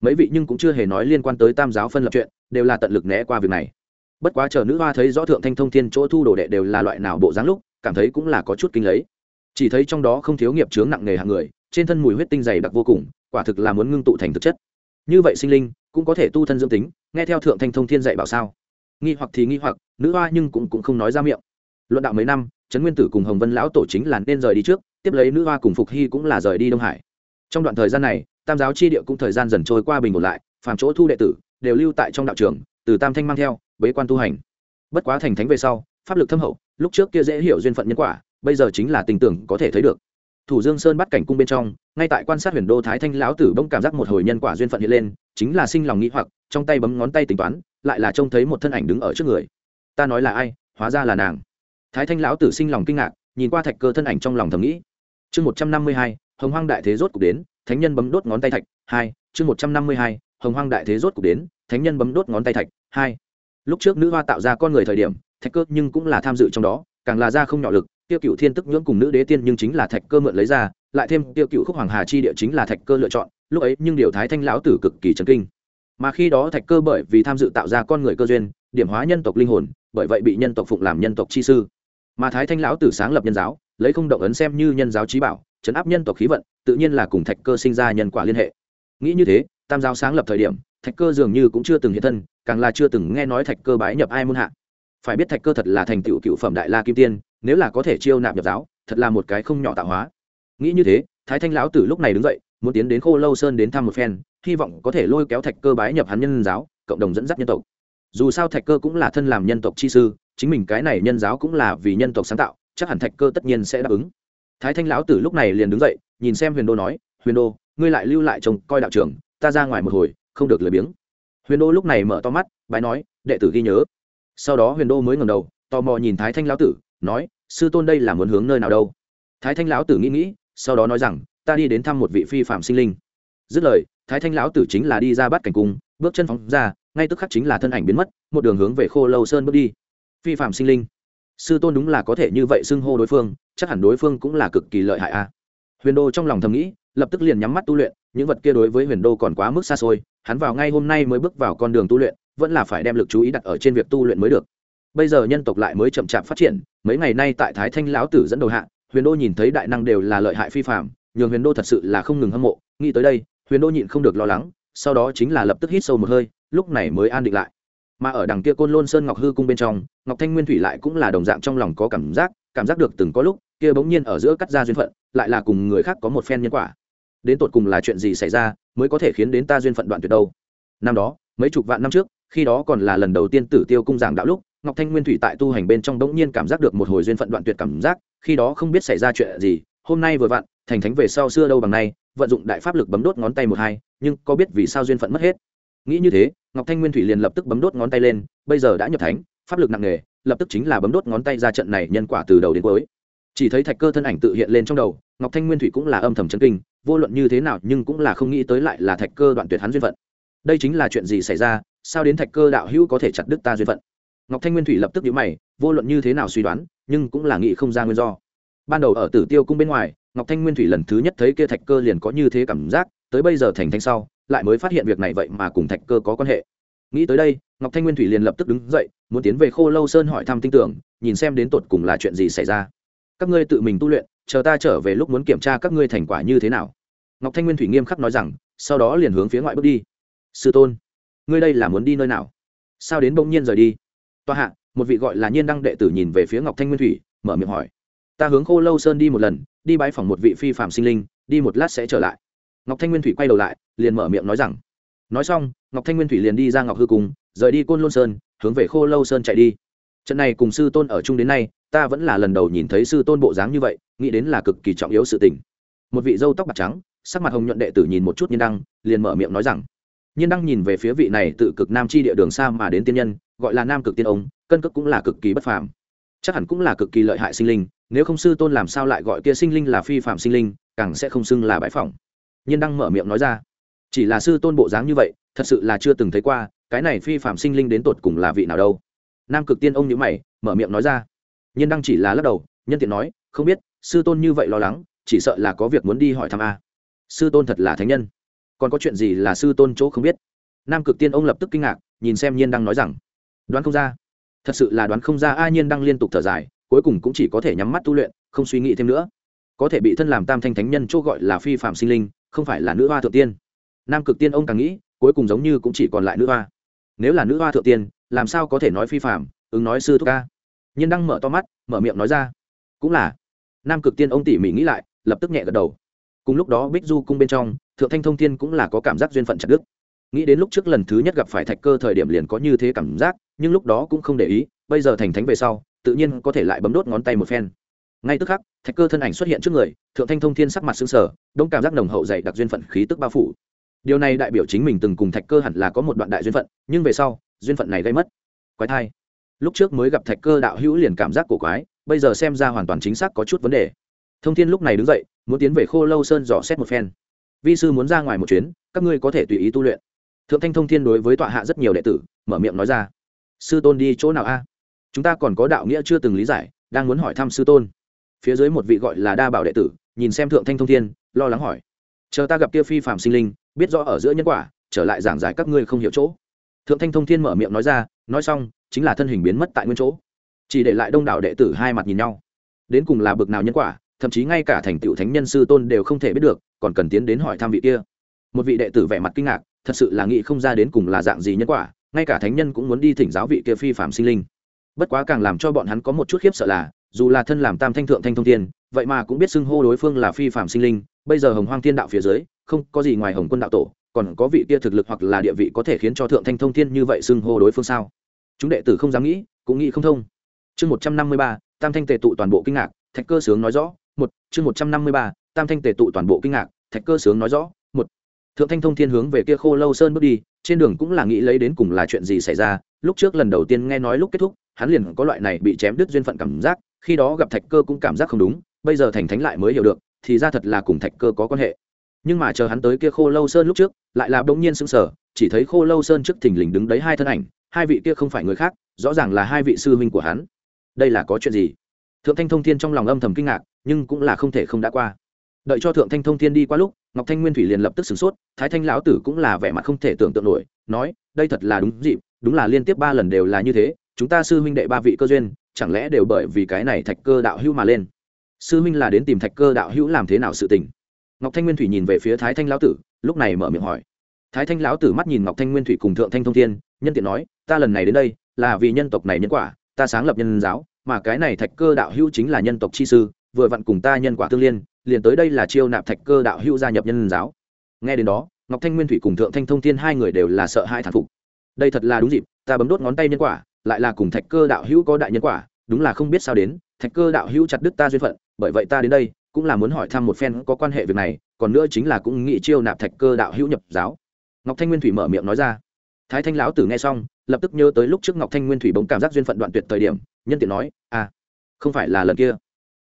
Mấy vị nhưng cũng chưa hề nói liên quan tới tam giáo phân lập chuyện đều là tận lực né qua việc này. Bất quá chờ nữ hoa thấy rõ thượng thanh thông thiên chỗ thu đồ đệ đều là loại nào bộ dáng lúc cảm thấy cũng là có chút kinh lấy. Chỉ thấy trong đó không thiếu nghiệp chướng nặng nề hàng người trên thân mùi huyết tinh dày đặc vô cùng quả thực là muốn ngưng tụ thành thực chất. Như vậy sinh linh cũng có thể tu thân dương tính nghe theo thượng thanh thông thiên dạy bảo sao? Nghi hoặc thì nghi hoặc nữ hoa nhưng cũng, cũng không nói ra miệng. Luận đạo mấy năm trấn nguyên tử cùng hồng vân lão tổ chính là nên rời đi trước tiếp lấy nữ hoa cùng phục hy cũng là rời đi đông hải. Trong đoạn thời gian này, tam giáo chi địa cũng thời gian dần trôi qua bình ổn lại, phàm chỗ thu đệ tử đều lưu tại trong đạo trường, từ tam thanh mang theo, bế quan tu hành. Bất quá thành thánh về sau, pháp lực thâm hậu, lúc trước kia dễ hiểu duyên phận nhân quả, bây giờ chính là tình tưởng có thể thấy được. Thủ dương sơn bắt cảnh cung bên trong, ngay tại quan sát huyền đô thái thanh lão tử bỗng cảm giác một hồi nhân quả duyên phận hiện lên, chính là sinh lòng nghĩ hoặc, trong tay bấm ngón tay tính toán, lại là trông thấy một thân ảnh đứng ở trước người. Ta nói là ai, hóa ra là nàng. Thái thanh lão tử sinh lòng kinh ngạc, nhìn qua thạch cơ thân ảnh trong lòng thầm nghĩ chương một trăm năm mươi hai, hồng hoang đại thế rốt cục đến, thánh nhân bấm đốt ngón tay thạch, hai, chương một trăm năm mươi hai, hồng hoang đại thế rốt cục đến, thánh nhân bấm đốt ngón tay thạch, hai. Lúc trước nữ hoa tạo ra con người thời điểm, thạch cơ nhưng cũng là tham dự trong đó, càng là ra không nhỏ lực, tiêu cựu thiên tức nhưỡng cùng nữ đế tiên nhưng chính là thạch cơ mượn lấy ra, lại thêm tiêu cựu khúc hoàng hà chi địa chính là thạch cơ lựa chọn, lúc ấy nhưng điều thái thanh lão tử cực kỳ trấn kinh. Mà khi đó thạch cơ bởi vì tham dự tạo ra con người cơ duyên, điểm hóa nhân tộc linh hồn, bởi vậy bị nhân tộc phụng làm nhân tộc chi sư. Mà thái thanh lão tử sáng lập nhân giáo lấy không động ấn xem như nhân giáo trí bảo, chấn áp nhân tộc khí vận, tự nhiên là cùng thạch cơ sinh ra nhân quả liên hệ. Nghĩ như thế, tam giáo sáng lập thời điểm, thạch cơ dường như cũng chưa từng hiện thân, càng là chưa từng nghe nói thạch cơ bái nhập ai môn hạ. Phải biết thạch cơ thật là thành tựu cựu phẩm đại la kim tiên, nếu là có thể chiêu nạp nhập giáo, thật là một cái không nhỏ tạo hóa. Nghĩ như thế, thái thanh lão tử lúc này đứng dậy, muốn tiến đến khô lâu sơn đến thăm một phen, hy vọng có thể lôi kéo thạch cơ bái nhập hắn nhân giáo, cộng đồng dẫn dắt nhân tộc. Dù sao thạch cơ cũng là thân làm nhân tộc chi sư, chính mình cái này nhân giáo cũng là vì nhân tộc sáng tạo chắc hẳn thạch cơ tất nhiên sẽ đáp ứng. Thái thanh lão tử lúc này liền đứng dậy, nhìn xem huyền đô nói, huyền đô, ngươi lại lưu lại trông coi đạo trưởng, ta ra ngoài một hồi, không được lười biếng. Huyền đô lúc này mở to mắt, bái nói, đệ tử ghi nhớ. Sau đó huyền đô mới ngầm đầu, tò mò nhìn thái thanh lão tử, nói, sư tôn đây là muốn hướng nơi nào đâu? Thái thanh lão tử nghĩ nghĩ, sau đó nói rằng, ta đi đến thăm một vị phi phạm sinh linh. Dứt lời, thái thanh lão tử chính là đi ra bắt cảnh cung, bước chân phóng ra, ngay tức khắc chính là thân ảnh biến mất, một đường hướng về khô lâu sơn bước đi. Phi phạm sinh linh sư tôn đúng là có thể như vậy xưng hô đối phương, chắc hẳn đối phương cũng là cực kỳ lợi hại a. Huyền đô trong lòng thầm nghĩ, lập tức liền nhắm mắt tu luyện, những vật kia đối với huyền đô còn quá mức xa xôi, hắn vào ngay hôm nay mới bước vào con đường tu luyện, vẫn là phải đem lực chú ý đặt ở trên việc tu luyện mới được. Bây giờ nhân tộc lại mới chậm chạp phát triển, mấy ngày nay tại thái thanh lão tử dẫn đầu hạ, huyền đô nhìn thấy đại năng đều là lợi hại phi phạm nhường huyền đô thật sự là không ngừng hâm mộ, nghĩ tới đây, huyền đô nhịn không được lo lắng, sau đó chính là lập tức hít sâu một hơi, lúc này mới an định lại mà ở đằng kia côn lôn sơn ngọc hư cung bên trong, ngọc thanh nguyên thủy lại cũng là đồng dạng trong lòng có cảm giác cảm giác được từng có lúc, kia bỗng nhiên ở giữa cắt ra duyên phận, lại là cùng người khác có một phen nhân quả. Đến tột cùng là chuyện gì xảy ra, mới có thể khiến đến ta duyên phận đoạn tuyệt đâu? Năm đó, mấy chục vạn năm trước, khi đó còn là lần đầu tiên tử tiêu cung giảng đạo lúc, ngọc thanh nguyên thủy tại tu hành bên trong bỗng nhiên cảm giác được một hồi duyên phận đoạn tuyệt cảm giác, khi đó không biết xảy ra chuyện gì, hôm nay vừa vặn, thành thánh về sau xưa đâu bằng nay, vận dụng đại pháp lực bấm đốt ngón tay một hai, nhưng có biết vì sao duyên phận mất hết? Nghĩ như thế ngọc thanh nguyên thủy liền lập tức bấm đốt ngón tay lên, bây giờ đã nhập thánh, pháp lực nặng nề, lập tức chính là bấm đốt ngón tay ra trận này nhân quả từ đầu đến cuối. Chỉ thấy thạch cơ thân ảnh tự hiện lên trong đầu, ngọc thanh nguyên thủy cũng là âm thầm chân kinh, vô luận như thế nào nhưng cũng là không nghĩ tới lại là thạch cơ đoạn tuyệt hắn duyên phận. Đây chính là chuyện gì xảy ra, sao đến thạch cơ đạo hữu có thể chặt đứt ta duyên phận? Ngọc thanh nguyên thủy lập tức nhíu mày, vô luận như thế nào suy đoán, nhưng cũng là nghĩ không ra nguyên do. Ban đầu ở tử tiêu cung bên ngoài, ngọc thanh nguyên thủy lần thứ nhất thấy kia thạch cơ liền có như thế cảm giác, tới bây giờ thành thanh sau lại mới phát hiện việc này vậy mà cùng thạch cơ có quan hệ. Nghĩ tới đây, ngọc thanh nguyên thủy liền lập tức đứng dậy, muốn tiến về khô lâu sơn hỏi thăm tin tưởng, nhìn xem đến tột cùng là chuyện gì xảy ra. Các ngươi tự mình tu luyện, chờ ta trở về lúc muốn kiểm tra các ngươi thành quả như thế nào. Ngọc thanh nguyên thủy nghiêm khắc nói rằng, sau đó liền hướng phía ngoại bước đi. Sư tôn, ngươi đây là muốn đi nơi nào? Sao đến bỗng nhiên rời đi? Toa hạ, một vị gọi là nhiên đăng đệ tử nhìn về phía ngọc thanh nguyên thủy, mở miệng hỏi. Ta hướng khô lâu sơn đi một lần, đi bãi phòng một vị phi phạm sinh linh, đi một lát sẽ trở lại ngọc thanh nguyên thủy quay đầu lại, liền mở miệng nói rằng, nói xong, ngọc thanh nguyên thủy liền đi ra ngọc hư cung, rời đi côn lôn sơn, hướng về khô lâu sơn chạy đi. Trận này cùng sư tôn ở chung đến nay, ta vẫn là lần đầu nhìn thấy sư tôn bộ dáng như vậy, nghĩ đến là cực kỳ trọng yếu sự tình. Một vị dâu tóc bạc trắng, sắc mặt hồng nhuận đệ tử nhìn một chút nhiên đăng, liền mở miệng nói rằng, nhiên đăng nhìn về phía vị này tự cực nam chi địa đường xa mà đến tiên nhân, gọi là nam cực tiên ông, cân cước cũng là cực kỳ bất phàm. Chắc hẳn cũng là cực kỳ lợi hại sinh linh, nếu không sư tôn làm sao lại gọi kia sinh linh là phi phạm sinh linh, càng sẽ không xưng là bãi phỏng nhiên đăng mở miệng nói ra. Chỉ là sư tôn bộ dáng như vậy, thật sự là chưa từng thấy qua, cái này phi phạm sinh linh đến tột cùng là vị nào đâu. Nam cực tiên ông nhữ mày, mở miệng nói ra. Nhiên đăng chỉ là lắc đầu, nhân tiện nói, không biết, sư tôn như vậy lo lắng, chỉ sợ là có việc muốn đi hỏi thăm a. Sư tôn thật là thánh nhân. Còn có chuyện gì là sư tôn chỗ không biết? Nam cực tiên ông lập tức kinh ngạc, nhìn xem nhiên đăng nói rằng, đoán không ra. Thật sự là đoán không ra, a, nhiên đăng liên tục thở dài, cuối cùng cũng chỉ có thể nhắm mắt tu luyện, không suy nghĩ thêm nữa. Có thể bị thân làm tam thanh thánh nhân chỗ gọi là phi phạm sinh linh không phải là nữ hoa thượng tiên. Nam cực tiên ông càng nghĩ, cuối cùng giống như cũng chỉ còn lại nữ hoa. Nếu là nữ hoa thượng tiên, làm sao có thể nói phi phạm ứng nói sư thúc ca? Nhân đăng mở to mắt, mở miệng nói ra. Cũng là. Nam cực tiên ông tỉ mỉ nghĩ lại, lập tức nhẹ gật đầu. Cùng lúc đó bích du cung bên trong, thượng thanh thông thiên cũng là có cảm giác duyên phận chặt đức nghĩ đến lúc trước lần thứ nhất gặp phải thạch cơ thời điểm liền có như thế cảm giác, nhưng lúc đó cũng không để ý, bây giờ thành thánh về sau, tự nhiên có thể lại bấm đốt ngón tay một phen ngay tức khắc, thạch cơ thân ảnh xuất hiện trước người, thượng thanh thông thiên sắc mặt xứng sở đông cảm giác nồng hậu dày đặc duyên phận khí tức bao phủ. Điều này đại biểu chính mình từng cùng thạch cơ hẳn là có một đoạn đại duyên phận, nhưng về sau, duyên phận này gây mất. Quái thai. Lúc trước mới gặp thạch cơ đạo hữu liền cảm giác cổ quái, bây giờ xem ra hoàn toàn chính xác có chút vấn đề. Thông thiên lúc này đứng dậy, muốn tiến về khô lâu sơn dò xét một phen. Vi sư muốn ra ngoài một chuyến, các ngươi có thể tùy ý tu luyện. Thượng thanh thông thiên đối với tọa hạ rất nhiều đệ tử, mở miệng nói ra. Sư tôn đi chỗ nào a? Chúng ta còn có đạo nghĩa chưa từng lý giải, đang muốn hỏi thăm sư tôn phía dưới một vị gọi là đa bảo đệ tử, nhìn xem thượng thanh thông thiên, lo lắng hỏi. Chờ ta gặp kia phi phạm sinh linh, biết rõ ở giữa nhân quả, trở lại giảng giải các ngươi không hiểu chỗ. Thượng thanh thông thiên mở miệng nói ra, nói xong, chính là thân hình biến mất tại nguyên chỗ. Chỉ để lại đông đảo đệ tử hai mặt nhìn nhau. Đến cùng là bực nào nhân quả, thậm chí ngay cả thành tựu thánh nhân sư tôn đều không thể biết được, còn cần tiến đến hỏi thăm vị kia. Một vị đệ tử vẻ mặt kinh ngạc, thật sự là nghĩ không ra đến cùng là dạng gì nhân quả, ngay cả thánh nhân cũng muốn đi thỉnh giáo vị kia phi phạm sinh linh. Bất quá càng làm cho bọn hắn có một chút khiếp sợ là dù là thân làm tam thanh thượng thanh thông Thiên, vậy mà cũng biết xưng hô đối phương là phi phạm sinh linh bây giờ hồng hoang thiên đạo phía dưới không có gì ngoài hồng quân đạo tổ còn có vị kia thực lực hoặc là địa vị có thể khiến cho thượng thanh thông thiên như vậy xưng hô đối phương sao? Chúng đệ tử không dám nghĩ cũng nghĩ không thông. Chương một trăm năm mươi ba tam thanh tề tụ toàn bộ kinh ngạc thạch cơ sướng nói rõ một chương một trăm năm mươi ba tam thanh tề tụ toàn bộ kinh ngạc thạch cơ sướng nói rõ một thượng thanh thông thiên hướng về kia khô lâu sơn bước đi trên đường cũng là nghĩ lấy đến cùng là chuyện gì xảy ra lúc trước lần đầu tiên nghe nói lúc kết thúc hắn liền có loại này bị chém đứt duyên phận cảm giác khi đó gặp thạch cơ cũng cảm giác không đúng, bây giờ thành thánh lại mới hiểu được, thì ra thật là cùng thạch cơ có quan hệ. Nhưng mà chờ hắn tới kia khô lâu sơn lúc trước, lại là bỗng nhiên sững sờ, chỉ thấy khô lâu sơn trước thình lình đứng đấy hai thân ảnh, hai vị kia không phải người khác, rõ ràng là hai vị sư huynh của hắn. Đây là có chuyện gì? Thượng thanh thông thiên trong lòng âm thầm kinh ngạc, nhưng cũng là không thể không đã qua. Đợi cho thượng thanh thông thiên đi qua lúc, ngọc thanh nguyên thủy liền lập tức sửng sốt, thái thanh lão tử cũng là vẻ mặt không thể tưởng tượng nổi, nói, đây thật là đúng dịp, đúng là liên tiếp ba lần đều là như thế, chúng ta sư huynh đệ ba vị cơ duyên chẳng lẽ đều bởi vì cái này thạch cơ đạo hữu mà lên? Sư huynh là đến tìm thạch cơ đạo hữu làm thế nào sự tình? Ngọc thanh nguyên thủy nhìn về phía thái thanh lão tử, lúc này mở miệng hỏi. Thái thanh lão tử mắt nhìn ngọc thanh nguyên thủy cùng thượng thanh thông thiên, nhân tiện nói, ta lần này đến đây, là vì nhân tộc này nhân quả, ta sáng lập nhân giáo, mà cái này thạch cơ đạo hữu chính là nhân tộc chi sư, vừa vặn cùng ta nhân quả tương liên, liền tới đây là chiêu nạp thạch cơ đạo hữu gia nhập nhân giáo. Nghe đến đó, ngọc thanh nguyên thủy cùng thượng thanh thông thiên hai người đều là sợ hai thản phục. Đây thật là đúng dịp, ta bấm đốt ngón tay nhân quả lại là cùng thạch cơ đạo hữu có đại nhân quả, đúng là không biết sao đến, thạch cơ đạo hữu chặt đức ta duyên phận, bởi vậy ta đến đây, cũng là muốn hỏi thăm một phen có quan hệ việc này, còn nữa chính là cũng nghĩ chiêu nạp thạch cơ đạo hữu nhập giáo. Ngọc thanh nguyên thủy mở miệng nói ra. Thái thanh lão tử nghe xong, lập tức nhớ tới lúc trước ngọc thanh nguyên thủy bỗng cảm giác duyên phận đoạn tuyệt thời điểm, nhân tiện nói à không phải là lần kia.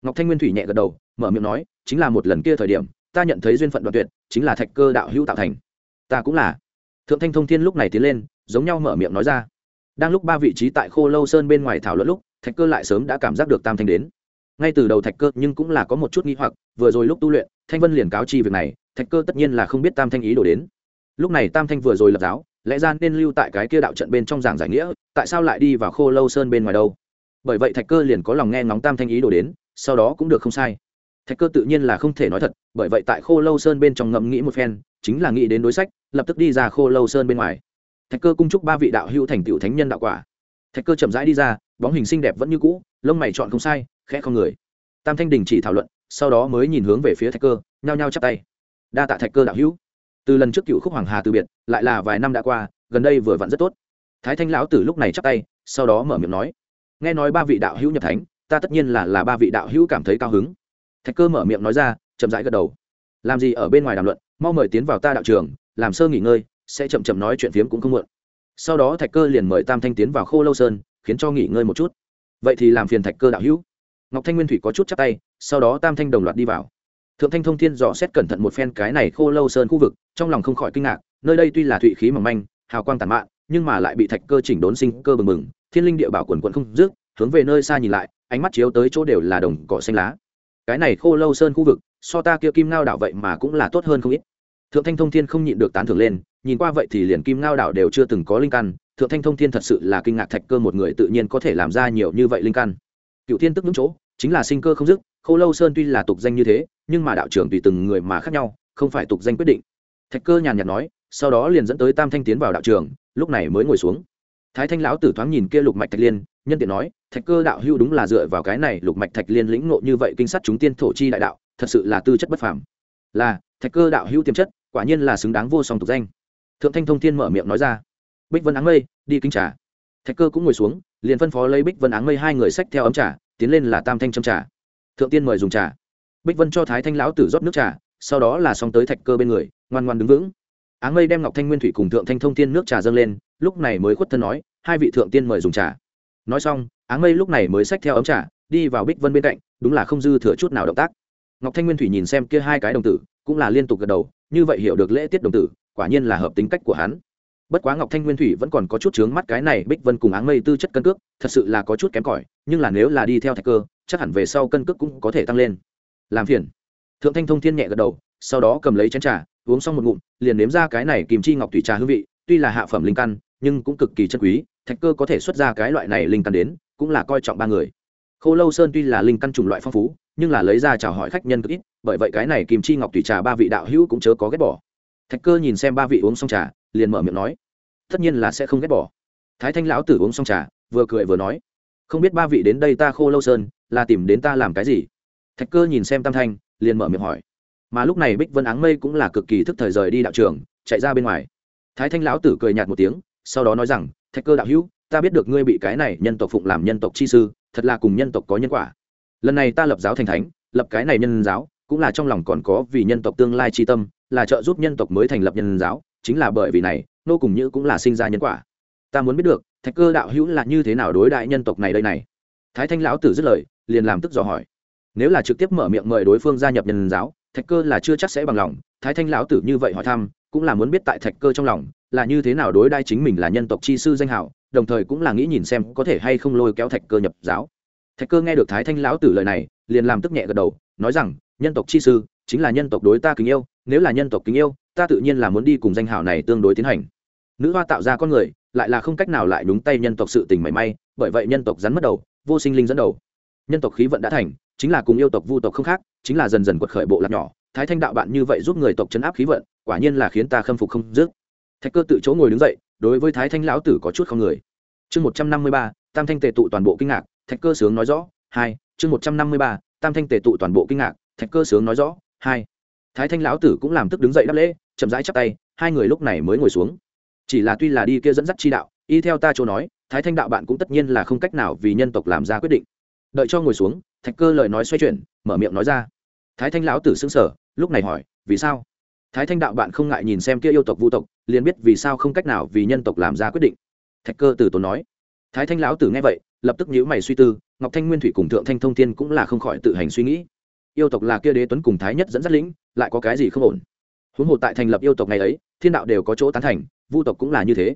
Ngọc thanh nguyên thủy nhẹ gật đầu, mở miệng nói, chính là một lần kia thời điểm, ta nhận thấy duyên phận đoạn tuyệt, chính là thạch cơ đạo hữu tạo thành. Ta cũng là. Thượng thanh thông thiên lúc này tiến lên, giống nhau mở miệng nói ra đang lúc ba vị trí tại khô lâu sơn bên ngoài thảo luận lúc, thạch cơ lại sớm đã cảm giác được tam thanh đến. Ngay từ đầu thạch cơ nhưng cũng là có một chút nghi hoặc, vừa rồi lúc tu luyện, thanh vân liền cáo chi việc này, thạch cơ tất nhiên là không biết tam thanh ý đồ đến. Lúc này tam thanh vừa rồi lập giáo, lẽ ra nên lưu tại cái kia đạo trận bên trong giảng giải nghĩa, tại sao lại đi vào khô lâu sơn bên ngoài đâu? Bởi vậy thạch cơ liền có lòng nghe ngóng tam thanh ý đồ đến, sau đó cũng được không sai. Thạch cơ tự nhiên là không thể nói thật, bởi vậy tại khô lâu sơn bên trong ngẫm nghĩ một phen, chính là nghĩ đến đối sách, lập tức đi ra khô lâu sơn bên ngoài thạch cơ cung chúc ba vị đạo hữu thành tựu thánh nhân đạo quả. Thạch cơ chậm rãi đi ra, bóng hình xinh đẹp vẫn như cũ, lông mày chọn không sai, khẽ không người. Tam thanh đình chỉ thảo luận, sau đó mới nhìn hướng về phía thạch cơ, nhao nhao chắp tay. Đa tạ thạch cơ đạo hữu. Từ lần trước cựu khúc hoàng hà từ biệt, lại là vài năm đã qua, gần đây vừa vặn rất tốt. Thái thanh lão tử lúc này chắp tay, sau đó mở miệng nói. Nghe nói ba vị đạo hữu nhập thánh, ta tất nhiên là là ba vị đạo hữu cảm thấy cao hứng. Thạch cơ mở miệng nói ra, chậm rãi gật đầu. Làm gì ở bên ngoài đàm luận, mau mời tiến vào ta đạo trường, làm sơ nghỉ ngơi sẽ chậm chậm nói chuyện phiếm cũng không muộn. Sau đó thạch cơ liền mời tam thanh tiến vào khô lâu sơn, khiến cho nghỉ ngơi một chút. Vậy thì làm phiền thạch cơ đạo hữu. Ngọc thanh nguyên thủy có chút chắc tay, sau đó tam thanh đồng loạt đi vào. Thượng thanh thông thiên dò xét cẩn thận một phen cái này khô lâu sơn khu vực, trong lòng không khỏi kinh ngạc, nơi đây tuy là thụy khí mỏng manh, hào quang tàn mạn, nhưng mà lại bị thạch cơ chỉnh đốn sinh cơ bừng bừng, thiên linh địa bảo quần quận không dứt, hướng về nơi xa nhìn lại, ánh mắt chiếu tới chỗ đều là đồng cỏ xanh lá. Cái này khô lâu sơn khu vực, so ta kia kim ngao đảo vậy mà cũng là tốt hơn không ít thượng thanh thông thiên không nhịn được tán thưởng lên, nhìn qua vậy thì liền kim ngao đảo đều chưa từng có linh căn. Thượng thanh thông thiên thật sự là kinh ngạc thạch cơ một người tự nhiên có thể làm ra nhiều như vậy linh căn. Cựu thiên tức những chỗ, chính là sinh cơ không dứt khô lâu sơn tuy là tục danh như thế, nhưng mà đạo trưởng tùy từng người mà khác nhau, không phải tục danh quyết định. Thạch cơ nhàn nhạt nói, sau đó liền dẫn tới tam thanh tiến vào đạo trường, lúc này mới ngồi xuống. Thái thanh lão tử thoáng nhìn kia lục mạch thạch liên, nhân tiện nói, thạch cơ đạo hưu đúng là dựa vào cái này lục mạch thạch liên lĩnh ngộ như vậy kinh sát chúng tiên thổ chi đại đạo, thật sự là tư chất bất phàm. Là, thạch cơ đạo hưu tiềm chất quả nhiên là xứng đáng vô song tục danh. Thượng thanh thông thiên mở miệng nói ra, bích vân áng mây, đi kinh trà. Thạch cơ cũng ngồi xuống, liền phân phó lấy bích vân áng mây hai người sách theo ấm trà, tiến lên là tam thanh châm trà. Thượng tiên mời dùng trà. Bích vân cho thái thanh lão tử rót nước trà, sau đó là xong tới thạch cơ bên người, ngoan ngoan đứng vững. Áng mây đem ngọc thanh nguyên thủy cùng thượng thanh thông tiên nước trà dâng lên, lúc này mới khuất thân nói, hai vị thượng tiên mời dùng trà. Nói xong, áng mây lúc này mới xách theo ấm trà, đi vào bích vân bên cạnh, đúng là không dư thừa chút nào động tác. Ngọc thanh nguyên thủy nhìn xem kia hai cái đồng tử, cũng là liên tục gật đầu như vậy hiểu được lễ tiết đồng tử, quả nhiên là hợp tính cách của hắn. Bất quá ngọc thanh nguyên thủy vẫn còn có chút chướng mắt cái này bích vân cùng áng mây tư chất cân cước, thật sự là có chút kém cỏi, nhưng là nếu là đi theo thạch cơ, chắc hẳn về sau cân cước cũng có thể tăng lên. Làm phiền. Thượng thanh thông thiên nhẹ gật đầu, sau đó cầm lấy chén trà, uống xong một ngụm, liền nếm ra cái này kìm chi ngọc thủy trà hương vị, tuy là hạ phẩm linh căn, nhưng cũng cực kỳ chân quý, thạch cơ có thể xuất ra cái loại này linh căn đến, cũng là coi trọng ba người. Khô lâu sơn tuy là linh căn chủng loại phong phú nhưng là lấy ra chào hỏi khách nhân cực ít, bởi vậy cái này Kim chi ngọc thủy trà ba vị đạo hữu cũng chớ có ghét bỏ. Thạch cơ nhìn xem ba vị uống xong trà, liền mở miệng nói, tất nhiên là sẽ không ghét bỏ. Thái thanh lão tử uống xong trà, vừa cười vừa nói, không biết ba vị đến đây ta khô lâu sơn, là tìm đến ta làm cái gì? Thạch cơ nhìn xem tam thanh, liền mở miệng hỏi, mà lúc này bích vân áng mây cũng là cực kỳ thức thời rời đi đạo trường, chạy ra bên ngoài. Thái thanh lão tử cười nhạt một tiếng, sau đó nói rằng, thạch cơ đạo hữu, ta biết được ngươi bị cái này nhân tộc phụng làm nhân tộc chi sư, thật là cùng nhân tộc có nhân quả lần này ta lập giáo thành thánh, lập cái này nhân giáo, cũng là trong lòng còn có vì nhân tộc tương lai tri tâm, là trợ giúp nhân tộc mới thành lập nhân giáo, chính là bởi vì này, nô cùng như cũng là sinh ra nhân quả. Ta muốn biết được, thạch cơ đạo hữu là như thế nào đối đại nhân tộc này đây này? Thái thanh lão tử dứt lời, liền làm tức dò hỏi. Nếu là trực tiếp mở miệng mời đối phương gia nhập nhân giáo, thạch cơ là chưa chắc sẽ bằng lòng. Thái thanh lão tử như vậy hỏi thăm, cũng là muốn biết tại thạch cơ trong lòng, là như thế nào đối đai chính mình là nhân tộc chi sư danh hảo, đồng thời cũng là nghĩ nhìn xem có thể hay không lôi kéo thạch cơ nhập giáo thạch cơ nghe được thái thanh lão tử lời này, liền làm tức nhẹ gật đầu, nói rằng, nhân tộc chi sư, chính là nhân tộc đối ta kính yêu, nếu là nhân tộc kính yêu, ta tự nhiên là muốn đi cùng danh hảo này tương đối tiến hành. Nữ hoa tạo ra con người, lại là không cách nào lại đúng tay nhân tộc sự tình mảy may, bởi vậy nhân tộc rắn mất đầu, vô sinh linh dẫn đầu. Nhân tộc khí vận đã thành, chính là cùng yêu tộc vu tộc không khác, chính là dần dần quật khởi bộ lạc nhỏ. Thái thanh đạo bạn như vậy giúp người tộc chấn áp khí vận, quả nhiên là khiến ta khâm phục không dứt. Thạch cơ tự chỗ ngồi đứng dậy, đối với thái thanh lão tử có chút không người. Chương một trăm năm mươi ba, tam thanh tề tụ toàn bộ kinh ngạc thạch cơ sướng nói rõ, hai, chương một trăm năm mươi ba, tam thanh tề tụ toàn bộ kinh ngạc, thạch cơ sướng nói rõ, hai. Thái thanh lão tử cũng làm tức đứng dậy đáp lễ, chậm rãi chắp tay, hai người lúc này mới ngồi xuống. Chỉ là tuy là đi kia dẫn dắt chi đạo, y theo ta chỗ nói, thái thanh đạo bạn cũng tất nhiên là không cách nào vì nhân tộc làm ra quyết định. Đợi cho ngồi xuống, thạch cơ lời nói xoay chuyển, mở miệng nói ra. Thái thanh lão tử xứng sở lúc này hỏi, vì sao? Thái thanh đạo bạn không ngại nhìn xem kia yêu tộc vũ tộc, liền biết vì sao không cách nào vì nhân tộc làm ra quyết định. Thạch cơ từ tốn nói. Thái thanh lão tử nghe vậy lập tức nhíu mày suy tư, ngọc thanh nguyên thủy cùng thượng thanh thông thiên cũng là không khỏi tự hành suy nghĩ. Yêu tộc là kia đế tuấn cùng thái nhất dẫn dắt lĩnh, lại có cái gì không ổn? Huống hồ tại thành lập yêu tộc ngày ấy, thiên đạo đều có chỗ tán thành, vu tộc cũng là như thế.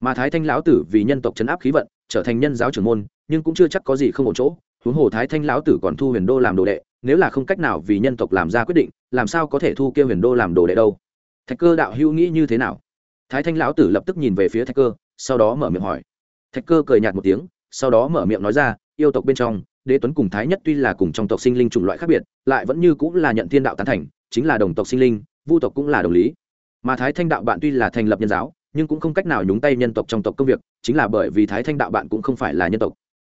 Mà thái thanh lão tử vì nhân tộc chấn áp khí vận, trở thành nhân giáo trưởng môn, nhưng cũng chưa chắc có gì không ổn chỗ. Huống hồ thái thanh lão tử còn thu huyền đô làm đồ đệ, nếu là không cách nào vì nhân tộc làm ra quyết định, làm sao có thể thu kia huyền đô làm đồ đệ đâu? Thạch cơ đạo hữu nghĩ như thế nào? Thái thanh lão tử lập tức nhìn về phía thạch cơ, sau đó mở miệng hỏi. Thạch cơ cười nhạt một tiếng sau đó mở miệng nói ra, yêu tộc bên trong, đế tuấn cùng thái nhất tuy là cùng trong tộc sinh linh chủng loại khác biệt, lại vẫn như cũng là nhận thiên đạo tán thành, chính là đồng tộc sinh linh, vu tộc cũng là đồng lý. Mà thái thanh đạo bạn tuy là thành lập nhân giáo, nhưng cũng không cách nào nhúng tay nhân tộc trong tộc công việc, chính là bởi vì thái thanh đạo bạn cũng không phải là nhân tộc.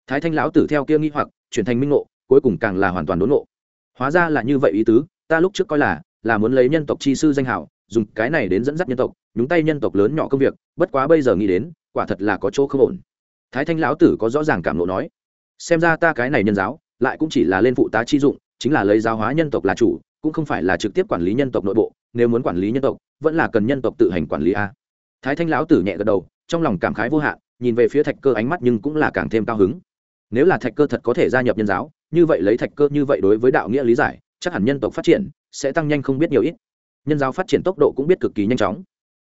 Thái thanh lão tử theo kia nghĩ hoặc, chuyển thành minh ngộ, cuối cùng càng là hoàn toàn đốn ngộ. Hóa ra là như vậy ý tứ, ta lúc trước coi là là muốn lấy nhân tộc chi sư danh hảo, dùng cái này đến dẫn dắt nhân tộc, nhúng tay nhân tộc lớn nhỏ công việc, bất quá bây giờ nghĩ đến, quả thật là có chỗ không ổn thái thanh lão tử có rõ ràng cảm nộ nói, xem ra ta cái này nhân giáo, lại cũng chỉ là lên phụ tá chi dụng, chính là lấy giáo hóa nhân tộc là chủ, cũng không phải là trực tiếp quản lý nhân tộc nội bộ, nếu muốn quản lý nhân tộc, vẫn là cần nhân tộc tự hành quản lý a. Thái thanh lão tử nhẹ gật đầu, trong lòng cảm khái vô hạn, nhìn về phía thạch cơ ánh mắt nhưng cũng là càng thêm cao hứng. Nếu là thạch cơ thật có thể gia nhập nhân giáo, như vậy lấy thạch cơ như vậy đối với đạo nghĩa lý giải, chắc hẳn nhân tộc phát triển sẽ tăng nhanh không biết nhiều ít. Nhân giáo phát triển tốc độ cũng biết cực kỳ nhanh chóng.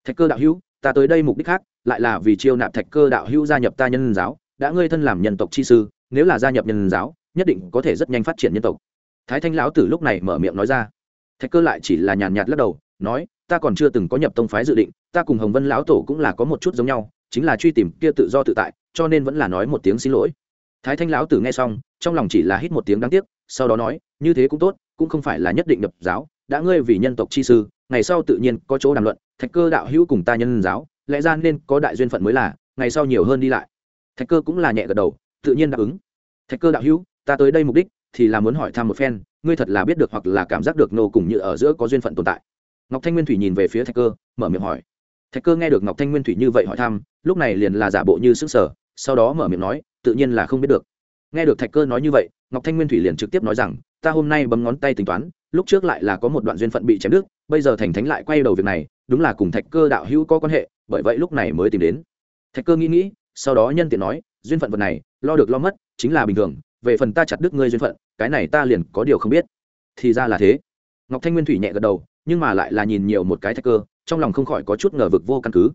Thạch cơ đạo hữu ta tới đây mục đích khác, lại là vì chiêu nạp thạch cơ đạo hữu gia nhập ta nhân giáo, đã ngươi thân làm nhân tộc chi sư, nếu là gia nhập nhân giáo, nhất định có thể rất nhanh phát triển nhân tộc. Thái thanh lão tử lúc này mở miệng nói ra. Thạch cơ lại chỉ là nhàn nhạt lắc đầu, nói, ta còn chưa từng có nhập tông phái dự định, ta cùng hồng vân lão tổ cũng là có một chút giống nhau, chính là truy tìm kia tự do tự tại, cho nên vẫn là nói một tiếng xin lỗi. Thái thanh lão tử nghe xong, trong lòng chỉ là hít một tiếng đáng tiếc, sau đó nói, như thế cũng tốt, cũng không phải là nhất định nhập giáo, đã ngươi vì nhân tộc chi sư ngày sau tự nhiên có chỗ đàm luận, thạch cơ đạo hữu cùng ta nhân giáo, lẽ ra nên có đại duyên phận mới là, ngày sau nhiều hơn đi lại. Thạch cơ cũng là nhẹ gật đầu, tự nhiên đáp ứng. Thạch cơ đạo hữu, ta tới đây mục đích, thì là muốn hỏi thăm một phen, ngươi thật là biết được hoặc là cảm giác được nô cùng như ở giữa có duyên phận tồn tại. Ngọc thanh nguyên thủy nhìn về phía thạch cơ, mở miệng hỏi. Thạch cơ nghe được ngọc thanh nguyên thủy như vậy hỏi thăm, lúc này liền là giả bộ như sức sở sau đó mở miệng nói, tự nhiên là không biết được. Nghe được thạch cơ nói như vậy, ngọc thanh nguyên thủy liền trực tiếp nói rằng, ta hôm nay bấm ngón tay tính toán lúc trước lại là có một đoạn duyên phận bị chém đứt, bây giờ thành thánh lại quay đầu việc này, đúng là cùng thạch cơ đạo hữu có quan hệ, bởi vậy lúc này mới tìm đến. Thạch cơ nghĩ nghĩ, sau đó nhân tiện nói, duyên phận vật này, lo được lo mất, chính là bình thường, về phần ta chặt đứt ngươi duyên phận, cái này ta liền có điều không biết. Thì ra là thế. Ngọc thanh nguyên thủy nhẹ gật đầu, nhưng mà lại là nhìn nhiều một cái thạch cơ, trong lòng không khỏi có chút ngờ vực vô căn cứ.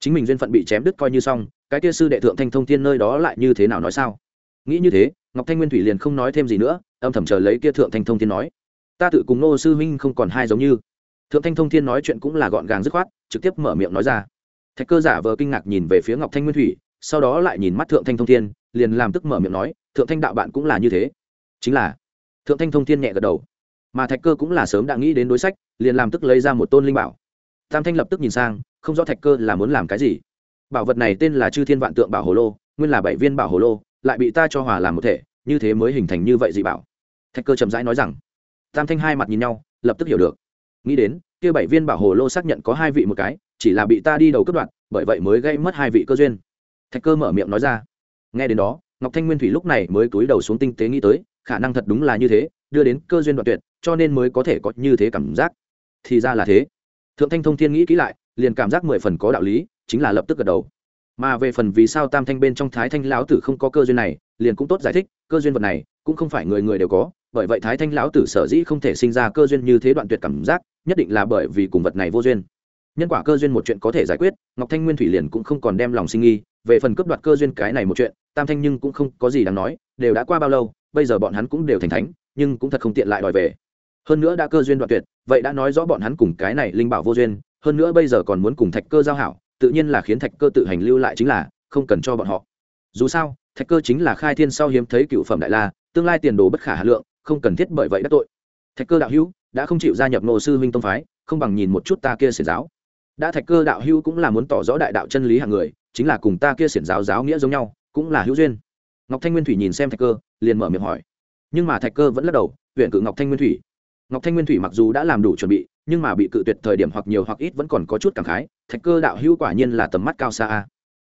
Chính mình duyên phận bị chém đứt coi như xong, cái kia sư đệ thượng thanh thông thiên nơi đó lại như thế nào nói sao? Nghĩ như thế, ngọc thanh nguyên thủy liền không nói thêm gì nữa, âm thầm chờ lấy kia thượng thanh thông thiên nói ta tự cùng nô sư huynh không còn hai giống như. Thượng thanh thông thiên nói chuyện cũng là gọn gàng dứt khoát, trực tiếp mở miệng nói ra. Thạch cơ giả vờ kinh ngạc nhìn về phía ngọc thanh nguyên thủy, sau đó lại nhìn mắt thượng thanh thông thiên, liền làm tức mở miệng nói, thượng thanh đạo bạn cũng là như thế. Chính là, thượng thanh thông thiên nhẹ gật đầu. Mà thạch cơ cũng là sớm đã nghĩ đến đối sách, liền làm tức lấy ra một tôn linh bảo. Tam thanh lập tức nhìn sang, không rõ thạch cơ là muốn làm cái gì. Bảo vật này tên là chư thiên vạn tượng bảo hồ lô, nguyên là bảy viên bảo hồ lô, lại bị ta cho hòa làm một thể, như thế mới hình thành như vậy dị bảo. Thạch cơ chậm rãi nói rằng tam thanh hai mặt nhìn nhau, lập tức hiểu được. Nghĩ đến, kia bảy viên bảo hồ lô xác nhận có hai vị một cái, chỉ là bị ta đi đầu cướp đoạn bởi vậy mới gây mất hai vị cơ duyên. Thạch cơ mở miệng nói ra. Nghe đến đó, ngọc thanh nguyên thủy lúc này mới cúi đầu xuống tinh tế nghĩ tới, khả năng thật đúng là như thế, đưa đến cơ duyên đoạn tuyệt, cho nên mới có thể có như thế cảm giác. Thì ra là thế. Thượng thanh thông thiên nghĩ kỹ lại, liền cảm giác mười phần có đạo lý, chính là lập tức gật đầu. Mà về phần vì sao tam thanh bên trong thái thanh lão tử không có cơ duyên này, liền cũng tốt giải thích, cơ duyên vật này, cũng không phải người người đều có bởi vậy thái thanh lão tử sở dĩ không thể sinh ra cơ duyên như thế đoạn tuyệt cảm giác, nhất định là bởi vì cùng vật này vô duyên. Nhân quả cơ duyên một chuyện có thể giải quyết, ngọc thanh nguyên thủy liền cũng không còn đem lòng sinh nghi, về phần cướp đoạt cơ duyên cái này một chuyện, tam thanh nhưng cũng không có gì đáng nói, đều đã qua bao lâu, bây giờ bọn hắn cũng đều thành thánh, nhưng cũng thật không tiện lại đòi về. Hơn nữa đã cơ duyên đoạn tuyệt, vậy đã nói rõ bọn hắn cùng cái này linh bảo vô duyên, hơn nữa bây giờ còn muốn cùng thạch cơ giao hảo, tự nhiên là khiến thạch cơ tự hành lưu lại chính là, không cần cho bọn họ. Dù sao, thạch cơ chính là khai thiên sau hiếm thấy cựu phẩm đại la, tương lai tiền đồ bất khả hà lượng không cần thiết bởi vậy đắc tội. Thạch cơ đạo hữu, đã không chịu gia nhập nô sư huynh tông phái, không bằng nhìn một chút ta kia xiển giáo. Đã thạch cơ đạo hữu cũng là muốn tỏ rõ đại đạo chân lý hàng người, chính là cùng ta kia xiển giáo giáo nghĩa giống nhau, cũng là hữu duyên. Ngọc thanh nguyên thủy nhìn xem thạch cơ, liền mở miệng hỏi. Nhưng mà thạch cơ vẫn lắc đầu, huyện cự ngọc thanh nguyên thủy. Ngọc thanh nguyên thủy mặc dù đã làm đủ chuẩn bị, nhưng mà bị cự tuyệt thời điểm hoặc nhiều hoặc ít vẫn còn có chút cảm khái, thạch cơ đạo hữu quả nhiên là tầm mắt cao xa a.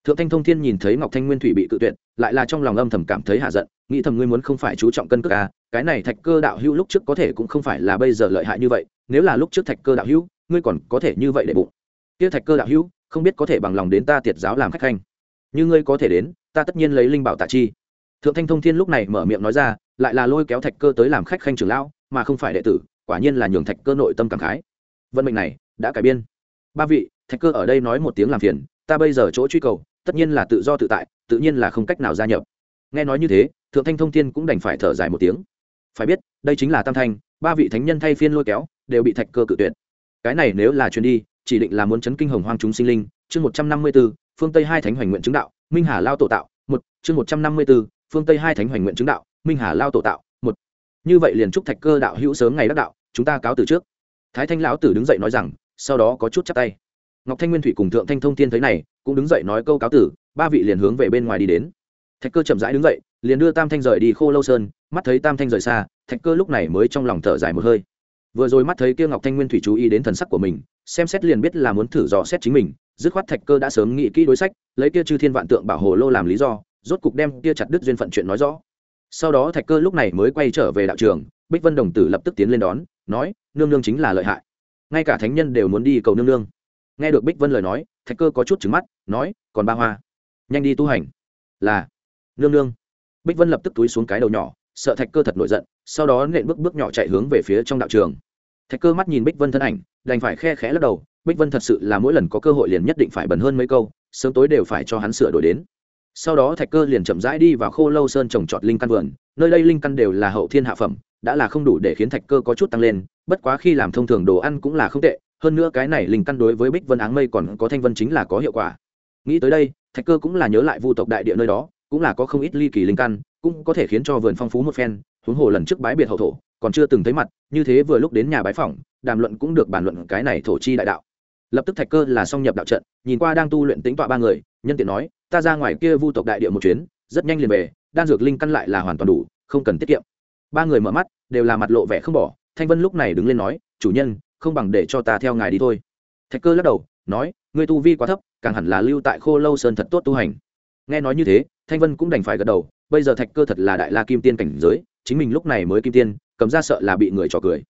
Thượng thanh thông thiên nhìn thấy ngọc thanh nguyên thủy bị cự tuyệt, lại là trong lòng âm thầm cảm thấy hạ giận, nghĩ thầm ngươi muốn không phải chú trọng cân cước a cái này thạch cơ đạo hữu lúc trước có thể cũng không phải là bây giờ lợi hại như vậy, nếu là lúc trước thạch cơ đạo hữu, ngươi còn có thể như vậy để bụng. Kia thạch cơ đạo hữu, không biết có thể bằng lòng đến ta tiệt giáo làm khách khanh. Như ngươi có thể đến, ta tất nhiên lấy linh bảo tạ chi. Thượng thanh thông thiên lúc này mở miệng nói ra, lại là lôi kéo thạch cơ tới làm khách khanh trưởng lão, mà không phải đệ tử, quả nhiên là nhường thạch cơ nội tâm cảm khái. Vận mệnh này, đã cải biên. Ba vị, thạch cơ ở đây nói một tiếng làm phiền, ta bây giờ chỗ truy cầu, tất nhiên là tự do tự tại, tự nhiên là không cách nào gia nhập. Nghe nói như thế, thượng thanh thông thiên cũng đành phải thở dài một tiếng phải biết, đây chính là tam thanh, ba vị thánh nhân thay phiên lôi kéo, đều bị thạch cơ cự tuyệt. Cái này nếu là chuyến đi, chỉ định là muốn chấn kinh hồng hoang chúng sinh linh. Chương một trăm năm mươi b ố phương tây hai thánh hoành nguyện chứng đạo, minh hà lao tổ tạo, một. Chương một trăm năm mươi b ố phương tây hai thánh hoành nguyện chứng đạo, minh hà lao tổ tạo, một. Như vậy liền chúc thạch cơ đạo hữu sớm ngày đắc đạo, chúng ta cáo từ trước. Thái thanh lão tử đứng dậy nói rằng, sau đó có chút chắp tay. Ngọc thanh nguyên thủy cùng thượng thanh thông thiên thấy này, cũng đứng dậy nói câu cáo tử, ba vị liền hướng về bên ngoài đi đến. Thạch cơ chậm rãi đứng dậy liền đưa tam thanh rời đi khô lâu sơn, mắt thấy tam thanh rời xa, thạch cơ lúc này mới trong lòng thở dài một hơi. Vừa rồi mắt thấy kia ngọc thanh nguyên thủy chú ý đến thần sắc của mình, xem xét liền biết là muốn thử dò xét chính mình, dứt khoát thạch cơ đã sớm nghĩ kỹ đối sách, lấy kia chư thiên vạn tượng bảo hồ lô làm lý do, rốt cục đem kia chặt đứt duyên phận chuyện nói rõ. Sau đó thạch cơ lúc này mới quay trở về đạo trường, bích vân đồng tử lập tức tiến lên đón, nói, nương nương chính là lợi hại. Ngay cả thánh nhân đều muốn đi cầu nương nương. Nghe được bích vân lời nói, thạch cơ có chút trứng mắt, nói, còn ba hoa, nhanh đi tu hành. Là, nương nương bích vân lập tức túi xuống cái đầu nhỏ, sợ thạch cơ thật nổi giận, sau đó nện bước bước nhỏ chạy hướng về phía trong đạo trường. Thạch cơ mắt nhìn bích vân thân ảnh, đành phải khe khẽ lắc đầu, bích vân thật sự là mỗi lần có cơ hội liền nhất định phải bẩn hơn mấy câu, sớm tối đều phải cho hắn sửa đổi đến. Sau đó thạch cơ liền chậm rãi đi vào khô lâu sơn trồng trọt linh căn vườn, nơi đây linh căn đều là hậu thiên hạ phẩm, đã là không đủ để khiến thạch cơ có chút tăng lên, bất quá khi làm thông thường đồ ăn cũng là không tệ, hơn nữa cái này linh căn đối với bích vân áng mây còn có thanh vân chính là có hiệu quả. Nghĩ tới đây, thạch cơ cũng là nhớ lại vu tộc đại địa nơi đó cũng là có không ít ly kỳ linh căn, cũng có thể khiến cho vườn phong phú một phen, huống hồ lần trước bái biệt hậu thổ, còn chưa từng thấy mặt, như thế vừa lúc đến nhà bái phỏng, đàm luận cũng được bàn luận cái này thổ chi đại đạo. Lập tức thạch cơ là song nhập đạo trận, nhìn qua đang tu luyện tính tọa ba người, nhân tiện nói, ta ra ngoài kia vu tộc đại địa một chuyến, rất nhanh liền về, đan dược linh căn lại là hoàn toàn đủ, không cần tiết kiệm. Ba người mở mắt, đều là mặt lộ vẻ không bỏ, thanh vân lúc này đứng lên nói, chủ nhân, không bằng để cho ta theo ngài đi thôi. Thạch cơ lắc đầu, nói, ngươi tu vi quá thấp, càng hẳn là lưu tại khô lâu sơn thật tốt tu hành. Nghe nói như thế thanh vân cũng đành phải gật đầu, bây giờ thạch cơ thật là đại la kim tiên cảnh giới, chính mình lúc này mới kim tiên, cầm ra sợ là bị người trò cười.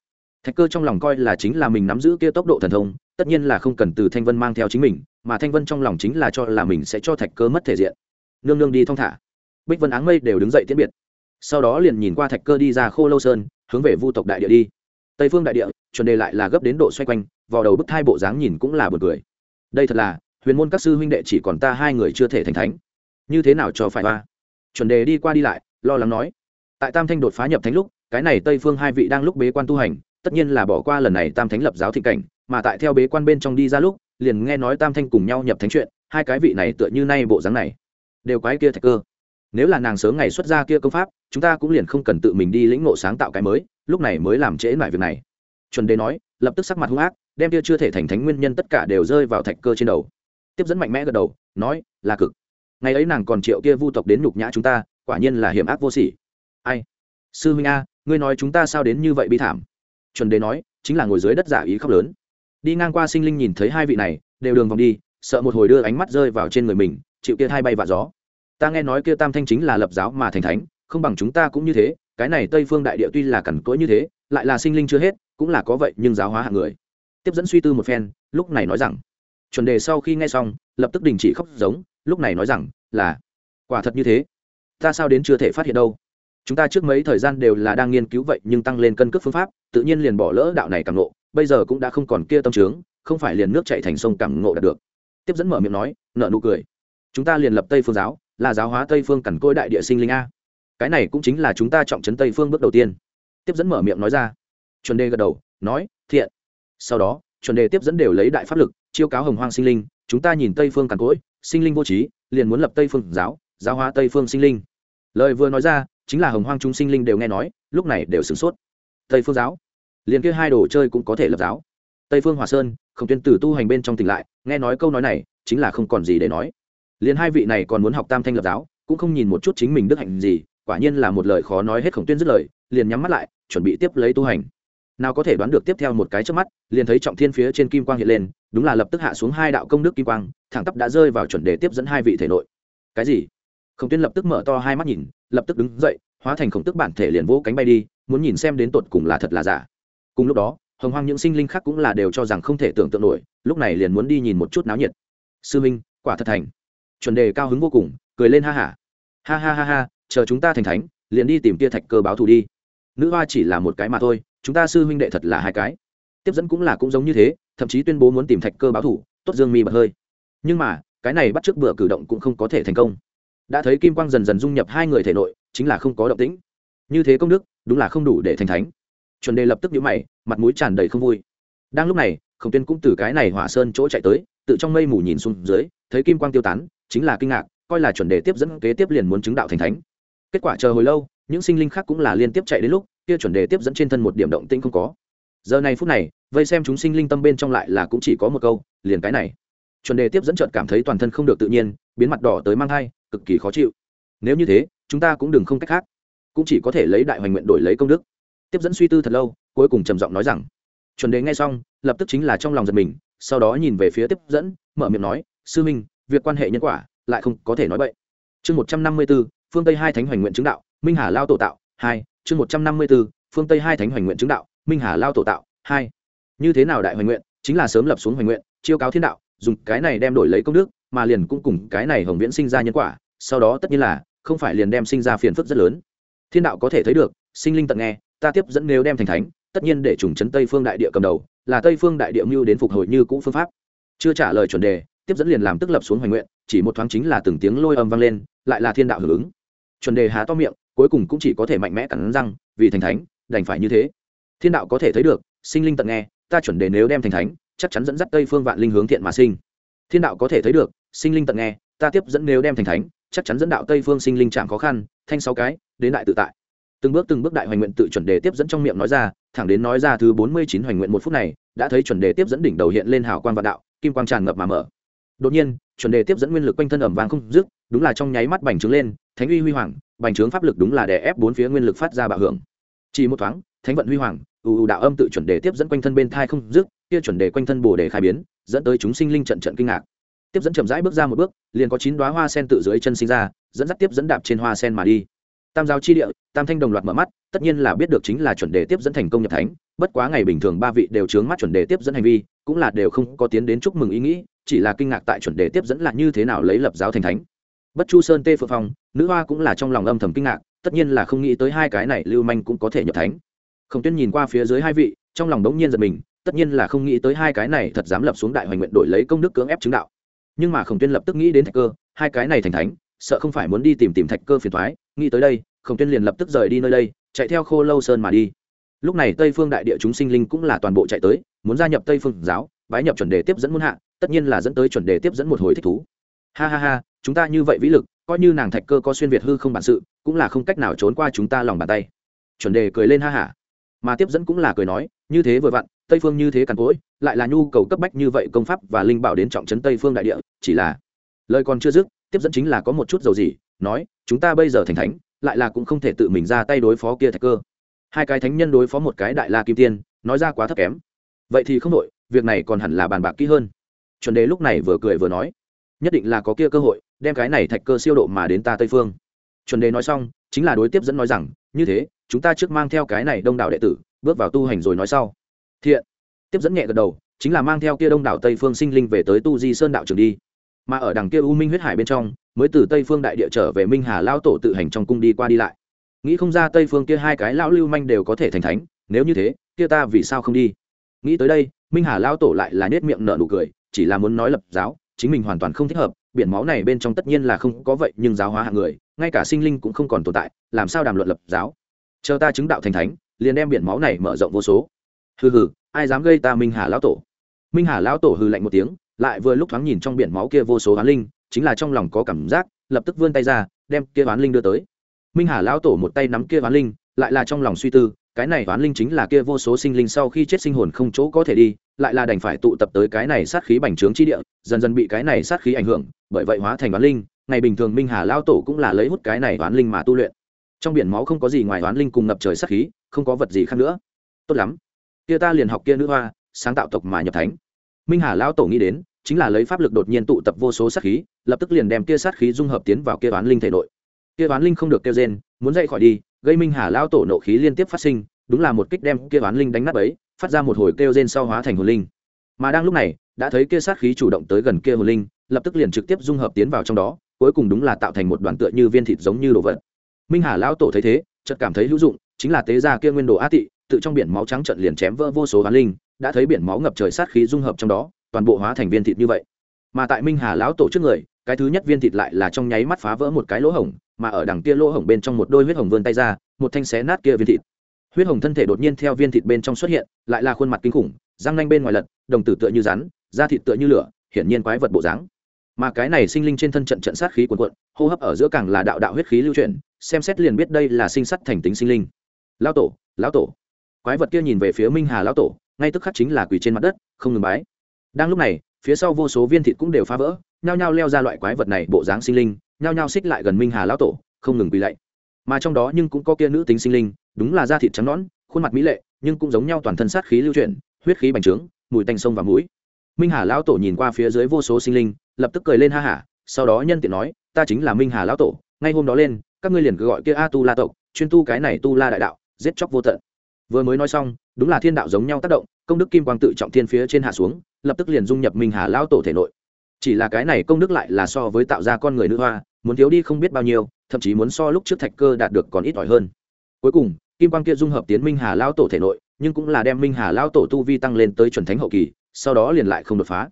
Thạch cơ trong lòng coi là chính là mình nắm giữ kia tốc độ thần thông, tất nhiên là không cần từ thanh vân mang theo chính mình, mà thanh vân trong lòng chính là cho là mình sẽ cho thạch cơ mất thể diện. Nương nương đi thong thả. Bích vân áng mây đều đứng dậy tiễn biệt. Sau đó liền nhìn qua thạch cơ đi ra khô lâu sơn, hướng về vu tộc đại địa đi. Tây phương đại địa, chuẩn đề lại là gấp đến độ xoay quanh, vào đầu bức thai bộ dáng nhìn cũng là b u ồ n cười. Đây thật là, huyền môn các sư huynh đệ chỉ còn ta hai người chưa thể thành thánh như thế nào cho phải hoa chuẩn đề đi qua đi lại, lo lắng nói. Tại tam thanh đột phá nhập thánh lúc, cái này tây phương hai vị đang lúc bế quan tu hành, tất nhiên là bỏ qua lần này tam thánh lập giáo thị cảnh, mà tại theo bế quan bên trong đi ra lúc, liền nghe nói tam thanh cùng nhau nhập thánh chuyện, hai cái vị này tựa như nay bộ dáng này, đều quái kia thạch cơ. Nếu là nàng sớm ngày xuất ra kia công pháp, chúng ta cũng liền không cần tự mình đi lĩnh ngộ sáng tạo cái mới, lúc này mới làm trễ lại việc này. Chuẩn đề nói, lập tức sắc mặt hung ác, đem kia chưa thể thành thánh nguyên nhân tất cả đều rơi vào thạch cơ trên đầu. Tiếp dẫn mạnh mẽ gật đầu, nói, là cực ngày ấy nàng còn triệu kia vu tộc đến nhục nhã chúng ta, quả nhiên là hiểm ác vô sỉ. Ai? Sư huynh a, ngươi nói chúng ta sao đến như vậy bi thảm? Chuẩn đề nói, chính là ngồi dưới đất giả ý khóc lớn. Đi ngang qua sinh linh nhìn thấy hai vị này, đều đường vòng đi, sợ một hồi đưa ánh mắt rơi vào trên người mình, chịu kia hai bay vạ gió. Ta nghe nói kia tam thanh chính là lập giáo mà thành thánh, không bằng chúng ta cũng như thế, cái này tây phương đại địa tuy là cằn cỗi như thế, lại là sinh linh chưa hết, cũng là có vậy nhưng giáo hóa hạng người. Tiếp dẫn suy tư một phen, lúc này nói rằng, chuẩn đề sau khi nghe xong, lập tức đình chỉ khóc giống lúc này nói rằng, là, quả thật như thế. Ta sao đến chưa thể phát hiện đâu? Chúng ta trước mấy thời gian đều là đang nghiên cứu vậy, nhưng tăng lên cân cước phương pháp, tự nhiên liền bỏ lỡ đạo này càng ngộ. Bây giờ cũng đã không còn kia tâm trướng không phải liền nước chạy thành sông càng ngộ đạt được. Tiếp dẫn mở miệng nói, nợ nụ cười. Chúng ta liền lập tây phương giáo, là giáo hóa tây phương cằn côi đại địa sinh linh a. Cái này cũng chính là chúng ta trọng trấn tây phương bước đầu tiên. Tiếp dẫn mở miệng nói ra. Chuẩn đề gật đầu, nói, thiện. Sau đó, chuẩn đề tiếp dẫn đều lấy đại pháp lực, chiêu cáo hồng hoang sinh linh, chúng ta nhìn tây phương cằn cỗi sinh linh vô trí, liền muốn lập tây phương giáo giáo hóa tây phương sinh linh. Lời vừa nói ra, chính là hồng hoang chúng sinh linh đều nghe nói, lúc này đều sửng sốt. Tây phương giáo? Liền kia hai đồ chơi cũng có thể lập giáo. Tây phương hòa sơn không tuyên tử tu hành bên trong tỉnh lại, nghe nói câu nói này, chính là không còn gì để nói. Liền hai vị này còn muốn học tam thanh lập giáo, cũng không nhìn một chút chính mình đức hạnh gì, quả nhiên là một lời khó nói hết khổng tuyên dứt lời, liền nhắm mắt lại, chuẩn bị tiếp lấy tu hành nào có thể đoán được tiếp theo một cái trước mắt, liền thấy trọng thiên phía trên kim quang hiện lên, đúng là lập tức hạ xuống hai đạo công đức kim quang, thẳng tắp đã rơi vào chuẩn đề tiếp dẫn hai vị thể nội. Cái gì? Khổng tuyên lập tức mở to hai mắt nhìn, lập tức đứng dậy, hóa thành khổng tức bản thể liền vỗ cánh bay đi, muốn nhìn xem đến tột cùng là thật là giả. Cùng lúc đó, hồng hoang những sinh linh khác cũng là đều cho rằng không thể tưởng tượng nổi, lúc này liền muốn đi nhìn một chút náo nhiệt. Sư minh, quả thật thành. Chuẩn đề cao hứng vô cùng, cười lên ha hả ha. ha ha ha ha, chờ chúng ta thành thánh, liền đi tìm tia thạch cơ báo thù đi. Nữ hoa chỉ là một cái mà thôi chúng ta sư huynh đệ thật là hai cái. Tiếp dẫn cũng là cũng giống như thế, thậm chí tuyên bố muốn tìm thạch cơ báo thủ, tốt dương mi bật hơi. Nhưng mà, cái này bắt trước bữa cử động cũng không có thể thành công. Đã thấy kim quang dần dần dung nhập hai người thể nội, chính là không có động tĩnh. Như thế công đức, đúng là không đủ để thành thánh. Chuẩn đề lập tức nhíu mày, mặt mũi tràn đầy không vui. Đang lúc này, khổng tuyên cũng từ cái này hỏa sơn chỗ chạy tới, tự trong mây mù nhìn xuống dưới, thấy kim quang tiêu tán, chính là kinh ngạc, coi là chuẩn đề tiếp dẫn kế tiếp liền muốn chứng đạo thành thánh. Kết quả chờ hồi lâu, những sinh linh khác cũng là liên tiếp chạy đến lúc kia chuẩn đề tiếp dẫn trên thân một điểm động tĩnh không có. Giờ này phút này, vây xem chúng sinh linh tâm bên trong lại là cũng chỉ có một câu, liền cái này. Chuẩn đề tiếp dẫn trợt cảm thấy toàn thân không được tự nhiên, biến mặt đỏ tới mang thai, cực kỳ khó chịu. Nếu như thế, chúng ta cũng đừng không cách khác. Cũng chỉ có thể lấy đại hoành nguyện đổi lấy công đức. Tiếp dẫn suy tư thật lâu, cuối cùng trầm giọng nói rằng, chuẩn đề nghe xong, lập tức chính là trong lòng giật mình, sau đó nhìn về phía tiếp dẫn, mở miệng nói, sư minh, việc quan hệ nhân quả, lại không có thể nói vậy chương một trăm năm mươi b ố phương tây hai thánh hoành nguyện chứng đạo, minh hà lao tổ tạo, hai chương một trăm năm mươi b ố phương tây hai thánh hoành nguyện chứng đạo, minh hà lao tổ tạo, hai. Như thế nào đại hoành nguyện? Chính là sớm lập xuống hoành nguyện, chiêu cáo thiên đạo, dùng cái này đem đổi lấy công đức, mà liền cũng cùng cái này hồng viễn sinh ra nhân quả, sau đó tất nhiên là, không phải liền đem sinh ra phiền phức rất lớn. Thiên đạo có thể thấy được, sinh linh tận nghe, ta tiếp dẫn nếu đem thành thánh, tất nhiên để trùng trấn tây phương đại địa cầm đầu, là tây phương đại địa mưu đến phục hồi như cũ phương pháp. Chưa trả lời chuẩn đề, tiếp dẫn liền làm tức lập xuống hoành nguyện, chỉ một thoáng chính là từng tiếng lôi âm vang lên, lại là thiên đạo hưởng ứng. Chuẩn đề há to miệng cuối cùng cũng chỉ có thể mạnh mẽ cắn răng, vì thành thánh, đành phải như thế. Thiên đạo có thể thấy được, sinh linh tận nghe, ta chuẩn đề nếu đem thành thánh, chắc chắn dẫn dắt tây phương vạn linh hướng thiện mà sinh. Thiên đạo có thể thấy được, sinh linh tận nghe, ta tiếp dẫn nếu đem thành thánh, chắc chắn dẫn đạo tây phương sinh linh chạm khó khăn, thanh sáu cái, đến đại tự tại. Từng bước từng bước đại hoành nguyện tự chuẩn đề tiếp dẫn trong miệng nói ra, thẳng đến nói ra thứ bốn mươi chín hoành nguyện một phút này, đã thấy chuẩn đề tiếp dẫn đỉnh đầu hiện lên hào quang vạn đạo, kim quang tràn ngập mà mở đột nhiên, chuẩn đề tiếp dẫn nguyên lực quanh thân ẩm vàng không dứt, đúng là trong nháy mắt bành trướng lên, thánh uy huy hoàng, bành trướng pháp lực đúng là đè ép bốn phía nguyên lực phát ra bạo hưởng. Chỉ một thoáng, thánh vận huy hoàng, ù ù đạo âm tự chuẩn đề tiếp dẫn quanh thân bên thai không dứt, kia chuẩn đề quanh thân bồ đề khai biến, dẫn tới chúng sinh linh trận trận kinh ngạc. Tiếp dẫn chậm rãi bước ra một bước, liền có chín đoá hoa sen tự dưới chân sinh ra, dẫn dắt tiếp dẫn đạp trên hoa sen mà đi. Tam giáo chi địa, tam thanh đồng loạt mở mắt, tất nhiên là biết được chính là chuẩn đề tiếp dẫn thành công nhập thánh, bất quá ngày bình thường ba vị đều chướng mắt chuẩn đề tiếp dẫn hành vi, cũng là đều không có tiến đến chúc mừng ý nghĩ chỉ là kinh ngạc tại chuẩn đề tiếp dẫn là như thế nào lấy lập giáo thành thánh. Bất chu sơn tê phượng phong, nữ hoa cũng là trong lòng âm thầm kinh ngạc, tất nhiên là không nghĩ tới hai cái này lưu manh cũng có thể nhập thánh. Khổng tuyên nhìn qua phía dưới hai vị, trong lòng đống nhiên giật mình, tất nhiên là không nghĩ tới hai cái này thật dám lập xuống đại hoành nguyện đổi lấy công đức cưỡng ép chứng đạo. Nhưng mà khổng tuyên lập tức nghĩ đến thạch cơ, hai cái này thành thánh, sợ không phải muốn đi tìm tìm thạch cơ phiền thoái nghĩ tới đây, khổng tuyên liền lập tức rời đi nơi đây, chạy theo khô lâu sơn mà đi. Lúc này tây phương đại địa chúng sinh linh cũng là toàn bộ chạy tới, muốn gia nhập tây phương giáo, bái nhập chuẩn đề tiếp dẫn muôn hạ tất nhiên là dẫn tới chuẩn đề tiếp dẫn một hồi thích thú. Ha ha ha, chúng ta như vậy vĩ lực, coi như nàng thạch cơ có xuyên việt hư không bản sự, cũng là không cách nào trốn qua chúng ta lòng bàn tay. Chuẩn đề cười lên ha hả mà tiếp dẫn cũng là cười nói, như thế vừa vặn, tây phương như thế càn cỗi, lại là nhu cầu cấp bách như vậy công pháp và linh bảo đến trọng trấn tây phương đại địa, chỉ là lời còn chưa dứt, tiếp dẫn chính là có một chút dầu gì nói, chúng ta bây giờ thành thánh, lại là cũng không thể tự mình ra tay đối phó kia thạch cơ. Hai cái thánh nhân đối phó một cái đại la kim tiên, nói ra quá thấp kém. Vậy thì không đội việc này còn hẳn là bàn bạc kỹ hơn chuẩn đế lúc này vừa cười vừa nói, nhất định là có kia cơ hội, đem cái này thạch cơ siêu độ mà đến ta tây phương. Chuẩn đế nói xong, chính là đối tiếp dẫn nói rằng, như thế, chúng ta trước mang theo cái này đông đảo đệ tử, bước vào tu hành rồi nói sau. Thiện. Tiếp dẫn nhẹ gật đầu, chính là mang theo kia đông đảo tây phương sinh linh về tới tu di sơn đạo trường đi. Mà ở đằng kia u minh huyết hải bên trong, mới từ tây phương đại địa trở về minh hà lao tổ tự hành trong cung đi qua đi lại. Nghĩ không ra tây phương kia hai cái lão lưu manh đều có thể thành thánh, nếu như thế, kia ta vì sao không đi? Nghĩ tới đây, minh hà lao tổ lại là nết miệng nở nụ cười chỉ là muốn nói lập giáo, chính mình hoàn toàn không thích hợp, biển máu này bên trong tất nhiên là không có vậy, nhưng giáo hóa hạng người, ngay cả sinh linh cũng không còn tồn tại, làm sao đàm luận lập giáo? Chờ ta chứng đạo thành thánh, liền đem biển máu này mở rộng vô số. Hừ hừ, ai dám gây ta minh hà lão tổ? Minh hà lão tổ hừ lạnh một tiếng, lại vừa lúc thoáng nhìn trong biển máu kia vô số oán linh, chính là trong lòng có cảm giác, lập tức vươn tay ra, đem kia oán linh đưa tới. Minh hà lão tổ một tay nắm kia oán linh, lại là trong lòng suy tư, cái này oán linh chính là kia vô số sinh linh sau khi chết sinh hồn không chỗ có thể đi lại là đành phải tụ tập tới cái này sát khí bành trướng chi địa, dần dần bị cái này sát khí ảnh hưởng, bởi vậy hóa thành oán linh. Ngày bình thường minh hà lao tổ cũng là lấy hút cái này oán linh mà tu luyện. Trong biển máu không có gì ngoài oán linh cùng ngập trời sát khí, không có vật gì khác nữa. Tốt lắm. Kia ta liền học kia nữ hoa, sáng tạo tộc mà nhập thánh. Minh hà lao tổ nghĩ đến, chính là lấy pháp lực đột nhiên tụ tập vô số sát khí, lập tức liền đem kia sát khí dung hợp tiến vào kia oán linh thể nội. Kia oán linh không được kêu rên, muốn dậy khỏi đi, gây minh hà lao tổ nộ khí liên tiếp phát sinh, đúng là một kích đem kia oán linh đánh nát ấy phát ra một hồi kêu rên sau hóa thành hồn linh. Mà đang lúc này, đã thấy kia sát khí chủ động tới gần kia hồn linh, lập tức liền trực tiếp dung hợp tiến vào trong đó, cuối cùng đúng là tạo thành một đoàn tựa như viên thịt giống như đồ vật. Minh hà lão tổ thấy thế, chợt cảm thấy hữu dụng, chính là tế ra kia nguyên đồ á tị, tự trong biển máu trắng trận liền chém vỡ vô số hoán linh, đã thấy biển máu ngập trời sát khí dung hợp trong đó, toàn bộ hóa thành viên thịt như vậy. Mà tại minh hà lão tổ trước người, cái thứ nhất viên thịt lại là trong nháy mắt phá vỡ một cái lỗ hổng, mà ở đằng kia lỗ hổng bên trong một đôi huyết hồng vươn tay ra, một thanh xé nát kia viên thịt huyết hồng thân thể đột nhiên theo viên thịt bên trong xuất hiện, lại là khuôn mặt kinh khủng, răng nanh bên ngoài lật, đồng tử tựa như rắn, da thịt tựa như lửa, hiển nhiên quái vật bộ dáng. Mà cái này sinh linh trên thân trận trận sát khí cuồn cuộn, hô hấp ở giữa càng là đạo đạo huyết khí lưu chuyển, xem xét liền biết đây là sinh sắt thành tính sinh linh. Lão tổ lão tổ. Quái vật kia nhìn về phía minh hà lão tổ, ngay tức khắc chính là quỳ trên mặt đất, không ngừng bái. Đang lúc này, phía sau vô số viên thịt cũng đều phá vỡ, nhao nhao leo ra loại quái vật này bộ dáng sinh linh, nhao nhao xích lại gần minh hà lão tổ, không ngừng quỳ lạy. Mà trong đó nhưng cũng có kia nữ tính sinh linh đúng là da thịt trắng nõn, khuôn mặt mỹ lệ, nhưng cũng giống nhau toàn thân sát khí lưu chuyển, huyết khí bành trướng, mùi tanh sông và mũi. Minh hà lão tổ nhìn qua phía dưới vô số sinh linh, lập tức cười lên ha hả, sau đó nhân tiện nói, ta chính là minh hà lão tổ, ngay hôm đó lên, các ngươi liền cứ gọi kia a tu la tộc, chuyên tu cái này tu la đại đạo, giết chóc vô tận. Vừa mới nói xong, đúng là thiên đạo giống nhau tác động, công đức kim quang tự trọng thiên phía trên hạ xuống, lập tức liền dung nhập minh hà lão tổ thể nội. Chỉ là cái này công đức lại là so với tạo ra con người nữ hoa, muốn thiếu đi không biết bao nhiêu, thậm chí muốn so lúc trước thạch cơ đạt được còn ít ỏi hơn. Cuối cùng kim quang kia dung hợp tiến minh hà lao tổ thể nội, nhưng cũng là đem minh hà lao tổ tu vi tăng lên tới chuẩn thánh hậu kỳ, sau đó liền lại không đột phá.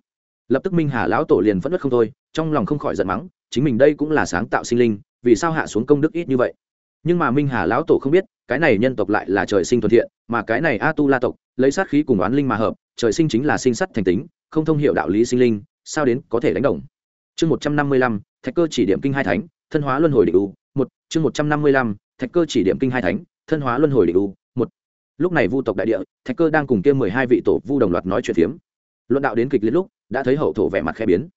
Lập tức minh hà lão tổ liền phẫn nứt không thôi, trong lòng không khỏi giận mắng, chính mình đây cũng là sáng tạo sinh linh, vì sao hạ xuống công đức ít như vậy? Nhưng mà minh hà lão tổ không biết, cái này nhân tộc lại là trời sinh thuận thiện, mà cái này a tu la tộc, lấy sát khí cùng oán linh mà hợp, trời sinh chính là sinh sắt thành tính, không thông h i ể u đạo lý sinh linh, sao đến có thể đánh đồng? Chương một trăm năm mươi lăm, thạch cơ chỉ điểm kinh hai thánh, thân hóa luân hồi định u, một, chương một trăm năm mươi lăm, thạch cơ chỉ điểm kinh hai thánh thân hóa luân hồi định u, một. Lúc này vu tộc đại địa, thạch cơ đang cùng kia mười hai vị tổ vu đồng loạt nói chuyện phiếm. Luận đạo đến kịch liệt lúc, đã thấy hậu thổ vẻ mặt khẽ biến.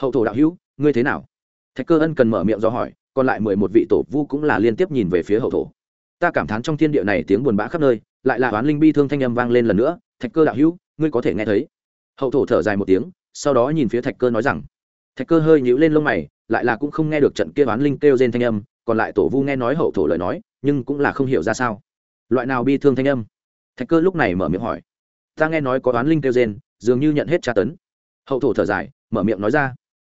Hậu thổ đạo hữu, ngươi thế nào? Thạch cơ ân cần mở miệng do hỏi, còn lại mười một vị tổ vu cũng là liên tiếp nhìn về phía hậu thổ. Ta cảm thán trong thiên địa này tiếng buồn bã khắp nơi, lại là oán linh bi thương thanh âm vang lên lần nữa, thạch cơ đạo hữu, ngươi có thể nghe thấy. Hậu thổ thở dài một tiếng, sau đó nhìn phía thạch cơ nói rằng. Thạch cơ hơi nhíu lên lông mày, lại là cũng không nghe được trận kia oán linh kêu trên thanh âm còn lại tổ vu nghe nói hậu thổ lời nói, nhưng cũng là không hiểu ra sao. Loại nào bi thương thanh âm? Thạch cơ lúc này mở miệng hỏi. Ta nghe nói có oán linh kêu rên, dường như nhận hết tra tấn. Hậu thổ thở dài, mở miệng nói ra.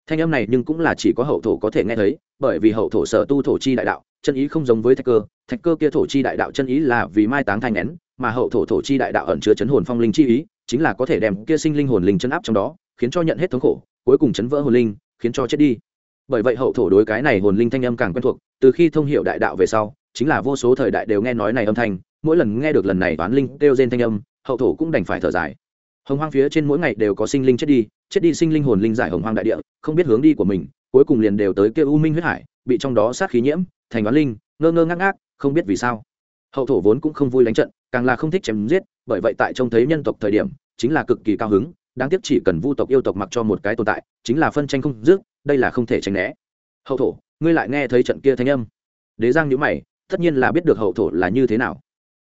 Thanh âm này nhưng cũng là chỉ có hậu thổ có thể nghe thấy, bởi vì hậu thổ sở tu thổ chi đại đạo, chân ý không giống với thạch cơ. Thạch cơ kia thổ chi đại đạo chân ý là vì mai táng thanh nén mà hậu thổ thổ chi đại đạo ẩn chứa chấn hồn phong linh chi ý, chính là có thể đem kia sinh linh hồn linh chân áp trong đó, khiến cho nhận hết thống khổ, cuối cùng chấn vỡ hồn linh, khiến cho chết đi bởi vậy hậu thổ đối cái này hồn linh thanh âm càng quen thuộc, từ khi thông hiệu đại đạo về sau, chính là vô số thời đại đều nghe nói này âm thanh, mỗi lần nghe được lần này toán linh kêu trên thanh âm, hậu thổ cũng đành phải thở dài. Hồng hoang phía trên mỗi ngày đều có sinh linh chết đi chết đi sinh linh hồn linh giải hồng hoang đại địa, không biết hướng đi của mình, cuối cùng liền đều tới kêu u minh huyết hải, bị trong đó sát khí nhiễm, thành toán linh, ngơ ngơ ngác ngác, không biết vì sao. Hậu thổ vốn cũng không vui đánh trận, càng là không thích chém giết, bởi vậy tại trông thấy nhân tộc thời điểm, chính là cực kỳ cao hứng, đáng tiếc chỉ cần vu tộc yêu tộc mặc cho một cái tồn tại, chính là phân tranh không dứt đây là không thể tránh né. Hậu thổ, ngươi lại nghe thấy trận kia thanh âm. Đế giang nhữ mày, tất nhiên là biết được hậu thổ là như thế nào.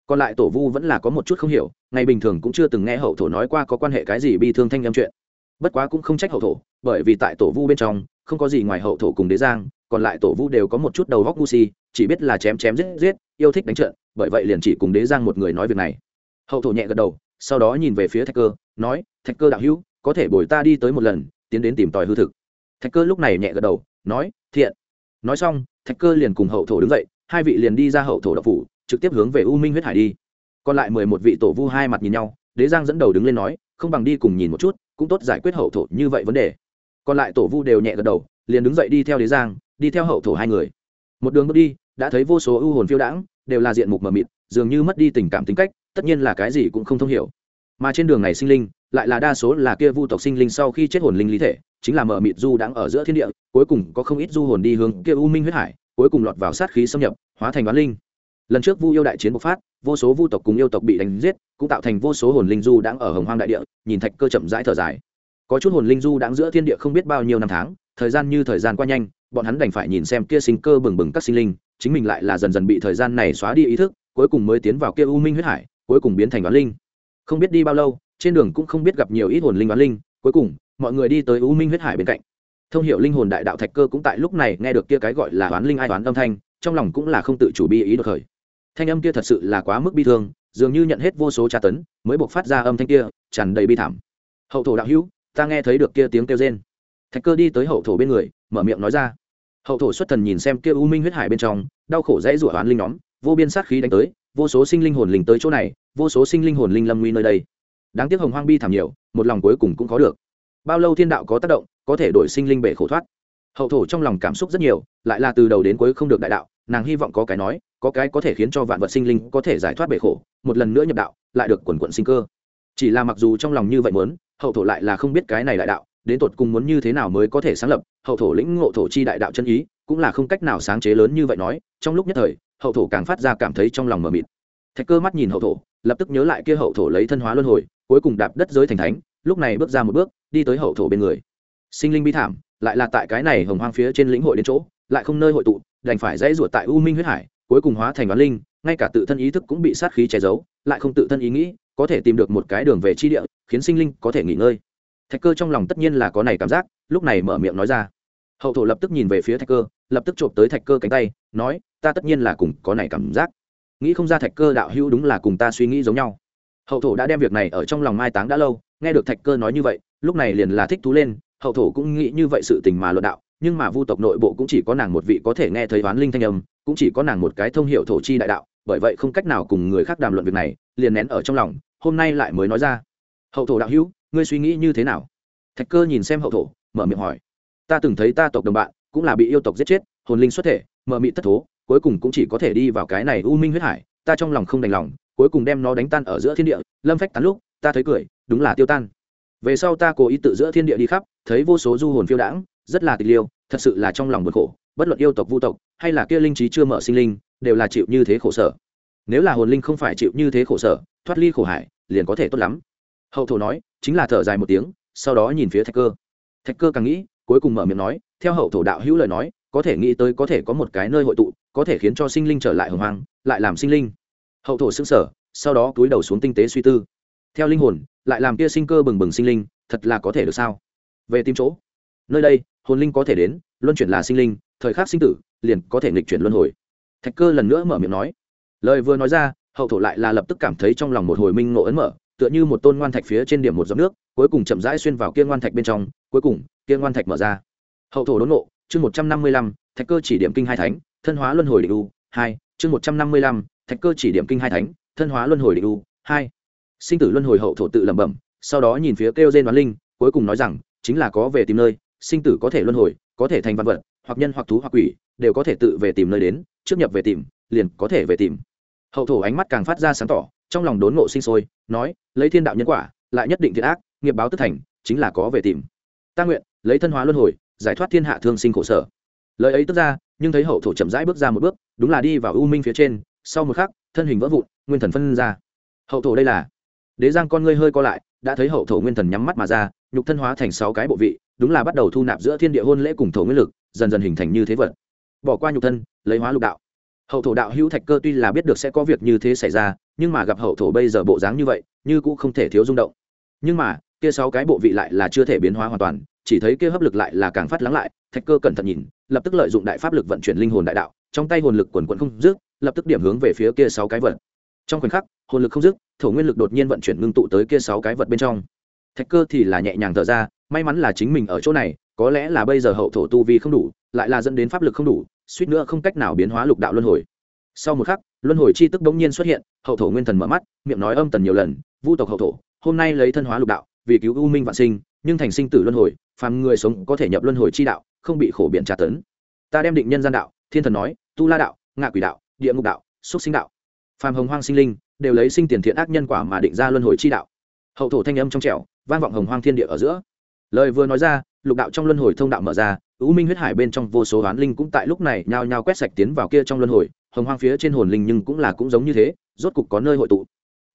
Còn lại tổ vu vẫn là có một chút không hiểu, ngày bình thường cũng chưa từng nghe hậu thổ nói qua có quan hệ cái gì bi thương thanh âm chuyện. Bất quá cũng không trách hậu thổ, bởi vì tại tổ vu bên trong, không có gì ngoài hậu thổ cùng đế giang, còn lại tổ vu đều có một chút đầu góc ngu si, chỉ biết là chém chém giết giết, yêu thích đánh trận, bởi vậy liền chỉ cùng đế giang một người nói việc này. Hậu thổ nhẹ gật đầu, sau đó nhìn về phía thạch cơ, nói, thạch cơ đạo hữu, có thể bồi ta đi tới một lần, tiến đến tìm tòi hư thực thạch cơ lúc này nhẹ gật đầu, nói, thiện. Nói xong, thạch cơ liền cùng hậu thổ đứng dậy, hai vị liền đi ra hậu thổ đậu phủ, trực tiếp hướng về u minh huyết hải đi. Còn lại mười một vị tổ vu hai mặt nhìn nhau, đế giang dẫn đầu đứng lên nói, không bằng đi cùng nhìn một chút, cũng tốt giải quyết hậu thổ như vậy vấn đề. Còn lại tổ vu đều nhẹ gật đầu, liền đứng dậy đi theo đế giang, đi theo hậu thổ hai người. Một đường bước đi, đã thấy vô số ưu hồn phiêu đãng, đều là diện mục mờ mịt, dường như mất đi tình cảm tính cách, tất nhiên là cái gì cũng không thông hiểu. Mà trên đường này sinh linh, lại là đa số là kia vu tộc sinh linh sau khi chết hồn linh lý thể chính là mở mịt du đang ở giữa thiên địa, cuối cùng có không ít du hồn đi hướng kia u minh huyết hải, cuối cùng lọt vào sát khí xâm nhập, hóa thành đoán linh. Lần trước vu yêu đại chiến bộc phát, vô số vu tộc cùng yêu tộc bị đánh giết, cũng tạo thành vô số hồn linh du đang ở hồng hoang đại địa, nhìn thạch cơ chậm rãi thở dài. Có chút hồn linh du đang giữa thiên địa không biết bao nhiêu năm tháng, thời gian như thời gian qua nhanh, bọn hắn đành phải nhìn xem kia sinh cơ bừng bừng các sinh linh, chính mình lại là dần dần bị thời gian này xóa đi ý thức, cuối cùng mới tiến vào kia u minh huyết hải, cuối cùng biến thành đoán linh. Không biết đi bao lâu, trên đường cũng không biết gặp nhiều ít hồn linh đoán linh, cuối cùng mọi người đi tới u minh huyết hải bên cạnh. Thông hiệu linh hồn đại đạo thạch cơ cũng tại lúc này nghe được kia cái gọi là oán linh ai oán âm thanh, trong lòng cũng là không tự chủ bi ý được khởi. Thanh âm kia thật sự là quá mức bi thương, dường như nhận hết vô số tra tấn, mới buộc phát ra âm thanh kia, tràn đầy bi thảm. Hậu thổ đạo hữu, ta nghe thấy được kia tiếng kêu rên. Thạch cơ đi tới hậu thổ bên người, mở miệng nói ra. Hậu thổ xuất thần nhìn xem kia u minh huyết hải bên trong, đau khổ dãy rủa oán linh nhóm, vô biên sát khí đánh tới, vô số sinh linh hồn linh tới chỗ này, vô số sinh linh hồn linh lâm nguy nơi đây. Đáng tiếc hồng hoang bi thảm nhiều, một lòng cuối cùng cũng có được bao lâu thiên đạo có tác động, có thể đổi sinh linh bể khổ thoát. Hậu thổ trong lòng cảm xúc rất nhiều, lại là từ đầu đến cuối không được đại đạo, nàng hy vọng có cái nói, có cái có thể khiến cho vạn vật sinh linh có thể giải thoát bể khổ, một lần nữa nhập đạo, lại được quần quận sinh cơ. Chỉ là mặc dù trong lòng như vậy muốn, hậu thổ lại là không biết cái này đại đạo, đến tột cùng muốn như thế nào mới có thể sáng lập, hậu thổ lĩnh ngộ thổ chi đại đạo chân ý, cũng là không cách nào sáng chế lớn như vậy nói, trong lúc nhất thời, hậu thổ càng phát ra cảm thấy trong lòng mờ mịt. Thạch cơ mắt nhìn hậu thổ, lập tức nhớ lại kia hậu thổ lấy thân hóa luân hồi, cuối cùng đạp đất giới thành thánh lúc này bước ra một bước, đi tới hậu thổ bên người. Sinh linh bi thảm, lại là tại cái này hồng hoang phía trên lĩnh hội đến chỗ, lại không nơi hội tụ, đành phải dãy ruột tại u minh huyết hải, cuối cùng hóa thành đoán linh, ngay cả tự thân ý thức cũng bị sát khí che giấu, lại không tự thân ý nghĩ, có thể tìm được một cái đường về chi địa, khiến sinh linh có thể nghỉ ngơi. Thạch cơ trong lòng tất nhiên là có này cảm giác, lúc này mở miệng nói ra. Hậu thổ lập tức nhìn về phía thạch cơ, lập tức chộp tới thạch cơ cánh tay, nói, ta tất nhiên là cùng có này cảm giác. Nghĩ không ra thạch cơ đạo hữu đúng là cùng ta suy nghĩ giống nhau. Hậu thổ đã đem việc này ở trong lòng mai táng đã lâu nghe được thạch cơ nói như vậy, lúc này liền là thích thú lên, hậu thổ cũng nghĩ như vậy sự tình mà luận đạo, nhưng mà vu tộc nội bộ cũng chỉ có nàng một vị có thể nghe thấy oán linh thanh âm, cũng chỉ có nàng một cái thông hiệu thổ chi đại đạo, bởi vậy không cách nào cùng người khác đàm luận việc này, liền nén ở trong lòng, hôm nay lại mới nói ra. Hậu thổ đạo hữu, ngươi suy nghĩ như thế nào? Thạch cơ nhìn xem hậu thổ, mở miệng hỏi. Ta từng thấy ta tộc đồng bạn, cũng là bị yêu tộc giết chết, hồn linh xuất thể, mở mị thất thố, cuối cùng cũng chỉ có thể đi vào cái này u minh huyết hải, ta trong lòng không đành lòng, cuối cùng đem nó đánh tan ở giữa thiên địa, lâm phách tán lúc, ta thấy cười đúng là tiêu tan. Về sau ta cố ý tự giữa thiên địa đi khắp, thấy vô số du hồn phiêu đãng, rất là tịch liêu, thật sự là trong lòng bực khổ, bất luận yêu tộc, vu tộc, hay là kia linh trí chưa mở sinh linh, đều là chịu như thế khổ sở. Nếu là hồn linh không phải chịu như thế khổ sở, thoát ly khổ hải, liền có thể tốt lắm. Hậu thổ nói, chính là thở dài một tiếng, sau đó nhìn phía thạch cơ. Thạch cơ càng nghĩ, cuối cùng mở miệng nói, theo hậu thổ đạo hữu lời nói, có thể nghĩ tới có thể có một cái nơi hội tụ, có thể khiến cho sinh linh trở lại hồng hoang, lại làm sinh linh. Hậu thổ xứng sở sau đó túi đầu xuống tinh tế suy tư theo linh hồn, lại làm kia sinh cơ bừng bừng sinh linh, thật là có thể được sao? Về tìm chỗ. Nơi đây, hồn linh có thể đến, luân chuyển là sinh linh, thời khắc sinh tử, liền có thể nghịch chuyển luân hồi. Thạch cơ lần nữa mở miệng nói. Lời vừa nói ra, hậu thổ lại là lập tức cảm thấy trong lòng một hồi minh ngộ ấn mở, tựa như một tôn ngoan thạch phía trên điểm một giọt nước, cuối cùng chậm rãi xuyên vào kia ngoan thạch bên trong, cuối cùng, kia ngoan thạch mở ra. Hậu thổ đốn nộ chương một trăm năm mươi lăm, thạch cơ chỉ điểm kinh hai thánh, thân hóa luân hồi định u, hai, chương một trăm năm mươi lăm, thạch cơ chỉ điểm kinh hai thánh, thân hóa luân hồi định u, hai sinh tử luân hồi hậu thổ tự lẩm bẩm, sau đó nhìn phía kêu dên đoán linh, cuối cùng nói rằng, chính là có về tìm nơi, sinh tử có thể luân hồi, có thể thành văn vật, hoặc nhân hoặc thú hoặc quỷ, đều có thể tự về tìm nơi đến, trước nhập về tìm, liền có thể về tìm. Hậu thổ ánh mắt càng phát ra sáng tỏ, trong lòng đốn ngộ sinh sôi, nói, lấy thiên đạo nhân quả, lại nhất định thiệt ác, nghiệp báo tức thành, chính là có về tìm. Ta nguyện, lấy thân hóa luân hồi, giải thoát thiên hạ thương sinh khổ sở. Lời ấy tức ra, nhưng thấy hậu thổ chậm rãi bước ra một bước, đúng là đi vào u minh phía trên, sau một khắc, thân hình vỡ vụn, nguyên thần phân ra. Hậu thổ đây là đế giang con ngươi hơi co lại, đã thấy hậu thổ nguyên thần nhắm mắt mà ra, nhục thân hóa thành sáu cái bộ vị, đúng là bắt đầu thu nạp giữa thiên địa hôn lễ cùng thổ nguyên lực, dần dần hình thành như thế vật. Bỏ qua nhục thân, lấy hóa lục đạo. Hậu thổ đạo hữu thạch cơ tuy là biết được sẽ có việc như thế xảy ra, nhưng mà gặp hậu thổ bây giờ bộ dáng như vậy, như cũng không thể thiếu rung động. Nhưng mà, kia sáu cái bộ vị lại là chưa thể biến hóa hoàn toàn, chỉ thấy kia hấp lực lại là càng phát lắng lại, thạch cơ cẩn thận nhìn, lập tức lợi dụng đại pháp lực vận chuyển linh hồn đại đạo, trong tay hồn lực quần quận không dứt, lập tức điểm hướng về phía kia sáu cái vật trong khoảnh khắc, hồn lực không dứt, thổ nguyên lực đột nhiên vận chuyển ngưng tụ tới kia sáu cái vật bên trong. Thạch cơ thì là nhẹ nhàng thở ra, may mắn là chính mình ở chỗ này, có lẽ là bây giờ hậu thổ tu vi không đủ, lại là dẫn đến pháp lực không đủ, suýt nữa không cách nào biến hóa lục đạo luân hồi. Sau một khắc, luân hồi chi tức bỗng nhiên xuất hiện, hậu thổ nguyên thần mở mắt, miệng nói âm tần nhiều lần, vu tộc hậu thổ, hôm nay lấy thân hóa lục đạo, vì cứu u minh vạn sinh, nhưng thành sinh tử luân hồi, phàm người sống có thể nhập luân hồi chi đạo, không bị khổ biện tra tấn. Ta đem định nhân gian đạo, thiên thần nói, tu la đạo, ngạ quỷ đạo, địa ngục đạo, xúc sinh đạo phàm hồng hoang sinh linh đều lấy sinh tiền thiện ác nhân quả mà định ra luân hồi chi đạo. Hậu thổ thanh âm trong trẻo, vang vọng hồng hoang thiên địa ở giữa. Lời vừa nói ra, lục đạo trong luân hồi thông đạo mở ra ưu minh huyết hải bên trong vô số hoán linh cũng tại lúc này nhao nhao quét sạch tiến vào kia trong luân hồi, hồng hoang phía trên hồn linh nhưng cũng là cũng giống như thế, rốt cục có nơi hội tụ.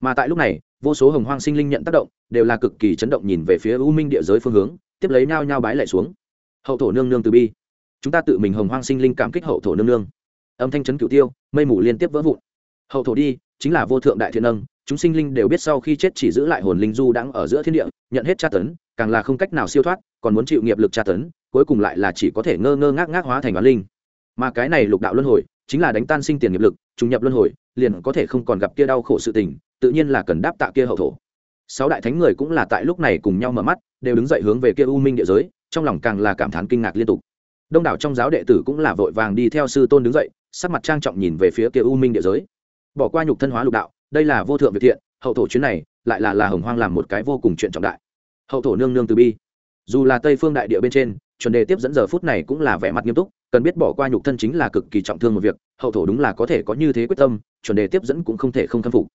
Mà tại lúc này, vô số hồng hoang sinh linh nhận tác động, đều là cực kỳ chấn động nhìn về phía ưu minh địa giới phương hướng, tiếp lấy nhao nhao bái lại xuống. Hậu thổ nương nương từ bi. Chúng ta tự mình hồng hoang sinh linh cảm kích hậu thổ nương nương. Âm thanh chấn cửu tiêu, mây mù liên tiếp vỡ vụn hậu thổ đi, chính là vô thượng đại thiện nâng, chúng sinh linh đều biết sau khi chết chỉ giữ lại hồn linh du đang ở giữa thiên địa, nhận hết tra tấn, càng là không cách nào siêu thoát, còn muốn chịu nghiệp lực tra tấn, cuối cùng lại là chỉ có thể ngơ ngơ ngác ngác hóa thành oán linh. Mà cái này lục đạo luân hồi, chính là đánh tan sinh tiền nghiệp lực trùng nhập luân hồi, liền có thể không còn gặp kia đau khổ sự tình, tự nhiên là cần đáp tạ kia hậu thổ. Sáu đại thánh người cũng là tại lúc này cùng nhau mở mắt, đều đứng dậy hướng về kia u minh địa giới, trong lòng càng là cảm thán kinh ngạc liên tục. Đông đảo trong giáo đệ tử cũng là vội vàng đi theo sư tôn đứng dậy, sắc mặt trang trọng nhìn về phía kia u minh địa giới bỏ qua nhục thân hóa lục đạo, đây là vô thượng việt thiện, hậu thổ chuyến này lại là là hồng hoang làm một cái vô cùng chuyện trọng đại. Hậu thổ nương nương từ bi. Dù là tây phương đại địa bên trên, chuẩn đề tiếp dẫn giờ phút này cũng là vẻ mặt nghiêm túc, cần biết bỏ qua nhục thân chính là cực kỳ trọng thương một việc, hậu thổ đúng là có thể có như thế quyết tâm, chuẩn đề tiếp dẫn cũng không thể không khâm phục.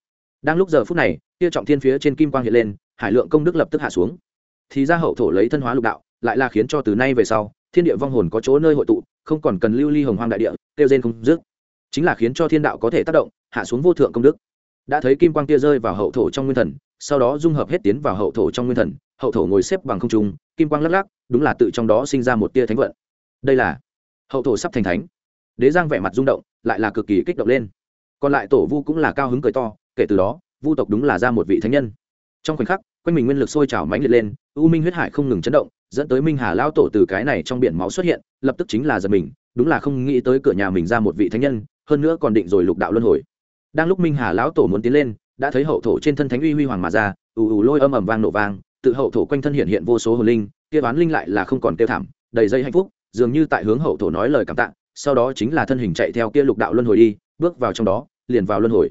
Đang lúc giờ phút này, kia trọng thiên phía trên kim quang hiện lên, hải lượng công đức lập tức hạ xuống. Thì ra hậu thổ lấy thân hóa lục đạo, lại là khiến cho từ nay về sau, thiên địa vong hồn có chỗ nơi hội tụ, không còn cần lưu ly hồng hoang đại địa kêu gen không dứt. Chính là khiến cho thiên đạo có thể tác động hạ xuống vô thượng công đức. Đã thấy kim quang kia rơi vào hậu thổ trong nguyên thần, sau đó dung hợp hết tiến vào hậu thổ trong nguyên thần, hậu thổ ngồi xếp bằng không trung, kim quang lắc lắc, đúng là tự trong đó sinh ra một tia thánh vận. Đây là hậu thổ sắp thành thánh. Đế giang vẻ mặt rung động, lại là cực kỳ kích động lên. Còn lại tổ vu cũng là cao hứng cười to, kể từ đó, vu tộc đúng là ra một vị thánh nhân. Trong khoảnh khắc, quanh mình nguyên lực sôi trào mãnh liệt lên, u minh huyết hải không ngừng chấn động, dẫn tới minh hà lao tổ từ cái này trong biển máu xuất hiện, lập tức chính là giật mình, đúng là không nghĩ tới cửa nhà mình ra một vị thánh nhân, hơn nữa còn định rồi lục đạo luân hồi đang lúc minh hà lão tổ muốn tiến lên, đã thấy hậu thổ trên thân thánh uy huy hoàng mà ra, ù ù lôi âm ầm vang nổ vang, tự hậu thổ quanh thân hiện hiện vô số hồn linh, kia bán linh lại là không còn tiêu thảm, đầy dây hạnh phúc, dường như tại hướng hậu thổ nói lời cảm tạ, sau đó chính là thân hình chạy theo kia lục đạo luân hồi đi, bước vào trong đó, liền vào luân hồi.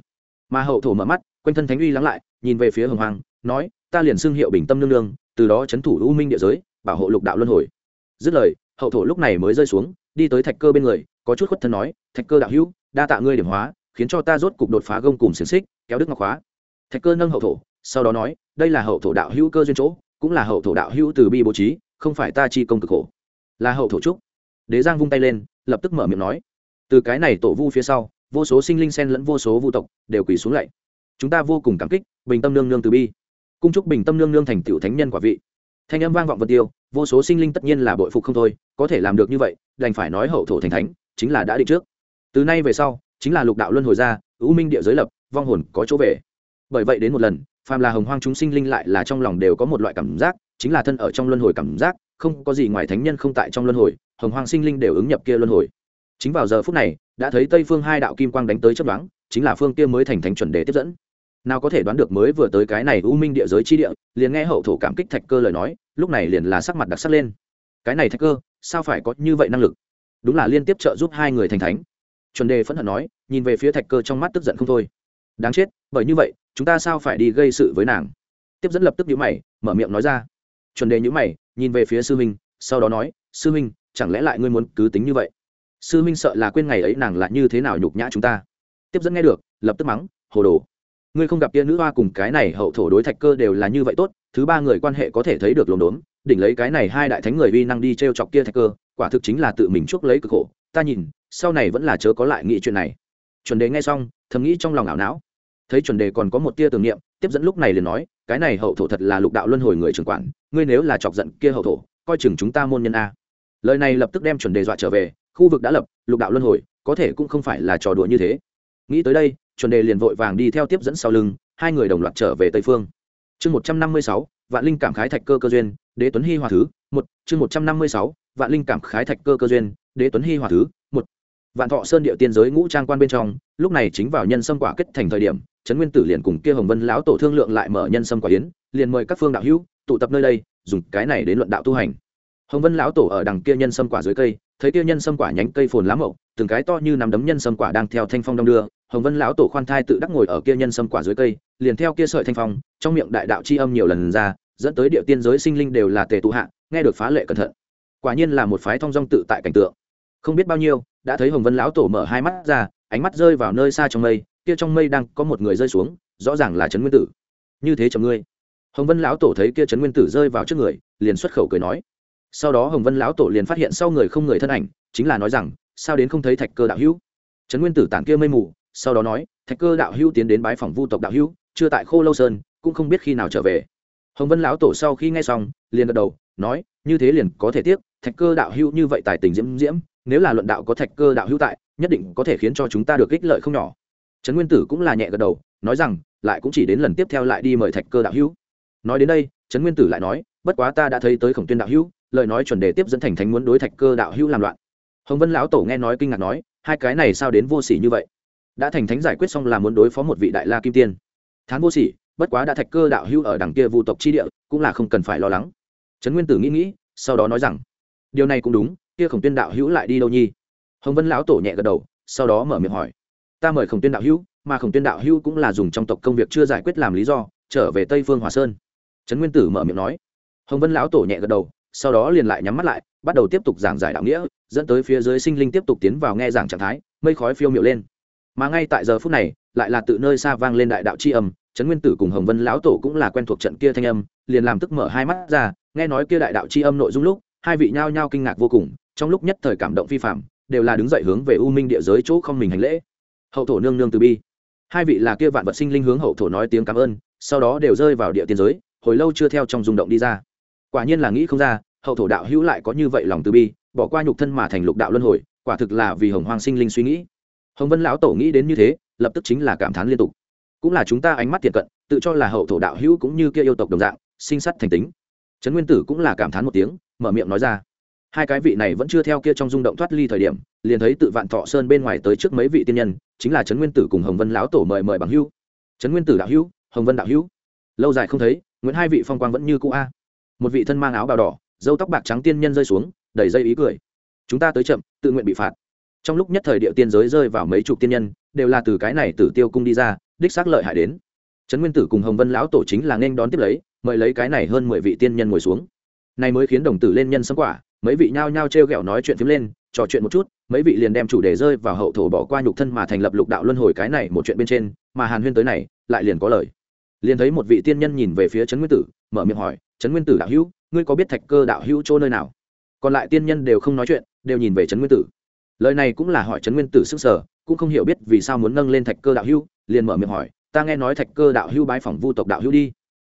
Mà hậu thổ mở mắt, quanh thân thánh uy lắng lại, nhìn về phía hồng hoàng, nói, ta liền xưng hiệu bình tâm nương nương, từ đó chấn thủ u minh địa giới, bảo hộ lục đạo luân hồi. Dứt lời, hậu thổ lúc này mới rơi xuống, đi tới thạch cơ bên người, có chút khuất thân nói, thạch cơ đạo hữu, đa tạ ngươi điểm hóa khiến cho ta rốt cục đột phá gông cùng xiềng xích, kéo đức ngọc khóa. Thạch cơ nâng hậu thổ, sau đó nói, đây là hậu thổ đạo hữu cơ duyên chỗ, cũng là hậu thổ đạo hữu từ bi bố trí, không phải ta chi công cực khổ. Là hậu thổ trúc. Đế giang vung tay lên, lập tức mở miệng nói, từ cái này tổ vu phía sau, vô số sinh linh sen lẫn vô số vu tộc, đều quỳ xuống lạy chúng ta vô cùng cảm kích, bình tâm nương nương từ bi. Cung chúc bình tâm nương nương thành tựu thánh nhân quả vị. Thanh âm vang vọng vân tiêu, vô số sinh linh tất nhiên là bội phục không thôi, có thể làm được như vậy, đành phải nói hậu thổ thành thánh, chính là đã định trước. Từ nay về sau chính là lục đạo luân hồi ra, ưu minh địa giới lập, vong hồn có chỗ về. Bởi vậy đến một lần, phàm là hồng hoang chúng sinh linh lại là trong lòng đều có một loại cảm giác, chính là thân ở trong luân hồi cảm giác, không có gì ngoài thánh nhân không tại trong luân hồi, hồng hoang sinh linh đều ứng nhập kia luân hồi. Chính vào giờ phút này, đã thấy tây phương hai đạo kim quang đánh tới chấp đoán chính là phương kia mới thành thánh chuẩn đề tiếp dẫn. Nào có thể đoán được mới vừa tới cái này u minh địa giới chi địa, liền nghe hậu thổ cảm kích thạch cơ lời nói, lúc này liền là sắc mặt đặc sắc lên. Cái này thạch cơ, sao phải có như vậy năng lực? Đúng là liên tiếp trợ giúp hai người thành thánh chuẩn đề phẫn hận nói, nhìn về phía thạch cơ trong mắt tức giận không thôi. Đáng chết, bởi như vậy, chúng ta sao phải đi gây sự với nàng? Tiếp dẫn lập tức nhíu mày, mở miệng nói ra. Chuẩn đề nhíu mày, nhìn về phía sư minh sau đó nói, sư minh chẳng lẽ lại ngươi muốn cứ tính như vậy? Sư minh sợ là quên ngày ấy nàng là như thế nào nhục nhã chúng ta. Tiếp dẫn nghe được, lập tức mắng, hồ đồ, ngươi không gặp tia nữ hoa cùng cái này hậu thổ đối thạch cơ đều là như vậy tốt, thứ ba người quan hệ có thể thấy được lồn đốn đỉnh lấy cái này hai đại thánh người uy năng đi t r e o chọc kia thạch cơ, quả thực chính là tự mình chuốc lấy cực khổ. Ta nhìn sau này vẫn là chớ có lại nghĩ chuyện này. Chuẩn đề nghe xong, thầm nghĩ trong lòng ảo não. Thấy chuẩn đề còn có một tia tưởng niệm, tiếp dẫn lúc này liền nói, cái này hậu thổ thật là lục đạo luân hồi người trưởng quản, ngươi nếu là chọc giận kia hậu thổ, coi chừng chúng ta môn nhân a. Lời này lập tức đem chuẩn đề dọa trở về, khu vực đã lập, lục đạo luân hồi, có thể cũng không phải là trò đùa như thế. Nghĩ tới đây, chuẩn đề liền vội vàng đi theo tiếp dẫn sau lưng, hai người đồng loạt trở về tây phương. Chương một trăm năm mươi sáu, vạn linh cảm khái thạch cơ cơ duyên, đế tuấn hy hòa thứ, một. Chương một trăm năm mươi sáu, vạn linh cảm khái thạch cơ cơ duyên, đế tuấn hy hòa thứ, một vạn thọ sơn địa tiên giới ngũ trang quan bên trong, lúc này chính vào nhân sâm quả kết thành thời điểm, trấn nguyên tử liền cùng kia hồng vân lão tổ thương lượng lại mở nhân sâm quả yến, liền mời các phương đạo hữu, tụ tập nơi đây, dùng cái này đến luận đạo tu hành. Hồng vân lão tổ ở đằng kia nhân sâm quả dưới cây, thấy kia nhân sâm quả nhánh cây phồn lá mậu, từng cái to như nắm đấm nhân sâm quả đang theo thanh phong đong đưa, hồng vân lão tổ khoan thai tự đắc ngồi ở kia nhân sâm quả dưới cây, liền theo kia sợi thanh phong, trong miệng đại đạo c h i âm nhiều lần ra, dẫn tới địa tiên giới sinh linh đều là tề tụ hạ, nghe được phá lệ cẩn thận. Quả nhiên là một phái thong dong tự tại cảnh tượng không biết bao nhiêu, đã thấy hồng vân lão tổ mở hai mắt ra, ánh mắt rơi vào nơi xa trong mây, kia trong mây đang có một người rơi xuống, rõ ràng là trấn nguyên tử. Như thế chồng ngươi. Hồng vân lão tổ thấy kia trấn nguyên tử rơi vào trước người, liền xuất khẩu cười nói. Sau đó hồng vân lão tổ liền phát hiện sau người không người thân ảnh, chính là nói rằng, sao đến không thấy thạch cơ đạo hữu? Trấn nguyên tử tản kia mây mù, sau đó nói, thạch cơ đạo hữu tiến đến bái phòng vu tộc đạo hữu, chưa tại khô lâu sơn, cũng không biết khi nào trở về. Hồng vân lão tổ sau khi nghe xong, liền gật đầu, nói, như thế liền có thể tiếc, thạch cơ đạo hữu như vậy tài tình diễm diễm nếu là luận đạo có thạch cơ đạo hữu tại, nhất định có thể khiến cho chúng ta được ích lợi không nhỏ. Trấn nguyên tử cũng là nhẹ gật đầu, nói rằng, lại cũng chỉ đến lần tiếp theo lại đi mời thạch cơ đạo hữu. Nói đến đây, trấn nguyên tử lại nói, bất quá ta đã thấy tới khổng tuyên đạo hữu, lời nói chuẩn đề tiếp dẫn thành thánh muốn đối thạch cơ đạo hữu làm loạn. Hồng vân lão tổ nghe nói kinh ngạc nói, hai cái này sao đến vô s ỉ như vậy? Đã thành thánh giải quyết xong là muốn đối phó một vị đại la kim tiên. Thán vô s ỉ bất quá đã thạch cơ đạo hữu ở đằng kia vu tộc chi địa, cũng là không cần phải lo lắng. Trấn nguyên tử nghĩ nghĩ, sau đó nói rằng, điều này cũng đúng kia khổng tuyên đạo hữu lại đi đâu nhi? Hồng vân lão tổ nhẹ gật đầu, sau đó mở miệng hỏi. Ta mời khổng tuyên đạo hữu, mà khổng tuyên đạo hữu cũng là dùng trong tộc công việc chưa giải quyết làm lý do, trở về tây phương hòa sơn. Trấn nguyên tử mở miệng nói. Hồng vân lão tổ nhẹ gật đầu, sau đó liền lại nhắm mắt lại, bắt đầu tiếp tục giảng giải đạo nghĩa, dẫn tới phía dưới sinh linh tiếp tục tiến vào nghe giảng trạng thái, mây khói phiêu miệu lên. Mà ngay tại giờ phút này, lại là tự nơi xa vang lên đại đạo c h i âm, trấn nguyên tử cùng hồng vân lão tổ cũng là quen thuộc trận kia thanh âm, liền làm tức mở hai mắt ra, nghe nói kia đại đạo c h i âm nội dung lúc, hai vị nhao nhao kinh ngạc vô cùng trong lúc nhất thời cảm động phi phạm, đều là đứng dậy hướng về u minh địa giới chỗ không mình hành lễ. Hậu thổ nương nương từ bi. Hai vị là kia vạn vật sinh linh hướng hậu thổ nói tiếng cảm ơn, sau đó đều rơi vào địa tiên giới, hồi lâu chưa theo trong rung động đi ra. Quả nhiên là nghĩ không ra, hậu thổ đạo hữu lại có như vậy lòng từ bi, bỏ qua nhục thân mà thành lục đạo luân hồi, quả thực là vì hồng hoang sinh linh suy nghĩ. Hồng vân lão tổ nghĩ đến như thế, lập tức chính là cảm thán liên tục. Cũng là chúng ta ánh mắt thiệt cận, tự cho là hậu thổ đạo hữu cũng như kia yêu tộc đồng dạng, sinh sắt thành tính. Trấn nguyên tử cũng là cảm thán một tiếng, mở miệng nói ra hai cái vị này vẫn chưa theo kia trong rung động thoát ly thời điểm, liền thấy tự vạn thọ sơn bên ngoài tới trước mấy vị tiên nhân, chính là trấn nguyên tử cùng hồng vân lão tổ mời mời bằng hưu trấn nguyên tử đạo hưu hồng vân đạo hưu lâu dài không thấy nguyễn hai vị phong quang vẫn như cũ a. Một vị thân mang áo bào đỏ dâu tóc bạc trắng tiên nhân rơi xuống, đầy dây ý cười. Chúng ta tới chậm, tự nguyện bị phạt. Trong lúc nhất thời địa tiên giới rơi vào mấy chục tiên nhân, đều là từ cái này tử tiêu cung đi ra, đích xác lợi hại đến. Trấn nguyên tử cùng hồng vân lão tổ chính là nên đón tiếp lấy, mời lấy cái này hơn mười vị tiên nhân ngồi xuống. Này mới khiến đồng tử lên nhân sấm quả mấy vị nhao nhao t r e o g ẹ o nói chuyện phím lên, trò chuyện một chút, mấy vị liền đem chủ đề rơi vào hậu thổ bỏ qua nhục thân mà thành lập lục đạo luân hồi cái này một chuyện bên trên, mà hàn huyên tới này, lại liền có lời. Liền thấy một vị tiên nhân nhìn về phía trấn nguyên tử, mở miệng hỏi, trấn nguyên tử đạo hữu, ngươi có biết thạch cơ đạo hữu chỗ nơi nào? Còn lại tiên nhân đều không nói chuyện, đều nhìn về trấn nguyên tử. Lời này cũng là hỏi trấn nguyên tử sức sở, cũng không hiểu biết vì sao muốn nâng lên thạch cơ đạo hữu, liền mở miệng hỏi, ta nghe nói thạch cơ đạo hữu bái phỏng vu tộc đạo hữu đi.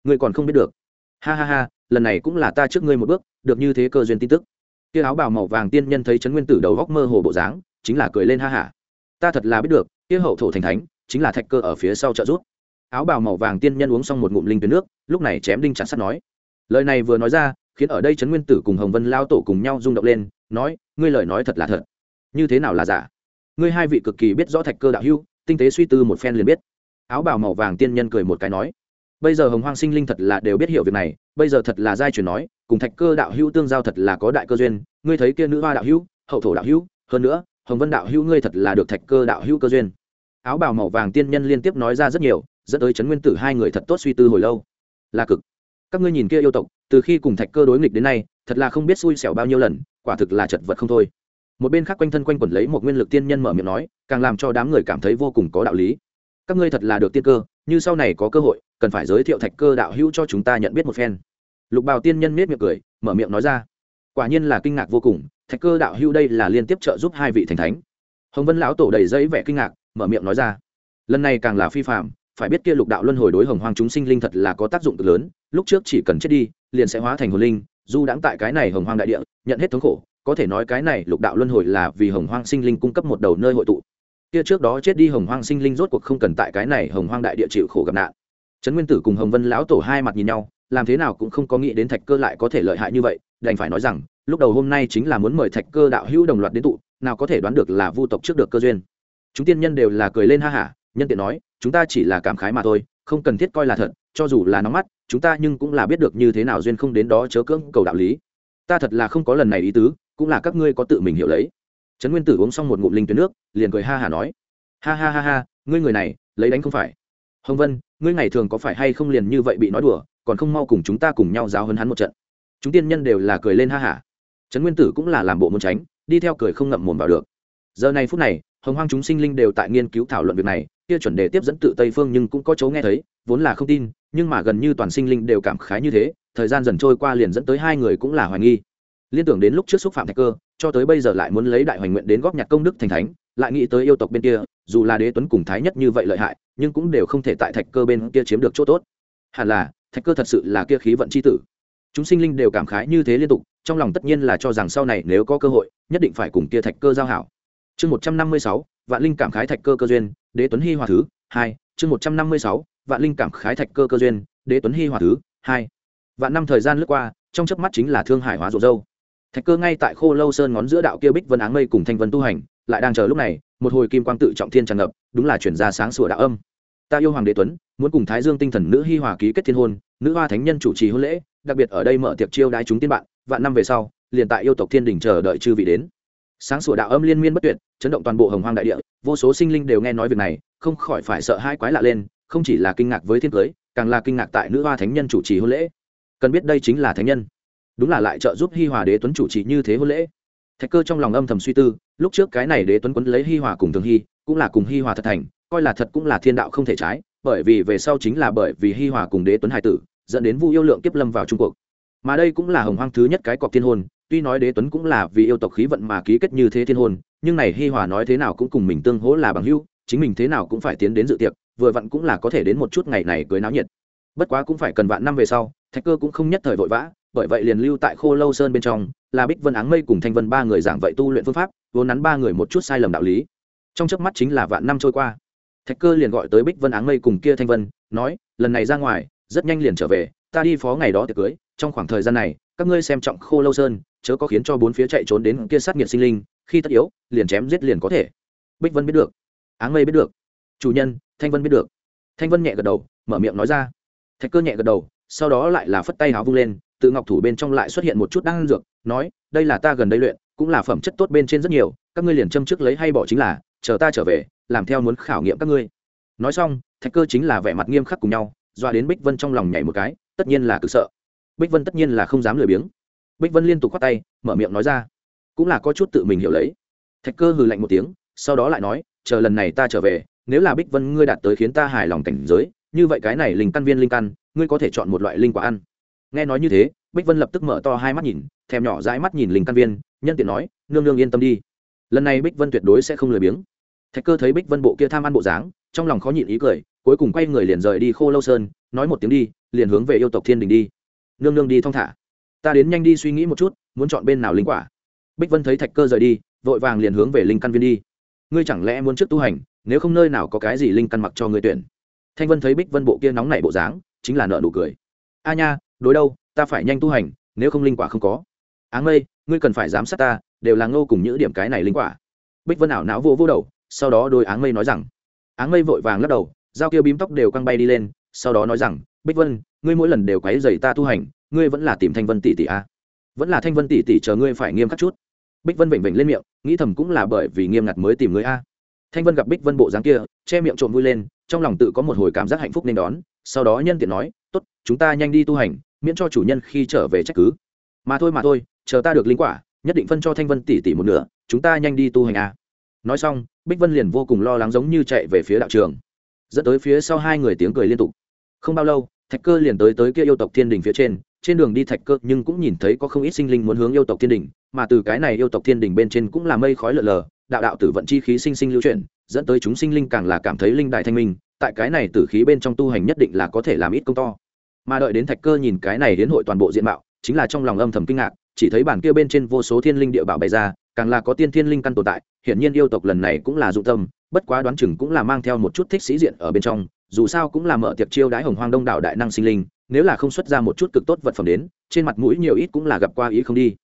Ngươi còn không biết được. Ha ha ha, lần này cũng là ta trước ngươi một bước, được như thế cơ duyên tin tức kia áo bào màu vàng tiên nhân thấy trấn nguyên tử đầu góc mơ hồ bộ dáng, chính là cười lên ha hả ta thật là biết được, kia hậu thổ thành thánh, chính là thạch cơ ở phía sau trợ giúp. Áo bào màu vàng tiên nhân uống xong một ngụm linh tuyến nước, lúc này chém đinh chặt sắt nói. Lời này vừa nói ra, khiến ở đây trấn nguyên tử cùng hồng vân lao tổ cùng nhau rung động lên, nói, ngươi lời nói thật là thật. Như thế nào là giả? Ngươi hai vị cực kỳ biết rõ thạch cơ đạo hưu tinh tế suy tư một phen liền biết. Áo bào màu vàng tiên nhân cười một cái nói bây giờ hồng hoang sinh linh thật là đều biết hiểu việc này, bây giờ thật là giai truyền nói, cùng thạch cơ đạo hữu tương giao thật là có đại cơ duyên, ngươi thấy kia nữ hoa đạo hữu, hậu thổ đạo hữu, hơn nữa, hồng vân đạo hữu ngươi thật là được thạch cơ đạo hữu cơ duyên. Áo bào màu vàng tiên nhân liên tiếp nói ra rất nhiều, dẫn tới trấn nguyên tử hai người thật tốt suy tư hồi lâu. Là cực, các ngươi nhìn kia yêu tộc, từ khi cùng thạch cơ đối nghịch đến nay, thật là không biết xui xẻo bao nhiêu lần, quả thực là chật vật không thôi. Một bên khác quanh thân quanh quẩn lấy một nguyên lực tiên nhân mở miệng nói, càng làm cho đám người cảm thấy vô cùng có đạo lý các ngươi thật là được tiên cơ, như sau này có cơ hội, cần phải giới thiệu thạch cơ đạo hữu cho chúng ta nhận biết một phen. Lục bào tiên nhân nết miệng cười, mở miệng nói ra. Quả nhiên là kinh ngạc vô cùng, thạch cơ đạo hữu đây là liên tiếp trợ giúp hai vị thành thánh. Hồng vân lão tổ đầy giấy vẻ kinh ngạc, mở miệng nói ra. Lần này càng là phi phạm phải biết kia lục đạo luân hồi đối hồng hoang chúng sinh linh thật là có tác dụng cực lớn, lúc trước chỉ cần chết đi, liền sẽ hóa thành hồn linh, dù đáng tại cái này hồng hoang đại địa, nhận hết thống khổ, có thể nói cái này lục đạo luân hồi là vì hồng hoang sinh linh cung cấp một đầu nơi hội tụ kia trước đó chết đi hồng hoang sinh linh rốt cuộc không cần tại cái này hồng hoang đại địa chịu khổ gặp nạn. Trấn nguyên tử cùng hồng vân lão tổ hai mặt nhìn nhau, làm thế nào cũng không có nghĩ đến thạch cơ lại có thể lợi hại như vậy, đành phải nói rằng, lúc đầu hôm nay chính là muốn mời thạch cơ đạo hữu đồng loạt đến tụ, nào có thể đoán được là vu tộc trước được cơ duyên. Chúng tiên nhân đều là cười lên ha hả, nhân tiện nói, chúng ta chỉ là cảm khái mà thôi, không cần thiết coi là thật, cho dù là nóng mắt, chúng ta nhưng cũng là biết được như thế nào duyên không đến đó chớ cưỡng cầu đạo lý. Ta thật là không có lần này ý tứ, cũng là các ngươi có tự mình hiểu lấy trấn nguyên tử uống xong một ngụm linh tuyến nước, liền cười ha hả nói, ha ha ha ha, ngươi người này, lấy đánh không phải. Hồng vân, ngươi ngày thường có phải hay không liền như vậy bị nói đùa, còn không mau cùng chúng ta cùng nhau giáo hấn hắn một trận? Chúng tiên nhân đều là cười lên ha hả trấn nguyên tử cũng là làm bộ muốn tránh, đi theo cười không ngậm mồm vào được. Giờ này phút này, hồng hoang chúng sinh linh đều tại nghiên cứu thảo luận việc này, kia chuẩn đề tiếp dẫn tự tây phương nhưng cũng có chỗ nghe thấy, vốn là không tin, nhưng mà gần như toàn sinh linh đều cảm khái như thế, thời gian dần trôi qua liền dẫn tới hai người cũng là hoài nghi. Liên tưởng đến lúc trước xúc phạm thạch cơ cho tới bây giờ lại muốn lấy đại hoành nguyện đến góp nhặt công đức thành thánh, lại nghĩ tới yêu tộc bên kia, dù là đế tuấn cùng thái nhất như vậy lợi hại, nhưng cũng đều không thể tại thạch cơ bên kia chiếm được chỗ tốt. Hẳn là, thạch cơ thật sự là kia khí vận c h i tử. Chúng sinh linh đều cảm khái như thế liên tục, trong lòng tất nhiên là cho rằng sau này nếu có cơ hội, nhất định phải cùng kia thạch cơ giao hảo. Chương một trăm năm mươi sáu, vạn linh cảm khái thạch cơ cơ duyên, đế tuấn hy hòa thứ hai. Chương một trăm năm mươi sáu, vạn linh cảm khái thạch cơ cơ duyên, đế tuấn hy hòa thứ hai. Vạn năm thời gian lướt qua, trong chớp mắt chính là thương hải hóa rộ dâu thạch cơ ngay tại khô lâu sơn ngón giữa đạo kia bích vân áng mây cùng thanh vân tu hành, lại đang chờ lúc này, một hồi kim quang tự trọng thiên tràn ngập, đúng là chuyển ra sáng sủa đạo âm. Ta yêu hoàng đế tuấn, muốn cùng thái dương tinh thần nữ hi hòa ký kết thiên hôn, nữ hoa thánh nhân chủ trì hôn lễ, đặc biệt ở đây mở tiệc chiêu đái chúng tiên bạn, vạn năm về sau, liền tại yêu tộc thiên đình chờ đợi chư vị đến. Sáng sủa đạo âm liên miên bất tuyệt, chấn động toàn bộ hồng hoang đại địa, vô số sinh linh đều nghe nói việc này, không khỏi phải sợ hai quái lạ lên, không chỉ là kinh ngạc với thiên cưới, càng là kinh ngạc tại nữ hoa thánh nhân chủ trì hôn lễ. Cần biết đây chính là thánh nhân đúng là lại trợ giúp hi hòa đế tuấn chủ trì như thế hôn lễ. Thạch cơ trong lòng âm thầm suy tư, lúc trước cái này đế tuấn quấn lấy hi hòa cùng thường hi, cũng là cùng hi hòa thật thành, coi là thật cũng là thiên đạo không thể trái, bởi vì về sau chính là bởi vì hi hòa cùng đế tuấn hải tử, dẫn đến vu yêu lượng kiếp lâm vào trung cuộc. Mà đây cũng là hồng hoang thứ nhất cái cọc thiên hôn tuy nói đế tuấn cũng là vì yêu tộc khí vận mà ký kết như thế thiên hôn nhưng này hi hòa nói thế nào cũng cùng mình tương hỗ là bằng hữu, chính mình thế nào cũng phải tiến đến dự tiệc, vừa vặn cũng là có thể đến một chút ngày này cưới náo nhiệt. Bất quá cũng phải cần vạn năm về sau, thạch cơ cũng không nhất thời vội vã bởi vậy liền lưu tại khô lâu sơn bên trong, là bích vân áng mây cùng thanh vân ba người giảng vậy tu luyện phương pháp, vốn nắn ba người một chút sai lầm đạo lý. Trong chớp mắt chính là vạn năm trôi qua. Thạch cơ liền gọi tới bích vân áng mây cùng kia thanh vân, nói, lần này ra ngoài, rất nhanh liền trở về, ta đi phó ngày đó tiệc cưới, trong khoảng thời gian này, các ngươi xem trọng khô lâu sơn, chớ có khiến cho bốn phía chạy trốn đến kia sát nghiệt sinh linh, khi tất yếu, liền chém giết liền có thể. Bích vân biết được. Áng mây biết được. Chủ nhân, thanh vân biết được. Thanh vân nhẹ gật đầu, mở miệng nói ra. Thạch cơ nhẹ gật đầu, sau đó lại là phất tay háo vung lên tự ngọc thủ bên trong lại xuất hiện một chút đan dược, nói, đây là ta gần đây luyện, cũng là phẩm chất tốt bên trên rất nhiều, các ngươi liền châm trước lấy hay bỏ chính là, chờ ta trở về, làm theo muốn khảo nghiệm các ngươi. Nói xong, thạch cơ chính là vẻ mặt nghiêm khắc cùng nhau, doa đến bích vân trong lòng nhảy một cái, tất nhiên là cực sợ. Bích vân tất nhiên là không dám lười biếng. Bích vân liên tục khoát tay, mở miệng nói ra, cũng là có chút tự mình hiểu lấy. Thạch cơ hừ lạnh một tiếng, sau đó lại nói, chờ lần này ta trở về, nếu là bích vân ngươi đạt tới khiến ta hài lòng cảnh giới, như vậy cái này linh căn viên linh căn, ngươi có thể chọn một loại linh quả ăn nghe nói như thế, bích vân lập tức mở to hai mắt nhìn, thèm nhỏ dãi mắt nhìn linh căn viên, nhân tiện nói, nương nương yên tâm đi. Lần này bích vân tuyệt đối sẽ không lười biếng. Thạch cơ thấy bích vân bộ kia tham ăn bộ dáng, trong lòng khó nhịn ý cười, cuối cùng quay người liền rời đi khô lâu sơn, nói một tiếng đi, liền hướng về yêu tộc thiên đình đi. Nương nương đi thong thả. Ta đến nhanh đi suy nghĩ một chút, muốn chọn bên nào linh quả. Bích vân thấy thạch cơ rời đi, vội vàng liền hướng về linh căn viên đi. Ngươi chẳng lẽ muốn trước tu hành, nếu không nơi nào có cái gì linh căn mặc cho ngươi tuyển? Thanh vân thấy bích vân bộ kia nóng nảy bộ dáng, chính là nợ nụ cười. A nha đối đâu, ta phải nhanh tu hành, nếu không linh quả không có. Áng mây ngươi cần phải giám sát ta, đều là ngô cùng những điểm cái này linh quả. Bích vân ảo não vô vô đầu, sau đó đôi áng mây nói rằng. Áng mây vội vàng lắc đầu, dao kia bím tóc đều căng bay đi lên, sau đó nói rằng, bích vân, ngươi mỗi lần đều quấy dày ta tu hành, ngươi vẫn là tìm thanh vân tỷ tỷ a vẫn là thanh vân tỷ tỷ chờ ngươi phải nghiêm khắc chút. Bích vân vểnh vểnh lên miệng, nghĩ thầm cũng là bởi vì nghiêm ngặt mới tìm ngươi a. Thanh vân gặp bích vân bộ dáng kia, che miệng trộm vui lên, trong lòng tự có một hồi cảm giác hạnh phúc nên đón, sau đó nhân tiện nói, tốt, chúng ta nhanh đi tu hành miễn cho chủ nhân khi trở về trách cứ. Mà thôi mà thôi, chờ ta được linh quả, nhất định phân cho thanh vân tỷ tỷ một nửa, chúng ta nhanh đi tu hành a nói xong, bích vân liền vô cùng lo lắng giống như chạy về phía đạo trường. Dẫn tới phía sau hai người tiếng cười liên tục. Không bao lâu, thạch cơ liền tới tới kia yêu tộc thiên đình phía trên trên đường đi thạch cơ nhưng cũng nhìn thấy có không ít sinh linh muốn hướng yêu tộc thiên đình mà từ cái này yêu tộc thiên đình bên trên cũng là mây khói lờ lờ, đạo đạo tử vận chi khí sinh sinh lưu chuyển, dẫn tới chúng sinh linh càng là cảm thấy linh đại thanh minh, tại cái này tử khí bên trong tu hành nhất định là có thể làm ít công to mà đợi đến thạch cơ nhìn cái này đến hội toàn bộ diện mạo, chính là trong lòng âm thầm kinh ngạc, chỉ thấy bản kia bên trên vô số thiên linh địa bảo bày ra, càng là có tiên thiên linh căn tồn tại, hiển nhiên yêu tộc lần này cũng là dụng tâm, bất quá đoán chừng cũng là mang theo một chút thích sĩ diện ở bên trong, dù sao cũng là mở tiệc chiêu đãi hồng hoang đông đảo đại năng sinh linh, nếu là không xuất ra một chút cực tốt vật phẩm đến, trên mặt mũi nhiều ít cũng là gặp qua ý không đi.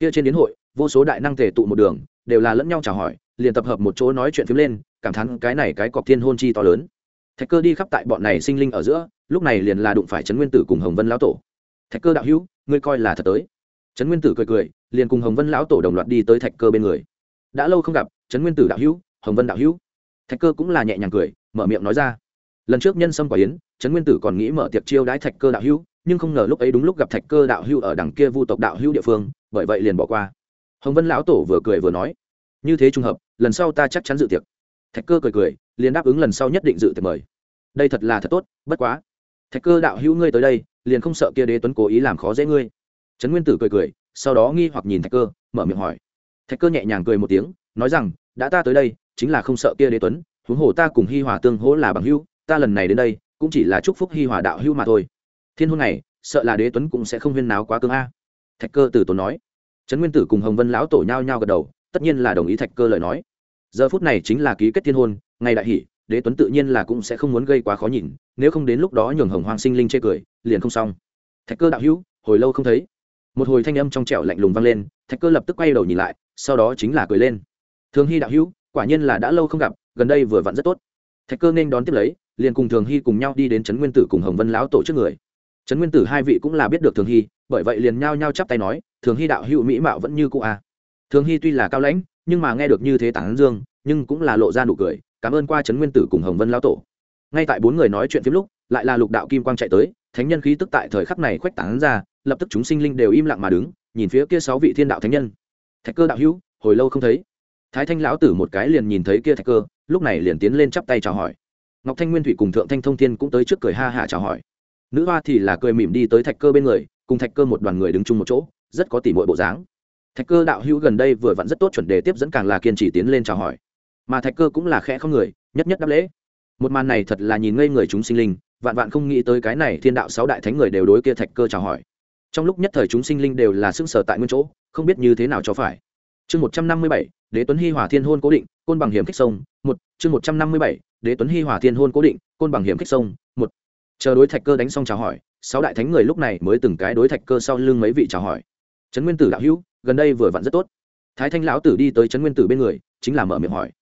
Kia trên đến hội, vô số đại năng thể tụ một đường, đều là lẫn nhau chào hỏi, liền tập hợp một chỗ nói chuyện phím lên, cảm thán cái này cái cọc thiên hôn chi to lớn thạch cơ đi khắp tại bọn này sinh linh ở giữa, lúc này liền là đụng phải trấn nguyên tử cùng hồng vân lão tổ. Thạch cơ đạo hữu, ngươi coi là thật tới. Trấn nguyên tử cười cười, liền cùng hồng vân lão tổ đồng loạt đi tới thạch cơ bên người. Đã lâu không gặp, trấn nguyên tử đạo hữu, hồng vân đạo hữu. Thạch cơ cũng là nhẹ nhàng cười, mở miệng nói ra. Lần trước nhân sâm quả yến, trấn nguyên tử còn nghĩ mở tiệc chiêu đãi thạch cơ đạo hữu, nhưng không ngờ lúc ấy đúng lúc gặp thạch cơ đạo hữu ở đằng kia vu tộc đạo hữu địa phương, bởi vậy liền bỏ qua. Hồng vân lão tổ vừa cười vừa nói, như thế trùng hợp, lần sau ta chắc chắn dự tiệc. Thạch cơ cười cười liền đáp ứng lần sau nhất định dự tiệc mời. Đây thật là thật tốt, bất quá. Thạch cơ đạo hữu ngươi tới đây, liền không sợ kia đế tuấn cố ý làm khó dễ ngươi. Trấn nguyên tử cười cười, sau đó nghi hoặc nhìn thạch cơ, mở miệng hỏi. Thạch cơ nhẹ nhàng cười một tiếng, nói rằng, đã ta tới đây, chính là không sợ kia đế tuấn, huống hồ ta cùng hi hòa tương hỗ là bằng hữu, ta lần này đến đây, cũng chỉ là chúc phúc hi hòa đạo hữu mà thôi. Thiên hôn này, sợ là đế tuấn cũng sẽ không huyên náo quá cương a. Thạch cơ từ tốn nói. Trấn nguyên tử cùng hồng vân lão tổ nhao nhao gật đầu, tất nhiên là đồng ý thạch cơ lời nói. Giờ phút này chính là ký kết thiên hôn ngày đại hỷ đế tuấn tự nhiên là cũng sẽ không muốn gây quá khó nhìn, nếu không đến lúc đó nhường hồng hoàng sinh linh chê cười, liền không xong. Thạch cơ đạo hữu, hồi lâu không thấy. Một hồi thanh âm trong trẻo lạnh lùng vang lên, thạch cơ lập tức quay đầu nhìn lại, sau đó chính là cười lên. Thường hy đạo hữu, quả nhiên là đã lâu không gặp, gần đây vừa vặn rất tốt. Thạch cơ nên đón tiếp lấy, liền cùng thường hy cùng nhau đi đến trấn nguyên tử cùng hồng vân lão tổ trước người. Trấn nguyên tử hai vị cũng là biết được thường hy, bởi vậy liền nhao nhao chắp tay nói, thường hy đạo hữu mỹ mạo vẫn như cũ a à. thường hy tuy là cao lãnh, nhưng mà nghe được như thế tản dương, nhưng cũng là lộ ra nụ cười cảm ơn qua trấn nguyên tử cùng hồng vân lão tổ. Ngay tại bốn người nói chuyện phim lúc, lại là lục đạo kim quang chạy tới, thánh nhân khí tức tại thời khắc này khuếch tán ra, lập tức chúng sinh linh đều im lặng mà đứng, nhìn phía kia sáu vị thiên đạo thánh nhân. Thạch cơ đạo hữu, hồi lâu không thấy. Thái thanh lão tử một cái liền nhìn thấy kia thạch cơ, lúc này liền tiến lên chắp tay chào hỏi. Ngọc thanh nguyên thủy cùng thượng thanh thông thiên cũng tới trước cười ha hả chào hỏi. Nữ hoa thì là cười mỉm đi tới thạch cơ bên người, cùng thạch cơ một đoàn người đứng chung một chỗ, rất có tỉ mọi bộ dáng. Thạch cơ đạo hữu gần đây vừa vặn rất tốt chuẩn đề tiếp dẫn càng là kiên trì tiến lên chào hỏi mà thạch cơ cũng là khẽ không người, nhất nhất đáp lễ. Một màn này thật là nhìn ngây người chúng sinh linh, vạn vạn không nghĩ tới cái này thiên đạo sáu đại thánh người đều đối kia thạch cơ chào hỏi. Trong lúc nhất thời chúng sinh linh đều là sững sờ tại nguyên chỗ, không biết như thế nào cho phải. Chương một trăm năm mươi bảy, đế tuấn hi hòa thiên hôn cố định, côn bằng hiểm kích sông, một, chương một trăm năm mươi bảy, đế tuấn hi hòa thiên hôn cố định, côn bằng hiểm kích sông, một. Chờ đối thạch cơ đánh xong chào hỏi, sáu đại thánh người lúc này mới từng cái đối thạch cơ sau lưng mấy vị chào hỏi. Trấn nguyên tử đạo hữu, gần đây vừa vặn rất tốt. Thái thanh lão tử đi tới trấn nguyên tử bên người, chính là mở miệng hỏi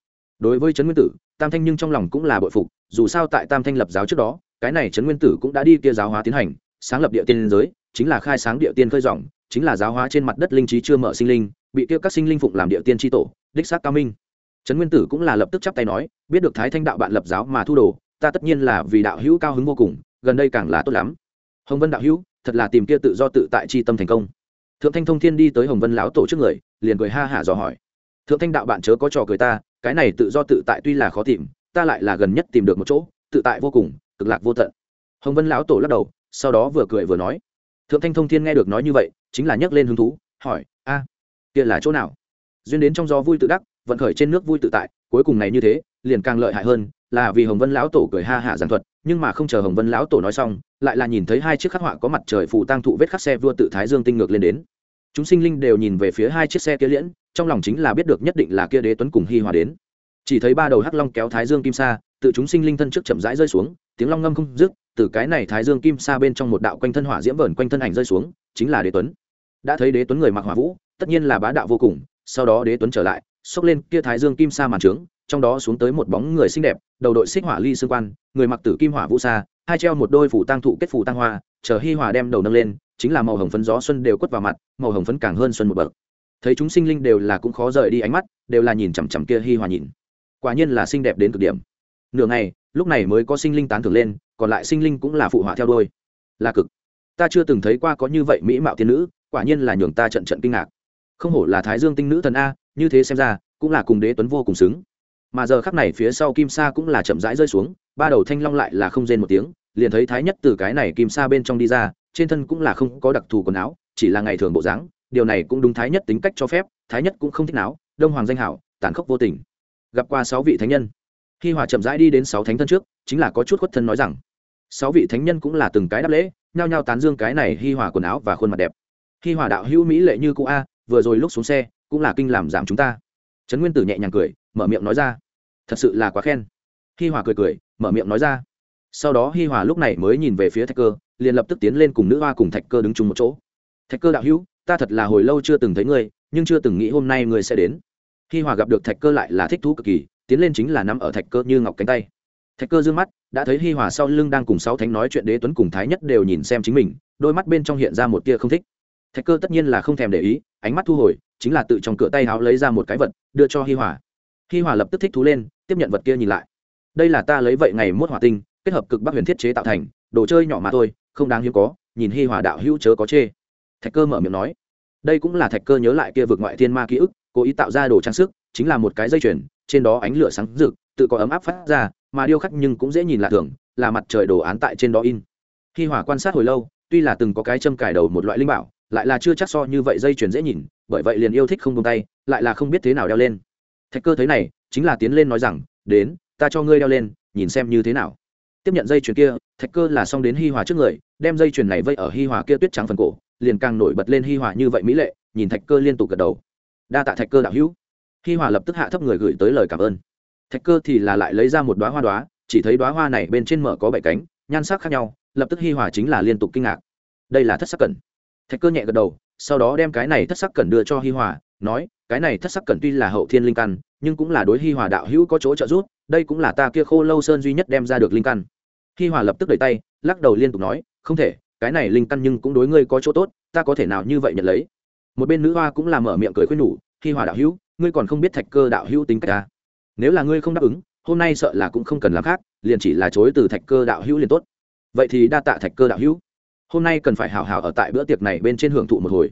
đối với trấn nguyên tử, tam thanh nhưng trong lòng cũng là bội phục, dù sao tại tam thanh lập giáo trước đó, cái này trấn nguyên tử cũng đã đi kia giáo hóa tiến hành, sáng lập địa tiên giới, chính là khai sáng địa tiên khơi dòng, chính là giáo hóa trên mặt đất linh trí chưa mở sinh linh, bị kia các sinh linh phụng làm địa tiên tri tổ, đích xác cao minh. Trấn nguyên tử cũng là lập tức chắp tay nói, biết được thái thanh đạo bạn lập giáo mà thu đồ, ta tất nhiên là vì đạo hữu cao hứng vô cùng, gần đây càng là tốt lắm. Hồng vân đạo hữu, thật là tìm kia tự do tự tại chi tâm thành công. Thượng thanh thông thiên đi tới hồng vân lão tổ trước người, liền cười ha hả dò hỏi. Thượng thanh đạo bạn chớ có trò cười ta cái này tự do tự tại tuy là khó tìm, ta lại là gần nhất tìm được một chỗ, tự tại vô cùng, cực lạc vô tận. Hồng vân lão tổ lắc đầu, sau đó vừa cười vừa nói. Thượng thanh thông thiên nghe được nói như vậy, chính là nhấc lên hứng thú, hỏi, a, kia là chỗ nào? Duyên đến trong gió vui tự đắc, vận khởi trên nước vui tự tại, cuối cùng này như thế, liền càng lợi hại hơn, là vì hồng vân lão tổ cười ha hạ giảng thuật, nhưng mà không chờ hồng vân lão tổ nói xong, lại là nhìn thấy hai chiếc khắc họa có mặt trời phù tăng thụ vết khắc xe vua tự thái dương tinh ngược lên đến. Chúng sinh linh đều nhìn về phía hai chiếc xe kia liễn trong lòng chính là biết được nhất định là kia đế tuấn cùng hi hòa đến. Chỉ thấy ba đầu hắc long kéo thái dương kim sa, tự chúng sinh linh thân trước chậm rãi rơi xuống, tiếng long ngâm không dứt, từ cái này thái dương kim sa bên trong một đạo quanh thân hỏa diễm vờn quanh thân ảnh rơi xuống, chính là đế tuấn. Đã thấy đế tuấn người mặc hỏa vũ, tất nhiên là bá đạo vô cùng, sau đó đế tuấn trở lại, xốc lên kia thái dương kim sa màn trướng, trong đó xuống tới một bóng người xinh đẹp, đầu đội xích hỏa ly xương quan, người mặc tử kim hỏa vũ sa, hai treo một đôi phủ tăng thụ kết phủ tăng hoa, chờ hi hòa đem đầu nâng lên, chính là màu hồng phấn gió xuân đều quất vào mặt, màu hồng phấn càng hơn xuân một bậc thấy chúng sinh linh đều là cũng khó rời đi ánh mắt, đều là nhìn chằm chằm kia hi hòa nhìn. Quả nhiên là xinh đẹp đến cực điểm. Nửa ngày, lúc này mới có sinh linh tán thưởng lên, còn lại sinh linh cũng là phụ họa theo đôi là cực. Ta chưa từng thấy qua có như vậy mỹ mạo tiên nữ, quả nhiên là nhường ta trận trận kinh ngạc. Không hổ là thái dương tinh nữ thần a, như thế xem ra, cũng là cùng đế tuấn vô cùng xứng. Mà giờ khắc này phía sau kim sa cũng là chậm rãi rơi xuống, ba đầu thanh long lại là không rên một tiếng, liền thấy thái nhất từ cái này kim sa bên trong đi ra, trên thân cũng là không có đặc thù quần áo, chỉ là ngày thường bộ dáng điều này cũng đúng thái nhất tính cách cho phép, thái nhất cũng không thích náo, đông hoàng danh hảo, tàn khốc vô tình. Gặp qua sáu vị thánh nhân. Khi hòa chậm rãi đi đến sáu thánh thân trước, chính là có chút khuất thân nói rằng, sáu vị thánh nhân cũng là từng cái đáp lễ, nhao nhao tán dương cái này hi hòa quần áo và khuôn mặt đẹp. Hi hòa đạo hữu mỹ lệ như cụ a, vừa rồi lúc xuống xe, cũng là kinh làm giảm chúng ta. Trấn nguyên tử nhẹ nhàng cười, mở miệng nói ra, thật sự là quá khen. Hi hòa cười cười, mở miệng nói ra. Sau đó hi hòa lúc này mới nhìn về phía thạch cơ, liền lập tức tiến lên cùng nữ hoa cùng thạch cơ đứng chung một chỗ. Thạch cơ đạo hữu ta thật là hồi lâu chưa từng thấy ngươi, nhưng chưa từng nghĩ hôm nay ngươi sẽ đến. Hi hòa gặp được thạch cơ lại là thích thú cực kỳ, tiến lên chính là nằm ở thạch cơ như ngọc cánh tay. Thạch cơ d ư ơ n g mắt, đã thấy hi hòa sau lưng đang cùng sáu thánh nói chuyện đế tuấn cùng thái nhất đều nhìn xem chính mình, đôi mắt bên trong hiện ra một tia không thích. Thạch cơ tất nhiên là không thèm để ý, ánh mắt thu hồi, chính là tự trong cửa tay háo lấy ra một cái vật, đưa cho hi hòa. Hi hòa lập tức thích thú lên, tiếp nhận vật kia nhìn lại. Đây là ta lấy vậy ngày mốt hỏa tinh, kết hợp cực bắc huyền thiết chế tạo thành, đồ chơi nhỏ mà thôi, không đáng hiếm có, nhìn hi hòa đạo hữu chớ có chê. Thạch cơ mở miệng nói đây cũng là thạch cơ nhớ lại kia vực ngoại thiên ma ký ức, cố ý tạo ra đồ trang sức, chính là một cái dây chuyền, trên đó ánh lửa sáng rực, tự có ấm áp phát ra, mà điêu khắc nhưng cũng dễ nhìn lạ thường, là mặt trời đồ án tại trên đó in. Khi hỏa quan sát hồi lâu, tuy là từng có cái châm cài đầu một loại linh bảo, lại là chưa chắc so như vậy dây chuyền dễ nhìn, bởi vậy liền yêu thích không tung tay, lại là không biết thế nào đeo lên. Thạch cơ thấy này, chính là tiến lên nói rằng, đến, ta cho ngươi đeo lên, nhìn xem như thế nào. Tiếp nhận dây chuyền kia, thạch cơ là xong đến hi hòa trước người, đem dây chuyền này vây ở hi hòa kia tuyết trắng phần cổ liền càng nổi bật lên hi hòa như vậy mỹ lệ, nhìn thạch cơ liên tục gật đầu. Đa tạ thạch cơ đạo hữu. Hi hòa lập tức hạ thấp người gửi tới lời cảm ơn. Thạch cơ thì là lại lấy ra một đoá hoa đoá chỉ thấy đoá hoa này bên trên mở có bảy cánh, nhan sắc khác nhau, lập tức hi hòa chính là liên tục kinh ngạc. Đây là thất sắc cẩn. Thạch cơ nhẹ gật đầu, sau đó đem cái này thất sắc cẩn đưa cho hi hòa, nói, cái này thất sắc cẩn tuy là hậu thiên linh căn, nhưng cũng là đối hi hòa đạo hữu có chỗ trợ giúp, đây cũng là ta kia khô lâu sơn duy nhất đem ra được linh căn. Hi hòa lập tức đẩy tay, lắc đầu liên tục nói, không thể cái này linh căn nhưng cũng đối ngươi có chỗ tốt, ta có thể nào như vậy nhận lấy? Một bên nữ hoa cũng là mở miệng cười khuyên nhủ khi hòa đạo hữu, ngươi còn không biết thạch cơ đạo hữu tính cách ta. Nếu là ngươi không đáp ứng, hôm nay sợ là cũng không cần làm khác, liền chỉ là chối từ thạch cơ đạo hữu liền tốt. Vậy thì đa tạ thạch cơ đạo hữu. Hôm nay cần phải hào hào ở tại bữa tiệc này bên trên hưởng thụ một hồi.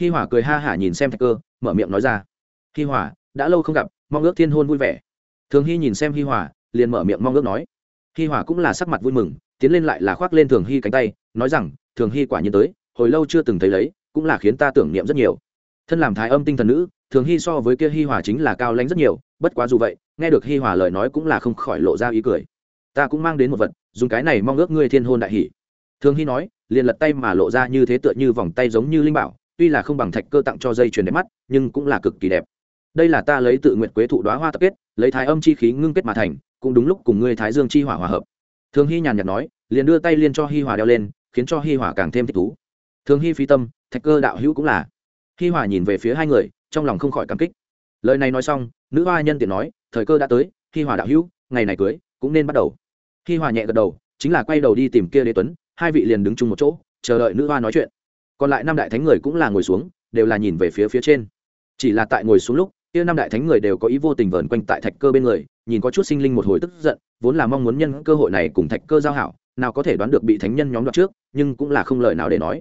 Hi hỏa cười ha hả nhìn xem thạch cơ, mở miệng nói ra, hi hỏa đã lâu không gặp, mong ước thiên hôn vui vẻ. Thường hy nhìn xem hi hỏa liền mở miệng mong ước nói. Hi hỏa cũng là sắc mặt vui mừng, tiến lên lại là khoác lên thường hy cánh tay nói rằng, thường hy quả nhiên tới, hồi lâu chưa từng thấy lấy, cũng là khiến ta tưởng niệm rất nhiều. Thân làm thái âm tinh thần nữ, thường hy so với kia hi hòa chính là cao lãnh rất nhiều, bất quá dù vậy, nghe được hi hòa lời nói cũng là không khỏi lộ ra ý cười. Ta cũng mang đến một vật, dùng cái này mong ước ngươi thiên hôn đại hỷ. Thường hy nói, liền lật tay mà lộ ra như thế tựa như vòng tay giống như linh bảo, tuy là không bằng thạch cơ tặng cho dây chuyền đẹp mắt, nhưng cũng là cực kỳ đẹp. Đây là ta lấy tự nguyện quế thụ đoá hoa tập kết, lấy thái âm chi khí ngưng kết mà thành, cũng đúng lúc cùng ngươi thái dương chi hỏa hòa hợp. Thường hy nhàn nhạt nói, liền đưa tay liên cho hi hòa đeo lên khiến cho hi hòa càng thêm thích thú. Thường hy phi tâm, thạch cơ đạo hữu cũng là. Hi hòa nhìn về phía hai người, trong lòng không khỏi cảm kích. Lời này nói xong, nữ hoa nhân tiện nói, thời cơ đã tới, hi hòa đạo hữu, ngày này cưới cũng nên bắt đầu. Hi hòa nhẹ gật đầu, chính là quay đầu đi tìm kia đế tuấn, hai vị liền đứng chung một chỗ, chờ đợi nữ hoa nói chuyện. Còn lại năm đại thánh người cũng là ngồi xuống, đều là nhìn về phía phía trên. Chỉ là tại ngồi xuống lúc, kia năm đại thánh người đều có ý vô tình vờn quanh tại thạch cơ bên người, nhìn có chút sinh linh một hồi tức giận, vốn là mong muốn nhân cơ hội này cùng thạch cơ giao hảo nào có thể đoán được bị thánh nhân nhóm đoạt trước, nhưng cũng là không lời nào để nói.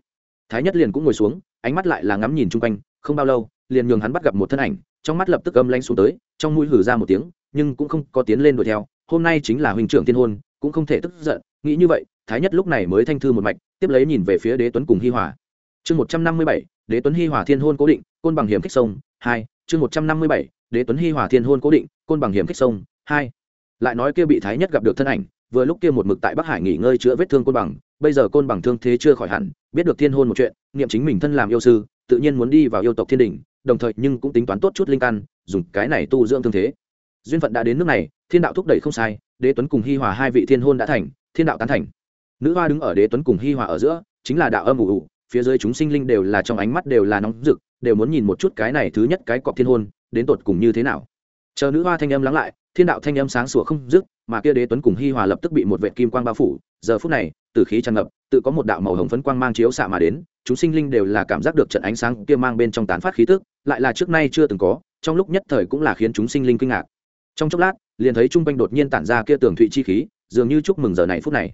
Thái nhất liền cũng ngồi xuống, ánh mắt lại là ngắm nhìn chung quanh, không bao lâu, liền nhường hắn bắt gặp một thân ảnh, trong mắt lập tức âm lanh xuống tới, trong mũi hử ra một tiếng, nhưng cũng không có tiến lên đuổi theo, hôm nay chính là huynh trưởng tiên hôn, cũng không thể tức giận, nghĩ như vậy, thái nhất lúc này mới thanh thư một mạch, tiếp lấy nhìn về phía đế tuấn cùng hi hòa. Chương một trăm năm mươi bảy, đế tuấn hi hòa thiên hôn cố định, côn bằng hiểm kích sông, hai, chương một trăm năm mươi bảy, đế tuấn hi hòa thiên hôn cố định, côn bằng hiểm kích sông, hai. Lại nói kia bị thái nhất gặp được thân ảnh vừa lúc kia một mực tại bắc hải nghỉ ngơi chữa vết thương côn bằng, bây giờ côn bằng thương thế chưa khỏi hẳn, biết được thiên hôn một chuyện nghiệm chính mình thân làm yêu sư, tự nhiên muốn đi vào yêu tộc thiên đình đồng thời nhưng cũng tính toán tốt chút linh căn, dùng cái này tu dưỡng thương thế. Duyên phận đã đến nước này, thiên đạo thúc đẩy không sai, đế tuấn cùng hi hòa hai vị thiên hôn đã thành, thiên đạo tán thành. Nữ hoa đứng ở đế tuấn cùng hi hòa ở giữa, chính là đạo âm ủ ủ, phía dưới chúng sinh linh đều là trong ánh mắt đều là nóng rực, đều muốn nhìn một chút cái này thứ nhất cái cọp thiên hôn, đến tột cùng như thế nào. Chờ nữ hoa thanh âm lắng lại thiên đạo thanh âm sáng sủa không dứt, mà kia đế tuấn cùng hi hòa lập tức bị một vệ kim quang bao phủ. Giờ phút này, tử khí tràn ngập, tự có một đạo màu hồng phấn quang mang chiếu xạ mà đến, chúng sinh linh đều là cảm giác được trận ánh sáng kia mang bên trong tán phát khí tức, lại là trước nay chưa từng có, trong lúc nhất thời cũng là khiến chúng sinh linh kinh ngạc. Trong chốc lát, liền thấy trung quanh đột nhiên tản ra kia tường thụy chi khí, dường như chúc mừng giờ này phút này.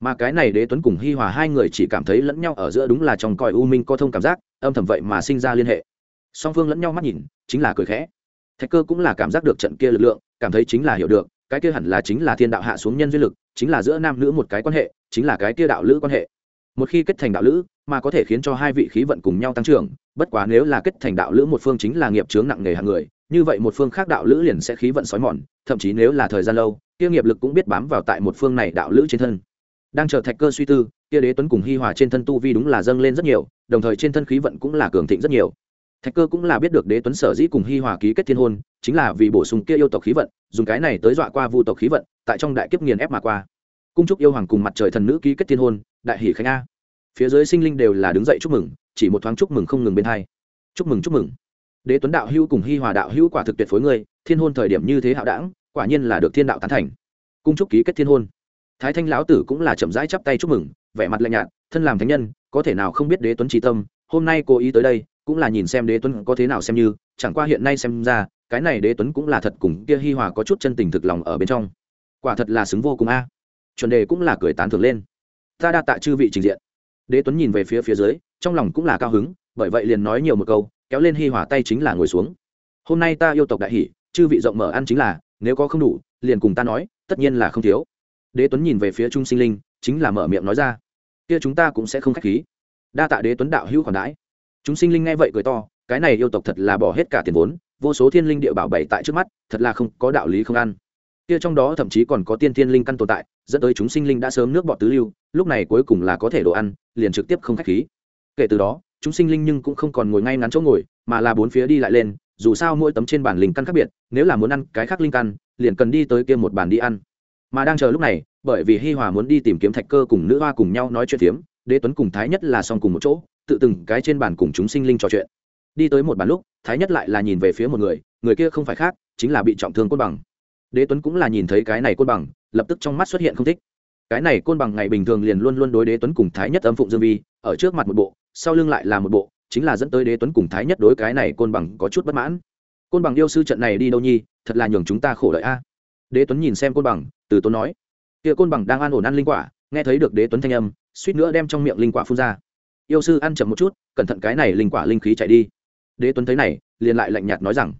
Mà cái này đế tuấn cùng hi hòa hai người chỉ cảm thấy lẫn nhau ở giữa đúng là trong coi u minh có thông cảm giác, âm thầm vậy mà sinh ra liên hệ. Song phương lẫn nhau mắt nhìn, chính là cười khẽ thạch cơ cũng là cảm giác được trận kia lực lượng, cảm thấy chính là hiểu được, cái kia hẳn là chính là thiên đạo hạ xuống nhân duyên lực, chính là giữa nam nữ một cái quan hệ, chính là cái kia đạo lữ quan hệ. Một khi kết thành đạo lữ, mà có thể khiến cho hai vị khí vận cùng nhau tăng trưởng, bất quá nếu là kết thành đạo lữ một phương chính là nghiệp chướng nặng nề hàng người, như vậy một phương khác đạo lữ liền sẽ khí vận sói mòn, thậm chí nếu là thời gian lâu, kia nghiệp lực cũng biết bám vào tại một phương này đạo lữ trên thân. Đang chờ thạch cơ suy tư, kia đế tuấn cùng hi hòa trên thân tu vi đúng là dâng lên rất nhiều, đồng thời trên thân khí vận cũng là cường thịnh rất nhiều thạch cơ cũng là biết được đế tuấn sở dĩ cùng hi hòa ký kết thiên hôn, chính là vì bổ sung kia yêu tộc khí vận, dùng cái này tới dọa qua vu tộc khí vận, tại trong đại kiếp nghiền ép mà qua. Cung trúc yêu hoàng cùng mặt trời thần nữ ký kết thiên hôn, đại hỷ khánh a. Phía dưới sinh linh đều là đứng dậy chúc mừng, chỉ một thoáng chúc mừng không ngừng bên hai. Chúc mừng chúc mừng. Đế tuấn đạo hữu cùng hi hòa đạo hữu quả thực tuyệt phối người thiên hôn thời điểm như thế hạo đảng, quả nhiên là được thiên đạo tán thành. Cung trúc ký kết thiên hôn. Thái thanh lão tử cũng là chậm rãi chắp tay chúc mừng, vẻ mặt lạnh nhạt, thân làm thánh nhân, có thể nào không biết đế tuấn trí tâm, hôm nay cố ý tới đây cũng là nhìn xem đế tuấn có thế nào xem như, chẳng qua hiện nay xem ra, cái này đế tuấn cũng là thật cùng kia hi hòa có chút chân tình thực lòng ở bên trong. Quả thật là xứng vô cùng a. Chuẩn đề cũng là cười tán thưởng lên. Ta đa tạ chư vị trình diện. Đế tuấn nhìn về phía phía dưới, trong lòng cũng là cao hứng, bởi vậy liền nói nhiều một câu, kéo lên hi hòa tay chính là ngồi xuống. Hôm nay ta yêu tộc đại hỷ, chư vị rộng mở ăn chính là, nếu có không đủ, liền cùng ta nói, tất nhiên là không thiếu. Đế tuấn nhìn về phía trung sinh linh, chính là mở miệng nói ra. Kia chúng ta cũng sẽ không k h á c h khí. Đa tạ đế tuấn đạo hữu khoản đãi chúng sinh linh nghe vậy cười to, cái này yêu tộc thật là bỏ hết cả tiền vốn, vô số thiên linh địa bảo bày tại trước mắt, thật là không có đạo lý không ăn. Kia trong đó thậm chí còn có tiên thiên linh căn tồn tại, dẫn tới chúng sinh linh đã sớm nước bọt tứ lưu, lúc này cuối cùng là có thể đồ ăn, liền trực tiếp không k h á c h khí. Kể từ đó, chúng sinh linh nhưng cũng không còn ngồi ngay ngắn chỗ ngồi, mà là bốn phía đi lại lên, dù sao mỗi tấm trên bản linh căn khác biệt, nếu là muốn ăn cái khác linh căn, liền cần đi tới kia một bàn đi ăn. Mà đang chờ lúc này, bởi vì hi hòa muốn đi tìm kiếm thạch cơ cùng nữ hoa cùng nhau nói chuyện phiếm, đế tuấn cùng thái nhất là xong cùng một chỗ tự từng cái trên bàn cùng chúng sinh linh trò chuyện. Đi tới một bàn lúc, thái nhất lại là nhìn về phía một người người kia không phải khác, chính là bị trọng thương côn bằng. Đế tuấn cũng là nhìn thấy cái này côn bằng, lập tức trong mắt xuất hiện không thích. Cái này côn bằng ngày bình thường liền luôn luôn đối đế tuấn cùng thái nhất âm phụng dương vi, ở trước mặt một bộ, sau lưng lại là một bộ, chính là dẫn tới đế tuấn cùng thái nhất đối cái này côn bằng có chút bất mãn. Côn bằng yêu sư trận này đi đâu nhi, thật là nhường chúng ta khổ đợi a. Đế tuấn nhìn xem côn bằng, từ tốn nói, kia côn bằng đang an ổn ăn linh quả, nghe thấy được đế tuấn thanh âm, suýt nữa đem trong miệng linh quả phun ra yêu sư ăn chậm một chút, cẩn thận cái này linh quả linh khí chạy đi. Đế tuấn thấy này, liền lại lạnh nhạt nói rằng,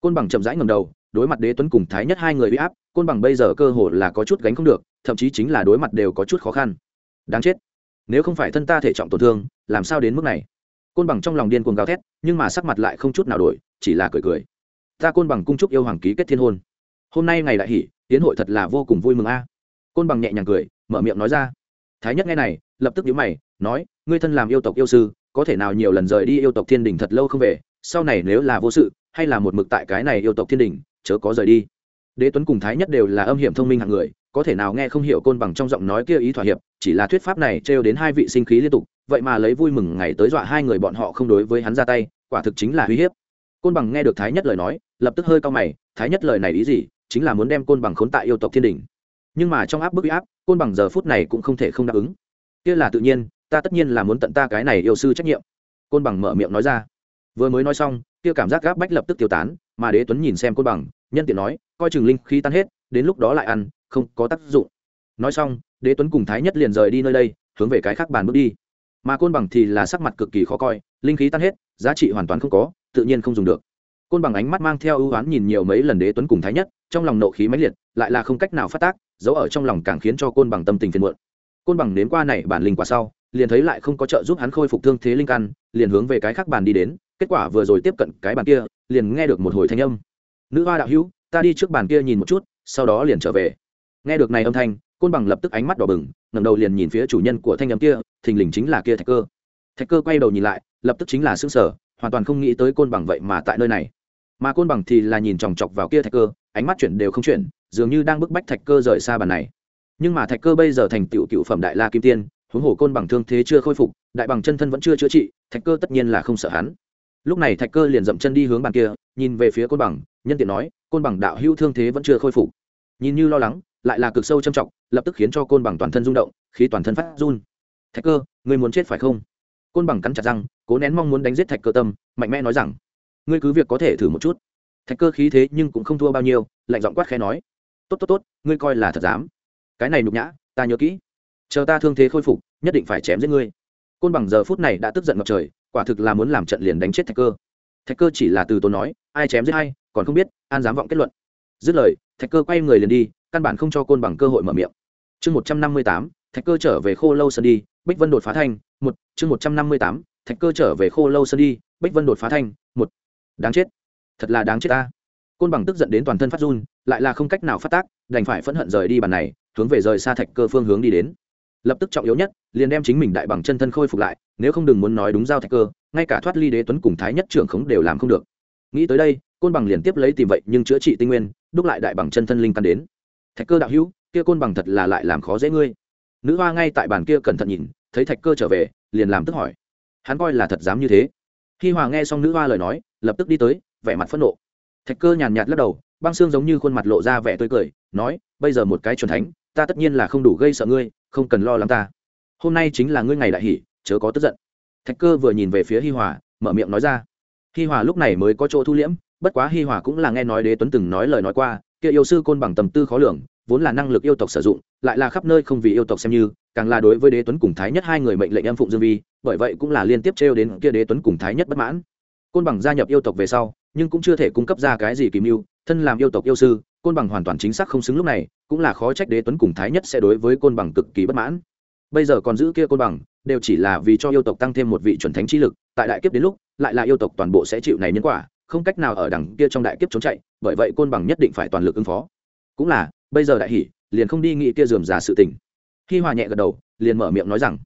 côn bằng chậm rãi ngầm đầu, đối mặt đế tuấn cùng thái nhất hai người bị áp, côn bằng bây giờ cơ hồ là có chút gánh không được, thậm chí chính là đối mặt đều có chút khó khăn. Đáng chết. Nếu không phải thân ta thể trọng tổn thương, làm sao đến mức này? Côn bằng trong lòng điên cuồng gào thét, nhưng mà sắc mặt lại không chút nào đổi, chỉ là cười cười. Ta côn bằng cung trúc yêu hoàng ký kết thiên hôn. Hôm nay ngày đại hỷ tiến hội thật là vô cùng vui mừng a. Côn bằng nhẹ nhàng cười, mở miệng nói ra thái nhất nghe này, lập tức nhíu mày, nói, ngươi thân làm yêu tộc yêu sư, có thể nào nhiều lần rời đi yêu tộc thiên đình thật lâu không về? Sau này nếu là vô sự, hay là một mực tại cái này yêu tộc thiên đình, chớ có rời đi. Đế tuấn cùng thái nhất đều là âm hiểm thông minh hạng người, có thể nào nghe không hiểu côn bằng trong giọng nói kia ý thỏa hiệp, chỉ là thuyết pháp này trêu đến hai vị sinh khí liên tục, vậy mà lấy vui mừng ngày tới dọa hai người bọn họ không đối với hắn ra tay, quả thực chính là uy hiếp. Côn bằng nghe được thái nhất lời nói, lập tức hơi cao mày, thái nhất lời này ý gì? Chính là muốn đem côn bằng khốn tại yêu tộc thiên đình nhưng mà trong áp bức uy áp, côn bằng giờ phút này cũng không thể không đáp ứng. Kia là tự nhiên, ta tất nhiên là muốn tận ta cái này yêu sư trách nhiệm. Côn bằng mở miệng nói ra. Vừa mới nói xong, kia cảm giác gáp bách lập tức tiêu tán, mà đế tuấn nhìn xem côn bằng, nhân tiện nói, coi chừng linh khí tan hết, đến lúc đó lại ăn, không có tác dụng. Nói xong, đế tuấn cùng thái nhất liền rời đi nơi đây, hướng về cái khác bàn bước đi. Mà côn bằng thì là sắc mặt cực kỳ khó coi, linh khí tan hết, giá trị hoàn toàn không có, tự nhiên không dùng được côn bằng ánh mắt mang theo ưu oán nhìn nhiều mấy lần đế tuấn cùng thái nhất, trong lòng nộ khí mãnh liệt, lại là không cách nào phát tác, giấu ở trong lòng càng khiến cho côn bằng tâm tình phiền muộn. Côn bằng đến qua này bản linh quả sau, liền thấy lại không có trợ giúp hắn khôi phục thương thế linh căn, liền hướng về cái khác bàn đi đến, kết quả vừa rồi tiếp cận cái bàn kia, liền nghe được một hồi thanh âm. Nữ hoa đạo hữu, ta đi trước bàn kia nhìn một chút, sau đó liền trở về. Nghe được này âm thanh, côn bằng lập tức ánh mắt đỏ bừng, ngẩng đầu liền nhìn phía chủ nhân của thanh âm kia, thình lình chính là kia thạch cơ. Thạch cơ quay đầu nhìn lại, lập tức chính là xương sở hoàn toàn không nghĩ tới côn bằng vậy mà tại nơi này mà côn bằng thì là nhìn chòng chọc vào kia thạch cơ, ánh mắt chuyển đều không chuyển, dường như đang bức bách thạch cơ rời xa bàn này. Nhưng mà thạch cơ bây giờ thành tựu cựu phẩm đại la kim tiên, huống hồ côn bằng thương thế chưa khôi phục, đại bằng chân thân vẫn chưa chữa trị, thạch cơ tất nhiên là không sợ hắn. Lúc này thạch cơ liền dậm chân đi hướng bàn kia, nhìn về phía côn bằng, nhân tiện nói, côn bằng đạo hữu thương thế vẫn chưa khôi phục. Nhìn như lo lắng, lại là cực sâu trầm trọng, lập tức khiến cho côn bằng toàn thân rung động khi toàn thân phát run. Thạch cơ, ngươi muốn chết phải không? Côn bằng cắn chặt răng, cố nén mong muốn đánh giết thạch cơ tâm, mạnh mẽ nói rằng ngươi cứ việc có thể thử một chút. Thạch cơ khí thế nhưng cũng không thua bao nhiêu, lạnh giọng quát khẽ nói. Tốt tốt tốt, ngươi coi là thật dám. Cái này nhục nhã, ta nhớ kỹ. Chờ ta thương thế khôi phục, nhất định phải chém giết ngươi. Côn bằng giờ phút này đã tức giận ngập trời, quả thực là muốn làm trận liền đánh chết thạch cơ. Thạch cơ chỉ là từ tốn nói, ai chém giết hay còn không biết, an dám vọng kết luận. Dứt lời, thạch cơ quay người liền đi, căn bản không cho côn bằng cơ hội mở miệng. Chương một trăm năm mươi tám, thạch cơ trở về khô lâu sơn đi, bích vân đột phá thanh một, chương một trăm năm mươi tám, thạch cơ trở về khô lâu sơn đi, bích vân đột phá thanh đáng chết. Thật là đáng chết ta. Côn bằng tức giận đến toàn thân phát run, lại là không cách nào phát tác, đành phải phẫn hận rời đi bàn này, hướng về rời xa thạch cơ phương hướng đi đến. Lập tức trọng yếu nhất, liền đem chính mình đại bằng chân thân khôi phục lại, nếu không đừng muốn nói đúng giao thạch cơ, ngay cả thoát ly đế tuấn cùng thái nhất trưởng khống đều làm không được. Nghĩ tới đây, côn bằng liền tiếp lấy tìm vậy, nhưng chữa trị tinh nguyên, đúc lại đại bằng chân thân linh căn đến. Thạch cơ đạo hữu, kia côn bằng thật là lại làm khó dễ ngươi. Nữ hoa ngay tại bàn kia cẩn thận nhìn, thấy thạch cơ trở về, liền làm tức hỏi. Hắn coi là thật dám như thế. Khi hòa nghe xong nữ hoa lời nói lập tức đi tới, vẻ mặt phẫn nộ. Thạch cơ nhàn nhạt lắc đầu, băng xương giống như khuôn mặt lộ ra vẻ tươi cười, nói, bây giờ một cái c thánh, ta tất nhiên là không đủ gây sợ ngươi, không cần lo lắng ta. Hôm nay chính là ngươi ngày đại hỷ, chớ có tức giận. Thạch cơ vừa nhìn về phía hi hòa, mở miệng nói ra. Hi hòa lúc này mới có chỗ thu liễm, bất quá hi hòa cũng là nghe nói đế tuấn từng nói lời nói qua, kia yêu sư côn bằng tầm tư khó lường, vốn là năng lực yêu tộc sử dụng, lại là khắp nơi không vì yêu tộc xem như, càng là đối với đế tuấn cùng thái nhất hai người mệnh lệnh em phụng dương vi, bởi vậy cũng là liên tiếp trêu đến kia đế tuấn cùng thái nhất bất mãn côn bằng gia nhập yêu tộc về sau, nhưng cũng chưa thể cung cấp ra cái gì kìm mưu, thân làm yêu tộc yêu sư, côn bằng hoàn toàn chính xác không xứng lúc này, cũng là khó trách đế tuấn cùng thái nhất sẽ đối với côn bằng cực kỳ bất mãn. Bây giờ còn giữ kia côn bằng, đều chỉ là vì cho yêu tộc tăng thêm một vị chuẩn thánh trí lực, tại đại kiếp đến lúc, lại là yêu tộc toàn bộ sẽ chịu này nhân quả, không cách nào ở đằng kia trong đại kiếp trốn chạy, bởi vậy côn bằng nhất định phải toàn lực ứng phó. Cũng là, bây giờ đại hỷ liền không đi nghĩ kia dườm già sự tình. Khi hòa nhẹ gật đầu, liền mở miệng nói rằng,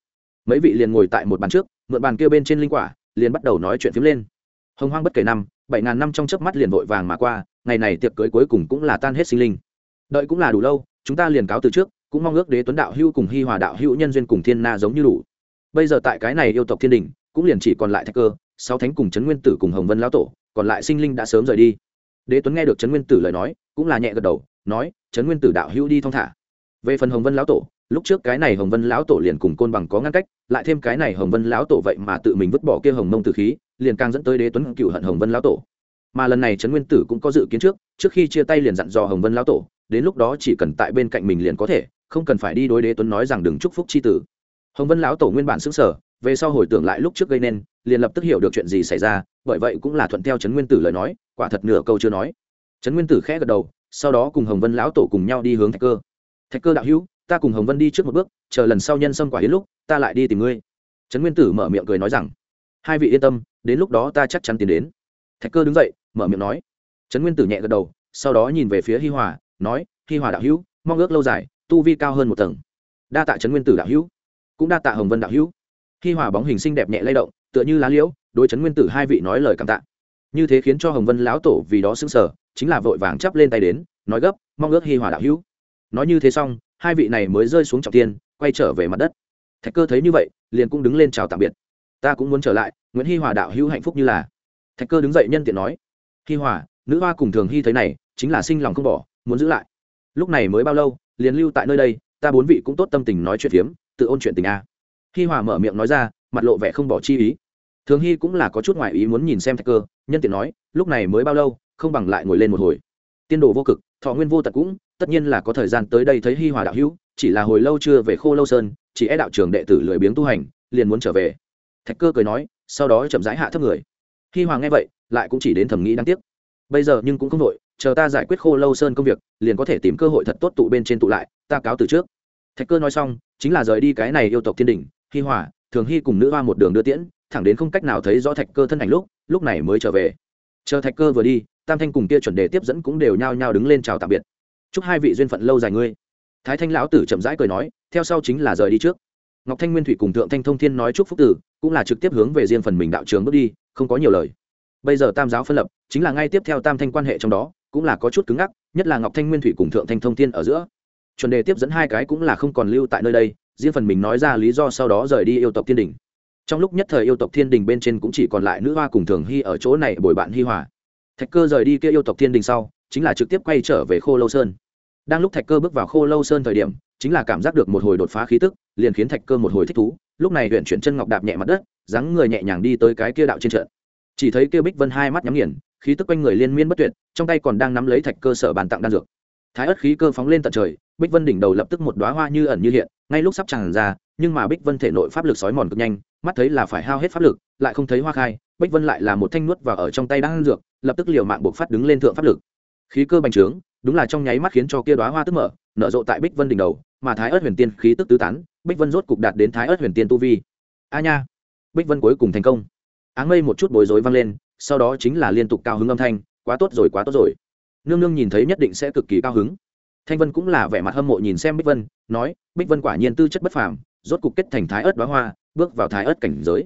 mấy vị liền ngồi tại một bàn trước, mượn bàn kia bên trên linh quả, liền bắt đầu nói chuyện phím lên hồng hoang bất kể năm, bảy ngàn năm trong chớp mắt liền vội vàng mà qua, ngày này tiệc cưới cuối cùng cũng là tan hết sinh linh. Đợi cũng là đủ lâu, chúng ta liền cáo từ trước, cũng mong ước đế tuấn đạo hữu cùng hi hòa đạo hữu nhân duyên cùng thiên na giống như đủ. Bây giờ tại cái này yêu tộc thiên đình, cũng liền chỉ còn lại thạch cơ, sáu thánh cùng trấn nguyên tử cùng hồng vân lão tổ, còn lại sinh linh đã sớm rời đi. Đế tuấn nghe được trấn nguyên tử lời nói, cũng là nhẹ gật đầu, nói, trấn nguyên tử đạo hữu đi thong thả. Về phần hồng vân lão tổ lúc trước cái này hồng vân lão tổ liền cùng côn bằng có ngăn cách, lại thêm cái này hồng vân lão tổ vậy mà tự mình vứt bỏ kia hồng mông từ khí, liền càng dẫn tới đế tuấn cựu hận hồng vân lão tổ. Mà lần này trấn nguyên tử cũng có dự kiến trước trước khi chia tay liền dặn dò hồng vân lão tổ, đến lúc đó chỉ cần tại bên cạnh mình liền có thể, không cần phải đi đối đế tuấn nói rằng đừng chúc phúc c h i tử. Hồng vân lão tổ nguyên bản xứng sở về sau hồi tưởng lại lúc trước gây nên, liền lập tức hiểu được chuyện gì xảy ra, bởi vậy cũng là thuận theo trấn nguyên tử lời nói, quả thật nửa câu chưa nói. Trấn nguyên tử khẽ gật đầu, sau đó cùng hồng vân lão tổ cùng nhau đi hướng thạch cơ. Thạch cơ đạo hữu ta cùng hồng vân đi trước một bước, chờ lần sau nhân sâm quả hiến lúc, ta lại đi tìm ngươi. Trấn nguyên tử mở miệng cười nói rằng, hai vị yên tâm, đến lúc đó ta chắc chắn tiến đến. Thạch cơ đứng dậy, mở miệng nói. Trấn nguyên tử nhẹ gật đầu, sau đó nhìn về phía hi hòa, nói, hi hòa đạo hữu, mong ước lâu dài, tu vi cao hơn một tầng. Đa tạ trấn nguyên tử đạo hữu. Cũng đa tạ hồng vân đạo hữu. Hi hòa bóng hình xinh đẹp nhẹ lay động, tựa như lá liễu đôi trấn nguyên tử hai vị nói lời cảm tạ. Như thế khiến cho hồng vân lão tổ vì đó xứng sở chính là vội vàng chắp lên tay đến, nói gấp, mong ước hi hòa đạo hữu. Nói như thế xong hai vị này mới rơi xuống trọng tiên quay trở về mặt đất. Thạch cơ thấy như vậy, liền cũng đứng lên chào tạm biệt. Ta cũng muốn trở lại, nguyễn hi hòa đạo hữu hạnh phúc như là. Thạch cơ đứng dậy nhân tiện nói hi hòa, nữ hoa cùng thường hy thấy này, chính là sinh lòng không bỏ, muốn giữ lại. Lúc này mới bao lâu, liền lưu tại nơi đây, ta bốn vị cũng tốt tâm tình nói chuyện phiếm, tự ôn chuyện tình a. Hi hòa mở miệng nói ra, mặt lộ vẻ không bỏ chi ý. Thường hy cũng là có chút ngoại ý muốn nhìn xem thạch cơ, nhân tiện nói, lúc này mới bao lâu, không bằng lại ngồi lên một hồi. Tiên đồ vô cực, thọ nguyên vô tật cũng tất nhiên là có thời gian tới đây thấy hi hòa đạo hữu, chỉ là hồi lâu chưa về khô lâu sơn, chỉ e đạo trường đệ tử lười biếng tu hành, liền muốn trở về. Thạch cơ cười nói, sau đó chậm rãi hạ thấp người. Hi hòa nghe vậy, lại cũng chỉ đến thầm nghĩ đáng tiếc. Bây giờ nhưng cũng không đội chờ ta giải quyết khô lâu sơn công việc, liền có thể tìm cơ hội thật tốt tụ bên trên tụ lại, ta cáo từ trước. Thạch cơ nói xong, chính là rời đi cái này yêu tộc thiên đình, hi hòa, thường hy cùng nữ hoa một đường đưa tiễn, thẳng đến không cách nào thấy rõ thạch cơ thân ảnh lúc lúc này mới trở về. Chờ thạch cơ vừa đi, tam thanh cùng kia chuẩn đề tiếp dẫn cũng đều nhao nhao đứng lên chào tạm biệt chúc hai vị duyên phận lâu dài ngươi. Thái thanh lão tử chậm rãi cười nói, theo sau chính là rời đi trước. Ngọc thanh nguyên thủy cùng thượng thanh thông thiên nói chúc phúc tử, cũng là trực tiếp hướng về riêng phần mình đạo trường bước đi, không có nhiều lời. Bây giờ tam giáo phân lập, chính là ngay tiếp theo tam thanh quan hệ trong đó, cũng là có chút cứng ngắc, nhất là ngọc thanh nguyên thủy cùng thượng thanh thông thiên ở giữa. Chuẩn đề tiếp dẫn hai cái cũng là không còn lưu tại nơi đây, riêng phần mình nói ra lý do sau đó rời đi yêu tộc thiên đình. Trong lúc nhất thời yêu tộc thiên đình bên trên cũng chỉ còn lại nữ hoa cùng thường hy ở chỗ này bồi bạn hi hòa. Thạch cơ rời đi kia yêu tộc thiên đình sau chính là trực tiếp quay trở về khô lâu sơn. Đang lúc thạch cơ bước vào khô lâu sơn thời điểm, chính là cảm giác được một hồi đột phá khí tức, liền khiến thạch cơ một hồi thích thú. Lúc này huyện chuyển chân ngọc đạp nhẹ mặt đất, dáng người nhẹ nhàng đi tới cái kia đạo trên trận. Chỉ thấy kia bích vân hai mắt nhắm nghiền, khí tức quanh người liên miên bất tuyệt, trong tay còn đang nắm lấy thạch cơ sở bàn tặng đan dược. Thái ớt khí cơ phóng lên tận trời, bích vân đỉnh đầu lập tức một đoá hoa như ẩn như hiện, ngay lúc sắp tràn ra, nhưng mà bích vân thể nội pháp lực sói mòn cực nhanh, mắt thấy là phải hao hết pháp lực, lại không thấy hoa khai, bích vân lại là một thanh nuốt và ở trong tay đang ăn dược, lập tức liều mạng buộc phát đứng lên thượng pháp lực khí cơ bành trướng, đúng là trong nháy mắt khiến cho kia đoá hoa tức mở, nở rộ tại bích vân đỉnh đầu, mà thái ớt huyền tiên khí tức tứ tán, bích vân rốt cục đạt đến thái ớt huyền tiên tu vi. A nha! Bích vân cuối cùng thành công. Áng mây một chút bối rối vang lên, sau đó chính là liên tục cao hứng âm thanh, quá tốt rồi, quá tốt rồi. Nương nương nhìn thấy nhất định sẽ cực kỳ cao hứng. Thanh vân cũng là vẻ mặt hâm mộ nhìn xem bích vân, nói, bích vân quả nhiên tư chất bất phàm, rốt cục kết thành thái ớt đoá hoa, bước vào thái ớt cảnh giới.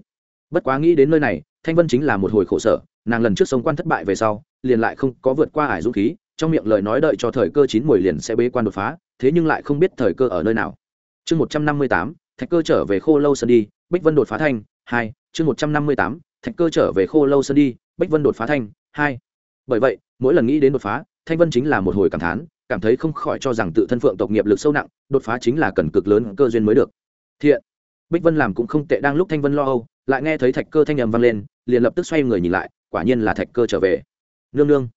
Bất quá nghĩ đến nơi này, thanh vân chính là một hồi khổ sở, nàng lần trước sống quan thất bại về sau liền lại không có vượt qua ải dũng khí, trong miệng lời nói đợi cho thời cơ chín mùi liền sẽ bế quan đột phá, thế nhưng lại không biết thời cơ ở nơi nào. Chương một trăm năm mươi tám, thạch cơ trở về khô lâu sơn đi, bích vân đột phá thanh hai, chương một trăm năm mươi tám, thạch cơ trở về khô lâu sơn đi, bích vân đột phá thanh hai. Bởi vậy, mỗi lần nghĩ đến đột phá, thanh vân chính là một hồi cảm thán, cảm thấy không khỏi cho rằng tự thân phượng tộc nghiệp lực sâu nặng, đột phá chính là cần cực lớn cơ duyên mới được. Thiện. Bích vân làm cũng không tệ, đang lúc thanh vân lo âu, lại nghe thấy thạch cơ thanh nhầm vang lên, liền lập tức xoay người nhìn lại, quả nhiên là thạch cơ trở về nương nương.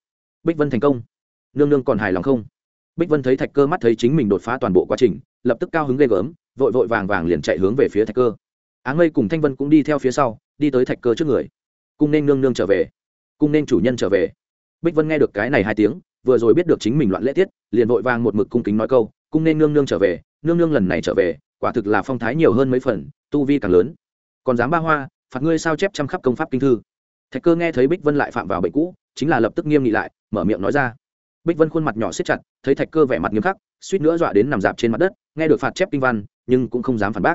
Bích vân thành công. Nương nương còn hài lòng không? Bích vân thấy thạch cơ mắt thấy chính mình đột phá toàn bộ quá trình, lập tức cao hứng ghê gớm, vội vội vàng vàng liền chạy hướng về phía thạch cơ. Áng mây cùng thanh vân cũng đi theo phía sau, đi tới thạch cơ trước người. Cung nên nương nương trở về. Cung nên chủ nhân trở về. Bích vân nghe được cái này hai tiếng, vừa rồi biết được chính mình loạn lễ tiết, liền vội vàng một mực cung kính nói câu cung nên nương nương trở về, nương nương lần này trở về, quả thực là phong thái nhiều hơn mấy phần, tu vi càng lớn. Còn dám ba hoa, phạt ngươi sao chép chăm khắp công pháp kinh thư. Thạch cơ nghe thấy bích vân lại phạm vào bệnh cũ chính là lập tức nghiêm nghị lại, mở miệng nói ra. Bích vân khuôn mặt nhỏ xếp chặt, thấy thạch cơ vẻ mặt nghiêm khắc, suýt nữa dọa đến nằm dạp trên mặt đất, nghe được phạt chép kinh văn, nhưng cũng không dám phản bác.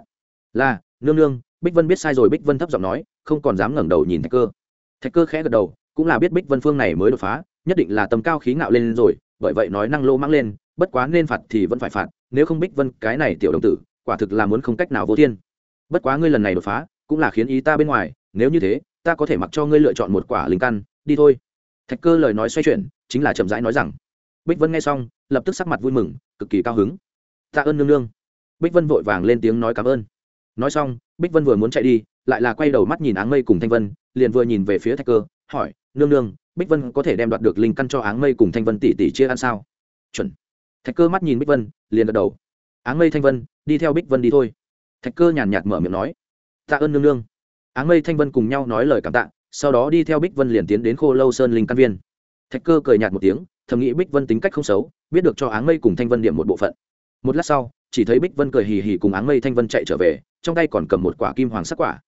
Là, nương nương, bích vân biết sai rồi, bích vân thấp giọng nói, không còn dám ngẩng đầu nhìn thạch cơ. Thạch cơ khẽ gật đầu, cũng là biết bích vân phương này mới đột phá, nhất định là tầm cao khí ngạo lên rồi, bởi vậy nói năng lô mang lên, bất quá nên phạt thì vẫn phải phạt, nếu không bích vân cái này tiểu đồng tử, quả thực là muốn không cách nào vô thiên. Bất quá ngươi lần này đột phá, cũng là khiến ý ta bên ngoài, nếu như thế, ta có thể mặc cho ngươi lựa chọn một quả linh căn, đi thôi thạch cơ lời nói xoay chuyển, chính là chậm rãi nói rằng, bích vân nghe xong, lập tức sắc mặt vui mừng, cực kỳ cao hứng. Tạ ơn nương nương. Bích vân vội vàng lên tiếng nói cảm ơn. Nói xong, bích vân vừa muốn chạy đi, lại là quay đầu mắt nhìn áng mây cùng thanh vân, liền vừa nhìn về phía thạch cơ, hỏi, nương nương, bích vân có thể đem đoạt được linh căn cho áng mây cùng thanh vân tỷ tỷ chia ăn sao? Chuẩn. Thạch cơ mắt nhìn bích vân, liền gật đầu. Áng mây thanh vân, đi theo bích vân đi thôi. Thạch cơ nhàn nhạt mở miệng nói, tạ ơn nương nương. Áng mây thanh vân cùng nhau nói lời cảm tạ sau đó đi theo bích vân liền tiến đến khô lâu sơn linh căn viên. Thạch cơ cười nhạt một tiếng, thầm nghĩ bích vân tính cách không xấu, biết được cho áng mây cùng thanh vân điểm một bộ phận. Một lát sau, chỉ thấy bích vân cười hì hì cùng áng mây thanh vân chạy trở về, trong tay còn cầm một quả kim hoàng sắc quả.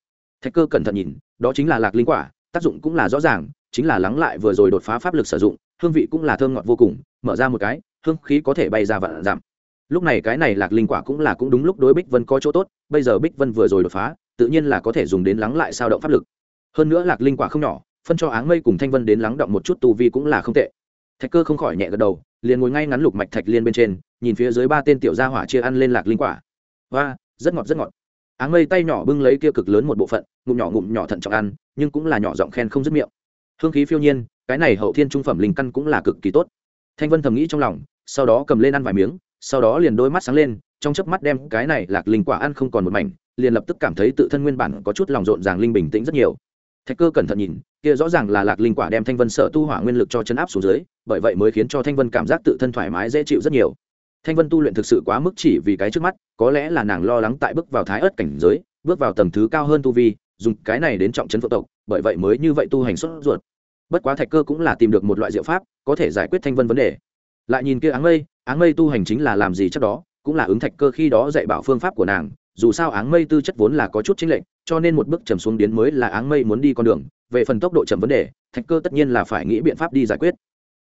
Thạch cơ cẩn thận nhìn, đó chính là lạc linh quả, tác dụng cũng là rõ ràng, chính là lắng lại vừa rồi đột phá pháp lực sử dụng, hương vị cũng là thơm ngọt vô cùng, mở ra một cái, hương khí có thể bay ra vạn giảm. Lúc này cái này lạc linh quả cũng là cũng đúng lúc đối bích vân có chỗ tốt, bây giờ bích vân vừa rồi đột phá, tự nhiên là có thể dùng đến lắng lại sao động pháp lực hơn nữa lạc linh quả không nhỏ, phân cho áng mây cùng thanh vân đến lắng động một chút tu vi cũng là không tệ. Thạch cơ không khỏi nhẹ gật đầu, liền ngồi ngay ngắn lục mạch thạch liên bên trên, nhìn phía dưới ba tên tiểu gia hỏa chia ăn lên lạc linh quả. Và rất ngọt rất ngọt. Áng mây tay nhỏ bưng lấy kia cực lớn một bộ phận, ngụm nhỏ ngụm nhỏ thận trọng ăn, nhưng cũng là nhỏ giọng khen không dứt miệng. Hương khí phiêu nhiên, cái này hậu thiên trung phẩm linh căn cũng là cực kỳ tốt. Thanh vân thầm nghĩ trong lòng, sau đó cầm lên ăn vài miếng, sau đó liền đôi mắt sáng lên, trong chớp mắt đem cái này lạc linh quả ăn không còn một mảnh, liền lập tức cảm thấy tự thân nguyên bản có chút lòng rộn ràng linh bình tĩnh rất nhiều thạch cơ cẩn thận nhìn, kia rõ ràng là lạc linh quả đem thanh vân sở tu hỏa nguyên lực cho chấn áp xuống dưới, bởi vậy mới khiến cho thanh vân cảm giác tự thân thoải mái, dễ chịu rất nhiều. Thanh vân tu luyện thực sự quá mức chỉ vì cái trước mắt, có lẽ là nàng lo lắng tại bước vào thái ớt cảnh giới, bước vào tầng thứ cao hơn tu vi, dùng cái này đến trọng chấn phượng tộc, bởi vậy mới như vậy tu hành xuất ruột. Bất quá thạch cơ cũng là tìm được một loại diệu pháp, có thể giải quyết thanh vân vấn đề. Lại nhìn kia áng mây áng mây tu hành chính là làm gì chắc đó, cũng là ứng thạch cơ khi đó dạy bảo phương pháp của nàng dù sao áng mây tư chất vốn là có chút chính lệnh cho nên một bước trầm xuống điến mới là áng mây muốn đi con đường, về phần tốc độ chậm vấn đề, thạch cơ tất nhiên là phải nghĩ biện pháp đi giải quyết.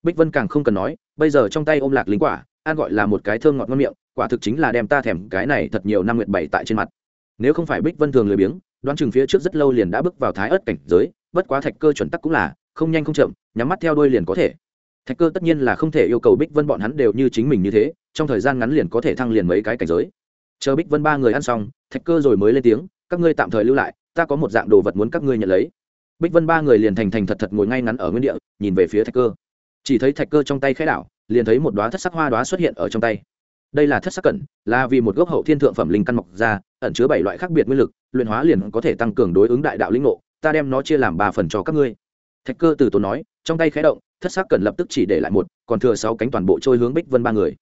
Bích vân càng không cần nói, bây giờ trong tay ôm lạc lính quả an gọi là một cái thơm ngọt ngon miệng, quả thực chính là đem ta thèm cái này thật nhiều năm nguyện bảy tại trên mặt. Nếu không phải bích vân thường lười biếng, đoán chừng phía trước rất lâu liền đã bước vào thái ớt cảnh giới, bất quá thạch cơ chuẩn tắc cũng là, không nhanh không chậm, nhắm mắt theo đuôi liền có thể. Thạch cơ tất nhiên là không thể yêu cầu bích vân bọn hắn đều như chính mình như thế, trong thời gian ngắn liền có thể thăng liền mấy cái cảnh giới chờ bích vân ba người ăn xong, thạch cơ rồi mới lên tiếng, các ngươi tạm thời lưu lại, ta có một dạng đồ vật muốn các ngươi nhận lấy. Bích vân ba người liền thành thành thật thật ngồi ngay ngắn ở nguyên địa, nhìn về phía thạch cơ. Chỉ thấy thạch cơ trong tay khẽ đảo, liền thấy một đoá thất sắc hoa đoá xuất hiện ở trong tay. Đây là thất sắc cẩn, là vì một gốc hậu thiên thượng phẩm linh căn mọc ra, ẩn chứa bảy loại khác biệt nguyên lực, luyện hóa liền có thể tăng cường đối ứng đại đạo linh ngộ, ta đem nó chia làm ba phần cho các ngươi. Thạch cơ từ tốn nói, trong tay khẽ động, thất sắc cẩn lập tức chỉ để lại một, còn thừa sáu cánh toàn bộ trôi hướng bích vân ba người.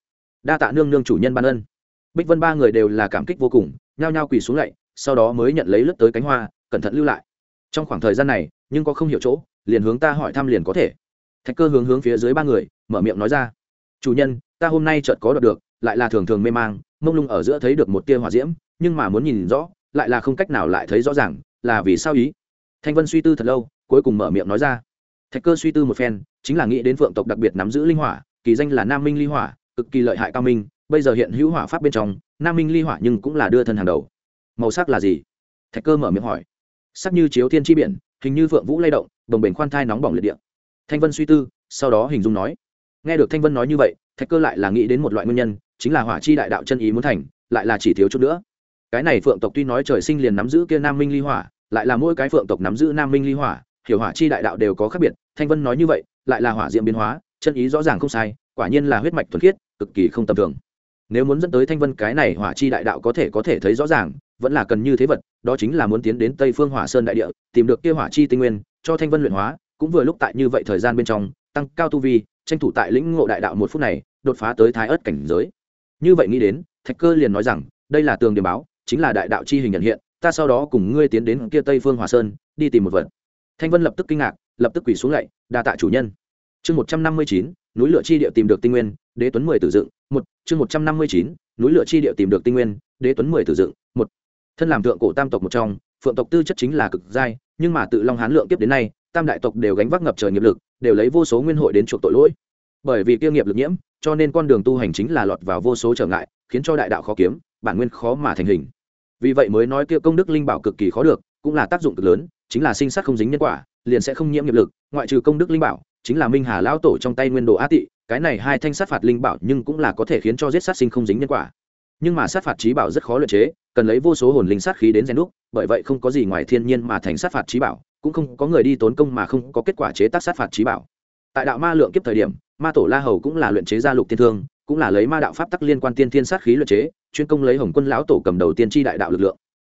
Đa tạ nương nương chủ nhân ban ân bích vân ba người đều là cảm kích vô cùng, nhao nhao quỳ xuống lạy sau đó mới nhận lấy lướt tới cánh hoa, cẩn thận lưu lại. Trong khoảng thời gian này, nhưng có không hiểu chỗ, liền hướng ta hỏi thăm liền có thể. Thạch cơ hướng hướng phía dưới ba người, mở miệng nói ra. Chủ nhân, ta hôm nay chợt có đọc được, lại là thường thường mê mang, mông lung ở giữa thấy được một tia hỏa diễm, nhưng mà muốn nhìn rõ, lại là không cách nào lại thấy rõ ràng, là vì sao ý? Thanh vân suy tư thật lâu, cuối cùng mở miệng nói ra. Thạch cơ suy tư một phen, chính là nghĩ đến phượng tộc đặc biệt nắm giữ linh hỏa, kỳ danh là nam minh ly hỏa, cực kỳ lợi hại cao minh bây giờ hiện hữu hỏa pháp bên trong, nam minh ly hỏa nhưng cũng là đưa thân hàng đầu. Màu sắc là gì? Thạch cơ mở miệng hỏi. Sắc như chiếu thiên tri biển, hình như phượng vũ lay động, đồng bền khoan thai nóng bỏng liệt điện thanh vân suy tư, sau đó hình dung nói. Nghe được thanh vân nói như vậy, thạch cơ lại là nghĩ đến một loại nguyên nhân, chính là hỏa chi đại đạo chân ý muốn thành, lại là chỉ thiếu chút nữa. Cái này phượng tộc tuy nói trời sinh liền nắm giữ kia nam minh ly hỏa, lại là mỗi cái phượng tộc nắm giữ nam minh ly hỏa, hiểu hỏa chi đại đạo đều có khác biệt, thanh vân nói như vậy, lại là hỏa diệm biến hóa, chân ý rõ ràng không sai, quả nhiên là huyết mạch thuần khiết, cực kỳ không tầm thường nếu muốn dẫn tới thanh vân cái này hỏa chi đại đạo có thể có thể thấy rõ ràng, vẫn là cần như thế vật, đó chính là muốn tiến đến tây phương hỏa sơn đại địa, tìm được kia hỏa chi tinh nguyên, cho thanh vân luyện hóa, cũng vừa lúc tại như vậy thời gian bên trong, tăng cao tu vi, tranh thủ tại lĩnh ngộ đại đạo một phút này, đột phá tới thái ớt cảnh giới. Như vậy nghĩ đến, thạch cơ liền nói rằng, đây là tường điểm báo, chính là đại đạo chi hình nhận hiện, ta sau đó cùng ngươi tiến đến kia tây phương hòa sơn, đi tìm một vật. Thanh vân lập tức kinh ngạc, lập tức quỳ xuống lạy, đa tạ chủ nhân. Chương một trăm năm mươi chín núi lửa chi địa tìm được tinh nguyên, đế tuấn mười tử dựng, một, chương một trăm năm mươi chín, núi lửa chi địa tìm được tinh nguyên, đế tuấn mười tử dựng, một. Thân làm thượng cổ tam tộc một trong, phượng tộc tư chất chính là cực giai, nhưng mà tự long hán lượng tiếp đến nay, tam đại tộc đều gánh vác ngập trời nghiệp lực, đều lấy vô số nguyên hội đến chuộc tội lỗi. Bởi vì kia nghiệp lực nhiễm, cho nên con đường tu hành chính là lọt vào vô số trở ngại, khiến cho đại đạo khó kiếm, bản nguyên khó mà thành hình. Vì vậy mới nói kia công đức linh bảo cực kỳ khó được, cũng là tác dụng cực lớn, chính là sinh sát không dính nhân quả, liền sẽ không nhiễm nghiệp lực, ngoại trừ công đức linh bảo chính là minh hà lão tổ trong tay nguyên đồ á tị, cái này hai thanh sát phạt linh bảo nhưng cũng là có thể khiến cho giết sát sinh không dính nhân quả. Nhưng mà sát phạt trí bảo rất khó luyện chế, cần lấy vô số hồn linh sát khí đến rèn đúc, bởi vậy không có gì ngoài thiên nhiên mà thành sát phạt trí bảo, cũng không có người đi tốn công mà không có kết quả chế tác sát phạt trí bảo. Tại đạo ma lượng kiếp thời điểm, ma tổ la hầu cũng là luyện chế gia lục tiên thương, cũng là lấy ma đạo pháp tắc liên quan tiên thiên sát khí luyện chế, chuyên công lấy hồng quân lão tổ cầm đầu tiên tri đại đạo lực lượng.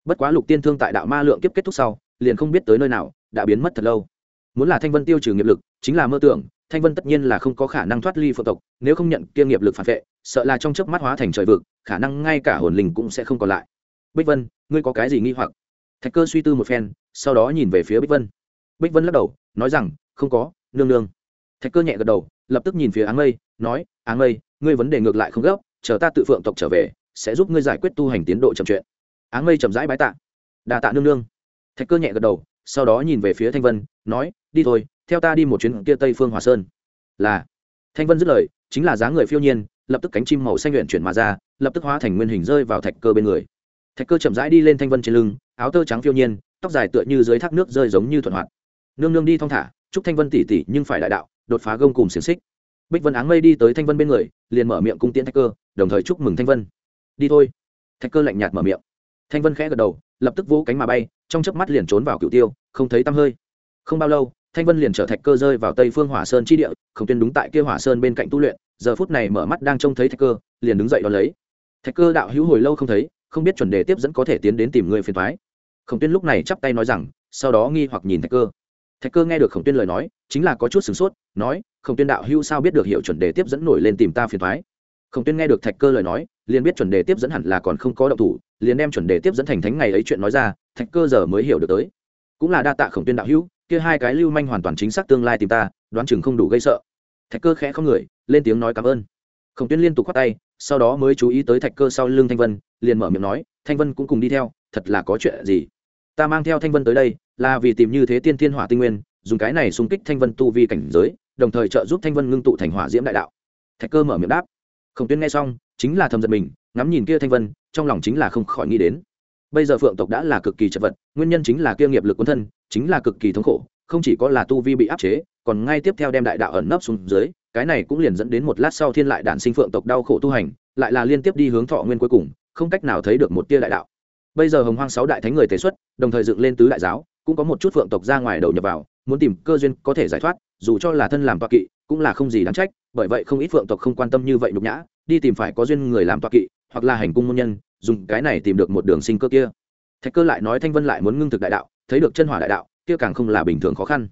Bất quá lục tiên thương tại đạo ma lượng kiếp kết thúc sau, liền không biết tới nơi nào, đã biến mất thật lâu muốn là thanh vân tiêu trừ nghiệp lực, chính là mơ tưởng, thanh vân tất nhiên là không có khả năng thoát ly phượng tộc, nếu không nhận kia nghiệp lực phản vệ, sợ là trong chớp mắt hóa thành trời vực, khả năng ngay cả hồn linh cũng sẽ không còn lại. Bích vân, ngươi có cái gì nghi hoặc? Thạch cơ suy tư một phen, sau đó nhìn về phía bích vân. Bích vân lắc đầu, nói rằng, không có, nương nương. Thạch cơ nhẹ gật đầu, lập tức nhìn phía áng mây, nói, áng mây, ngươi vấn đề ngược lại không gấp, chờ ta tự phượng tộc trở về, sẽ giúp ngươi giải quyết tu hành tiến độ chậm chuyện áng mây chậm rãi bái tạ. Đà tạ nương nương. Thạch cơ nhẹ gật đầu, sau đó nhìn về phía thanh vân, nói đi thôi, theo ta đi một chuyến kia tây phương hòa sơn. Là. Thanh vân dứt lời, chính là dáng người phiêu nhiên, lập tức cánh chim màu xanh luyện chuyển mà ra, lập tức hóa thành nguyên hình rơi vào thạch cơ bên người. Thạch cơ chậm rãi đi lên thanh vân trên lưng, áo tơ trắng phiêu nhiên, tóc dài tựa như dưới thác nước rơi giống như thuận hoạt. Nương nương đi thong thả, chúc thanh vân tỉ tỉ nhưng phải đại đạo, đột phá gông cùng xiềng xích. Bích vân áng mây đi tới thanh vân bên người, liền mở miệng cung tiễn thạch cơ, đồng thời chúc mừng thanh vân. Đi thôi. Thạch cơ lạnh nhạt mở miệng. Thanh vân khẽ gật đầu, lập tức vỗ cánh mà bay, trong chớp mắt liền trốn vào cựu tiêu, không thấy tăm hơi. Không bao lâu thanh vân liền trở thạch cơ rơi vào tây phương hỏa sơn chi địa, khổng tuyên đúng tại kia hỏa sơn bên cạnh tu luyện, giờ phút này mở mắt đang trông thấy thạch cơ, liền đứng dậy đón lấy. Thạch cơ đạo hữu hồi lâu không thấy, không biết chuẩn đề tiếp dẫn có thể tiến đến tìm người phiền thoái khổng tuyên lúc này chắp tay nói rằng, sau đó nghi hoặc nhìn thạch cơ. Thạch cơ nghe được khổng tuyên lời nói, chính là có chút sửng sốt, nói, khổng tuyên đạo hữu sao biết được hiệu chuẩn đề tiếp dẫn nổi lên tìm ta phiền thoái khổng tuyên nghe được thạch cơ lời nói, liền biết chuẩn đề tiếp dẫn hẳn là còn không có động thủ, liền đem chuẩn đề tiếp dẫn thành thánh ngày ấy chuyện nói ra, thạch cơ giờ mới hiểu được tới. Cũng là đa tạ khổng tuyên đạo hữu kia hai cái lưu manh hoàn toàn chính xác tương lai tìm ta, đoán chừng không đủ gây sợ. Thạch cơ khẽ không người, lên tiếng nói cảm ơn. Khổng tuyên liên tục khoát tay, sau đó mới chú ý tới thạch cơ sau lưng thanh vân, liền mở miệng nói, thanh vân cũng cùng đi theo, thật là có chuyện gì? Ta mang theo thanh vân tới đây, là vì tìm như thế tiên thiên hỏa tinh nguyên, dùng cái này xung kích thanh vân tu vi cảnh giới, đồng thời trợ giúp thanh vân ngưng tụ thành hỏa diễm đại đạo. Thạch cơ mở miệng đáp. Khổng tuyên nghe xong, chính là thầm giật mình, ngắm nhìn kia thanh vân, trong lòng chính là không khỏi nghĩ đến bây giờ phượng tộc đã là cực kỳ chật vật, nguyên nhân chính là kia nghiệp lực quân thân, chính là cực kỳ thống khổ, không chỉ có là tu vi bị áp chế, còn ngay tiếp theo đem đại đạo ẩn nấp xuống dưới, cái này cũng liền dẫn đến một lát sau thiên lại đản sinh phượng tộc đau khổ tu hành, lại là liên tiếp đi hướng thọ nguyên cuối cùng, không cách nào thấy được một tia đại đạo. Bây giờ hồng hoang sáu đại thánh người tế xuất, đồng thời dựng lên tứ đại giáo, cũng có một chút phượng tộc ra ngoài đầu nhập vào, muốn tìm cơ duyên có thể giải thoát, dù cho là thân làm toa kỵ, cũng là không gì đáng trách, bởi vậy không ít phượng tộc không quan tâm như vậy nhục nhã, đi tìm phải có duyên người làm toa kỵ, hoặc là hành cung môn nhân dùng cái này tìm được một đường sinh cơ kia. Thạch cơ lại nói thanh vân lại muốn ngưng thực đại đạo, thấy được chân hỏa đại đạo, kia càng không là bình thường khó khăn.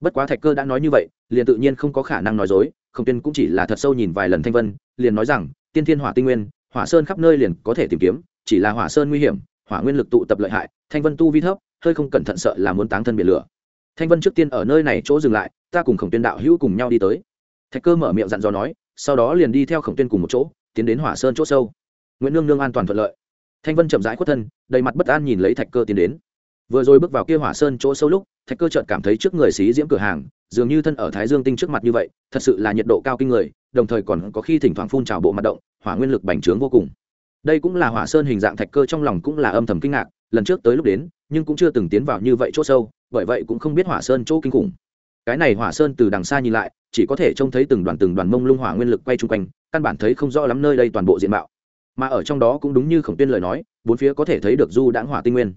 Bất quá thạch cơ đã nói như vậy, liền tự nhiên không có khả năng nói dối không tiên cũng chỉ là thật sâu nhìn vài lần thanh vân, liền nói rằng, tiên thiên hỏa tinh nguyên, hỏa sơn khắp nơi liền có thể tìm kiếm, chỉ là hỏa sơn nguy hiểm, hỏa nguyên lực tụ tập lợi hại, thanh vân tu vi thấp, hơi không cẩn thận sợ là muốn táng thân biển lửa. Thanh vân trước tiên ở nơi này chỗ dừng lại, ta cùng khổng tuyên đạo hữu cùng nhau đi tới. Thạch cơ mở miệng dặn dò nói, sau đó liền đi theo khổng tuyên cùng một chỗ, tiến đến hỏa sơn chỗ sâu nguyễn nương nương an toàn thuận lợi. Thanh vân chậm rãi khuất thân, đầy mặt bất an nhìn lấy thạch cơ tiến đến. Vừa rồi bước vào kia hỏa sơn chỗ sâu lúc, thạch cơ chợt cảm thấy trước người xí diễm cửa hàng, dường như thân ở thái dương tinh trước mặt như vậy, thật sự là nhiệt độ cao kinh người, đồng thời còn có khi thỉnh thoảng phun trào bộ mặt động, hỏa nguyên lực bành trướng vô cùng. Đây cũng là hỏa sơn hình dạng thạch cơ trong lòng cũng là âm thầm kinh ngạc, lần trước tới lúc đến, nhưng cũng chưa từng tiến vào như vậy chỗ sâu, bởi vậy cũng không biết hỏa sơn chỗ kinh khủng. Cái này hỏa sơn từ đằng xa nhìn lại, chỉ có thể trông thấy từng đoàn từng đoàn mông lung hỏa nguyên lực quay chung quanh, căn bản thấy không rõ lắm nơi đây toàn bộ diện mạo mà ở trong đó cũng đúng như khổng tiên lời nói, bốn phía có thể thấy được du đãng hỏa tinh nguyên.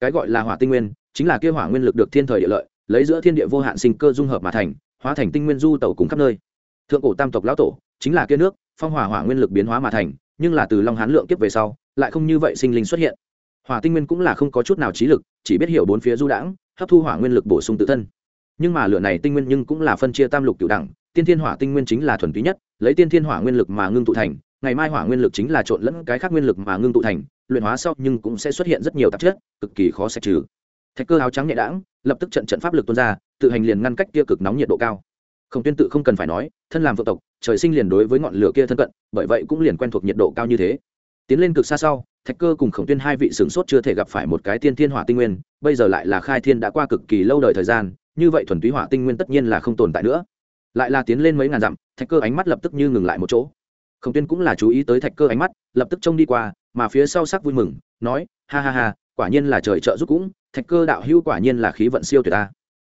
Cái gọi là hỏa tinh nguyên, chính là kia hỏa nguyên lực được thiên thời địa lợi, lấy giữa thiên địa vô hạn sinh cơ dung hợp mà thành, hóa thành tinh nguyên du tẩu cùng khắp nơi. Thượng cổ tam tộc lão tổ, chính là kia nước, phong hỏa hỏa nguyên lực biến hóa mà thành, nhưng là từ long hán lượng kiếp về sau, lại không như vậy sinh linh xuất hiện. Hỏa tinh nguyên cũng là không có chút nào trí lực, chỉ biết hiểu bốn phía du đãng, hấp thu hỏa nguyên lực bổ sung tự thân. Nhưng mà lửa này tinh nguyên nhưng cũng là phân chia tam lục cựu đẳng, tiên thiên hỏa tinh nguyên chính là thuần túy nhất, lấy tiên thiên hỏa nguyên lực mà ngưng tụ thành ngày mai hỏa nguyên lực chính là trộn lẫn cái khác nguyên lực mà ngưng tụ thành, luyện hóa sau nhưng cũng sẽ xuất hiện rất nhiều tạp chất, cực kỳ khó sạch trừ. Thạch cơ áo trắng nhẹ đãng, lập tức trận trận pháp lực tuôn ra, tự hành liền ngăn cách kia cực nóng nhiệt độ cao. Không tuyên tự không cần phải nói, thân làm vợ tộc, trời sinh liền đối với ngọn lửa kia thân cận, bởi vậy cũng liền quen thuộc nhiệt độ cao như thế. Tiến lên cực xa sau, thạch cơ cùng khổng tuyên hai vị sửng sốt chưa thể gặp phải một cái tiên thiên hỏa tinh nguyên, bây giờ lại là khai thiên đã qua cực kỳ lâu đời thời gian, như vậy thuần túy hỏa tinh nguyên tất nhiên là không tồn tại nữa. Lại là tiến lên mấy ngàn dặm, thạch cơ ánh mắt lập tức như ngừng lại một chỗ khổng tuyên cũng là chú ý tới thạch cơ ánh mắt, lập tức trông đi qua, mà phía sau sắc vui mừng, nói, ha ha ha, quả nhiên là trời trợ giúp cũng, thạch cơ đạo hữu quả nhiên là khí vận siêu tuyệt ta.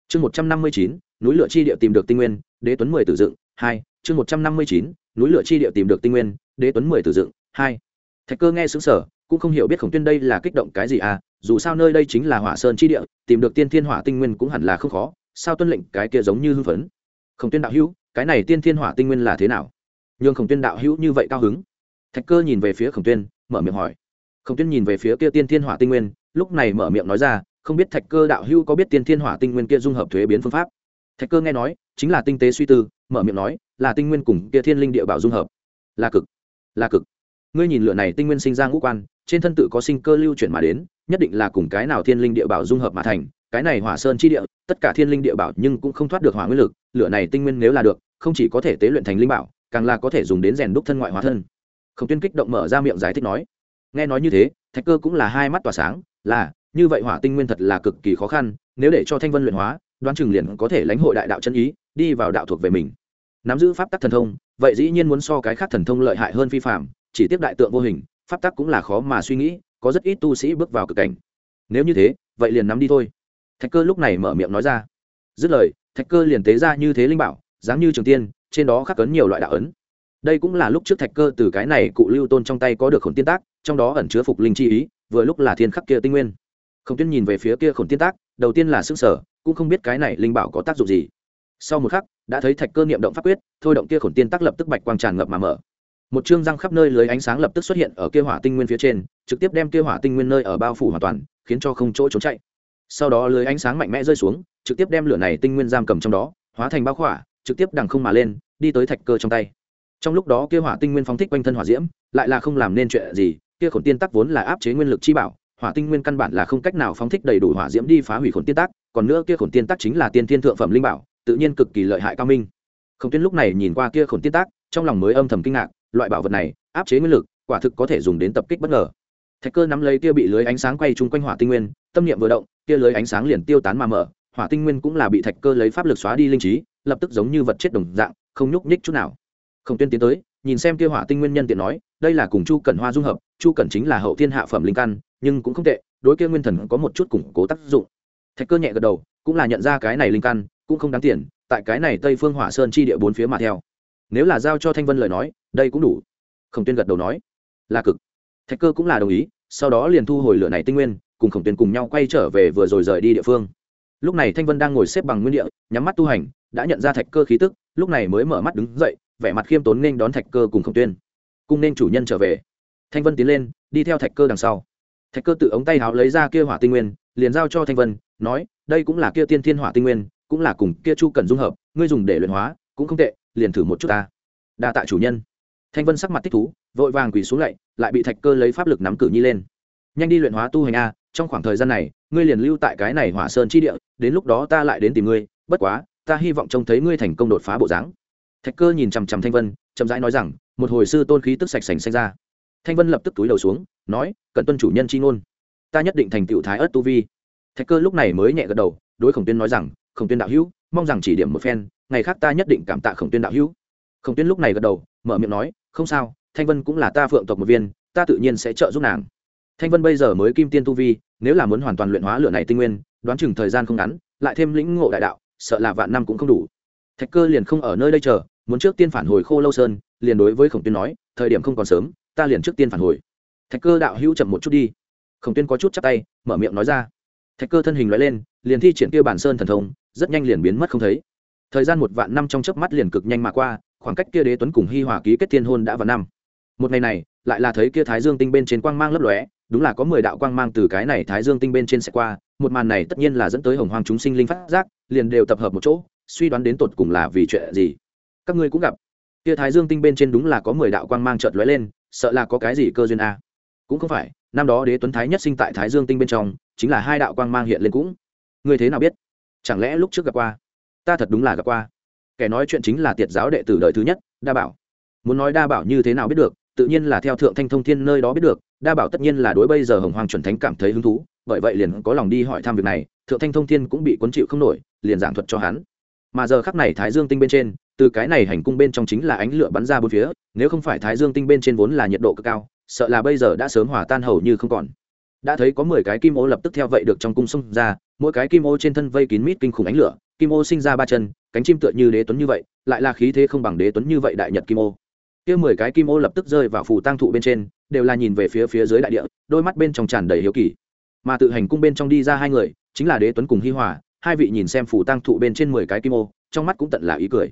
Chương một trăm năm mươi chín, núi lửa chi địa tìm được tinh nguyên, đế tuấn mười tử dựng, hai, chương một trăm năm mươi chín, núi lửa chi địa tìm được tinh nguyên, đế tuấn mười tử dựng, hai. Thạch cơ nghe xứng sở cũng không hiểu biết khổng tuyên đây là kích động cái gì à dù sao nơi đây chính là hỏa sơn chi địa, tìm được tiên thiên hỏa tinh nguyên cũng hẳn là không khó, sao tuân lệnh cái kia giống như hưng phấn. Khổng tuyên đạo hữu, cái này tiên thiên hỏa tinh nguyên là thế nào? Nhưng khổng tuyên đạo hữu như vậy cao hứng. Thạch cơ nhìn về phía khổng tuyên, mở miệng hỏi. Khổng tuyên nhìn về phía kia tiên thiên hỏa tinh nguyên, lúc này mở miệng nói ra, không biết thạch cơ đạo hữu có biết tiên thiên hỏa tinh nguyên kia dung hợp thuế biến phương pháp? Thạch cơ nghe nói, chính là tinh tế suy tư, mở miệng nói, là tinh nguyên cùng kia thiên linh địa bảo dung hợp. Là cực là cực. Ngươi nhìn lửa này tinh nguyên sinh ra ngũ quan, trên thân tự có sinh cơ lưu chuyển mà đến, nhất định là cùng cái nào thiên linh địa bảo dung hợp mà thành, cái này hỏa sơn chi địa, tất cả thiên linh địa bảo nhưng cũng không thoát được hỏa nguyên lực, lửa này tinh nguyên nếu là được, không chỉ có thể tế luyện thành linh bảo càng là có thể dùng đến rèn đúc thân ngoại hóa thân. Khổng tuyên kích động mở ra miệng giải thích nói, nghe nói như thế, thạch cơ cũng là hai mắt tỏa sáng, là, như vậy hỏa tinh nguyên thật là cực kỳ khó khăn, nếu để cho thanh vân luyện hóa, đoán chừng liền có thể lãnh hội đại đạo chân ý, đi vào đạo thuộc về mình. Nắm giữ pháp tắc thần thông, vậy dĩ nhiên muốn so cái khác thần thông lợi hại hơn phi phạm chỉ tiếp đại tượng vô hình, pháp tắc cũng là khó mà suy nghĩ, có rất ít tu sĩ bước vào cực cảnh. Nếu như thế, vậy liền nắm đi thôi. Thạch cơ lúc này mở miệng nói ra. Dứt lời, thạch cơ liền tế ra như thế linh bảo, dáng như trường tiên trên đó khắc cấn nhiều loại đạo ấn. Đây cũng là lúc trước thạch cơ từ cái này cụ lưu tôn trong tay có được khổn tiên tác, trong đó ẩn chứa phục linh chi ý, vừa lúc là thiên khắc kia tinh nguyên. Không tiên nhìn về phía kia khổn tiên tác, đầu tiên là xương sở cũng không biết cái này linh bảo có tác dụng gì. Sau một khắc, đã thấy thạch cơ niệm động pháp quyết, thôi động kia khổn tiên tác lập tức bạch quang tràn ngập mà mở. Một chương răng khắp nơi lưới ánh sáng lập tức xuất hiện ở kia hỏa tinh nguyên phía trên, trực tiếp đem kia hỏa tinh nguyên nơi ở bao phủ hoàn toàn, khiến cho không chỗ trốn chạy. Sau đó lưới ánh sáng mạnh mẽ rơi xuống, trực tiếp đem lửa này tinh nguyên giam cầm trong đó, hóa thành bao khỏa, trực tiếp đằng không mà lên đi tới thạch cơ trong tay. Trong lúc đó kia hỏa tinh nguyên phóng thích quanh thân hỏa diễm, lại là không làm nên chuyện gì, kia khổn tiên tắc vốn là áp chế nguyên lực chi bảo, hỏa tinh nguyên căn bản là không cách nào phóng thích đầy đủ hỏa diễm đi phá hủy khổn tiên tắc, còn nữa kia khổn tiên tắc chính là tiên thiên thượng phẩm linh bảo, tự nhiên cực kỳ lợi hại cao minh. Không tuyên lúc này nhìn qua kia khổn tiên tắc, trong lòng mới âm thầm kinh ngạc, loại bảo vật này, áp chế nguyên lực, quả thực có thể dùng đến tập kích bất ngờ. Thạch cơ nắm lấy kia bị lưới ánh sáng quay chung quanh hỏa tinh nguyên, tâm niệm vừa động, kia lưới ánh sáng liền tiêu tán mà mở, hỏa tinh nguyên cũng là bị thạch cơ lấy pháp lực xóa đi linh trí, lập tức giống như vật chết đồng dạng không nhúc nhích chút nào. Không tuyên tiến tới, nhìn xem kia hỏa tinh nguyên nhân tiện nói, đây là cùng chu cẩn hoa dung hợp, chu cẩn chính là hậu thiên hạ phẩm linh căn, nhưng cũng không tệ, đối kia nguyên thần có một chút củng cố tác dụng. Thạch cơ nhẹ gật đầu, cũng là nhận ra cái này linh căn, cũng không đáng tiền, tại cái này tây phương hỏa sơn chi địa bốn phía mà theo. Nếu là giao cho thanh vân lời nói, đây cũng đủ. Khổng tuyên gật đầu nói, là cực. Thạch cơ cũng là đồng ý, sau đó liền thu hồi lửa này tinh nguyên, cùng khổng tuyên cùng nhau quay trở về vừa rồi rời đi địa phương. Lúc này thanh vân đang ngồi xếp bằng nguyên địa, nhắm mắt tu hành đã nhận ra thạch cơ khí tức, lúc này mới mở mắt đứng dậy, vẻ mặt khiêm tốn nên đón thạch cơ cùng khổng tuyên. Cùng nên chủ nhân trở về. Thanh vân tiến lên, đi theo thạch cơ đằng sau. Thạch cơ tự ống tay háo lấy ra kia hỏa tinh nguyên, liền giao cho thanh vân, nói, đây cũng là kia tiên thiên hỏa tinh nguyên, cũng là cùng kia chu cần dung hợp, ngươi dùng để luyện hóa, cũng không tệ, liền thử một chút ta. Đa tạ chủ nhân. Thanh vân sắc mặt thích thú, vội vàng quỳ xuống lạy lại bị thạch cơ lấy pháp lực nắm cử nhi lên. Nhanh đi luyện hóa tu hành a, trong khoảng thời gian này, ngươi liền lưu tại cái này hỏa sơn chi địa, đến lúc đó ta lại đến tìm ngươi, bất quá ta hy vọng trông thấy ngươi thành công đột phá bộ dáng. Thạch cơ nhìn chằm chằm thanh vân, chậm rãi nói rằng, một hồi sư tôn khí tức sạch sành xanh ra. Thanh vân lập tức túi đầu xuống, nói cận tuân chủ nhân chi ngôn. Ta nhất định thành tựu thái ớt tu vi. Thạch cơ lúc này mới nhẹ gật đầu, đối khổng tuyên nói rằng, khổng tuyên đạo hữu, mong rằng chỉ điểm một phen, ngày khác ta nhất định cảm tạ khổng tuyên đạo hữu. Khổng tuyên lúc này gật đầu, mở miệng nói, không sao, thanh vân cũng là ta phượng tộc một viên, ta tự nhiên sẽ trợ giúp nàng. Thanh vân bây giờ mới kim tiên tu vi, nếu là muốn hoàn toàn luyện hóa lửa này tinh nguyên, đoán chừng thời gian không ngắn, lại thêm lĩnh ngộ đại đạo sợ là vạn năm cũng không đủ. Thạch cơ liền không ở nơi đây chờ, muốn trước tiên phản hồi khô lâu sơn, liền đối với khổng tuyên nói, thời điểm không còn sớm, ta liền trước tiên phản hồi. Thạch cơ đạo hữu chậm một chút đi. Khổng tuyên có chút chắc tay, mở miệng nói ra. Thạch cơ thân hình loại lên, liền thi triển kia bản sơn thần thông, rất nhanh liền biến mất không thấy. Thời gian một vạn năm trong chớp mắt liền cực nhanh mà qua, khoảng cách kia đế tuấn cùng hi hòa ký kết thiên hôn đã vào năm. Một ngày này, lại là thấy kia thái dương tinh bên trên quang mang lấp lóe, đúng là có mười đạo quang mang từ cái này thái dương tinh bên trên sẽ qua một màn này tất nhiên là dẫn tới hồng hoang chúng sinh linh phát giác, liền đều tập hợp một chỗ, suy đoán đến tột cùng là vì chuyện gì. Các ngươi cũng gặp. Kia thái dương tinh bên trên đúng là có mười đạo quang mang chợt lóe lên, sợ là có cái gì cơ duyên a. Cũng không phải, năm đó đế tuấn thái nhất sinh tại thái dương tinh bên trong, chính là hai đạo quang mang hiện lên cũng. Ngươi thế nào biết? Chẳng lẽ lúc trước gặp qua? Ta thật đúng là gặp qua. Kẻ nói chuyện chính là tiệt giáo đệ tử đời thứ nhất, đa bảo. Muốn nói đa bảo như thế nào biết được, tự nhiên là theo thượng thanh thông thiên nơi đó biết được, đa bảo tất nhiên là đối bây giờ hồng hoàng chuẩn thánh cảm thấy hứng thú bởi vậy liền có lòng đi hỏi thăm việc này, thượng thanh thông thiên cũng bị quấn chịu không nổi, liền giảng thuật cho hắn. Mà giờ khắc này thái dương tinh bên trên, từ cái này hành cung bên trong chính là ánh lửa bắn ra bốn phía, nếu không phải thái dương tinh bên trên vốn là nhiệt độ cực cao, sợ là bây giờ đã sớm hòa tan hầu như không còn. Đã thấy có mười cái kim ô lập tức theo vậy được trong cung xông ra, mỗi cái kim ô trên thân vây kín mít kinh khủng ánh lửa, kim ô sinh ra ba chân, cánh chim tựa như đế tuấn như vậy, lại là khí thế không bằng đế tuấn như vậy đại nhật kim ô. Kia mười cái kim ô lập tức rơi vào phù tăng thụ bên trên, đều là nhìn về phía phía dưới đại địa, đôi mắt bên trong tràn đầy hiếu kỳ mà tự hành cung bên trong đi ra hai người, chính là đế tuấn cùng hi hòa, hai vị nhìn xem phù tăng thụ bên trên mười cái kim ô, trong mắt cũng tận là ý cười.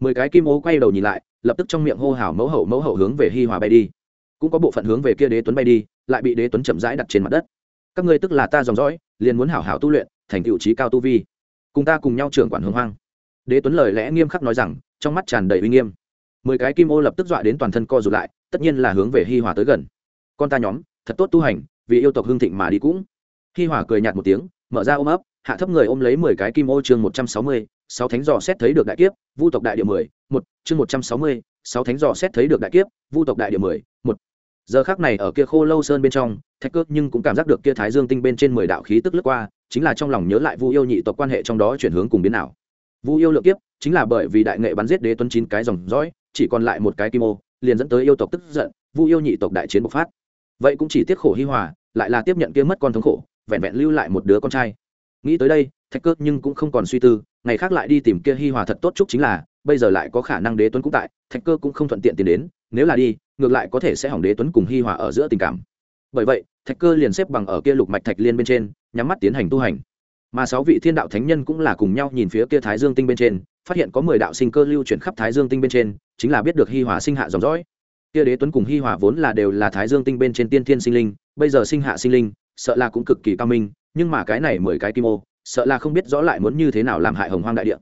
Mười cái kim ô quay đầu nhìn lại, lập tức trong miệng hô hào mẫu hậu mẫu hậu hướng về hi hòa bay đi. Cũng có bộ phận hướng về kia đế tuấn bay đi, lại bị đế tuấn chậm rãi đặt trên mặt đất. Các ngươi tức là ta dòng dõi, liền muốn hảo hảo tu luyện, thành tựu trí cao tu vi. Cùng ta cùng nhau trưởng quản hướng hoang. Đế tuấn lời lẽ nghiêm khắc nói rằng, trong mắt tràn đầy uy nghiêm. Mười cái kim ô lập tức dọa đến toàn thân co rụt lại, tất nhiên là hướng về hi hòa tới gần. Con ta nhóm, thật tốt tu hành, vì yêu tộc hương thịnh mà đi cũng hi hòa cười nhạt một tiếng, mở ra ôm ấp, hạ thấp người ôm lấy mười cái kim ô chương một trăm sáu mươi, sáu thánh dò xét thấy được đại kiếp, vu tộc đại địa mười, một, chương một trăm sáu mươi, sáu thánh dò xét thấy được đại kiếp, vu tộc đại địa mười, một. Giờ khác này ở kia khô lâu sơn bên trong, thạch cước nhưng cũng cảm giác được kia thái dương tinh bên trên mười đạo khí tức lướt qua, chính là trong lòng nhớ lại vu yêu nhị tộc quan hệ trong đó chuyển hướng cùng biến nào vu yêu lượng kiếp, chính là bởi vì đại nghệ bắn giết đế tuấn chín cái dòng dõi, chỉ còn lại một cái kim ô, liền dẫn tới yêu tộc tức giận, vu yêu nhị tộc đại chiến bộc phát. Vậy cũng chỉ tiếc khổ hi hòa, lại là tiếp nhận kia mất con thống khổ vẹn vẹn lưu lại một đứa con trai. Nghĩ tới đây, thạch Cước nhưng cũng không còn suy tư, ngày khác lại đi tìm kia hi hòa thật tốt chúc chính là, bây giờ lại có khả năng đế tuấn cũng tại, thạch cơ cũng không thuận tiện tiền đến, nếu là đi, ngược lại có thể sẽ hỏng đế tuấn cùng hi hòa ở giữa tình cảm. Bởi vậy, thạch cơ liền xếp bằng ở kia lục mạch thạch liên bên trên, nhắm mắt tiến hành tu hành. Mà sáu vị thiên đạo thánh nhân cũng là cùng nhau nhìn phía kia thái dương tinh bên trên, phát hiện có mười đạo sinh cơ lưu chuyển khắp thái dương tinh bên trên, chính là biết được hi hòa sinh hạ dòng dõi. Kia đế tuấn cùng hi hòa vốn là đều là thái dương tinh bên trên tiên thiên sinh linh, bây giờ sinh hạ sinh linh sợ là cũng cực kỳ cao minh, nhưng mà cái này mười cái kim ô, sợ là không biết rõ lại muốn như thế nào làm hại hồng hoang đại địa.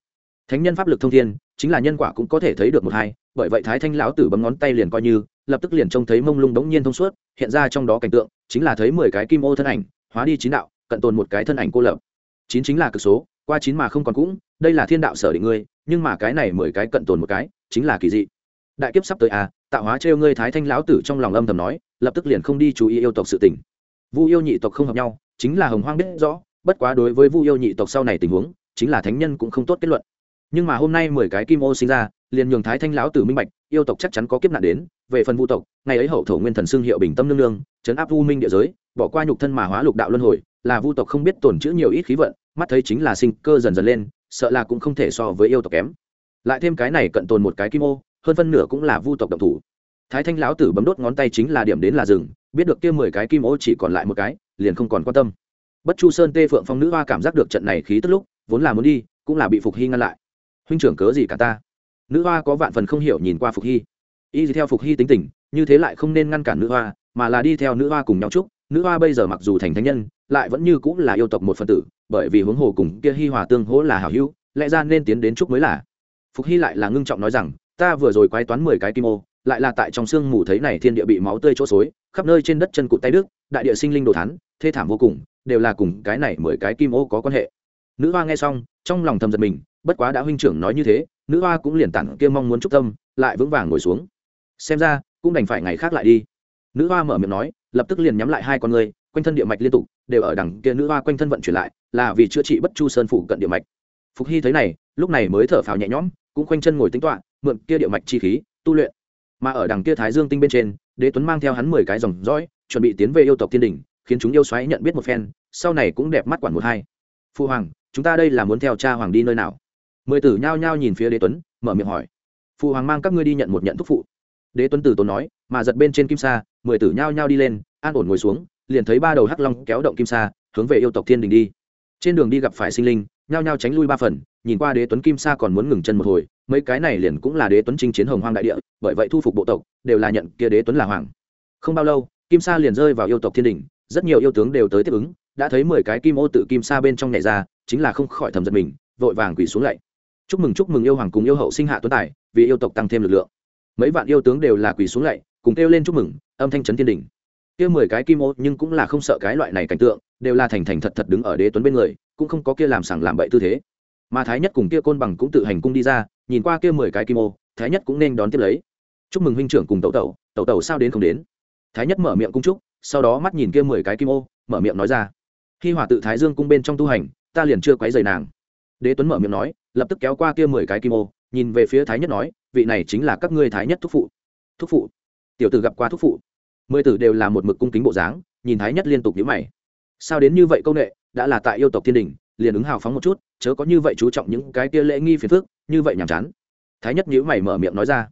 Thánh nhân pháp lực thông thiên, chính là nhân quả cũng có thể thấy được một hai, bởi vậy thái thanh lão tử bấm ngón tay liền coi như, lập tức liền trông thấy mông lung đống nhiên thông suốt, hiện ra trong đó cảnh tượng, chính là thấy mười cái kim ô thân ảnh, hóa đi chín đạo, cận tồn một cái thân ảnh cô lập. Chín chính là cực số, qua chín mà không còn cũng, đây là thiên đạo sở định ngươi, nhưng mà cái này mười cái cận tồn một cái, chính là kỳ dị. Đại kiếp sắp tới à tạo hóa trêu ngươi thái thanh lão tử trong lòng âm thầm nói, lập tức liền không đi chú ý yêu tộc sự tình vu yêu nhị tộc không hợp nhau, chính là hồng hoang biết rõ, bất quá đối với vu yêu nhị tộc sau này tình huống, chính là thánh nhân cũng không tốt kết luận. Nhưng mà hôm nay mười cái kim ô sinh ra, liền nhường thái thanh lão tử minh bạch, yêu tộc chắc chắn có kiếp nạn đến, về phần vu tộc, ngày ấy hậu thổ nguyên thần xương hiệu bình tâm nương nương chấn áp vu minh địa giới, bỏ qua nhục thân mà hóa lục đạo luân hồi, là vu tộc không biết tổn chữ nhiều ít khí vận, mắt thấy chính là sinh cơ dần dần lên, sợ là cũng không thể so với yêu tộc kém. Lại thêm cái này cận tồn một cái kim ô, hơn phân nửa cũng là vu tộc động thủ. Thái thanh lão tử bấm đốt ngón tay chính là điểm đến là rừng biết được kia mười cái kim ô chỉ còn lại một cái, liền không còn quan tâm. Bất chu sơn tê phượng phong nữ hoa cảm giác được trận này khí tức lúc, vốn là muốn đi, cũng là bị phục hy ngăn lại. Huynh trưởng cớ gì cả ta? Nữ hoa có vạn phần không hiểu nhìn qua phục hy. Y theo phục hy tính tình, như thế lại không nên ngăn cản nữ hoa, mà là đi theo nữ hoa cùng nhau chúc. Nữ hoa bây giờ mặc dù thành thánh nhân, lại vẫn như cũng là yêu tộc một phần tử, bởi vì huống hồ cùng kia hi hòa tương hỗ là hảo hữu, lẽ ra nên tiến đến chúc mới là. Phục hy lại là ngưng trọng nói rằng, ta vừa rồi quái toán mười cái kim ô lại là tại trong sương mù thấy này thiên địa bị máu tươi chỗ xối, khắp nơi trên đất chân cụt tay đức, đại địa sinh linh đồ thán, thê thảm vô cùng, đều là cùng cái này mười cái kim ô có quan hệ. Nữ hoa nghe xong, trong lòng thầm giật mình, bất quá đã huynh trưởng nói như thế, nữ hoa cũng liền tản kia mong muốn chút tâm, lại vững vàng ngồi xuống. Xem ra, cũng đành phải ngày khác lại đi. Nữ hoa mở miệng nói, lập tức liền nhắm lại hai con người, quanh thân địa mạch liên tục, đều ở đằng kia nữ hoa quanh thân vận chuyển lại, là vì chữa trị bất chu sơn phủ cận địa mạch. Phục hy thấy này, lúc này mới thở phào nhẹ nhõm, cũng quanh chân ngồi tính toạ mượn kia địa mạch chi khí, tu luyện mà ở đằng kia thái dương tinh bên trên, đế tuấn mang theo hắn mười cái dòng dõi, chuẩn bị tiến về yêu tộc thiên đình, khiến chúng yêu xoáy nhận biết một phen, sau này cũng đẹp mắt quản một hai. Phu hoàng, chúng ta đây là muốn theo cha hoàng đi nơi nào? Mười tử nhao nhao nhìn phía đế tuấn, mở miệng hỏi. Phụ hoàng mang các ngươi đi nhận một nhận thúc phụ. Đế tuấn tử tốn nói, mà giật bên trên kim sa, mười tử nhao nhao đi lên, an ổn ngồi xuống, liền thấy ba đầu hắc long kéo động kim sa, hướng về yêu tộc thiên đình đi. Trên đường đi gặp phải sinh linh, nhao nhao tránh lui ba phần, nhìn qua đế tuấn kim sa còn muốn ngừng chân một hồi mấy cái này liền cũng là đế tuấn chinh chiến hồng hoang đại địa, bởi vậy thu phục bộ tộc, đều là nhận kia đế tuấn là hoàng. Không bao lâu, kim sa liền rơi vào yêu tộc thiên đình rất nhiều yêu tướng đều tới tiếp ứng, đã thấy mười cái kim ô tự kim sa bên trong nhảy ra, chính là không khỏi thầm giật mình, vội vàng quỳ xuống lạy. Chúc mừng chúc mừng yêu hoàng cùng yêu hậu sinh hạ tuấn tài, vì yêu tộc tăng thêm lực lượng. Mấy vạn yêu tướng đều là quỳ xuống lạy, cùng kêu lên chúc mừng, âm thanh trấn thiên đình kia mười cái kim ô nhưng cũng là không sợ cái loại này cảnh tượng, đều là thành thành thật thật đứng ở đế tuấn bên người, cũng không có kia làm sảng làm bậy tư thế mà thái nhất cùng kia côn bằng cũng tự hành cung đi ra, nhìn qua kia mười cái kim ô, thái nhất cũng nên đón tiếp lấy. Chúc mừng huynh trưởng cùng tẩu tẩu tẩu tẩu sao đến không đến? Thái nhất mở miệng cung chúc, sau đó mắt nhìn kia mười cái kim ô, mở miệng nói ra. Khi hỏa tự thái dương cung bên trong tu hành, ta liền chưa quấy dày nàng. Đế tuấn mở miệng nói, lập tức kéo qua kia mười cái kim ô, nhìn về phía thái nhất nói, vị này chính là các ngươi thái nhất thúc phụ. Thúc phụ? Tiểu tử gặp qua thúc phụ. Mười tử đều là một mực cung kính bộ dáng, nhìn thái nhất liên tục nhíu mày. Sao đến như vậy công nghệ đã là tại yêu tộc thiên đình liền ứng hào phóng một chút, chớ có như vậy chú trọng những cái kia lễ nghi phiền phức, như vậy nhàm chán. Thái nhất nhíu mày mở miệng nói ra.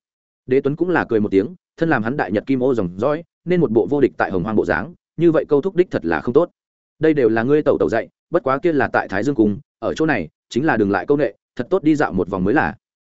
Đế tuấn cũng là cười một tiếng, thân làm hắn đại nhật kim ô dòng dõi nên một bộ vô địch tại hồng hoang bộ dáng, như vậy câu thúc đích thật là không tốt. Đây đều là ngươi tẩu tẩu dạy, bất quá kia là tại thái dương cung ở chỗ này, chính là đừng lại công nghệ thật tốt đi dạo một vòng mới là.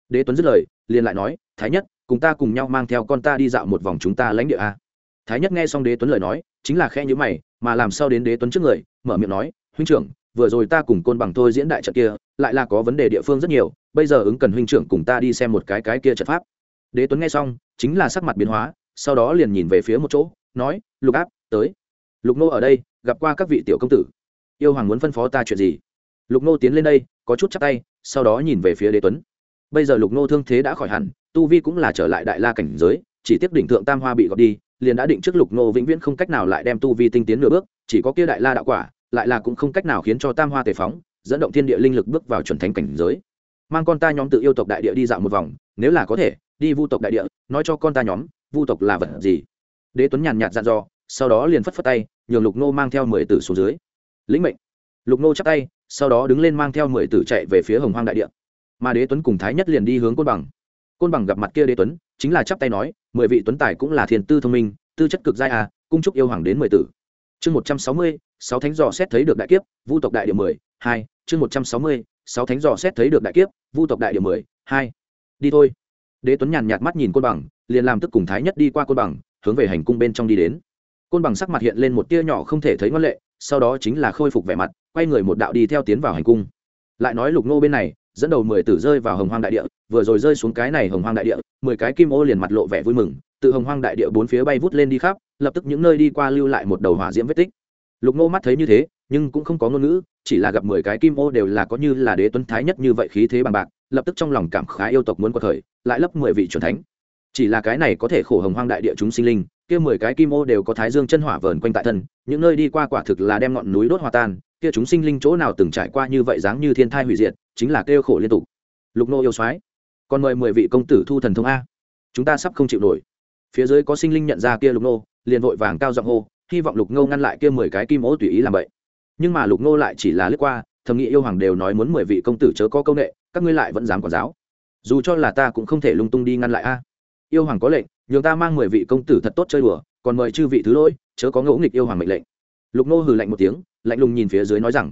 Đế tuấn dứt lời, liền lại nói, thái nhất, cùng ta cùng nhau mang theo con ta đi dạo một vòng chúng ta lãnh địa a. Thái nhất nghe xong đế tuấn lời nói, chính là khe nhữ mày, mà làm sao đến đế tuấn trước người, mở miệng nói, huynh trưởng vừa rồi ta cùng côn bằng thôi diễn đại trận kia, lại là có vấn đề địa phương rất nhiều, bây giờ ứng cần huynh trưởng cùng ta đi xem một cái cái kia trận pháp. Đế tuấn nghe xong, chính là sắc mặt biến hóa, sau đó liền nhìn về phía một chỗ, nói, lục áp, tới. Lục nô ở đây, gặp qua các vị tiểu công tử. Yêu hoàng muốn phân phó ta chuyện gì? Lục nô tiến lên đây, có chút chắc tay, sau đó nhìn về phía đế tuấn. Bây giờ lục nô thương thế đã khỏi hẳn, tu vi cũng là trở lại đại la cảnh giới, chỉ tiếp đỉnh thượng tam hoa bị gọt đi, liền đã định trước lục nô vĩnh viễn không cách nào lại đem tu vi tinh tiến nửa bước, chỉ có kia đại la đạo quả lại là cũng không cách nào khiến cho tam hoa tề phóng, dẫn động thiên địa linh lực bước vào chuẩn thánh cảnh giới. Mang con ta nhóm tự yêu tộc đại địa đi dạo một vòng, nếu là có thể, đi vu tộc đại địa, nói cho con ta nhóm, vu tộc là vật gì? Đế tuấn nhàn nhạt dặn dò, sau đó liền phất phất tay, nhường lục nô mang theo mười tử xuống dưới. Lĩnh mệnh. Lục nô chắp tay, sau đó đứng lên mang theo mười tử chạy về phía hồng hoang đại địa. Mà đế tuấn cùng thái nhất liền đi hướng côn bằng. Côn bằng gặp mặt kia đế tuấn, chính là chắp tay nói, mười vị tuấn tài cũng là thiền tư thông minh, tư chất cực giai à cung chúc yêu hoàng đến mười tử chương một trăm sáu mươi, sáu thánh dò xét thấy được đại kiếp, vu tộc đại địa mười, hai, chương một trăm sáu mươi, sáu thánh dò xét thấy được đại kiếp, vu tộc đại địa mười, hai. Đi thôi. Đế tuấn nhàn nhạt mắt nhìn côn bằng, liền làm tức cùng thái nhất đi qua côn bằng, hướng về hành cung bên trong đi đến. Côn bằng sắc mặt hiện lên một tia nhỏ không thể thấy ngoan lệ, sau đó chính là khôi phục vẻ mặt, quay người một đạo đi theo tiến vào hành cung. Lại nói lục nô bên này, dẫn đầu mười tử rơi vào hồng hoang đại địa, vừa rồi rơi xuống cái này hồng hoang đại địa, mười cái kim ô liền mặt lộ vẻ vui mừng từ hồng hoang đại địa bốn phía bay vút lên đi khắp lập tức những nơi đi qua lưu lại một đầu hỏa diễm vết tích. Lục nô mắt thấy như thế, nhưng cũng không có ngôn ngữ, chỉ là gặp mười cái kim ô đều là có như là đế tuấn thái nhất như vậy khí thế bằng bạc, lập tức trong lòng cảm khái yêu tộc muốn qua thời, lại lấp mười vị c thánh. Chỉ là cái này có thể khổ hồng hoang đại địa chúng sinh linh, kia mười cái kim ô đều có thái dương chân hỏa vờn quanh tại thân, những nơi đi qua quả thực là đem ngọn núi đốt hòa tan, kia chúng sinh linh chỗ nào từng trải qua như vậy dáng như thiên thai hủy diệt, chính là kêu khổ liên tục. Lục nô yêu soái, còn mời mười vị công tử thu thần thông a. Chúng ta sắp không chịu nổi. Phía dưới có sinh linh nhận ra kia lục nô liền vội vàng cao giọng hô, hy vọng lục ngô ngăn lại kia mười cái kim ô tùy ý làm vậy. Nhưng mà lục ngô lại chỉ là lướt qua, thầm nghĩ yêu hoàng đều nói muốn mười vị công tử chớ có công nghệ các ngươi lại vẫn dám quản giáo. Dù cho là ta cũng không thể lung tung đi ngăn lại a. Yêu hoàng có lệnh, nhường ta mang mười vị công tử thật tốt chơi đùa, còn mời chư vị thứ lỗi, chớ có ngẫu nghịch yêu hoàng mệnh lệnh. Lục nô hừ lạnh một tiếng, lạnh lùng nhìn phía dưới nói rằng,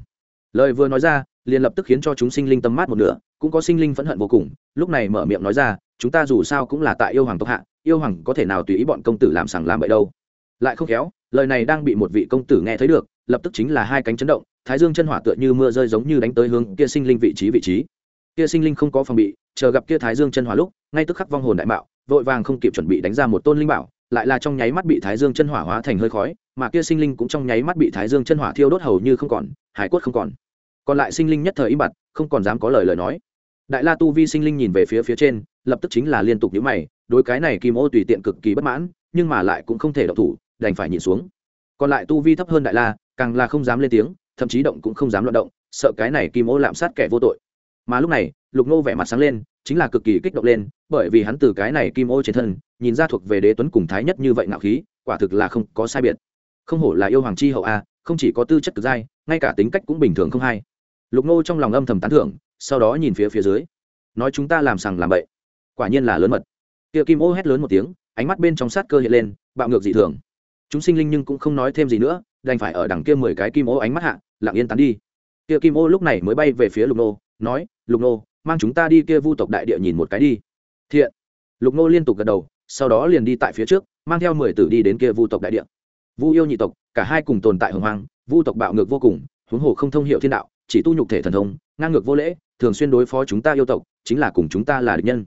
lời vừa nói ra, liền lập tức khiến cho chúng sinh linh tâm mát một nửa, cũng có sinh linh phẫn hận vô cùng, lúc này mở miệng nói ra, chúng ta dù sao cũng là tại yêu hoàng tộc hạ, yêu hoàng có thể nào tùy ý bọn công tử làm sằng làm bậy đâu lại không khéo, lời này đang bị một vị công tử nghe thấy được, lập tức chính là hai cánh chấn động, thái dương chân hỏa tựa như mưa rơi giống như đánh tới hướng kia sinh linh vị trí vị trí. Kia sinh linh không có phòng bị, chờ gặp kia thái dương chân hỏa lúc, ngay tức khắc vong hồn đại mạo, vội vàng không kịp chuẩn bị đánh ra một tôn linh bảo, lại là trong nháy mắt bị thái dương chân hỏa hóa thành hơi khói, mà kia sinh linh cũng trong nháy mắt bị thái dương chân hỏa thiêu đốt hầu như không còn, hải quất không còn. Còn lại sinh linh nhất thời im bặt, không còn dám có lời lời nói. Đại la tu vi sinh linh nhìn về phía phía trên, lập tức chính là liên tục nhíu mày, đối cái này kim ô tùy tiện cực kỳ bất mãn, nhưng mà lại cũng không thể động thủ đành phải nhìn xuống. Còn lại tu vi thấp hơn đại la, càng là không dám lên tiếng, thậm chí động cũng không dám loạn động, sợ cái này kim ô lạm sát kẻ vô tội. Mà lúc này, lục nô vẻ mặt sáng lên, chính là cực kỳ kích động lên, bởi vì hắn từ cái này kim ô trên thân, nhìn ra thuộc về đế tuấn cùng thái nhất như vậy ngạo khí, quả thực là không có sai biệt. Không hổ là yêu hoàng chi hậu a, không chỉ có tư chất cực giai, ngay cả tính cách cũng bình thường không hay. Lục nô trong lòng âm thầm tán thưởng, sau đó nhìn phía phía dưới. Nói chúng ta làm sằng làm bậy. Quả nhiên là lớn mật. Kia kim ô hét lớn một tiếng, ánh mắt bên trong sát cơ hiện lên, bạo ngược dị thường chúng sinh linh nhưng cũng không nói thêm gì nữa, đành phải ở đằng kia mười cái kim ô ánh mắt hạ, lặng yên tán đi. Kia kim ô lúc này mới bay về phía lục nô, nói, lục nô, mang chúng ta đi kia vu tộc đại địa nhìn một cái đi. Thiện. Lục nô liên tục gật đầu, sau đó liền đi tại phía trước, mang theo mười tử đi đến kia vu tộc đại địa. Vu yêu nhị tộc, cả hai cùng tồn tại hồng hoang, vu tộc bạo ngược vô cùng, huống hồ không thông hiệu thiên đạo, chỉ tu nhục thể thần thông, ngang ngược vô lễ, thường xuyên đối phó chúng ta yêu tộc, chính là cùng chúng ta là địch nhân.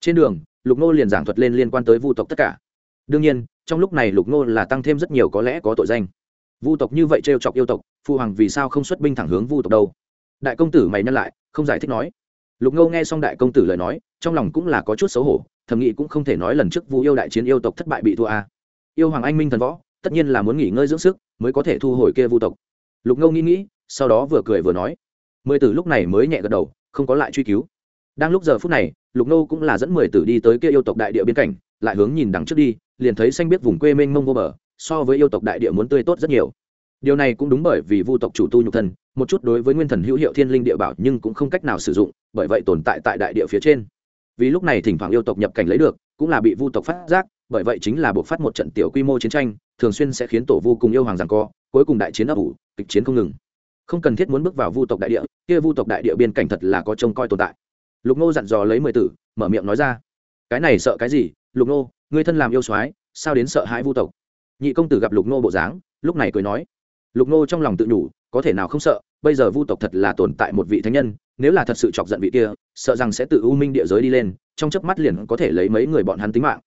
Trên đường, lục nô liền giảng thuật lên liên quan tới vu tộc tất cả. Đương nhiên trong lúc này lục ngô là tăng thêm rất nhiều có lẽ có tội danh. Vu tộc như vậy trêu chọc yêu tộc, phu hoàng vì sao không xuất binh thẳng hướng vu tộc đâu? Đại công tử mày nhân lại, không giải thích nói. Lục ngô nghe xong đại công tử lời nói, trong lòng cũng là có chút xấu hổ, thầm nghĩ cũng không thể nói lần trước vu yêu đại chiến yêu tộc thất bại bị thua a à. yêu hoàng anh minh thần võ, tất nhiên là muốn nghỉ ngơi dưỡng sức mới có thể thu hồi kia vu tộc. Lục ngô nghĩ nghĩ, sau đó vừa cười vừa nói. Mười tử lúc này mới nhẹ gật đầu, không có lại truy cứu. Đang lúc giờ phút này, lục ngô cũng là dẫn mười tử đi tới kia yêu tộc đại địa biên cảnh, lại hướng nhìn đằng trước đi liền thấy xanh biết vùng quê mênh mông vô bờ, so với yêu tộc đại địa muốn tươi tốt rất nhiều. Điều này cũng đúng bởi vì vu tộc chủ tu nhục thân, một chút đối với nguyên thần hữu hiệu thiên linh địa bảo nhưng cũng không cách nào sử dụng, bởi vậy tồn tại tại đại địa phía trên. Vì lúc này thỉnh thoảng yêu tộc nhập cảnh lấy được, cũng là bị vu tộc phát giác, bởi vậy chính là buộc phát một trận tiểu quy mô chiến tranh, thường xuyên sẽ khiến tổ vu cùng yêu hoàng giằng co, cuối cùng đại chiến ấp ủ, kịch chiến không ngừng. Không cần thiết muốn bước vào vu tộc đại địa, kia vu tộc đại địa biên cảnh thật là có trông coi tồn tại. Lục nô dặn dò lấy mười tử, mở miệng nói ra. Cái này sợ cái gì? Lục nô người thân làm yêu soái, sao đến sợ hãi vu tộc? Nhị công tử gặp lục nô bộ dáng, lúc này cười nói, lục nô trong lòng tự nhủ, có thể nào không sợ, bây giờ vu tộc thật là tồn tại một vị thánh nhân, nếu là thật sự chọc giận vị kia, sợ rằng sẽ tự u minh địa giới đi lên, trong chớp mắt liền có thể lấy mấy người bọn hắn tính mạng.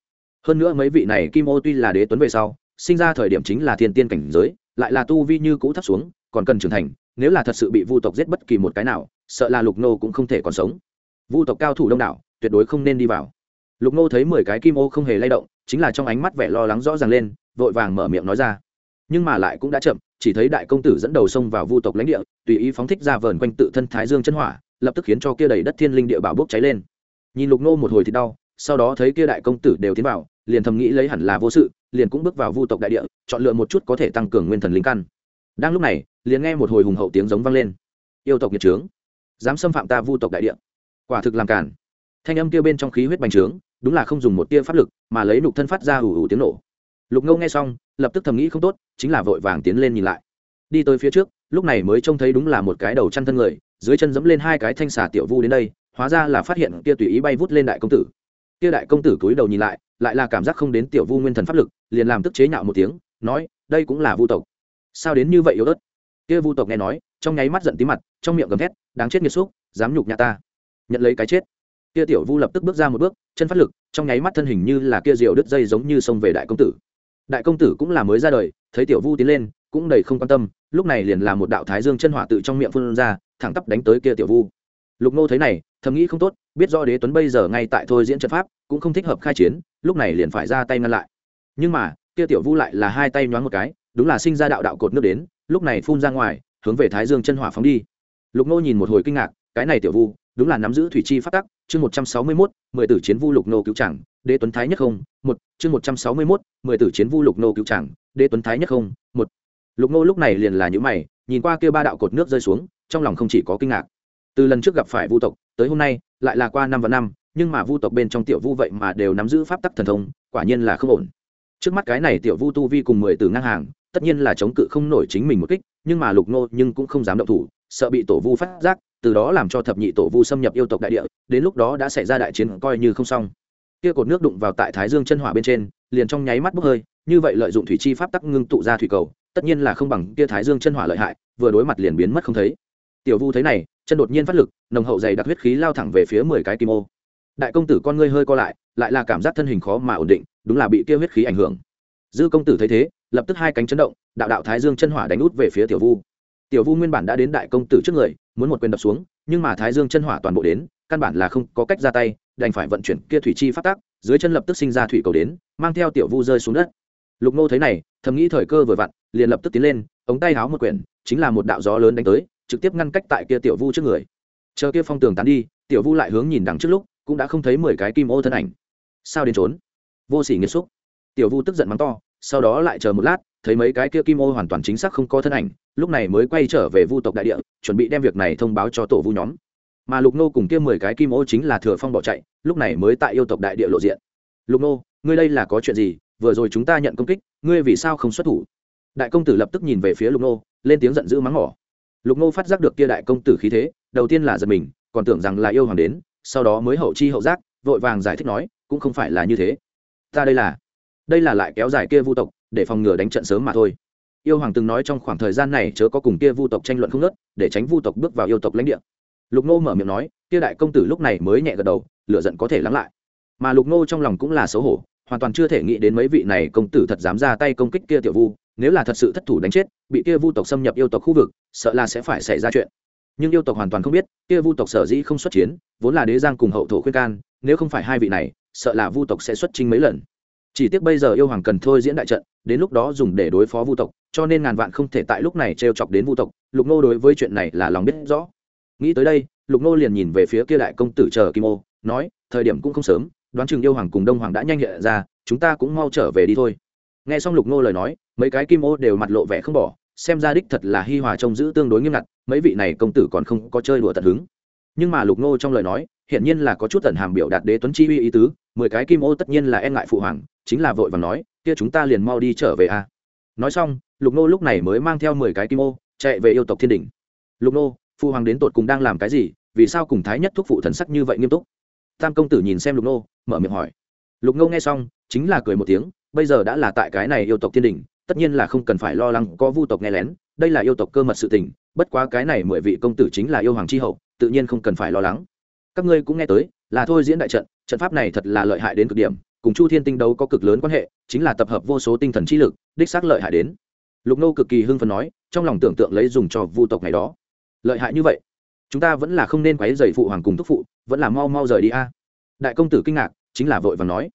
Hơn nữa mấy vị này kim ô tuy là đế tuấn về sau, sinh ra thời điểm chính là thiên tiên cảnh giới, lại là tu vi như cũ thấp xuống, còn cần trưởng thành, nếu là thật sự bị vu tộc giết bất kỳ một cái nào, sợ là lục nô cũng không thể còn sống. Vu tộc cao thủ đông đảo, tuyệt đối không nên đi vào lục nô thấy mười cái kim ô không hề lay động, chính là trong ánh mắt vẻ lo lắng rõ ràng lên, vội vàng mở miệng nói ra. Nhưng mà lại cũng đã chậm, chỉ thấy đại công tử dẫn đầu sông vào vu tộc lãnh địa, tùy ý phóng thích ra vờn quanh tự thân thái dương chân hỏa, lập tức khiến cho kia đầy đất thiên linh địa bảo bốc cháy lên. Nhìn lục nô một hồi thì đau, sau đó thấy kia đại công tử đều tiến vào, liền thầm nghĩ lấy hẳn là vô sự, liền cũng bước vào vu tộc đại địa, chọn lựa một chút có thể tăng cường nguyên thần linh căn. Đang lúc này, liền nghe một hồi hùng hậu tiếng giống vang lên. Yêu tộc nhiệt trướng, dám xâm phạm ta vu tộc đại địa. Quả thực làm cản thanh âm kia bên trong khí huyết bành trướng, đúng là không dùng một tia pháp lực, mà lấy nục thân phát ra ủ ủ tiếng nổ. Lục ngâu nghe xong, lập tức thầm nghĩ không tốt, chính là vội vàng tiến lên nhìn lại. Đi tới phía trước, lúc này mới trông thấy đúng là một cái đầu chăn thân người, dưới chân dẫm lên hai cái thanh xà tiểu vu đến đây, hóa ra là phát hiện kia tùy ý bay vút lên đại công tử. Kia đại công tử cúi đầu nhìn lại lại là cảm giác không đến tiểu vu nguyên thần pháp lực, liền làm tức chế nhạo một tiếng, nói, đây cũng là vu tộc. Sao đến như vậy yếu ớt? Kia vu tộc nghe nói, trong nháy mắt giận tí mặt, trong miệng gầm thét, đáng chết nghiệt xúc, dám nhục nhà ta. Nhận lấy cái chết kia tiểu vu lập tức bước ra một bước, chân phát lực, trong nháy mắt thân hình như là kia rượu đứt dây giống như xông về đại công tử. Đại công tử cũng là mới ra đời, thấy tiểu vu tiến lên, cũng đầy không quan tâm, lúc này liền làm một đạo thái dương chân hỏa tự trong miệng phun ra, thẳng tắp đánh tới kia tiểu vu. Lục nô thấy này, thầm nghĩ không tốt, biết do đế tuấn bây giờ ngay tại thôi diễn trận pháp, cũng không thích hợp khai chiến, lúc này liền phải ra tay ngăn lại. Nhưng mà, kia tiểu vu lại là hai tay nhoáng một cái, đúng là sinh ra đạo đạo cột nước đến, lúc này phun ra ngoài, hướng về thái dương chân hỏa phóng đi. Lục nô nhìn một hồi kinh ngạc, cái này tiểu vu đúng là nắm giữ thủy chi phát tắc, chương một trăm sáu mươi mốt, mười tử chiến vu lục nô cứu chẳng đế tuấn thái nhất không, một, chương một trăm sáu mươi mốt, mười tử chiến vu lục nô cứu chẳng đế tuấn thái nhất không, một. Lục nô lúc này liền là những mày, nhìn qua kia ba đạo cột nước rơi xuống, trong lòng không chỉ có kinh ngạc. Từ lần trước gặp phải vu tộc, tới hôm nay, lại là qua năm và năm, nhưng mà vu tộc bên trong tiểu vu vậy mà đều nắm giữ pháp tắc thần thông, quả nhiên là không ổn. Trước mắt cái này tiểu vu tu vi cùng mười từ ngang hàng, tất nhiên là chống cự không nổi chính mình một kích, nhưng mà lục nô nhưng cũng không dám động thủ, sợ bị tổ vu phát giác từ đó làm cho thập nhị tổ vu xâm nhập yêu tộc đại địa, đến lúc đó đã xảy ra đại chiến coi như không xong. Kia cột nước đụng vào tại thái dương chân hỏa bên trên, liền trong nháy mắt bốc hơi, như vậy lợi dụng thủy chi pháp tắc ngưng tụ ra thủy cầu, tất nhiên là không bằng kia thái dương chân hỏa lợi hại, vừa đối mặt liền biến mất không thấy. Tiểu vu thấy này, chân đột nhiên phát lực, nồng hậu dày đặc huyết khí lao thẳng về phía mười cái kim ô. Đại công tử con ngươi hơi co lại lại là cảm giác thân hình khó mà ổn định, đúng là bị kia huyết khí ảnh hưởng. Dư công tử thấy thế, lập tức hai cánh chấn động, đạo đạo thái dương chân hỏa đánh út về phía tiểu vu tiểu vu nguyên bản đã đến đại công tử trước người, muốn một quyền đập xuống, nhưng mà thái dương chân hỏa toàn bộ đến, căn bản là không có cách ra tay, đành phải vận chuyển kia thủy chi phát tác dưới chân lập tức sinh ra thủy cầu đến, mang theo tiểu vu rơi xuống đất. Lục nô thấy này, thầm nghĩ thời cơ vừa vặn, liền lập tức tiến lên, ống tay háo một quyển, chính là một đạo gió lớn đánh tới, trực tiếp ngăn cách tại kia tiểu vu trước người. Chờ kia phong tường tán đi, tiểu vu lại hướng nhìn đằng trước lúc, cũng đã không thấy mười cái kim ô thân ảnh. Sao đến trốn? Vô sỉ nghiêm xúc. Tiểu vu tức giận mắng to sau đó lại chờ một lát, thấy mấy cái kia kim ô hoàn toàn chính xác không có thân ảnh, lúc này mới quay trở về vu tộc đại địa, chuẩn bị đem việc này thông báo cho tổ vu nhóm. Mà lục nô cùng kia mười cái kim ô chính là thừa phong bỏ chạy, lúc này mới tại yêu tộc đại địa lộ diện. Lục nô, ngươi đây là có chuyện gì? Vừa rồi chúng ta nhận công kích, ngươi vì sao không xuất thủ? Đại công tử lập tức nhìn về phía lục nô, lên tiếng giận dữ mắng mỏ. Lục nô phát giác được kia đại công tử khí thế, đầu tiên là giật mình, còn tưởng rằng là yêu hoàng đến, sau đó mới hậu chi hậu giác, vội vàng giải thích nói, cũng không phải là như thế. Ta đây là đây là lại kéo dài kia vu tộc, để phòng ngừa đánh trận sớm mà thôi. Yêu hoàng từng nói trong khoảng thời gian này chớ có cùng kia vu tộc tranh luận không nớt để tránh vu tộc bước vào yêu tộc lãnh địa. Lục nô mở miệng nói, kia đại công tử lúc này mới nhẹ gật đầu lựa giận có thể lắng lại. Mà lục nô trong lòng cũng là xấu hổ, hoàn toàn chưa thể nghĩ đến mấy vị này công tử thật dám ra tay công kích kia tiểu vu, nếu là thật sự thất thủ đánh chết, bị kia vu tộc xâm nhập yêu tộc khu vực, sợ là sẽ phải xảy ra chuyện. Nhưng yêu tộc hoàn toàn không biết, kia vu tộc sở dĩ không xuất chiến, vốn là đế giang cùng hậu thổ khuyên can, nếu không phải hai vị này, sợ là vu tộc sẽ xuất trình mấy lần chỉ tiếc bây giờ yêu hoàng cần thôi diễn đại trận, đến lúc đó dùng để đối phó vu tộc, cho nên ngàn vạn không thể tại lúc này t r e o chọc đến vu tộc. Lục nô đối với chuyện này là lòng biết rõ. Nghĩ tới đây, lục nô liền nhìn về phía kia đại công tử chờ kim ô, nói, thời điểm cũng không sớm, đoán chừng yêu hoàng cùng đông hoàng đã nhanh hiện ra, chúng ta cũng mau trở về đi thôi. Nghe xong lục nô lời nói, mấy cái kim ô đều mặt lộ vẻ không bỏ, xem ra đích thật là hi hòa trông giữ tương đối nghiêm ngặt, mấy vị này công tử còn không có chơi đùa tận hứng. Nhưng mà lục nô trong lời nói hiển nhiên là có chút tần hàm biểu đạt đế tuấn chi uy ý tứ, mười cái kim ô tất nhiên là e ngại phụ hoàng, chính là vội và nói, kia chúng ta liền mau đi trở về a. Nói xong, lục nô lúc này mới mang theo mười cái kim ô, chạy về yêu tộc thiên đình. Lục nô phụ hoàng đến tột cùng đang làm cái gì, vì sao cùng thái nhất thúc phụ thần sắc như vậy nghiêm túc? Tam công tử nhìn xem lục nô, mở miệng hỏi. Lục nô nghe xong, chính là cười một tiếng, bây giờ đã là tại cái này yêu tộc thiên đình, tất nhiên là không cần phải lo lắng có vu tộc nghe lén, đây là yêu tộc cơ mật sự tình, bất quá cái này mười vị công tử chính là yêu hoàng tri hậu, tự nhiên không cần phải lo lắng các ngươi cũng nghe tới, là thôi diễn đại trận trận pháp này thật là lợi hại đến cực điểm, cùng chu thiên tinh đấu có cực lớn quan hệ, chính là tập hợp vô số tinh thần trí lực, đích xác lợi hại đến. Lục nô cực kỳ hưng phấn nói, trong lòng tưởng tượng lấy dùng cho vu tộc ngày đó. Lợi hại như vậy? Chúng ta vẫn là không nên quấy dày phụ hoàng cùng thúc phụ, vẫn là mau mau rời đi a. Đại công tử kinh ngạc, chính là vội và nói.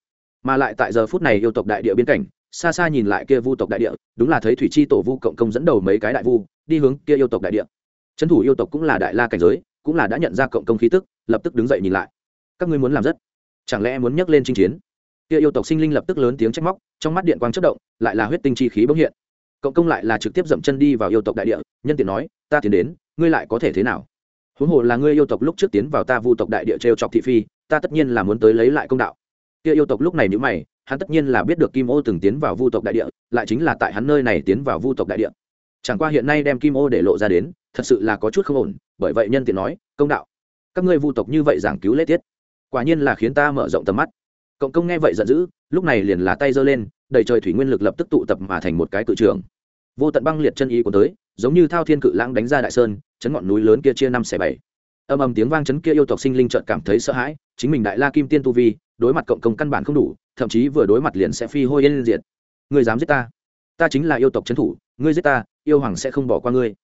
Mà lại tại giờ phút này yêu tộc đại địa biên cảnh, xa xa nhìn lại kia vu tộc đại địa, đúng là thấy thủy chi tổ vu cộng công dẫn đầu mấy cái đại vu, đi hướng kia yêu tộc đại địa. Trấn thủ yêu tộc cũng là đại la cảnh giới, cũng là đã nhận ra cộng công khí tức lập tức đứng dậy nhìn lại. Các ngươi muốn làm rất? Chẳng lẽ muốn nhấc lên chinh chiến? Kia yêu tộc sinh linh lập tức lớn tiếng trách móc, trong mắt điện quang chất động, lại là huyết tinh chi khí bỗng hiện. Cộng công lại là trực tiếp dậm chân đi vào yêu tộc đại địa, nhân tiện nói, ta tiến đến, ngươi lại có thể thế nào? Huống hồ là ngươi yêu tộc lúc trước tiến vào ta vu tộc đại địa trêu chọc thị phi, ta tất nhiên là muốn tới lấy lại công đạo. Kia yêu tộc lúc này nhữ mày, hắn tất nhiên là biết được kim ô từng tiến vào vu tộc đại địa, lại chính là tại hắn nơi này tiến vào vu tộc đại địa. Chẳng qua hiện nay đem kim ô để lộ ra đến, thật sự là có chút không ổn, bởi vậy nhân tiện nói, công đạo các ngươi vu tộc như vậy giảng cứu lễ tiết, quả nhiên là khiến ta mở rộng tầm mắt. Cộng công nghe vậy giận dữ, lúc này liền là tay giơ lên, đầy trời thủy nguyên lực lập tức tụ tập mà thành một cái cự trường. Vô tận băng liệt chân ý của tới, giống như thao thiên cự lãng đánh ra đại sơn, chấn ngọn núi lớn kia chia năm xẻ bảy. Âm âm tiếng vang chấn kia yêu tộc sinh linh trợn cảm thấy sợ hãi, chính mình đại la kim tiên tu vi, đối mặt cộng công căn bản không đủ, thậm chí vừa đối mặt liền sẽ phi hôi yên diệt. Ngươi dám giết ta? Ta chính là yêu tộc trấn thủ, ngươi giết ta, yêu hoàng sẽ không bỏ qua ngươi.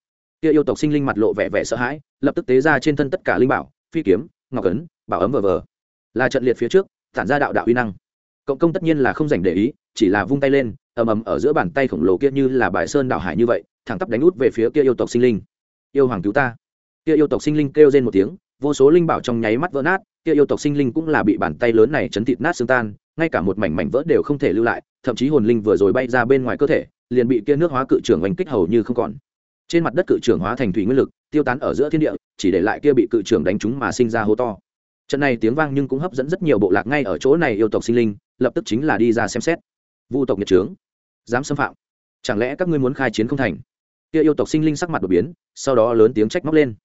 Kia yêu tộc sinh linh mặt lộ vẻ vẻ sợ hãi, lập tức tế ra trên thân tất cả linh bảo phi kiếm, ngọc ấn, bảo ấm vờ vờ. Là trận liệt phía trước, tản ra đạo đạo uy năng. Cộng công tất nhiên là không dành để ý, chỉ là vung tay lên, ầm ầm ở giữa bàn tay khổng lồ kia như là bài sơn đảo hải như vậy, thẳng tắp đánh út về phía kia yêu tộc sinh linh. Yêu hoàng cứu ta. Kia yêu tộc sinh linh kêu lên một tiếng, vô số linh bảo trong nháy mắt vỡ nát, kia yêu tộc sinh linh cũng là bị bàn tay lớn này chấn thịt nát xương tan, ngay cả một mảnh mảnh vỡ đều không thể lưu lại, thậm chí hồn linh vừa rồi bay ra bên ngoài cơ thể, liền bị kia nước hóa cự trưởng oanh kích hầu như không còn. Trên mặt đất cự trưởng hóa thành thủy nguyên lực, tiêu tán ở giữa thiên địa chỉ để lại kia bị cự trưởng đánh trúng mà sinh ra hố to. Trận này tiếng vang nhưng cũng hấp dẫn rất nhiều bộ lạc ngay ở chỗ này yêu tộc sinh linh, lập tức chính là đi ra xem xét. Vu tộc nhật trướng, dám xâm phạm. Chẳng lẽ các ngươi muốn khai chiến không thành? Kia yêu tộc sinh linh sắc mặt đột biến, sau đó lớn tiếng trách móc lên.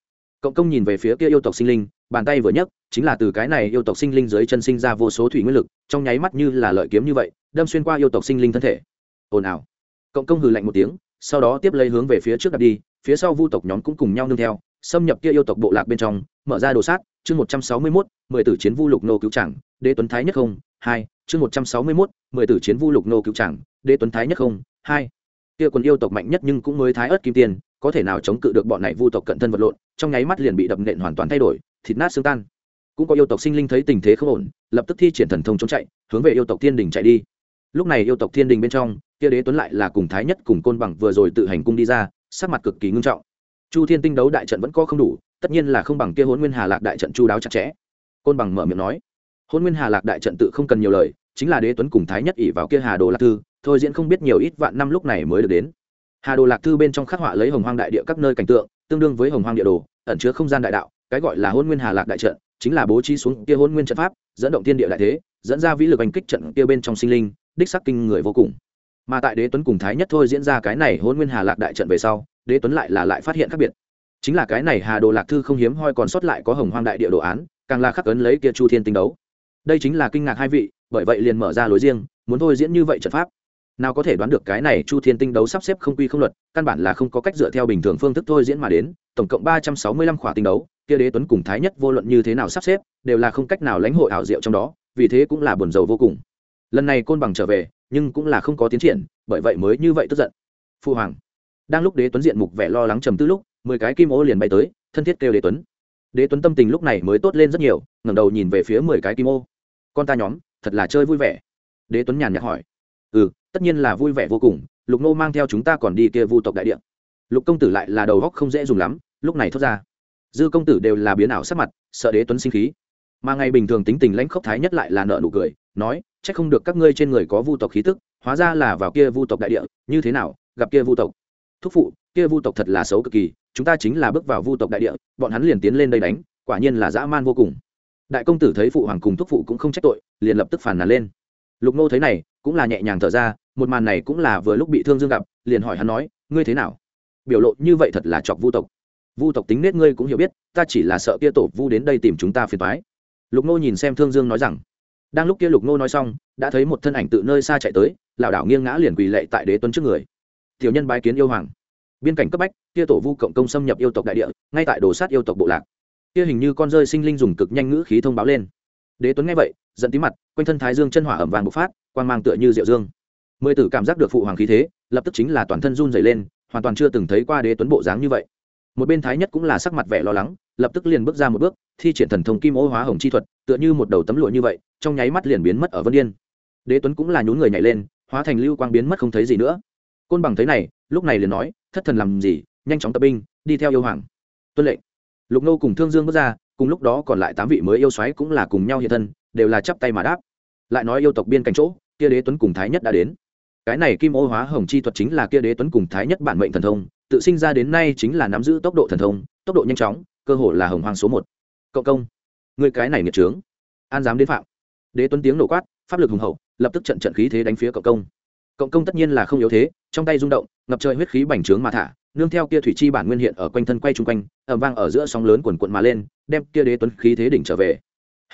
Cộng công nhìn về phía kia yêu tộc sinh linh, bàn tay vừa nhấc, chính là từ cái này yêu tộc sinh linh dưới chân sinh ra vô số thủy nguyên lực, trong nháy mắt như là lợi kiếm như vậy, đâm xuyên qua yêu tộc sinh linh thân thể. Ồn ào. Cộng công hừ lạnh một tiếng, sau đó tiếp lấy hướng về phía trước đặt đi, phía sau vu tộc nhóm cũng cùng nhau nương theo xâm nhập kia yêu tộc bộ lạc bên trong, mở ra đồ sát, chương một trăm sáu mươi mốt, mười tử chiến vu lục nô cứu chẳng đế tuấn thái nhất không, hai, chương một trăm sáu mươi mốt, mười tử chiến vu lục nô cứu chẳng đế tuấn thái nhất không, hai. Kia quần yêu tộc mạnh nhất nhưng cũng mới thái ớt kim tiền, có thể nào chống cự được bọn này vu tộc cận thân vật lộn, trong nháy mắt liền bị đập nện hoàn toàn thay đổi, thịt nát xương tan. Cũng có yêu tộc sinh linh thấy tình thế không ổn, lập tức thi triển thần thông chống chạy, hướng về yêu tộc thiên đình chạy đi. Lúc này yêu tộc thiên đình bên trong, kia đế tuấn lại là cùng thái nhất cùng côn bằng vừa rồi tự hành cung đi ra, sắc mặt cực kỳ ngưng trọng chu thiên tinh đấu đại trận vẫn có không đủ, tất nhiên là không bằng kia hôn nguyên hà lạc đại trận chu đáo chặt chẽ. Côn bằng mở miệng nói hôn nguyên hà lạc đại trận tự không cần nhiều lời, chính là đế tuấn cùng thái nhất ỉ vào kia hà đồ lạc thư, thôi diễn không biết nhiều ít vạn năm lúc này mới được đến. Hà đồ lạc thư bên trong khắc họa lấy hồng hoang đại địa các nơi cảnh tượng, tương đương với hồng hoang địa đồ, ẩn chứa không gian đại đạo, cái gọi là hôn nguyên hà lạc đại trận, chính là bố trí xuống kia hôn nguyên trận pháp, dẫn động thiên địa đại thế, dẫn ra vĩ lực hành kích trận kia bên trong sinh linh, đích sắc kinh người vô cùng. Mà tại đế tuấn cùng thái nhất thôi diễn ra cái này hôn nguyên hà lạc đại trận về sau đế tuấn lại là lại phát hiện khác biệt. Chính là cái này hà đồ lạc thư không hiếm hoi còn sót lại có hồng hoang đại địa đồ án, càng là khắc ấn lấy kia chu thiên tinh đấu. Đây chính là kinh ngạc hai vị, bởi vậy liền mở ra lối riêng, muốn thôi diễn như vậy trận pháp. Nào có thể đoán được cái này chu thiên tinh đấu sắp xếp không quy không luật, căn bản là không có cách dựa theo bình thường phương thức thôi diễn mà đến, tổng cộng ba trăm sáu mươi lăm khỏa tinh đấu, kia đế tuấn cùng thái nhất vô luận như thế nào sắp xếp, đều là không cách nào lãnh hội ảo diệu trong đó, vì thế cũng là buồn rầu vô cùng. Lần này côn bằng trở về, nhưng cũng là không có tiến triển, bởi vậy mới như vậy tức giận. Phu hoàng đang lúc đế tuấn diện mục vẻ lo lắng trầm tư lúc, mười cái kim ô liền bay tới, thân thiết kêu đế tuấn. Đế tuấn tâm tình lúc này mới tốt lên rất nhiều, ngẩng đầu nhìn về phía mười cái kim ô. Con ta nhóm, thật là chơi vui vẻ. Đế tuấn nhàn nhạt hỏi. Ừ tất nhiên là vui vẻ vô cùng, lục nô mang theo chúng ta còn đi kia vu tộc đại điện lục công tử lại là đầu góc không dễ dùng lắm, lúc này thốt ra. Dư công tử đều là biến ảo sắc mặt, sợ đế tuấn sinh khí. Mà ngày bình thường tính tình lãnh khốc thái nhất lại là nợ nụ cười, nói c h ắ c không được các ngươi trên người có vu tộc khí tức, hóa ra là vào kia vu tộc đại địa, như thế nào, gặp kia vu tộc? Thúc phụ, kia vu tộc thật là xấu cực kỳ, chúng ta chính là bước vào vu tộc đại địa, bọn hắn liền tiến lên đây đánh, quả nhiên là dã man vô cùng. Đại công tử thấy phụ hoàng cùng thúc phụ cũng không trách tội, liền lập tức phản nàn lên. Lục nô thấy này, cũng là nhẹ nhàng thở ra, một màn này cũng là vừa lúc bị thương dương gặp, liền hỏi hắn nói, ngươi thế nào? Biểu lộ như vậy thật là chọc vu tộc. Vu tộc tính nết ngươi cũng hiểu biết, ta chỉ là sợ kia tổ vu đến đây tìm chúng ta phiền toái. Lục nô nhìn xem thương dương nói rằng, đang lúc kia lục nô nói xong, đã thấy một thân ảnh tự nơi xa chạy tới, lảo đảo nghiêng ngã liền quỳ lệ tại đế tuấn trước người tiểu nhân bái kiến yêu hoàng. Biên cảnh cấp bách, kia tổ vu cộng công xâm nhập yêu tộc đại địa, ngay tại đồ sát yêu tộc bộ lạc. Kia hình như con rơi sinh linh dùng cực nhanh ngữ khí thông báo lên. Đế tuấn nghe vậy, giận tí mặt, quanh thân thái dương chân hỏa ẩm vàng bộc phát quan mang tựa như diệu dương. Mười tử cảm giác được phụ hoàng khí thế, lập tức chính là toàn thân run dày lên, hoàn toàn chưa từng thấy qua đế tuấn bộ dáng như vậy. Một bên thái nhất cũng là sắc mặt vẻ lo lắng, lập tức liền bước ra một bước, thi triển thần thông kim ô hóa hồng chi thuật, tựa như một đầu tấm lụa như vậy, trong nháy mắt liền biến mất ở vân yên. Đế tuấn cũng là nhún người nhảy lên, hóa thành lưu quang biến mất không thấy gì nữa côn bằng thấy này, lúc này liền nói, thất thần làm gì, nhanh chóng tập binh, đi theo yêu hoàng. Tuân lệnh. Lục nô cùng thương dương bước ra, cùng lúc đó còn lại tám vị mới yêu xoáy cũng là cùng nhau hiện thân, đều là chắp tay mà đáp. Lại nói yêu tộc biên cảnh chỗ, kia đế tuấn cùng thái nhất đã đến. Cái này kim ô hóa hồng chi thuật chính là kia đế tuấn cùng thái nhất bản mệnh thần thông, tự sinh ra đến nay chính là nắm giữ tốc độ thần thông, tốc độ nhanh chóng, cơ hồ là hồng hoàng số một. Cộng công. Người cái này nghiệt trướng. An dám đến phạm. Đế tuấn tiếng nổ quát, pháp lực hùng hậu, lập tức trận trận khí thế đánh phía cộng công. Cộng công tất nhiên là không yếu thế trong tay rung động, ngập trời huyết khí bành trướng mà thả, nương theo kia thủy chi bản nguyên hiện ở quanh thân quay chung quanh ẩm vang ở giữa sóng lớn quần quận mà lên, đem kia đế tuấn khí thế đỉnh trở về.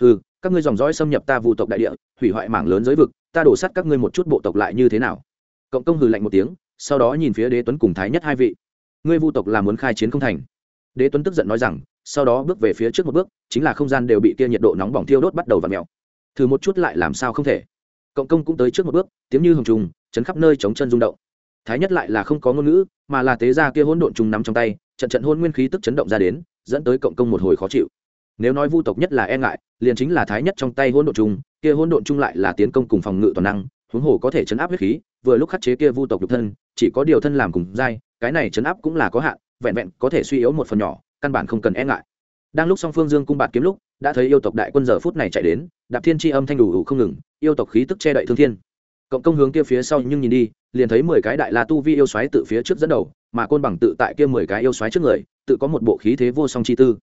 Ừ các ngươi dòng dõi xâm nhập ta vụ tộc đại địa, hủy hoại mảng lớn giới vực, ta đổ sắt các ngươi một chút bộ tộc lại như thế nào? Cộng công hừ lạnh một tiếng, sau đó nhìn phía đế tuấn cùng thái nhất hai vị. Ngươi vu tộc là muốn khai chiến không thành. Đế tuấn tức giận nói rằng, sau đó bước về phía trước một bước, chính là không gian đều bị kia nhiệt độ nóng bỏng thiêu đốt bắt đầu và mèo. Thử một chút lại làm sao không thể. Cộng công cũng tới trước một bước, tiếng như hồng trùng, chấn khắp nơi chống chân rung động thái nhất lại là không có ngôn ngữ, mà là tế gia kia hỗn độn trùng nắm trong tay, trận trận hôn nguyên khí tức chấn động ra đến, dẫn tới cộng công một hồi khó chịu. Nếu nói vu tộc nhất là e ngại, liền chính là thái nhất trong tay hỗn độn trùng, kia hỗn độn trùng lại là tiến công cùng phòng ngự toàn năng, huống hồ có thể chấn áp huyết khí, vừa lúc khắc chế kia vu tộc nhục thân, chỉ có điều thân làm cùng dai cái này chấn áp cũng là có hạn, vẹn vẹn có thể suy yếu một phần nhỏ, căn bản không cần e ngại. Đang lúc song phương dương cung bạt kiếm lúc, đã thấy yêu tộc đại quân giờ phút này chạy đến, đạp thiên tri âm thanh đủ đủ không ngừng, yêu tộc khí tức che đậy thương thiên. Cộng công hướng kia phía sau nhưng nhìn đi liền thấy mười cái đại la tu vi yêu xoáy tự phía trước dẫn đầu, mà côn bằng tự tại kia mười cái yêu xoáy trước người, tự có một bộ khí thế vô song chi tư.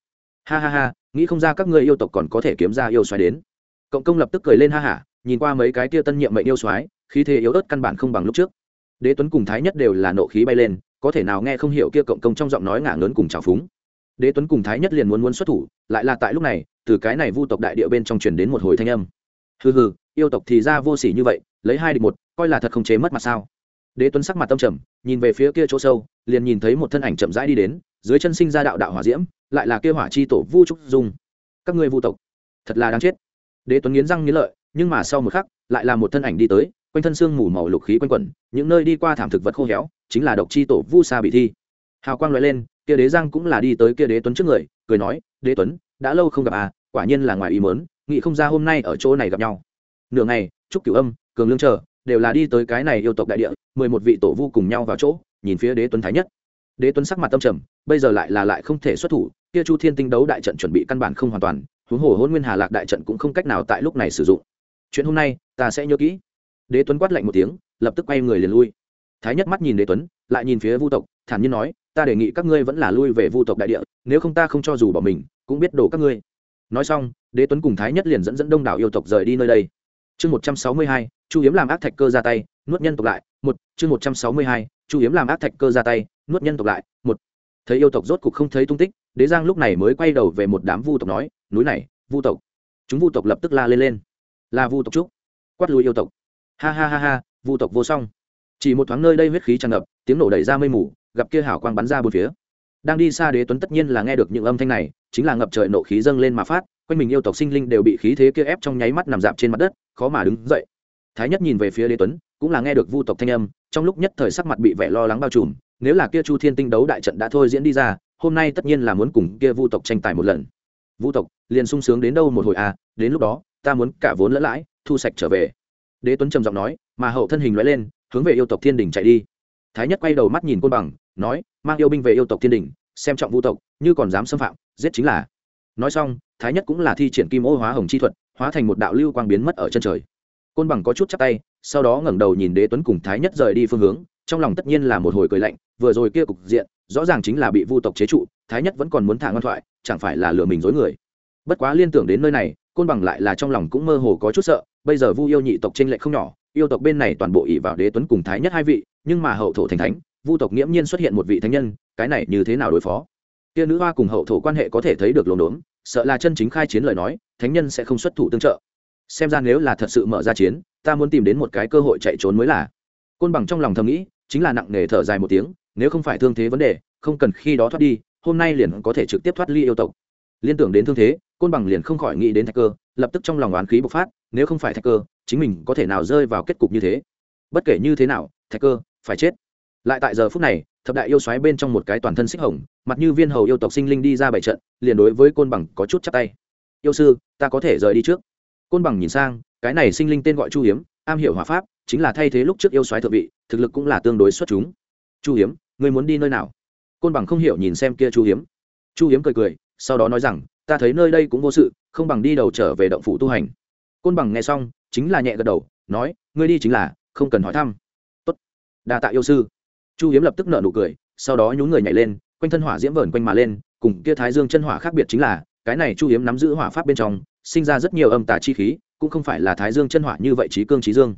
Ha ha ha, nghĩ không ra các ngươi yêu tộc còn có thể kiếm ra yêu xoáy đến. Cộng công lập tức cười lên ha hả nhìn qua mấy cái kia tân nhiệm mệnh yêu xoáy khí thế yếu ớt căn bản không bằng lúc trước. Đế tuấn cùng thái nhất đều là nộ khí bay lên, có thể nào nghe không hiểu kia cộng công trong giọng nói ngả ngớn cùng trào phúng. Đế tuấn cùng thái nhất liền muốn muốn xuất thủ, lại là tại lúc này, từ cái này vu tộc đại địa bên trong truyền đến một hồi thanh âm. Hừ hừ, yêu tộc thì ra vô sỉ như vậy, lấy hai địch một, coi là thật không chế mất mặt sao? Đế tuấn sắc mặt tâm trầm, nhìn về phía kia chỗ sâu, liền nhìn thấy một thân ảnh chậm rãi đi đến, dưới chân sinh ra đạo đạo hỏa diễm, lại là kia hỏa chi tổ vu trúc dung. Các ngươi vu tộc, thật là đáng chết. Đế tuấn nghiến răng nghiến lợi, nhưng mà sau một khắc, lại là một thân ảnh đi tới, quanh thân xương mù màu lục khí quanh quẩn, những nơi đi qua thảm thực vật khô héo, chính là độc chi tổ vu sa bị thi. Hào quang loại lên, kia đế giang cũng là đi tới kia đế tuấn trước người, cười nói, đế tuấn, đã lâu không gặp à quả nhiên là ngoài ý mớn nghị không ra hôm nay ở chỗ này gặp nhau. Nửa ngày trúc cửu âm, cường lương chờ đều là đi tới cái này yêu tộc đại địa, mười một vị tổ vu cùng nhau vào chỗ, nhìn phía đế tuấn thái nhất. Đế tuấn sắc mặt tâm trầm, bây giờ lại là lại không thể xuất thủ, kia chu thiên tinh đấu đại trận chuẩn bị căn bản không hoàn toàn, huống hồ hôn nguyên hà lạc đại trận cũng không cách nào tại lúc này sử dụng. Chuyện hôm nay, ta sẽ nhớ kỹ. Đế tuấn quát lạnh một tiếng, lập tức quay người liền lui. Thái nhất mắt nhìn đế tuấn, lại nhìn phía vu tộc, thản nhiên nói, ta đề nghị các ngươi vẫn là lui về vu tộc đại địa, nếu không ta không cho dù bỏ mình, cũng biết đổ các ngươi. Nói xong, đế tuấn cùng thái nhất liền dẫn dẫn đông đảo yêu tộc rời đi nơi đây chương một trăm sáu mươi hai, chu hiếm làm ác thạch cơ ra tay, nuốt nhân tộc lại, một. Chương một trăm sáu mươi hai, chu hiếm làm ác thạch cơ ra tay, nuốt nhân tộc lại, một. Thấy yêu tộc rốt cục không thấy tung tích, đế giang lúc này mới quay đầu về một đám vu tộc nói, núi này, vu tộc. Chúng vu tộc lập tức la lên lên. Là vu tộc trúc. Quát lùi yêu tộc. Ha ha ha ha, vu tộc vô song. Chỉ một thoáng nơi đây huyết khí tràn ngập, tiếng nổ đẩy ra mây mù, gặp kia hảo quang bắn ra bốn phía. Đang đi xa đế tuấn tất nhiên là nghe được những âm thanh này, chính là ngập trời nộ khí dâng lên mà phát quanh mình yêu tộc sinh linh đều bị khí thế kia ép trong nháy mắt nằm dạp trên mặt đất, khó mà đứng dậy. Thái nhất nhìn về phía đế tuấn, cũng là nghe được vu tộc thanh âm, trong lúc nhất thời sắc mặt bị vẻ lo lắng bao trùm, nếu là kia chu thiên tinh đấu đại trận đã thôi diễn đi ra, hôm nay tất nhiên là muốn cùng kia vu tộc tranh tài một lần. Vu tộc, liền sung sướng đến đâu một hồi à đến lúc đó, ta muốn cả vốn lẫn lãi, thu sạch trở về. Đế tuấn trầm giọng nói, mà hậu thân hình lóe lên, hướng về yêu tộc thiên đình chạy đi. Thái nhất quay đầu mắt nhìn côn bằng, nói, mang yêu binh về yêu tộc thiên đình, xem trọng vu tộc, như còn dám xâm phạm, giết chính là nói xong, thái nhất cũng là thi triển kim ô hóa hồng chi thuật, hóa thành một đạo lưu quang biến mất ở chân trời. Côn bằng có chút chắc tay, sau đó ngẩng đầu nhìn đế tuấn cùng thái nhất rời đi phương hướng, trong lòng tất nhiên là một hồi cười lạnh, vừa rồi kia cục diện, rõ ràng chính là bị vu tộc chế trụ, thái nhất vẫn còn muốn thả ngoan thoại, chẳng phải là lừa mình dối người. Bất quá liên tưởng đến nơi này, côn bằng lại là trong lòng cũng mơ hồ có chút sợ, bây giờ vu yêu nhị tộc trên lệ không nhỏ, yêu tộc bên này toàn bộ ỷ vào đế tuấn cùng thái nhất hai vị, nhưng mà hậu thổ thành thánh, vu tộc nghiễm nhiên xuất hiện một vị thánh nhân, cái này như thế nào đối phó? Kia nữ hoa cùng hậu thổ quan hệ có thể thấy được lồn đốn, sợ là chân chính khai chiến lời nói, thánh nhân sẽ không xuất thủ tương trợ. Xem ra nếu là thật sự mở ra chiến, ta muốn tìm đến một cái cơ hội chạy trốn mới là. Côn bằng trong lòng thầm nghĩ, chính là nặng nề thở dài một tiếng, nếu không phải thương thế vấn đề, không cần khi đó thoát đi, hôm nay liền có thể trực tiếp thoát ly yêu tộc. Liên tưởng đến thương thế, côn bằng liền không khỏi nghĩ đến thạch cơ, lập tức trong lòng oán khí bộc phát, nếu không phải thạch cơ, chính mình có thể nào rơi vào kết cục như thế? Bất kể như thế nào, thạch cơ, phải chết. Lại tại giờ phút này thập đại yêu xoáy bên trong một cái toàn thân xích hồng, mặt như viên hầu yêu tộc sinh linh đi ra bảy trận, liền đối với côn bằng có chút chắc tay. Yêu sư, ta có thể rời đi trước. Côn bằng nhìn sang, cái này sinh linh tên gọi chu hiếm, am hiểu hòa pháp, chính là thay thế lúc trước yêu xoáy thượng vị, thực lực cũng là tương đối xuất chúng. Chu hiếm người muốn đi nơi nào? Côn bằng không hiểu nhìn xem kia chu hiếm. Chu hiếm cười cười, sau đó nói rằng, ta thấy nơi đây cũng vô sự, không bằng đi đầu trở về động phủ tu hành. Côn bằng nghe xong, chính là nhẹ gật đầu, nói, ngươi đi chính là, không cần hỏi thăm. Tốt, đa tạ yêu sư chu hiếm lập tức nợ nụ cười, sau đó nhún người nhảy lên, quanh thân hỏa diễm vờn quanh mà lên, cùng kia thái dương chân hỏa khác biệt chính là, cái này chu hiếm nắm giữ hỏa pháp bên trong, sinh ra rất nhiều âm tà chi khí, cũng không phải là thái dương chân hỏa như vậy trí cương trí dương.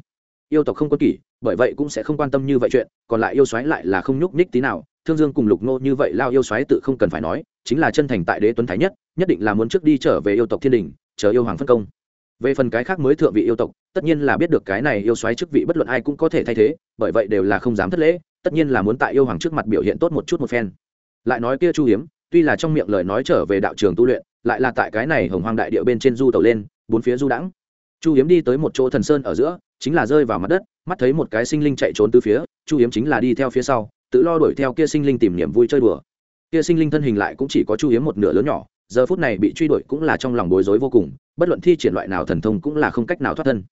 Yêu tộc không có kỷ, bởi vậy cũng sẽ không quan tâm như vậy chuyện, còn lại yêu xoáy lại là không nhúc nhích tí nào, thương dương cùng lục nô như vậy lao yêu xoáy tự không cần phải nói, chính là chân thành tại đế tuấn thái nhất nhất định là muốn trước đi trở về yêu tộc thiên đình, chờ yêu hoàng phân công. Về phần cái khác mới thượng vị yêu tộc, tất nhiên là biết được cái này yêu xoáy chức vị bất luận ai cũng có thể thay thế, bởi vậy đều là không dám thất lễ tất nhiên là muốn tại yêu hoàng trước mặt biểu hiện tốt một chút một phen. Lại nói kia chu hiếm, tuy là trong miệng lời nói trở về đạo trường tu luyện, lại là tại cái này hồng hoang đại địa bên trên du tàu lên, bốn phía du đãng. Chu hiếm đi tới một chỗ thần sơn ở giữa, chính là rơi vào mặt đất, mắt thấy một cái sinh linh chạy trốn từ phía, chu hiếm chính là đi theo phía sau, tự lo đuổi theo kia sinh linh tìm niềm vui chơi đùa. Kia sinh linh thân hình lại cũng chỉ có chu hiếm một nửa lớn nhỏ, giờ phút này bị truy đuổi cũng là trong lòng bối rối vô cùng, bất luận thi triển loại nào thần thông cũng là không cách nào thoát thân.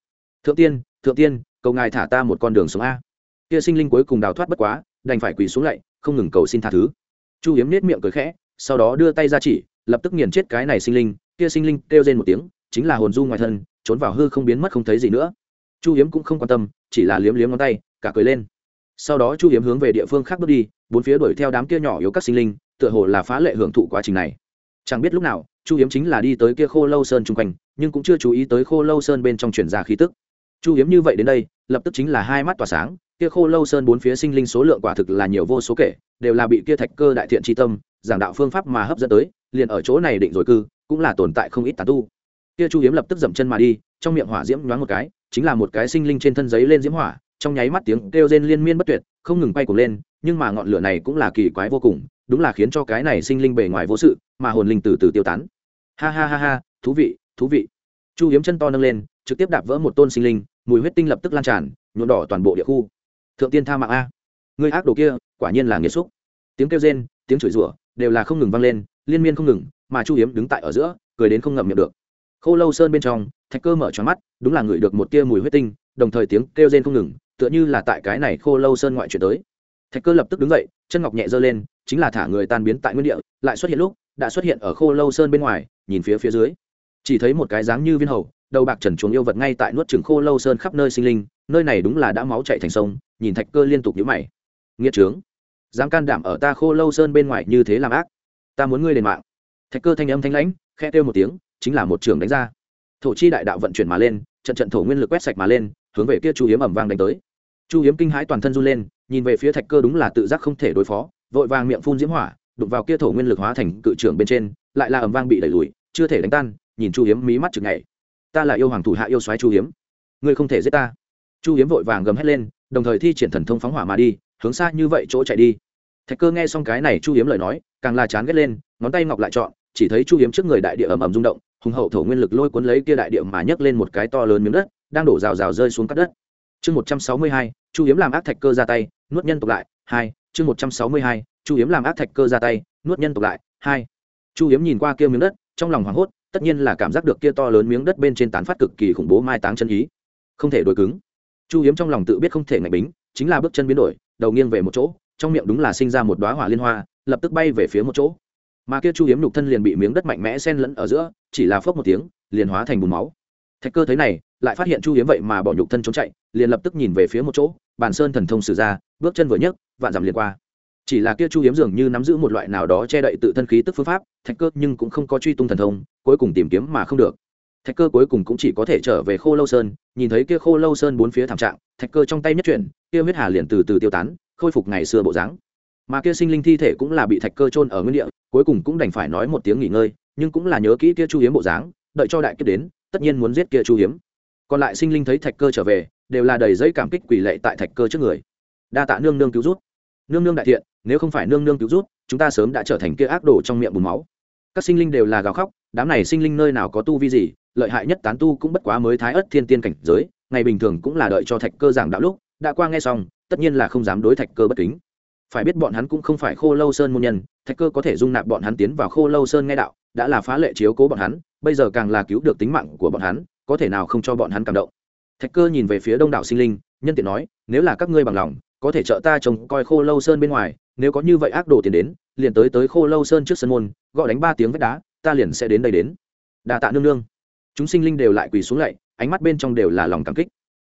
Thượng tiên thượng tiên, cầu ngài thả ta một con đường sống a kia sinh linh cuối cùng đào thoát bất quá, đành phải quỳ xuống lạy không ngừng cầu xin tha thứ. Chu hiếm nết miệng cười khẽ, sau đó đưa tay ra chỉ, lập tức nghiền chết cái này sinh linh. Kia sinh linh kêu rên một tiếng, chính là hồn du ngoài thân, trốn vào hư không biến mất không thấy gì nữa. Chu hiếm cũng không quan tâm, chỉ là liếm liếm ngón tay, cả cười lên. Sau đó chu hiếm hướng về địa phương khác bước đi, bốn phía đuổi theo đám kia nhỏ yếu các sinh linh, tựa hồ là phá lệ hưởng thụ quá trình này. Chẳng biết lúc nào, chu hiếm chính là đi tới kia khô lâu sơn chung quanh, nhưng cũng chưa chú ý tới khô lâu sơn bên trong chuyển ra khí tức. Chu hiếm như vậy đến đây, lập tức chính là hai mắt tỏa sáng kia khô lâu sơn bốn phía sinh linh số lượng quả thực là nhiều vô số kể, đều là bị kia thạch cơ đại thiện tri tâm, giảng đạo phương pháp mà hấp dẫn tới, liền ở chỗ này định rồi cư, cũng là tồn tại không ít tàn tu. Kia chu hiếm lập tức dậm chân mà đi, trong miệng hỏa diễm nhoáng một cái, chính là một cái sinh linh trên thân giấy lên diễm hỏa, trong nháy mắt tiếng kêu rên liên miên bất tuyệt, không ngừng bay cuồng lên, nhưng mà ngọn lửa này cũng là kỳ quái vô cùng, đúng là khiến cho cái này sinh linh bề ngoài vô sự, mà hồn linh từ từ tiêu tán. Ha ha ha ha, thú vị thú vị. Chu hiếm chân to nâng lên, trực tiếp đạp vỡ một tôn sinh linh, mùi huyết tinh lập tức lan tràn, nhuộm đỏ toàn bộ địa khu thượng tiên tha mạng a. Người ác đồ kia, quả nhiên là nghiệt xúc. Tiếng kêu rên, tiếng chửi rủa đều là không ngừng vang lên, liên miên không ngừng, mà chu hiếm đứng tại ở giữa, cười đến không ngậm miệng được. Khô lâu sơn bên trong, thạch cơ mở tròn mắt, đúng là ngửi được một tia mùi huyết tinh, đồng thời tiếng kêu rên không ngừng, tựa như là tại cái này khô lâu sơn ngoại chuyển tới. Thạch cơ lập tức đứng dậy, chân ngọc nhẹ giơ lên, chính là thả người tan biến tại nguyên địa, lại xuất hiện lúc, đã xuất hiện ở khô lâu sơn bên ngoài, nhìn phía phía dưới. Chỉ thấy một cái dáng như viên hầu, đầu bạc trần chuồng yêu vật ngay tại nuốt trừng khô lâu sơn khắp nơi sinh linh, nơi này đúng là đã máu chạy thành sông nhìn thạch cơ liên tục nhíu mày. Nghĩa trướng. Dám can đảm ở ta khô lâu sơn bên ngoài như thế làm ác. Ta muốn ngươi đền mạng. Thạch cơ thanh âm thanh lãnh khe kêu một tiếng, chính là một trường đánh ra. Thổ chi đại đạo vận chuyển mà lên, trận trận thổ nguyên lực quét sạch mà lên, hướng về kia chu hiếm ẩm vang đánh tới. Chu hiếm kinh hãi toàn thân run lên, nhìn về phía thạch cơ đúng là tự giác không thể đối phó, vội vàng miệng phun diễm hỏa, đụng vào kia thổ nguyên lực hóa thành cự trưởng bên trên, lại là ẩm vang bị đẩy lùi, chưa thể đánh tan, nhìn chu hiếm mí mắt chừng ngày ta là yêu hoàng thủ hạ yêu soái chu hiếm. Ngươi không thể giết ta. Chu hiếm vội vàng gầm hét lên đồng thời thi triển thần thông phóng hỏa mà đi, hướng xa như vậy chỗ chạy đi. Thạch cơ nghe xong cái này chu hiếm lời nói, càng là chán ghét lên, ngón tay ngọc lại chọn, chỉ thấy chu hiếm trước người đại địa ầm ầm rung động, hùng hậu thổ nguyên lực lôi cuốn lấy kia đại địa mà nhấc lên một cái to lớn miếng đất, đang đổ rào rào rơi xuống cắt đất. Chương một trăm sáu mươi hai, chu hiếm làm ác thạch cơ ra tay, nuốt nhân tộc lại, hai, chương một trăm sáu mươi hai, chu hiếm làm ác thạch cơ ra tay, nuốt nhân tộc lại, hai. Chu hiếm nhìn qua kia miếng đất, trong lòng hoảng hốt, tất nhiên là cảm giác được kia to lớn miếng đất bên trên tán phát cực kỳ khủng bố mai táng chân ý. Không thể đổi cứng chu hiếm trong lòng tự biết không thể ngạch bính, chính là bước chân biến đổi, đầu nghiêng về một chỗ, trong miệng đúng là sinh ra một đoá hỏa liên hoa, lập tức bay về phía một chỗ. Mà kia chu hiếm nhục thân liền bị miếng đất mạnh mẽ xen lẫn ở giữa, chỉ là phớp một tiếng, liền hóa thành bùn máu. Thạch cơ thấy này, lại phát hiện chu hiếm vậy mà bỏ nhục thân trốn chạy, liền lập tức nhìn về phía một chỗ, bàn sơn thần thông sử ra, bước chân vừa nhấc, vạn dặm liền qua. Chỉ là kia chu hiếm dường như nắm giữ một loại nào đó che đậy tự thân khí tức phương pháp, thạch cơ nhưng cũng không có truy tung thần thông, cuối cùng tìm kiếm mà không được thạch cơ cuối cùng cũng chỉ có thể trở về khô lâu sơn, nhìn thấy kia khô lâu sơn bốn phía thảm trạng, thạch cơ trong tay nhất chuyển, kia huyết hà liền từ từ tiêu tán, khôi phục ngày xưa bộ dáng. Mà kia sinh linh thi thể cũng là bị thạch cơ trôn ở nguyên địa, cuối cùng cũng đành phải nói một tiếng nghỉ ngơi, nhưng cũng là nhớ kỹ kia chu hiếm bộ dáng, đợi cho đại kiếp đến, tất nhiên muốn giết kia chu hiếm. Còn lại sinh linh thấy thạch cơ trở về, đều là đầy giấy cảm kích quỷ lệ tại thạch cơ trước người. Đa tạ nương nương cứu rút nương nương đại thiện, nếu không phải nương nương cứu rút chúng ta sớm đã trở thành kia ác đồ trong miệng bùn máu. Các sinh linh đều là gào khóc, đám này sinh linh nơi nào có tu vi gì lợi hại nhất tán tu cũng bất quá mới thái ất thiên tiên cảnh giới, ngày bình thường cũng là đợi cho thạch cơ giảng đạo lúc, đã qua nghe xong, tất nhiên là không dám đối thạch cơ bất kính. Phải biết bọn hắn cũng không phải khô lâu sơn môn nhân, thạch cơ có thể dung nạp bọn hắn tiến vào khô lâu sơn nghe đạo, đã là phá lệ chiếu cố bọn hắn, bây giờ càng là cứu được tính mạng của bọn hắn, có thể nào không cho bọn hắn cảm động. Thạch cơ nhìn về phía đông đảo sinh linh, nhân tiện nói, nếu là các ngươi bằng lòng, có thể trợ ta trông coi khô lâu sơn bên ngoài, nếu có như vậy ác đồ tiền đến, liền tới tới khô lâu sơn trước sân môn, gọi đánh ba tiếng vách đá, ta liền sẽ đến đây đến. Đà tạ nương nương chúng sinh linh đều lại quỳ xuống lạy, ánh mắt bên trong đều là lòng cảm kích.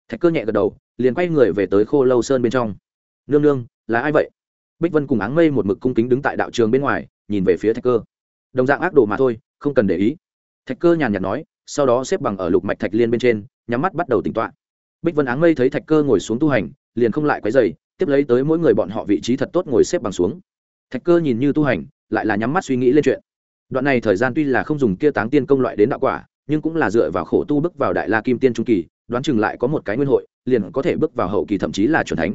Thạch cơ nhẹ gật đầu, liền quay người về tới khô lâu sơn bên trong. Nương nương, là ai vậy? Bích vân cùng áng mây một mực cung kính đứng tại đạo trường bên ngoài, nhìn về phía thạch cơ. Đồng dạng ác đồ mà thôi, không cần để ý. Thạch cơ nhàn nhạt nói, sau đó xếp bằng ở lục mạch thạch liên bên trên, nhắm mắt bắt đầu tỉnh tọa. Bích vân áng mây thấy thạch cơ ngồi xuống tu hành, liền không lại quấy dày tiếp lấy tới mỗi người bọn họ vị trí thật tốt ngồi xếp bằng xuống. Thạch cơ nhìn như tu hành, lại là nhắm mắt suy nghĩ lên chuyện. Đoạn này thời gian tuy là không dùng kia táng tiên công loại đến đạo quả nhưng cũng là dựa vào khổ tu bước vào đại la kim tiên trung kỳ, đoán chừng lại có một cái nguyên hội, liền có thể bước vào hậu kỳ thậm chí là chuẩn thánh.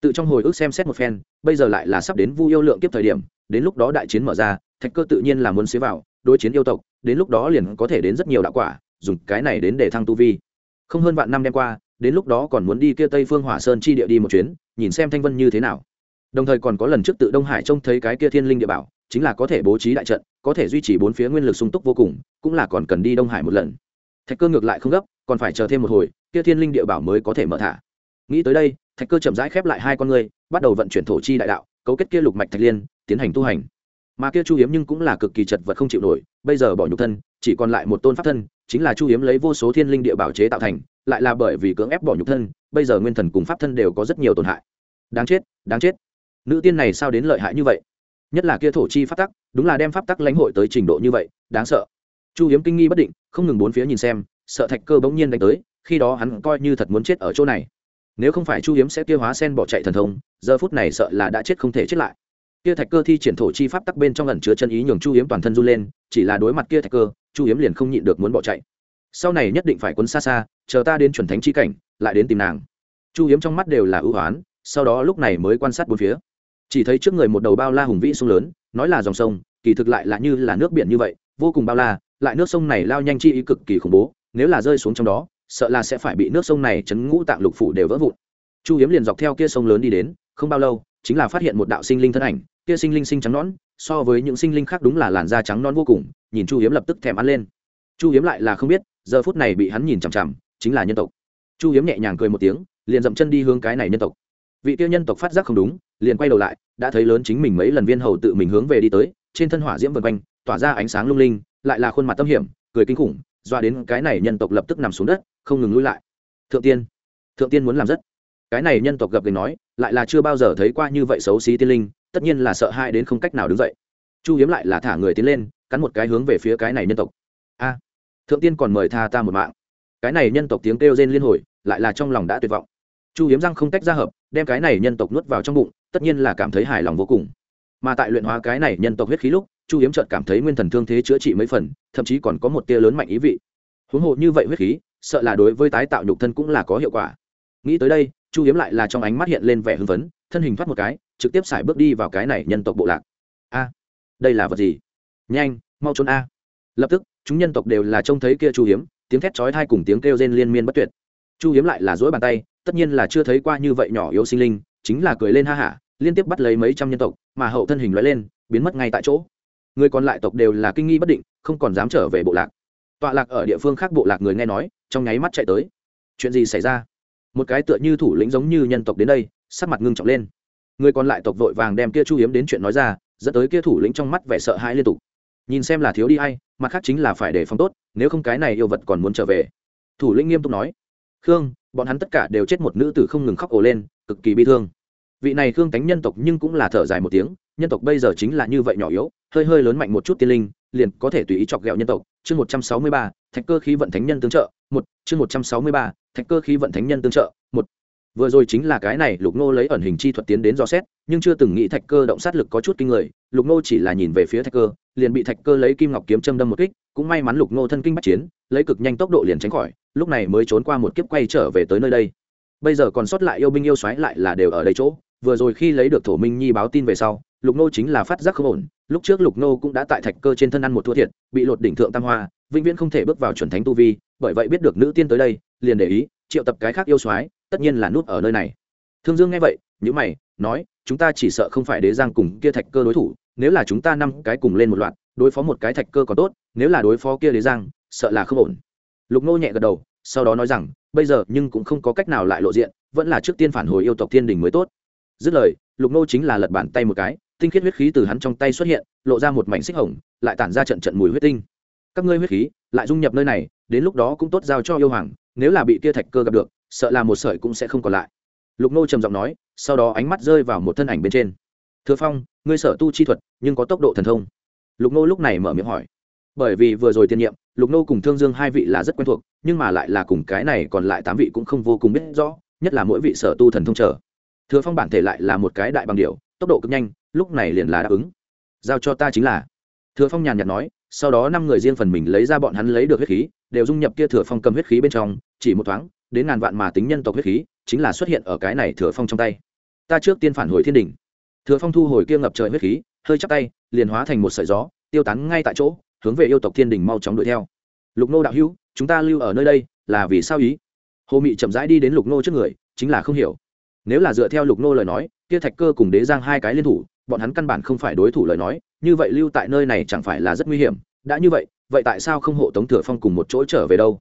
Tự trong hồi ức xem xét một phen, bây giờ lại là sắp đến vu yêu lượng kiếp thời điểm, đến lúc đó đại chiến mở ra, thạch cơ tự nhiên là muốn xế vào, đối chiến yêu tộc, đến lúc đó liền có thể đến rất nhiều đạo quả, dùng cái này đến để thăng tu vi. Không hơn vạn năm đêm qua, đến lúc đó còn muốn đi kia tây phương hỏa sơn chi địa đi một chuyến, nhìn xem thanh vân như thế nào. Đồng thời còn có lần trước tự đông hải trông thấy cái kia thiên linh địa bảo, chính là có thể bố trí đại trận có thể duy trì bốn phía nguyên lực sung túc vô cùng, cũng là còn cần đi đông hải một lần. Thạch cơ ngược lại không gấp, còn phải chờ thêm một hồi, kia thiên linh địa bảo mới có thể mở thả. Nghĩ tới đây, thạch cơ chậm rãi khép lại hai con người bắt đầu vận chuyển thổ chi đại đạo, cấu kết kia lục mạch thạch liên, tiến hành tu hành. Mà kia chu hiếm nhưng cũng là cực kỳ chật vật không chịu nổi, bây giờ bỏ nhục thân, chỉ còn lại một tôn pháp thân, chính là chu hiếm lấy vô số thiên linh địa bảo chế tạo thành, lại là bởi vì cưỡng ép bỏ nhục thân, bây giờ nguyên thần cùng pháp thân đều có rất nhiều tổn hại. Đáng chết đáng chết. Nữ tiên này sao đến lợi hại như vậy? Nhất là kia thổ chi pháp tắc, đúng là đem pháp tắc lãnh hội tới trình độ như vậy, đáng sợ. Chu hiếm kinh nghi bất định, không ngừng bốn phía nhìn xem, sợ thạch cơ bỗng nhiên đánh tới, khi đó hắn coi như thật muốn chết ở chỗ này. Nếu không phải chu hiếm sẽ kia hóa sen bỏ chạy thần thông, giờ phút này sợ là đã chết không thể chết lại. Kia thạch cơ thi triển thổ chi pháp tắc bên trong ẩn chứa chân ý nhường chu hiếm toàn thân run lên, chỉ là đối mặt kia thạch cơ, chu hiếm liền không nhịn được muốn bỏ chạy. Sau này nhất định phải quấn xa xa, chờ ta đến chuẩn thánh chi cảnh, lại đến tìm nàng. Chu hiếm trong mắt đều là ưu hoán, sau đó lúc này mới quan sát bốn phía chỉ thấy trước người một đầu bao la hùng vĩ sông lớn, nói là dòng sông, kỳ thực lại là như là nước biển như vậy, vô cùng bao la, lại nước sông này lao nhanh chi ý cực kỳ khủng bố, nếu là rơi xuống trong đó, sợ là sẽ phải bị nước sông này chấn ngũ tạng lục phủ đều vỡ vụn. Chu hiếm liền dọc theo kia sông lớn đi đến, không bao lâu, chính là phát hiện một đạo sinh linh thân ảnh, kia sinh linh sinh trắng nón so với những sinh linh khác đúng là làn da trắng non vô cùng, nhìn chu hiếm lập tức thèm ăn lên. Chu hiếm lại là không biết, giờ phút này bị hắn nhìn chằm chằm, chính là nhân tộc. Chu hiếm nhẹ nhàng cười một tiếng, liền dậm chân đi hướng cái này nhân tộc vị tiêu nhân tộc phát giác không đúng, liền quay đầu lại, đã thấy lớn chính mình mấy lần viên hầu tự mình hướng về đi tới, trên thân hỏa diễm vân quanh, tỏa ra ánh sáng lung linh, lại là khuôn mặt tâm hiểm, cười kinh khủng, doa đến cái này nhân tộc lập tức nằm xuống đất, không ngừng lui lại. Thượng tiên thượng tiên muốn làm rất. Cái này nhân tộc gặp người nói, lại là chưa bao giờ thấy qua như vậy xấu xí tiên linh, tất nhiên là sợ hãi đến không cách nào đứng dậy. Chu hiếm lại là thả người tiến lên, cắn một cái hướng về phía cái này nhân tộc. A, thượng tiên còn mời tha ta một mạng. Cái này nhân tộc tiếng kêu rên liên hồi, lại là trong lòng đã tuyệt vọng chu hiếm răng không tách ra hợp, đem cái này nhân tộc nuốt vào trong bụng, tất nhiên là cảm thấy hài lòng vô cùng. Mà tại luyện hóa cái này nhân tộc huyết khí lúc, chu hiếm chợt cảm thấy nguyên thần thương thế chữa trị mấy phần, thậm chí còn có một tia lớn mạnh ý vị. Huống hồ như vậy huyết khí, sợ là đối với tái tạo nhục thân cũng là có hiệu quả. Nghĩ tới đây, chu hiếm lại là trong ánh mắt hiện lên vẻ hưng phấn, thân hình thoát một cái, trực tiếp xài bước đi vào cái này nhân tộc bộ lạc. A, đây là vật gì? Nhanh, mau trốn a. Lập tức, chúng nhân tộc đều là trông thấy kia chu hiếm, tiếng thét chói thai cùng tiếng kêu rên liên miên bất tuyệt. Chu hiếm lại là dỗi bàn tay tất nhiên là chưa thấy qua như vậy nhỏ yếu sinh linh, chính là cười lên ha hả, liên tiếp bắt lấy mấy trăm nhân tộc, mà hậu thân hình loại lên, biến mất ngay tại chỗ. Người còn lại tộc đều là kinh nghi bất định, không còn dám trở về bộ lạc. Tọa lạc ở địa phương khác bộ lạc người nghe nói, trong nháy mắt chạy tới. Chuyện gì xảy ra? Một cái tựa như thủ lĩnh giống như nhân tộc đến đây, sắc mặt ngưng trọng lên. Người còn lại tộc vội vàng đem kia chu hiếm đến chuyện nói ra, dẫn tới kia thủ lĩnh trong mắt vẻ sợ hãi liên tục. Nhìn xem là thiếu đi hay mặt khác chính là phải để phòng tốt, nếu không cái này yêu vật còn muốn trở về. Thủ lĩnh nghiêm túc nói. Khương bọn hắn tất cả đều chết một nữ tử không ngừng khóc ồ lên, cực kỳ bi thương. Vị này khương tánh nhân tộc nhưng cũng là thở dài một tiếng, nhân tộc bây giờ chính là như vậy nhỏ yếu, hơi hơi lớn mạnh một chút tiên linh, liền có thể tùy ý chọc ghẹo nhân tộc. Chương một trăm sáu mươi ba, thạch cơ khí vận thánh nhân tương trợ, một, chương một trăm sáu mươi ba, thạch cơ khí vận thánh nhân tương trợ, một. Vừa rồi chính là cái này, lục nô lấy ẩn hình chi thuật tiến đến dò xét, nhưng chưa từng nghĩ thạch cơ động sát lực có chút kinh người, lục nô chỉ là nhìn về phía thạch cơ, liền bị thạch cơ lấy kim ngọc kiếm châm đâm một kích cũng may mắn lục nô thân kinh bắt chiến, lấy cực nhanh tốc độ liền tránh khỏi, lúc này mới trốn qua một kiếp quay trở về tới nơi đây. Bây giờ còn sót lại yêu binh yêu xoáy lại là đều ở đây chỗ, vừa rồi khi lấy được thổ minh nhi báo tin về sau, lục nô chính là phát giác không ổn, lúc trước lục nô cũng đã tại thạch cơ trên thân ăn một thua thiệt, bị lột đỉnh thượng tam hoa, vĩnh viễn không thể bước vào chuẩn thánh tu vi, bởi vậy biết được nữ tiên tới đây, liền để ý, triệu tập cái khác yêu soái, tất nhiên là nút ở nơi này. Thương dương nghe vậy nhữ mày, nói, chúng ta chỉ sợ không phải đế giang cùng kia thạch cơ đối thủ, nếu là chúng ta năm cái cùng lên một loạt đối phó một cái thạch cơ còn tốt, nếu là đối phó kia đế giang, sợ là không ổn. Lục nô nhẹ gật đầu, sau đó nói rằng, bây giờ nhưng cũng không có cách nào lại lộ diện, vẫn là trước tiên phản hồi yêu tộc thiên đình mới tốt. Dứt lời, lục nô chính là lật bàn tay một cái, tinh khiết huyết khí từ hắn trong tay xuất hiện, lộ ra một mảnh xích hồng, lại tản ra trận trận mùi huyết tinh. Các ngươi huyết khí, lại dung nhập nơi này, đến lúc đó cũng tốt giao cho yêu hoàng, nếu là bị kia thạch cơ gặp được, sợ là một sợi cũng sẽ không còn lại. Lục nô trầm giọng nói, sau đó ánh mắt rơi vào một thân ảnh bên trên. Thừa phong, ngươi sở tu chi thuật, nhưng có tốc độ thần thông lục nô lúc này mở miệng hỏi. Bởi vì vừa rồi tiên nhiệm, lục nô cùng thương dương hai vị là rất quen thuộc, nhưng mà lại là cùng cái này còn lại tám vị cũng không vô cùng biết rõ, nhất là mỗi vị sở tu thần thông trở thừa phong bản thể lại là một cái đại bằng điệu tốc độ cực nhanh, lúc này liền là đáp ứng. Giao cho ta chính là. Thừa phong nhàn nhạt nói, sau đó năm người riêng phần mình lấy ra bọn hắn lấy được huyết khí, đều dung nhập kia thừa phong cầm huyết khí bên trong, chỉ một thoáng, đến ngàn vạn mà tính nhân tộc huyết khí, chính là xuất hiện ở cái này thừa phong trong tay. Ta trước tiên phản hồi thiên đình thừa phong thu hồi kia ngập trời huyết khí hơi chắp tay, liền hóa thành một sợi gió, tiêu tán ngay tại chỗ, hướng về yêu tộc thiên đình mau chóng đuổi theo. Lục nô đạo hữu, chúng ta lưu ở nơi đây, là vì sao ý? Hồ mị chậm rãi đi đến lục nô trước người, chính là không hiểu. Nếu là dựa theo lục nô lời nói, kia thạch cơ cùng đế giang hai cái liên thủ, bọn hắn căn bản không phải đối thủ lời nói, như vậy lưu tại nơi này chẳng phải là rất nguy hiểm. Đã như vậy vậy tại sao không hộ tống thừa phong cùng một chỗ trở về đâu?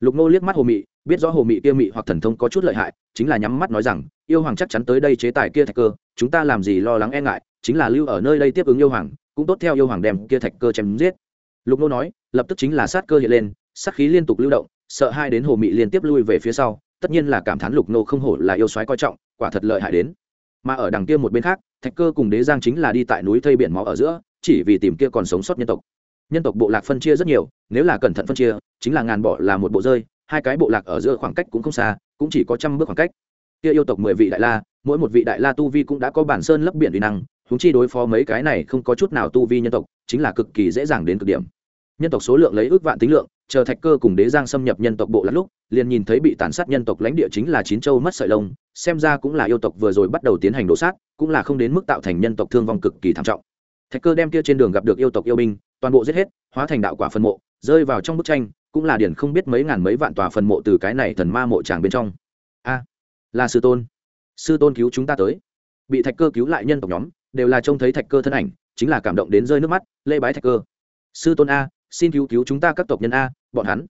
Lục nô liếc mắt hồ mị, biết rõ hồ mị kia mị hoặc thần thông có chút lợi hại, chính là nhắm mắt nói rằng yêu hoàng chắc chắn tới đây chế tài kia thạch cơ, chúng ta làm gì lo lắng e ngại, chính là lưu ở nơi đây tiếp ứng yêu hoàng, cũng tốt theo yêu hoàng đem kia thạch cơ chém giết. Lục nô nói, lập tức chính là sát cơ hiện lên, sát khí liên tục lưu động, sợ hai đến hồ mị liên tiếp lui về phía sau, tất nhiên là cảm thán lục nô không hổ là yêu soái coi trọng, quả thật lợi hại đến. Mà ở đằng kia một bên khác, thạch cơ cùng đế giang chính là đi tại núi thây biển máu ở giữa, chỉ vì tìm kia còn sống sót nhân tộc. Nhân tộc bộ lạc phân chia rất nhiều, nếu là cẩn thận phân chia, chính là ngàn bỏ là một bộ rơi, hai cái bộ lạc ở giữa khoảng cách cũng không xa, cũng chỉ có trăm bước khoảng cách kia yêu tộc mười vị đại la, mỗi một vị đại la tu vi cũng đã có bản sơn lấp biển uy năng húng chi đối phó mấy cái này không có chút nào tu vi nhân tộc, chính là cực kỳ dễ dàng đến cực điểm. Nhân tộc số lượng lấy ước vạn tính lượng, chờ thạch cơ cùng đế giang xâm nhập nhân tộc bộ lát lúc, liền nhìn thấy bị tàn sát nhân tộc lãnh địa chính là chín châu mất sợi lông, xem ra cũng là yêu tộc vừa rồi bắt đầu tiến hành đổ sát, cũng là không đến mức tạo thành nhân tộc thương vong cực kỳ thảm trọng. Thạch cơ đem kia trên đường gặp được yêu tộc yêu binh, toàn bộ giết hết, hóa thành đạo quả phân mộ, rơi vào trong bức tranh, cũng là điển không biết mấy ngàn mấy vạn tòa phần mộ từ cái này thần ma mộ tràng bên trong. A! Là sư tôn. Sư tôn cứu chúng ta tới. Bị thạch cơ cứu lại nhân tộc nhóm, đều là trông thấy thạch cơ thân ảnh, chính là cảm động đến rơi nước mắt, lê bái thạch cơ. Sư tôn a, xin cứu cứu chúng ta các tộc nhân a, bọn hắn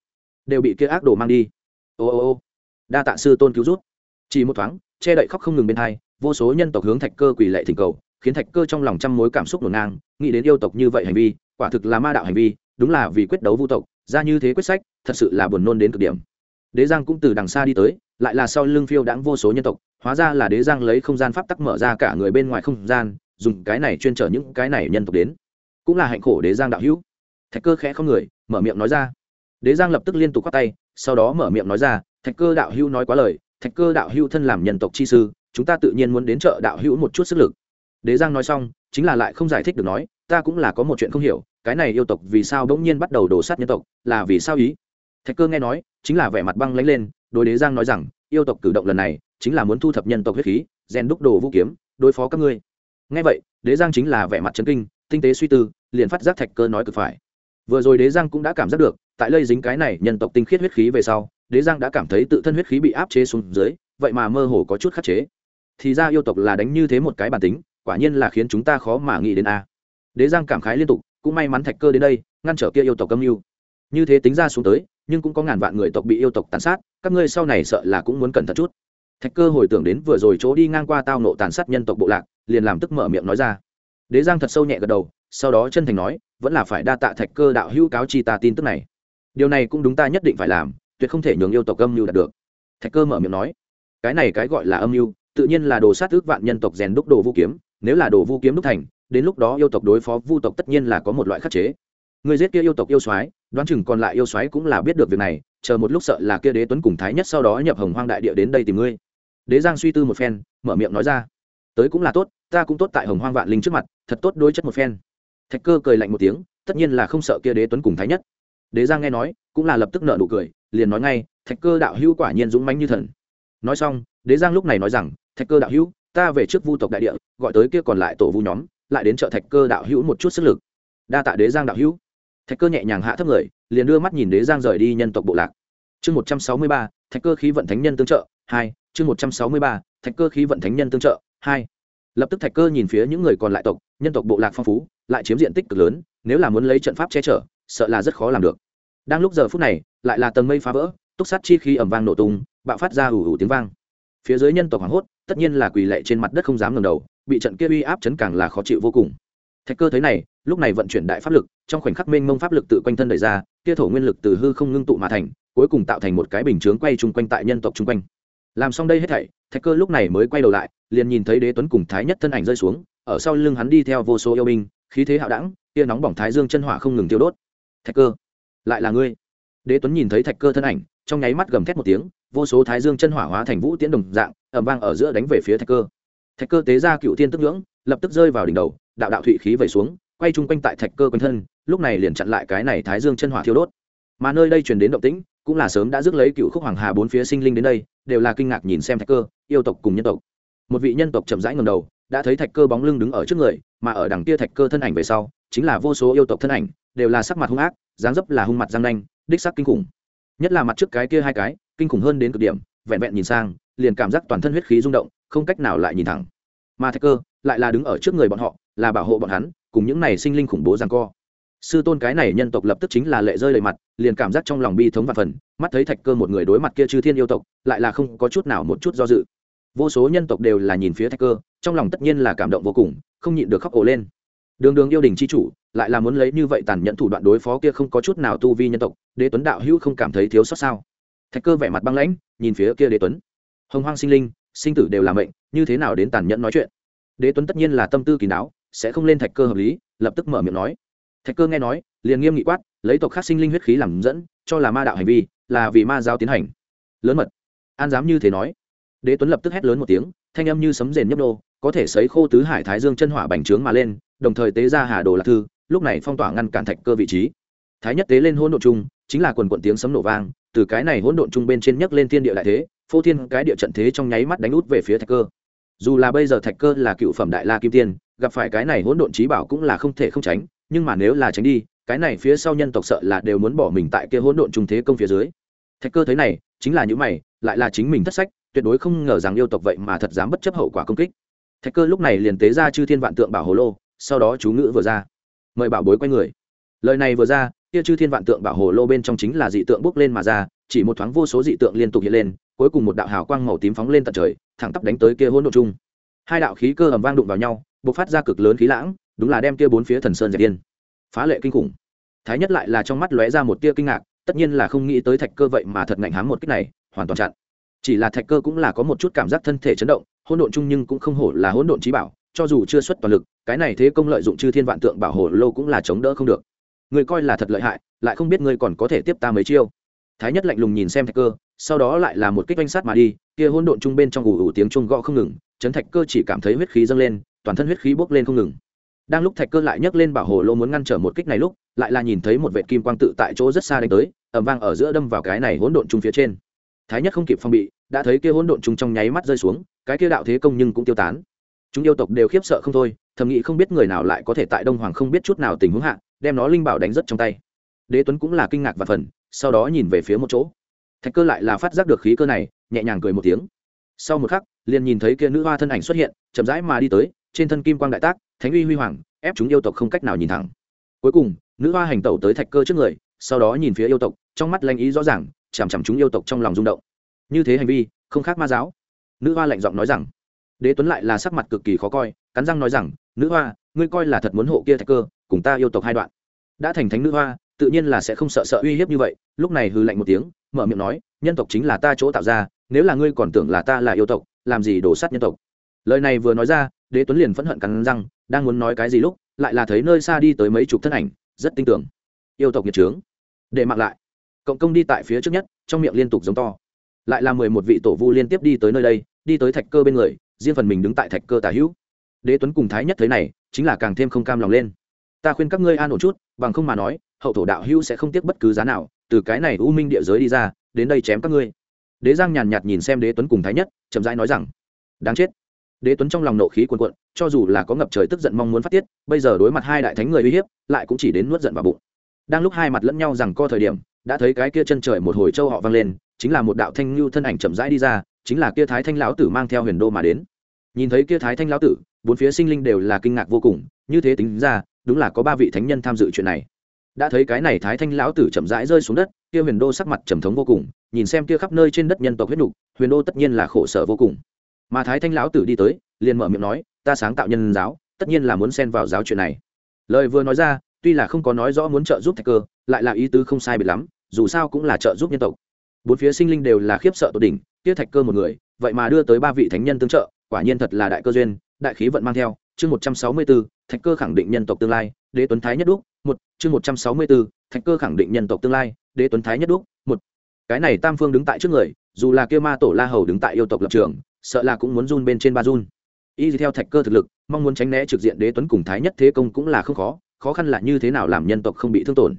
đều bị kia ác đồ mang đi. Ô ô ô. Đa tạ sư tôn cứu rút chỉ một thoáng, che đậy khóc không ngừng bên hai, vô số nhân tộc hướng thạch cơ quỳ lệ thỉnh cầu, khiến thạch cơ trong lòng trăm mối cảm xúc ngổn ngang, nghĩ đến yêu tộc như vậy hành vi, quả thực là ma đạo hành vi, đúng là vì quyết đấu vu tộc, ra như thế quyết sách, thật sự là buồn nôn đến cực điểm. Đế giang cũng từ đằng xa đi tới lại là sau lưng phiêu đãng vô số nhân tộc, hóa ra là đế giang lấy không gian pháp tắc mở ra cả người bên ngoài không gian, dùng cái này chuyên trở những cái này nhân tộc đến. Cũng là hạnh khổ đế giang đạo hữu. Thạch cơ khẽ không người, mở miệng nói ra. Đế giang lập tức liên tục k tay, sau đó mở miệng nói ra, thạch cơ đạo hữu nói quá lời, thạch cơ đạo hữu thân làm nhân tộc chi sư, chúng ta tự nhiên muốn đến chợ đạo hữu một chút sức lực. Đế giang nói xong, chính là lại không giải thích được nói, ta cũng là có một chuyện không hiểu, cái này yêu tộc vì sao bỗng nhiên bắt đầu đổ sát nhân tộc, là vì sao ý? Thạch cơ nghe nói, chính là vẻ mặt băng lánh lên đối đế giang nói rằng, yêu tộc cử động lần này chính là muốn thu thập nhân tộc huyết khí, rèn đúc đồ vũ kiếm, đối phó các ngươi. Nghe vậy, đế giang chính là vẻ mặt trấn kinh, tinh tế suy tư, liền phát giác thạch cơ nói cực phải. Vừa rồi đế giang cũng đã cảm giác được, tại lây dính cái này nhân tộc tinh khiết huyết khí về sau, đế giang đã cảm thấy tự thân huyết khí bị áp chế xuống dưới, vậy mà mơ hồ có chút khắc chế. Thì ra yêu tộc là đánh như thế một cái bản tính, quả nhiên là khiến chúng ta khó mà nghĩ đến a. Đế giang cảm khái liên tục, cũng may mắn thạch cơ đến đây, ngăn trở kia yêu tộc âm mưu như thế tính ra xuống tới, nhưng cũng có ngàn vạn người tộc bị yêu tộc tàn sát, các ngươi sau này sợ là cũng muốn cẩn thận chút. Thạch cơ hồi tưởng đến vừa rồi chỗ đi ngang qua tao nộ tàn sát nhân tộc bộ lạc, liền làm tức mở miệng nói ra. Đế giang thật sâu nhẹ gật đầu, sau đó chân thành nói, vẫn là phải đa tạ thạch cơ đạo hữu cáo chi ta tin tức này. Điều này cũng đúng ta nhất định phải làm, tuyệt không thể nhường yêu tộc âm mưu đạt được. Thạch cơ mở miệng nói, cái này cái gọi là âm mưu, tự nhiên là đồ sát ước vạn nhân tộc rèn đúc đồ vũ kiếm, nếu là đồ vũ kiếm đúc thành, đến lúc đó yêu tộc đối phó vu tộc tất nhiên là có một loại khắc chế người giết kia yêu tộc yêu soái, đoán chừng còn lại yêu soái cũng là biết được việc này, chờ một lúc sợ là kia đế tuấn cùng thái nhất sau đó nhập hồng hoang đại địa đến đây tìm ngươi. Đế giang suy tư một phen, mở miệng nói ra. Tới cũng là tốt, ta cũng tốt tại hồng hoang vạn linh trước mặt, thật tốt đối chất một phen. Thạch cơ cười lạnh một tiếng, tất nhiên là không sợ kia đế tuấn cùng thái nhất. Đế giang nghe nói, cũng là lập tức nợ nụ cười, liền nói ngay, thạch cơ đạo hữu quả nhiên dũng mãnh như thần. Nói xong, đế giang lúc này nói rằng, thạch cơ đạo hữu, ta về trước vu tộc đại địa, gọi tới kia còn lại tổ vu nhóm, lại đến chợ thạch cơ đạo hữu một chút sức lực. Đa tạ đế giang đạo hữu thạch cơ nhẹ nhàng hạ thấp người, liền đưa mắt nhìn đế giang rời đi nhân tộc bộ lạc. Chương một trăm sáu mươi ba, thạch cơ khí vận thánh nhân tương trợ, hai, chương một trăm sáu mươi ba, thạch cơ khí vận thánh nhân tương trợ, hai. Lập tức thạch cơ nhìn phía những người còn lại tộc, nhân tộc bộ lạc phong phú, lại chiếm diện tích cực lớn, nếu là muốn lấy trận pháp che chở, sợ là rất khó làm được. Đang lúc giờ phút này, lại là tầng mây phá vỡ, túc sát chi khi ẩm vang nổ tung, bạo phát ra ủ ủ tiếng vang. Phía dưới nhân tộc hoảng hốt, tất nhiên là quỳ lệ trên mặt đất không dám ngẩng đầu, bị trận kia uy áp chấn càng là khó chịu vô cùng thạch cơ thấy này, lúc này vận chuyển đại pháp lực, trong khoảnh khắc mênh mông pháp lực tự quanh thân đẩy ra, kia thổ nguyên lực từ hư không ngưng tụ mà thành, cuối cùng tạo thành một cái bình chướng quay chung quanh tại nhân tộc chung quanh. Làm xong đây hết thảy, thạch cơ lúc này mới quay đầu lại, liền nhìn thấy đế tuấn cùng thái nhất thân ảnh rơi xuống, ở sau lưng hắn đi theo vô số yêu binh, khí thế hạo đẳng, kia nóng bỏng thái dương chân hỏa không ngừng tiêu đốt. Thạch cơ, lại là ngươi. Đế tuấn nhìn thấy thạch cơ thân ảnh, trong nháy mắt gầm thét một tiếng, vô số thái dương chân hỏa hóa thành vũ tiễn đồng dạng ẩm vang ở giữa đánh về phía thạch cơ. Thạch cơ tế ra cựu tiên tức ngưỡng, lập tức rơi vào đỉnh đầu đạo đạo thụy khí vẩy xuống, quay chung quanh tại thạch cơ quanh thân, lúc này liền chặn lại cái này thái dương chân hỏa thiêu đốt. Mà nơi đây truyền đến động tĩnh, cũng là sớm đã rước lấy cựu khúc hoàng hà bốn phía sinh linh đến đây, đều là kinh ngạc nhìn xem thạch cơ, yêu tộc cùng nhân tộc. Một vị nhân tộc chậm rãi ngầm đầu, đã thấy thạch cơ bóng lưng đứng ở trước người, mà ở đằng kia thạch cơ thân ảnh về sau, chính là vô số yêu tộc thân ảnh, đều là sắc mặt hung ác, dáng dấp là hung mặt răng nanh, đích sắc kinh khủng. Nhất là mặt trước cái kia hai cái, kinh khủng hơn đến cực điểm, vẹn vẹn nhìn sang, liền cảm giác toàn thân huyết khí rung động, không cách nào lại nhìn thẳng. Mà thạch cơ, lại là đứng ở trước người bọn họ là bảo hộ bọn hắn, cùng những này sinh linh khủng bố rằng co. Sư tôn cái này nhân tộc lập tức chính là lệ rơi lệ mặt, liền cảm giác trong lòng bi thống và phần, mắt thấy thạch cơ một người đối mặt kia chư thiên yêu tộc, lại là không có chút nào một chút do dự. Vô số nhân tộc đều là nhìn phía thạch cơ, trong lòng tất nhiên là cảm động vô cùng, không nhịn được khóc ổ lên. Đường đường yêu đình c h i chủ, lại là muốn lấy như vậy tàn nhẫn thủ đoạn đối phó kia không có chút nào tu vi nhân tộc, đế tuấn đạo hữu không cảm thấy thiếu sót sao? Thạch cơ vẻ mặt băng lãnh, nhìn phía kia đế tuấn. Hồng hoang sinh linh, sinh tử đều là mệnh, như thế nào đến tàn nhẫn nói chuyện? Đế tuấn tất nhiên là tâm tư kỳ não sẽ không lên thạch cơ hợp lý, lập tức mở miệng nói. Thạch cơ nghe nói, liền nghiêm nghị quát, lấy tộc khác sinh linh huyết khí làm dẫn, cho là ma đạo hành vi, là vì ma giao tiến hành. Lớn mật. An dám như thế nói. Đế tuấn lập tức hét lớn một tiếng, thanh âm như sấm rền nhấp đô có thể sấy khô tứ hải thái dương chân hỏa bành trướng mà lên, đồng thời tế ra hà đồ lạc thư, lúc này phong tỏa ngăn cản thạch cơ vị trí. Thái nhất tế lên hỗn độn chung chính là quần quận tiếng sấm nổ vang, từ cái này hỗn độn chung bên trên nhấc lên thiên địa đại thế, phô thiên cái địa trận thế trong nháy mắt đánh út về phía thạch cơ. Dù là bây giờ thạch cơ là cựu phẩm đại la kim tiên gặp phải cái này hỗn độn trí bảo cũng là không thể không tránh, nhưng mà nếu là tránh đi, cái này phía sau nhân tộc sợ là đều muốn bỏ mình tại kia hỗn độn trung thế công phía dưới. Thạch cơ thấy này, chính là những mày, lại là chính mình thất sách, tuyệt đối không ngờ rằng yêu tộc vậy mà thật dám bất chấp hậu quả công kích. Thạch cơ lúc này liền tế ra chư thiên vạn tượng bảo hồ lô, sau đó chú ngữ vừa ra. Mời bảo bối quay người. Lời này vừa ra, kia chư thiên vạn tượng bảo hồ lô bên trong chính là dị tượng bước lên mà ra, chỉ một thoáng vô số dị tượng liên tục hiện lên, cuối cùng một đạo hào quang màu tím phóng lên tận trời, thẳng tắp đánh tới kia hỗn độn chung hai đạo khí cơ ầm vang đụng vào nhau bộc phát ra cực lớn khí lãng, đúng là đem kia bốn phía thần sơn dẹp yên. Phá lệ kinh khủng. Thái nhất lại là trong mắt lóe ra một tia kinh ngạc, tất nhiên là không nghĩ tới thạch cơ vậy mà thật ngạnh hám một cách này, hoàn toàn chặn. Chỉ là thạch cơ cũng là có một chút cảm giác thân thể chấn động, hỗn độn chung nhưng cũng không hổ là hỗn độn trí bảo, cho dù chưa xuất toàn lực, cái này thế công lợi dụng chư thiên vạn tượng bảo hộ lâu cũng là chống đỡ không được. Người coi là thật lợi hại, lại không biết ngươi còn có thể tiếp ta mấy chiêu. Thái nhất lạnh lùng nhìn xem thạch cơ, sau đó lại là một kích oanh sát mà đi, kia hỗn độn chung bên trong ủ ủ tiếng chuông gõ không ngừng, chấn thạch cơ chỉ cảm thấy huyết khí dâng lên toàn thân huyết khí bốc lên không ngừng. Đang lúc thạch cơ lại nhấc lên bảo hồ lô muốn ngăn trở một kích này lúc, lại là nhìn thấy một vệ kim quang tự tại chỗ rất xa đánh tới ẩm vang ở giữa đâm vào cái này hỗn độn chung phía trên. Thái nhất không kịp phong bị, đã thấy kia hỗn độn chung trong nháy mắt rơi xuống, cái kia đạo thế công nhưng cũng tiêu tán. Chúng yêu tộc đều khiếp sợ không thôi, thầm nghĩ không biết người nào lại có thể tại đông hoàng không biết chút nào tình huống hạ, đem nó linh bảo đánh rất trong tay. Đế tuấn cũng là kinh ngạc và phần, sau đó nhìn về phía một chỗ. Thạch cơ lại là phát giác được khí cơ này, nhẹ nhàng cười một tiếng. Sau một khắc, liền nhìn thấy kia nữ hoa thân ảnh xuất hiện, chậm rãi mà đi tới trên thân kim quang đại tác, thánh uy huy hoàng, ép chúng yêu tộc không cách nào nhìn thẳng. Cuối cùng, nữ hoa hành tẩu tới thạch cơ trước người, sau đó nhìn phía yêu tộc, trong mắt lanh ý rõ ràng, chằm chằm chúng yêu tộc trong lòng rung động. Như thế hành vi, không khác ma giáo. Nữ hoa lạnh giọng nói rằng. Đế tuấn lại là sắc mặt cực kỳ khó coi, cắn răng nói rằng, nữ hoa, ngươi coi là thật muốn hộ kia thạch cơ, cùng ta yêu tộc hai đoạn. Đã thành thánh nữ hoa, tự nhiên là sẽ không sợ sợ uy hiếp như vậy. Lúc này hư lạnh một tiếng, mở miệng nói, nhân tộc chính là ta chỗ tạo ra, nếu là ngươi còn tưởng là ta là yêu tộc, làm gì đổ sát nhân tộc? Lời này vừa nói ra đế tuấn liền phẫn hận cắn răng, đang muốn nói cái gì lúc, lại là thấy nơi xa đi tới mấy chục thân ảnh, rất tin tưởng yêu tộc nhiệt trướng. Để mặc lại. Cộng công đi tại phía trước nhất, trong miệng liên tục giống to. Lại là mười một vị tổ vu liên tiếp đi tới nơi đây, đi tới thạch cơ bên người, riêng phần mình đứng tại thạch cơ tả hữu. Đế tuấn cùng thái nhất thế này, chính là càng thêm không cam lòng lên. Ta khuyên các ngươi an ổn chút, bằng không mà nói, hậu thổ đạo hữu sẽ không tiếc bất cứ giá nào, từ cái này u minh địa giới đi ra, đến đây chém các ngươi. Đế giang nhàn nhạt nhìn xem đế tuấn cùng thái nhất, chậm rãi nói rằng, đáng chết đế tuấn trong lòng nộ khí cuồn cuộn, cho dù là có ngập trời tức giận mong muốn phát tiết, bây giờ đối mặt hai đại thánh người uy hiếp, lại cũng chỉ đến nuốt giận vào bụng. Đang lúc hai mặt lẫn nhau rằng co thời điểm, đã thấy cái kia chân trời một hồi châu họ vang lên, chính là một đạo thanh lưu thân ảnh chậm rãi đi ra, chính là kia thái thanh lão tử mang theo huyền đô mà đến. Nhìn thấy kia thái thanh lão tử, bốn phía sinh linh đều là kinh ngạc vô cùng, như thế tính ra, đúng là có ba vị thánh nhân tham dự chuyện này. Đã thấy cái này thái thanh lão tử chậm rãi rơi xuống đất, kia huyền đô sắc mặt trầm thống vô cùng, nhìn xem kia khắp nơi trên đất nhân tộc huyết nục, huyền đô tất nhiên là khổ sở vô cùng mà thái thanh lão tử đi tới, liền mở miệng nói, ta sáng tạo nhân giáo, tất nhiên là muốn xen vào giáo chuyện này. Lời vừa nói ra, tuy là không có nói rõ muốn trợ giúp thạch cơ, lại là ý tứ không sai biệt lắm, dù sao cũng là trợ giúp nhân tộc. Bốn phía sinh linh đều là khiếp sợ tột đỉnh, kia thạch cơ một người, vậy mà đưa tới ba vị thánh nhân tương trợ, quả nhiên thật là đại cơ duyên, đại khí vận mang theo. Chương một trăm sáu mươi bốn thạch cơ khẳng định nhân tộc tương lai, đế tuấn thái nhất đúc, một. Chương một trăm sáu mươi bốn thạch cơ khẳng định nhân tộc tương lai, đế tuấn thái nhất đúc, một. Cái này tam phương đứng tại trước người, dù là kia ma tổ la hầu đứng tại yêu tộc lập trường sợ là cũng muốn run bên trên ba run. Y theo thạch cơ thực lực, mong muốn tránh né trực diện đế tuấn cùng thái nhất thế công cũng là không khó khó khăn là như thế nào làm nhân tộc không bị thương tổn.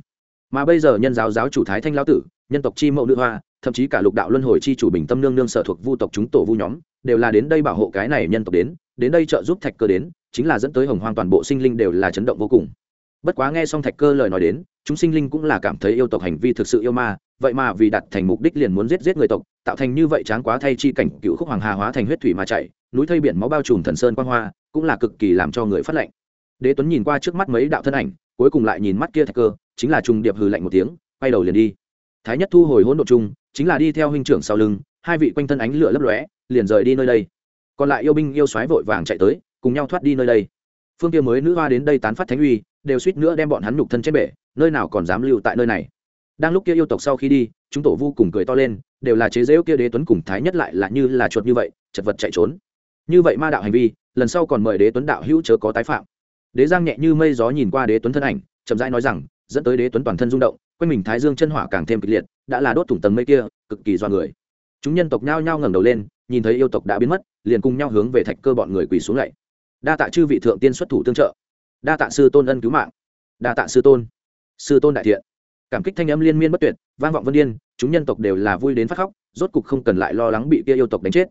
Mà bây giờ nhân giáo giáo chủ thái thanh lão tử, nhân tộc chi mẫu nữ hoa, thậm chí cả lục đạo luân hồi chi chủ bình tâm nương nương sở thuộc vu tộc chúng tổ vu nhóm, đều là đến đây bảo hộ cái này nhân tộc đến đến đây trợ giúp thạch cơ đến, chính là dẫn tới hồng hoang toàn bộ sinh linh đều là chấn động vô cùng bất quá nghe xong thạch cơ lời nói đến, chúng sinh linh cũng là cảm thấy yêu tộc hành vi thực sự yêu ma, vậy mà vì đặt thành mục đích liền muốn giết giết người tộc, tạo thành như vậy tráng quá thay chi cảnh cựu khúc hoàng hà hóa thành huyết thủy mà chạy, núi thây biển máu bao trùm thần sơn quan hoa, cũng là cực kỳ làm cho người phát lệnh. Đế tuấn nhìn qua trước mắt mấy đạo thân ảnh, cuối cùng lại nhìn mắt kia thạch cơ, chính là trùng điệp hừ lạnh một tiếng, quay đầu liền đi. Thái nhất thu hồi hỗn độ chung, chính là đi theo huynh trưởng sau lưng, hai vị quanh thân ánh lửa lấp lóe, liền rời đi nơi đây. Còn lại yêu binh yêu soái vội vàng chạy tới, cùng nhau thoát đi nơi đây. Phương kia mới nữ hoa đến đây tán phát thánh uy đều suýt nữa đem bọn hắn nhục thân trên bể, nơi nào còn dám lưu tại nơi này. Đang lúc kia yêu tộc sau khi đi, chúng tổ vô cùng cười to lên, đều là chế giễu kia đế tuấn cùng thái nhất lại là như là chuột như vậy, chật vật chạy trốn. Như vậy ma đạo hành vi, lần sau còn mời đế tuấn đạo hữu chớ có tái phạm. Đế giang nhẹ như mây gió nhìn qua đế tuấn thân ảnh, chậm rãi nói rằng, dẫn tới đế tuấn toàn thân rung động, quanh mình thái dương chân hỏa càng thêm kịch liệt, đã là đốt thủng tầng mây kia, cực kỳ do người. Chúng nhân tộc nhao nhao ngẩng đầu lên, nhìn thấy yêu tộc đã biến mất, liền cùng nhau hướng về thạch cơ bọn người quỳ xuống lạy đa tạ chư vị thượng tiên xuất thủ tương trợ đa tạ sư tôn ân cứu mạng. Đa tạ sư tôn. Sư tôn đại thiện. Cảm kích thanh âm liên miên bất tuyệt, vang vọng vân yên chúng nhân tộc đều là vui đến phát khóc, rốt cục không cần lại lo lắng bị kia yêu tộc đánh chết.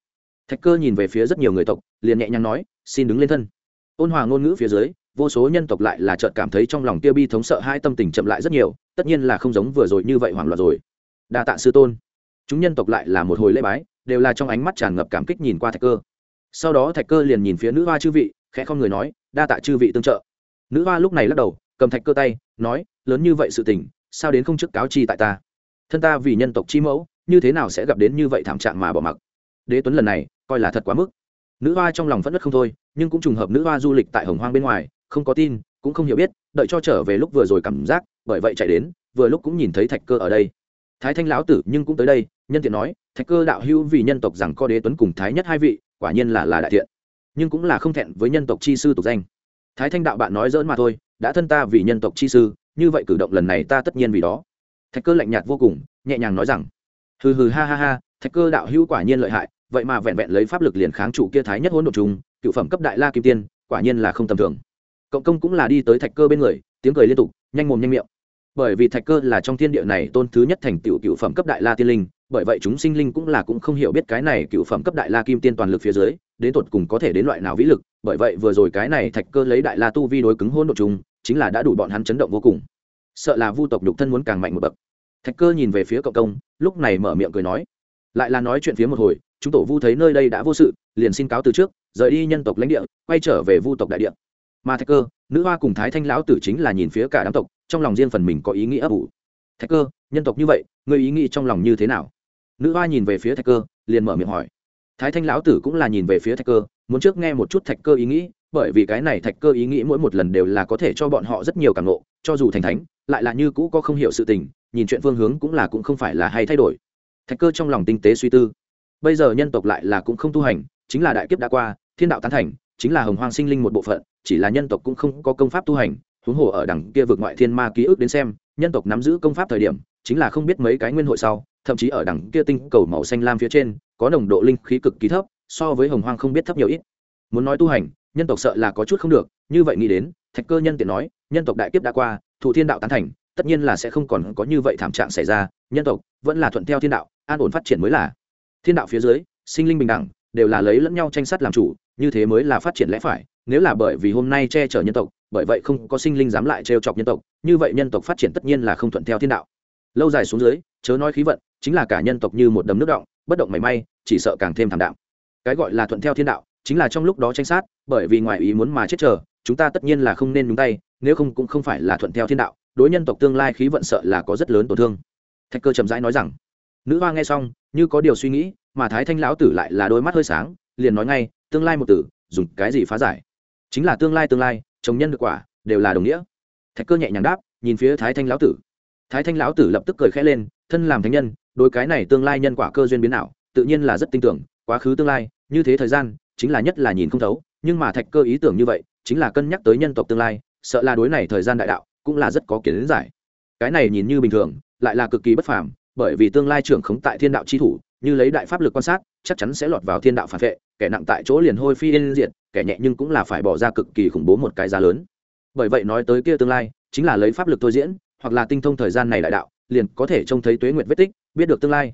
Thạch cơ nhìn về phía rất nhiều người tộc, liền nhẹ nhàng nói, xin đứng lên thân. Ôn hòa ngôn ngữ phía dưới, vô số nhân tộc lại là chợt cảm thấy trong lòng kia bi thống sợ hai tâm tình chậm lại rất nhiều, tất nhiên là không giống vừa rồi như vậy hoảng loạn rồi. Đa tạ sư tôn. Chúng nhân tộc lại là một hồi lễ bái, đều là trong ánh mắt tràn ngập cảm kích nhìn qua thạch cơ. Sau đó thạch cơ liền nhìn phía nữ hoa chư vị, khẽ không người nói, đa tạ chư vị tương trợ nữ hoa lúc này lắc đầu, cầm thạch cơ tay, nói, lớn như vậy sự tình, sao đến không chức cáo chi tại ta? Thân ta vì nhân tộc chi mẫu, như thế nào sẽ gặp đến như vậy thảm trạng mà bỏ mặc? Đế tuấn lần này, coi là thật quá mức. Nữ hoa trong lòng vẫn rất không thôi, nhưng cũng trùng hợp nữ hoa du lịch tại hồng hoang bên ngoài, không có tin, cũng không hiểu biết, đợi cho trở về lúc vừa rồi cảm giác, bởi vậy chạy đến, vừa lúc cũng nhìn thấy thạch cơ ở đây. Thái thanh lão tử nhưng cũng tới đây, nhân tiện nói, thạch cơ đạo hữu vì nhân tộc rằng có đế tuấn cùng thái nhất hai vị, quả nhiên là là đại thiện, nhưng cũng là không thẹn với nhân tộc chi sư tục danh thái thanh đạo bạn nói dỡn mà thôi, đã thân ta vì nhân tộc chi sư, như vậy cử động lần này ta tất nhiên vì đó. Thạch cơ lạnh nhạt vô cùng, nhẹ nhàng nói rằng, hừ hừ ha ha ha, thạch cơ đạo hữu quả nhiên lợi hại, vậy mà vẹn vẹn lấy pháp lực liền kháng chủ kia thái nhất hỗn độn trùng, cựu phẩm cấp đại la kim tiên, quả nhiên là không tầm thường. Cộng công cũng là đi tới thạch cơ bên người, tiếng cười liên tục, nhanh mồm nhanh miệng. Bởi vì thạch cơ là trong thiên địa này tôn thứ nhất thành tựu cựu phẩm cấp đại la tiên linh bởi vậy chúng sinh linh cũng là cũng không hiểu biết cái này cựu phẩm cấp đại la kim tiên toàn lực phía dưới, đến tột cùng có thể đến loại nào vĩ lực, bởi vậy vừa rồi cái này thạch cơ lấy đại la tu vi đối cứng hôn đ ộ chung, chính là đã đủ bọn hắn chấn động vô cùng. Sợ là vu tộc nhục thân muốn càng mạnh một bậc. Thạch cơ nhìn về phía cậu công, lúc này mở miệng cười nói, lại là nói chuyện phía một hồi, chúng tổ vu thấy nơi đây đã vô sự, liền xin cáo từ trước, rời đi nhân tộc lãnh địa, quay trở về vu tộc đại địa. Mà thạch cơ, nữ hoa cùng thái thanh lão tử chính là nhìn phía cả đám tộc, trong lòng riêng phần mình có ý nghĩ ấp ủ. Thạch cơ, nhân tộc như vậy người ý nghĩ trong lòng như thế nào? Nữ hoa nhìn về phía thạch cơ, liền mở miệng hỏi. Thái thanh lão tử cũng là nhìn về phía thạch cơ, muốn trước nghe một chút thạch cơ ý nghĩ, bởi vì cái này thạch cơ ý nghĩ mỗi một lần đều là có thể cho bọn họ rất nhiều cảm nộ cho dù thành thánh, lại là như cũ có không hiểu sự tình, nhìn chuyện phương hướng cũng là cũng không phải là hay thay đổi. Thạch cơ trong lòng tinh tế suy tư. Bây giờ nhân tộc lại là cũng không tu hành, chính là đại kiếp đã qua, thiên đạo tán thành, chính là hồng hoang sinh linh một bộ phận, chỉ là nhân tộc cũng không có công pháp tu hành, huống hồ ở đằng kia vượt ngoại thiên ma ký ức đến xem, nhân tộc nắm giữ công pháp thời điểm, chính là không biết mấy cái nguyên hội sau thậm chí ở đằng kia tinh cầu màu xanh lam phía trên, có nồng độ linh khí cực kỳ thấp, so với hồng hoang không biết thấp nhiều ít. Muốn nói tu hành, nhân tộc sợ là có chút không được, như vậy nghĩ đến, thạch cơ nhân tiện nói, nhân tộc đại kiếp đã qua, thụ thiên đạo tán thành, tất nhiên là sẽ không còn có như vậy thảm trạng xảy ra, nhân tộc vẫn là thuận theo thiên đạo, an ổn phát triển mới là. Thiên đạo phía dưới, sinh linh bình đẳng, đều là lấy lẫn nhau tranh sát làm chủ, như thế mới là phát triển lẽ phải, nếu là bởi vì hôm nay che chở nhân tộc, bởi vậy không có sinh linh dám lại trêu chọc nhân tộc, như vậy nhân tộc phát triển tất nhiên là không thuận theo thiên đạo. Lâu dài xuống dưới, chớ nói khí vận chính là cả nhân tộc như một đầm nước động, bất động mảy may, chỉ sợ càng thêm thảm đạm. Cái gọi là thuận theo thiên đạo, chính là trong lúc đó tranh sát, bởi vì ngoài ý muốn mà chết chờ, chúng ta tất nhiên là không nên nhúng tay, nếu không cũng không phải là thuận theo thiên đạo, đối nhân tộc tương lai khí vận sợ là có rất lớn tổn thương. Thạch cơ trầm rãi nói rằng, nữ hoa nghe xong, như có điều suy nghĩ, mà thái thanh lão tử lại là đôi mắt hơi sáng, liền nói ngay, tương lai một tử, dùng cái gì phá giải? Chính là tương lai tương lai, chồng nhân được quả, đều là đồng nghĩa. Thạch cơ nhẹ nhàng đáp, nhìn phía thái thanh lão tử thái thanh lão tử lập tức cười khẽ lên, thân làm thánh nhân, đối cái này tương lai nhân quả cơ duyên biến ảo, tự nhiên là rất tin tưởng, quá khứ tương lai, như thế thời gian, chính là nhất là nhìn không thấu, nhưng mà thạch cơ ý tưởng như vậy, chính là cân nhắc tới nhân tộc tương lai, sợ là đối này thời gian đại đạo, cũng là rất có kiến giải. Cái này nhìn như bình thường, lại là cực kỳ bất phàm, bởi vì tương lai trưởng khống tại thiên đạo chi thủ, như lấy đại pháp lực quan sát, chắc chắn sẽ lọt vào thiên đạo phản vệ, kẻ nặng tại chỗ liền hôi phi yên diệt, kẻ nhẹ nhưng cũng là phải bỏ ra cực kỳ khủng bố một cái giá lớn. Bởi vậy nói tới kia tương lai, chính là lấy pháp lực thôi diễn hoặc là tinh thông thời gian này đại đạo, liền có thể trông thấy tuế nguyệt vết tích, biết được tương lai.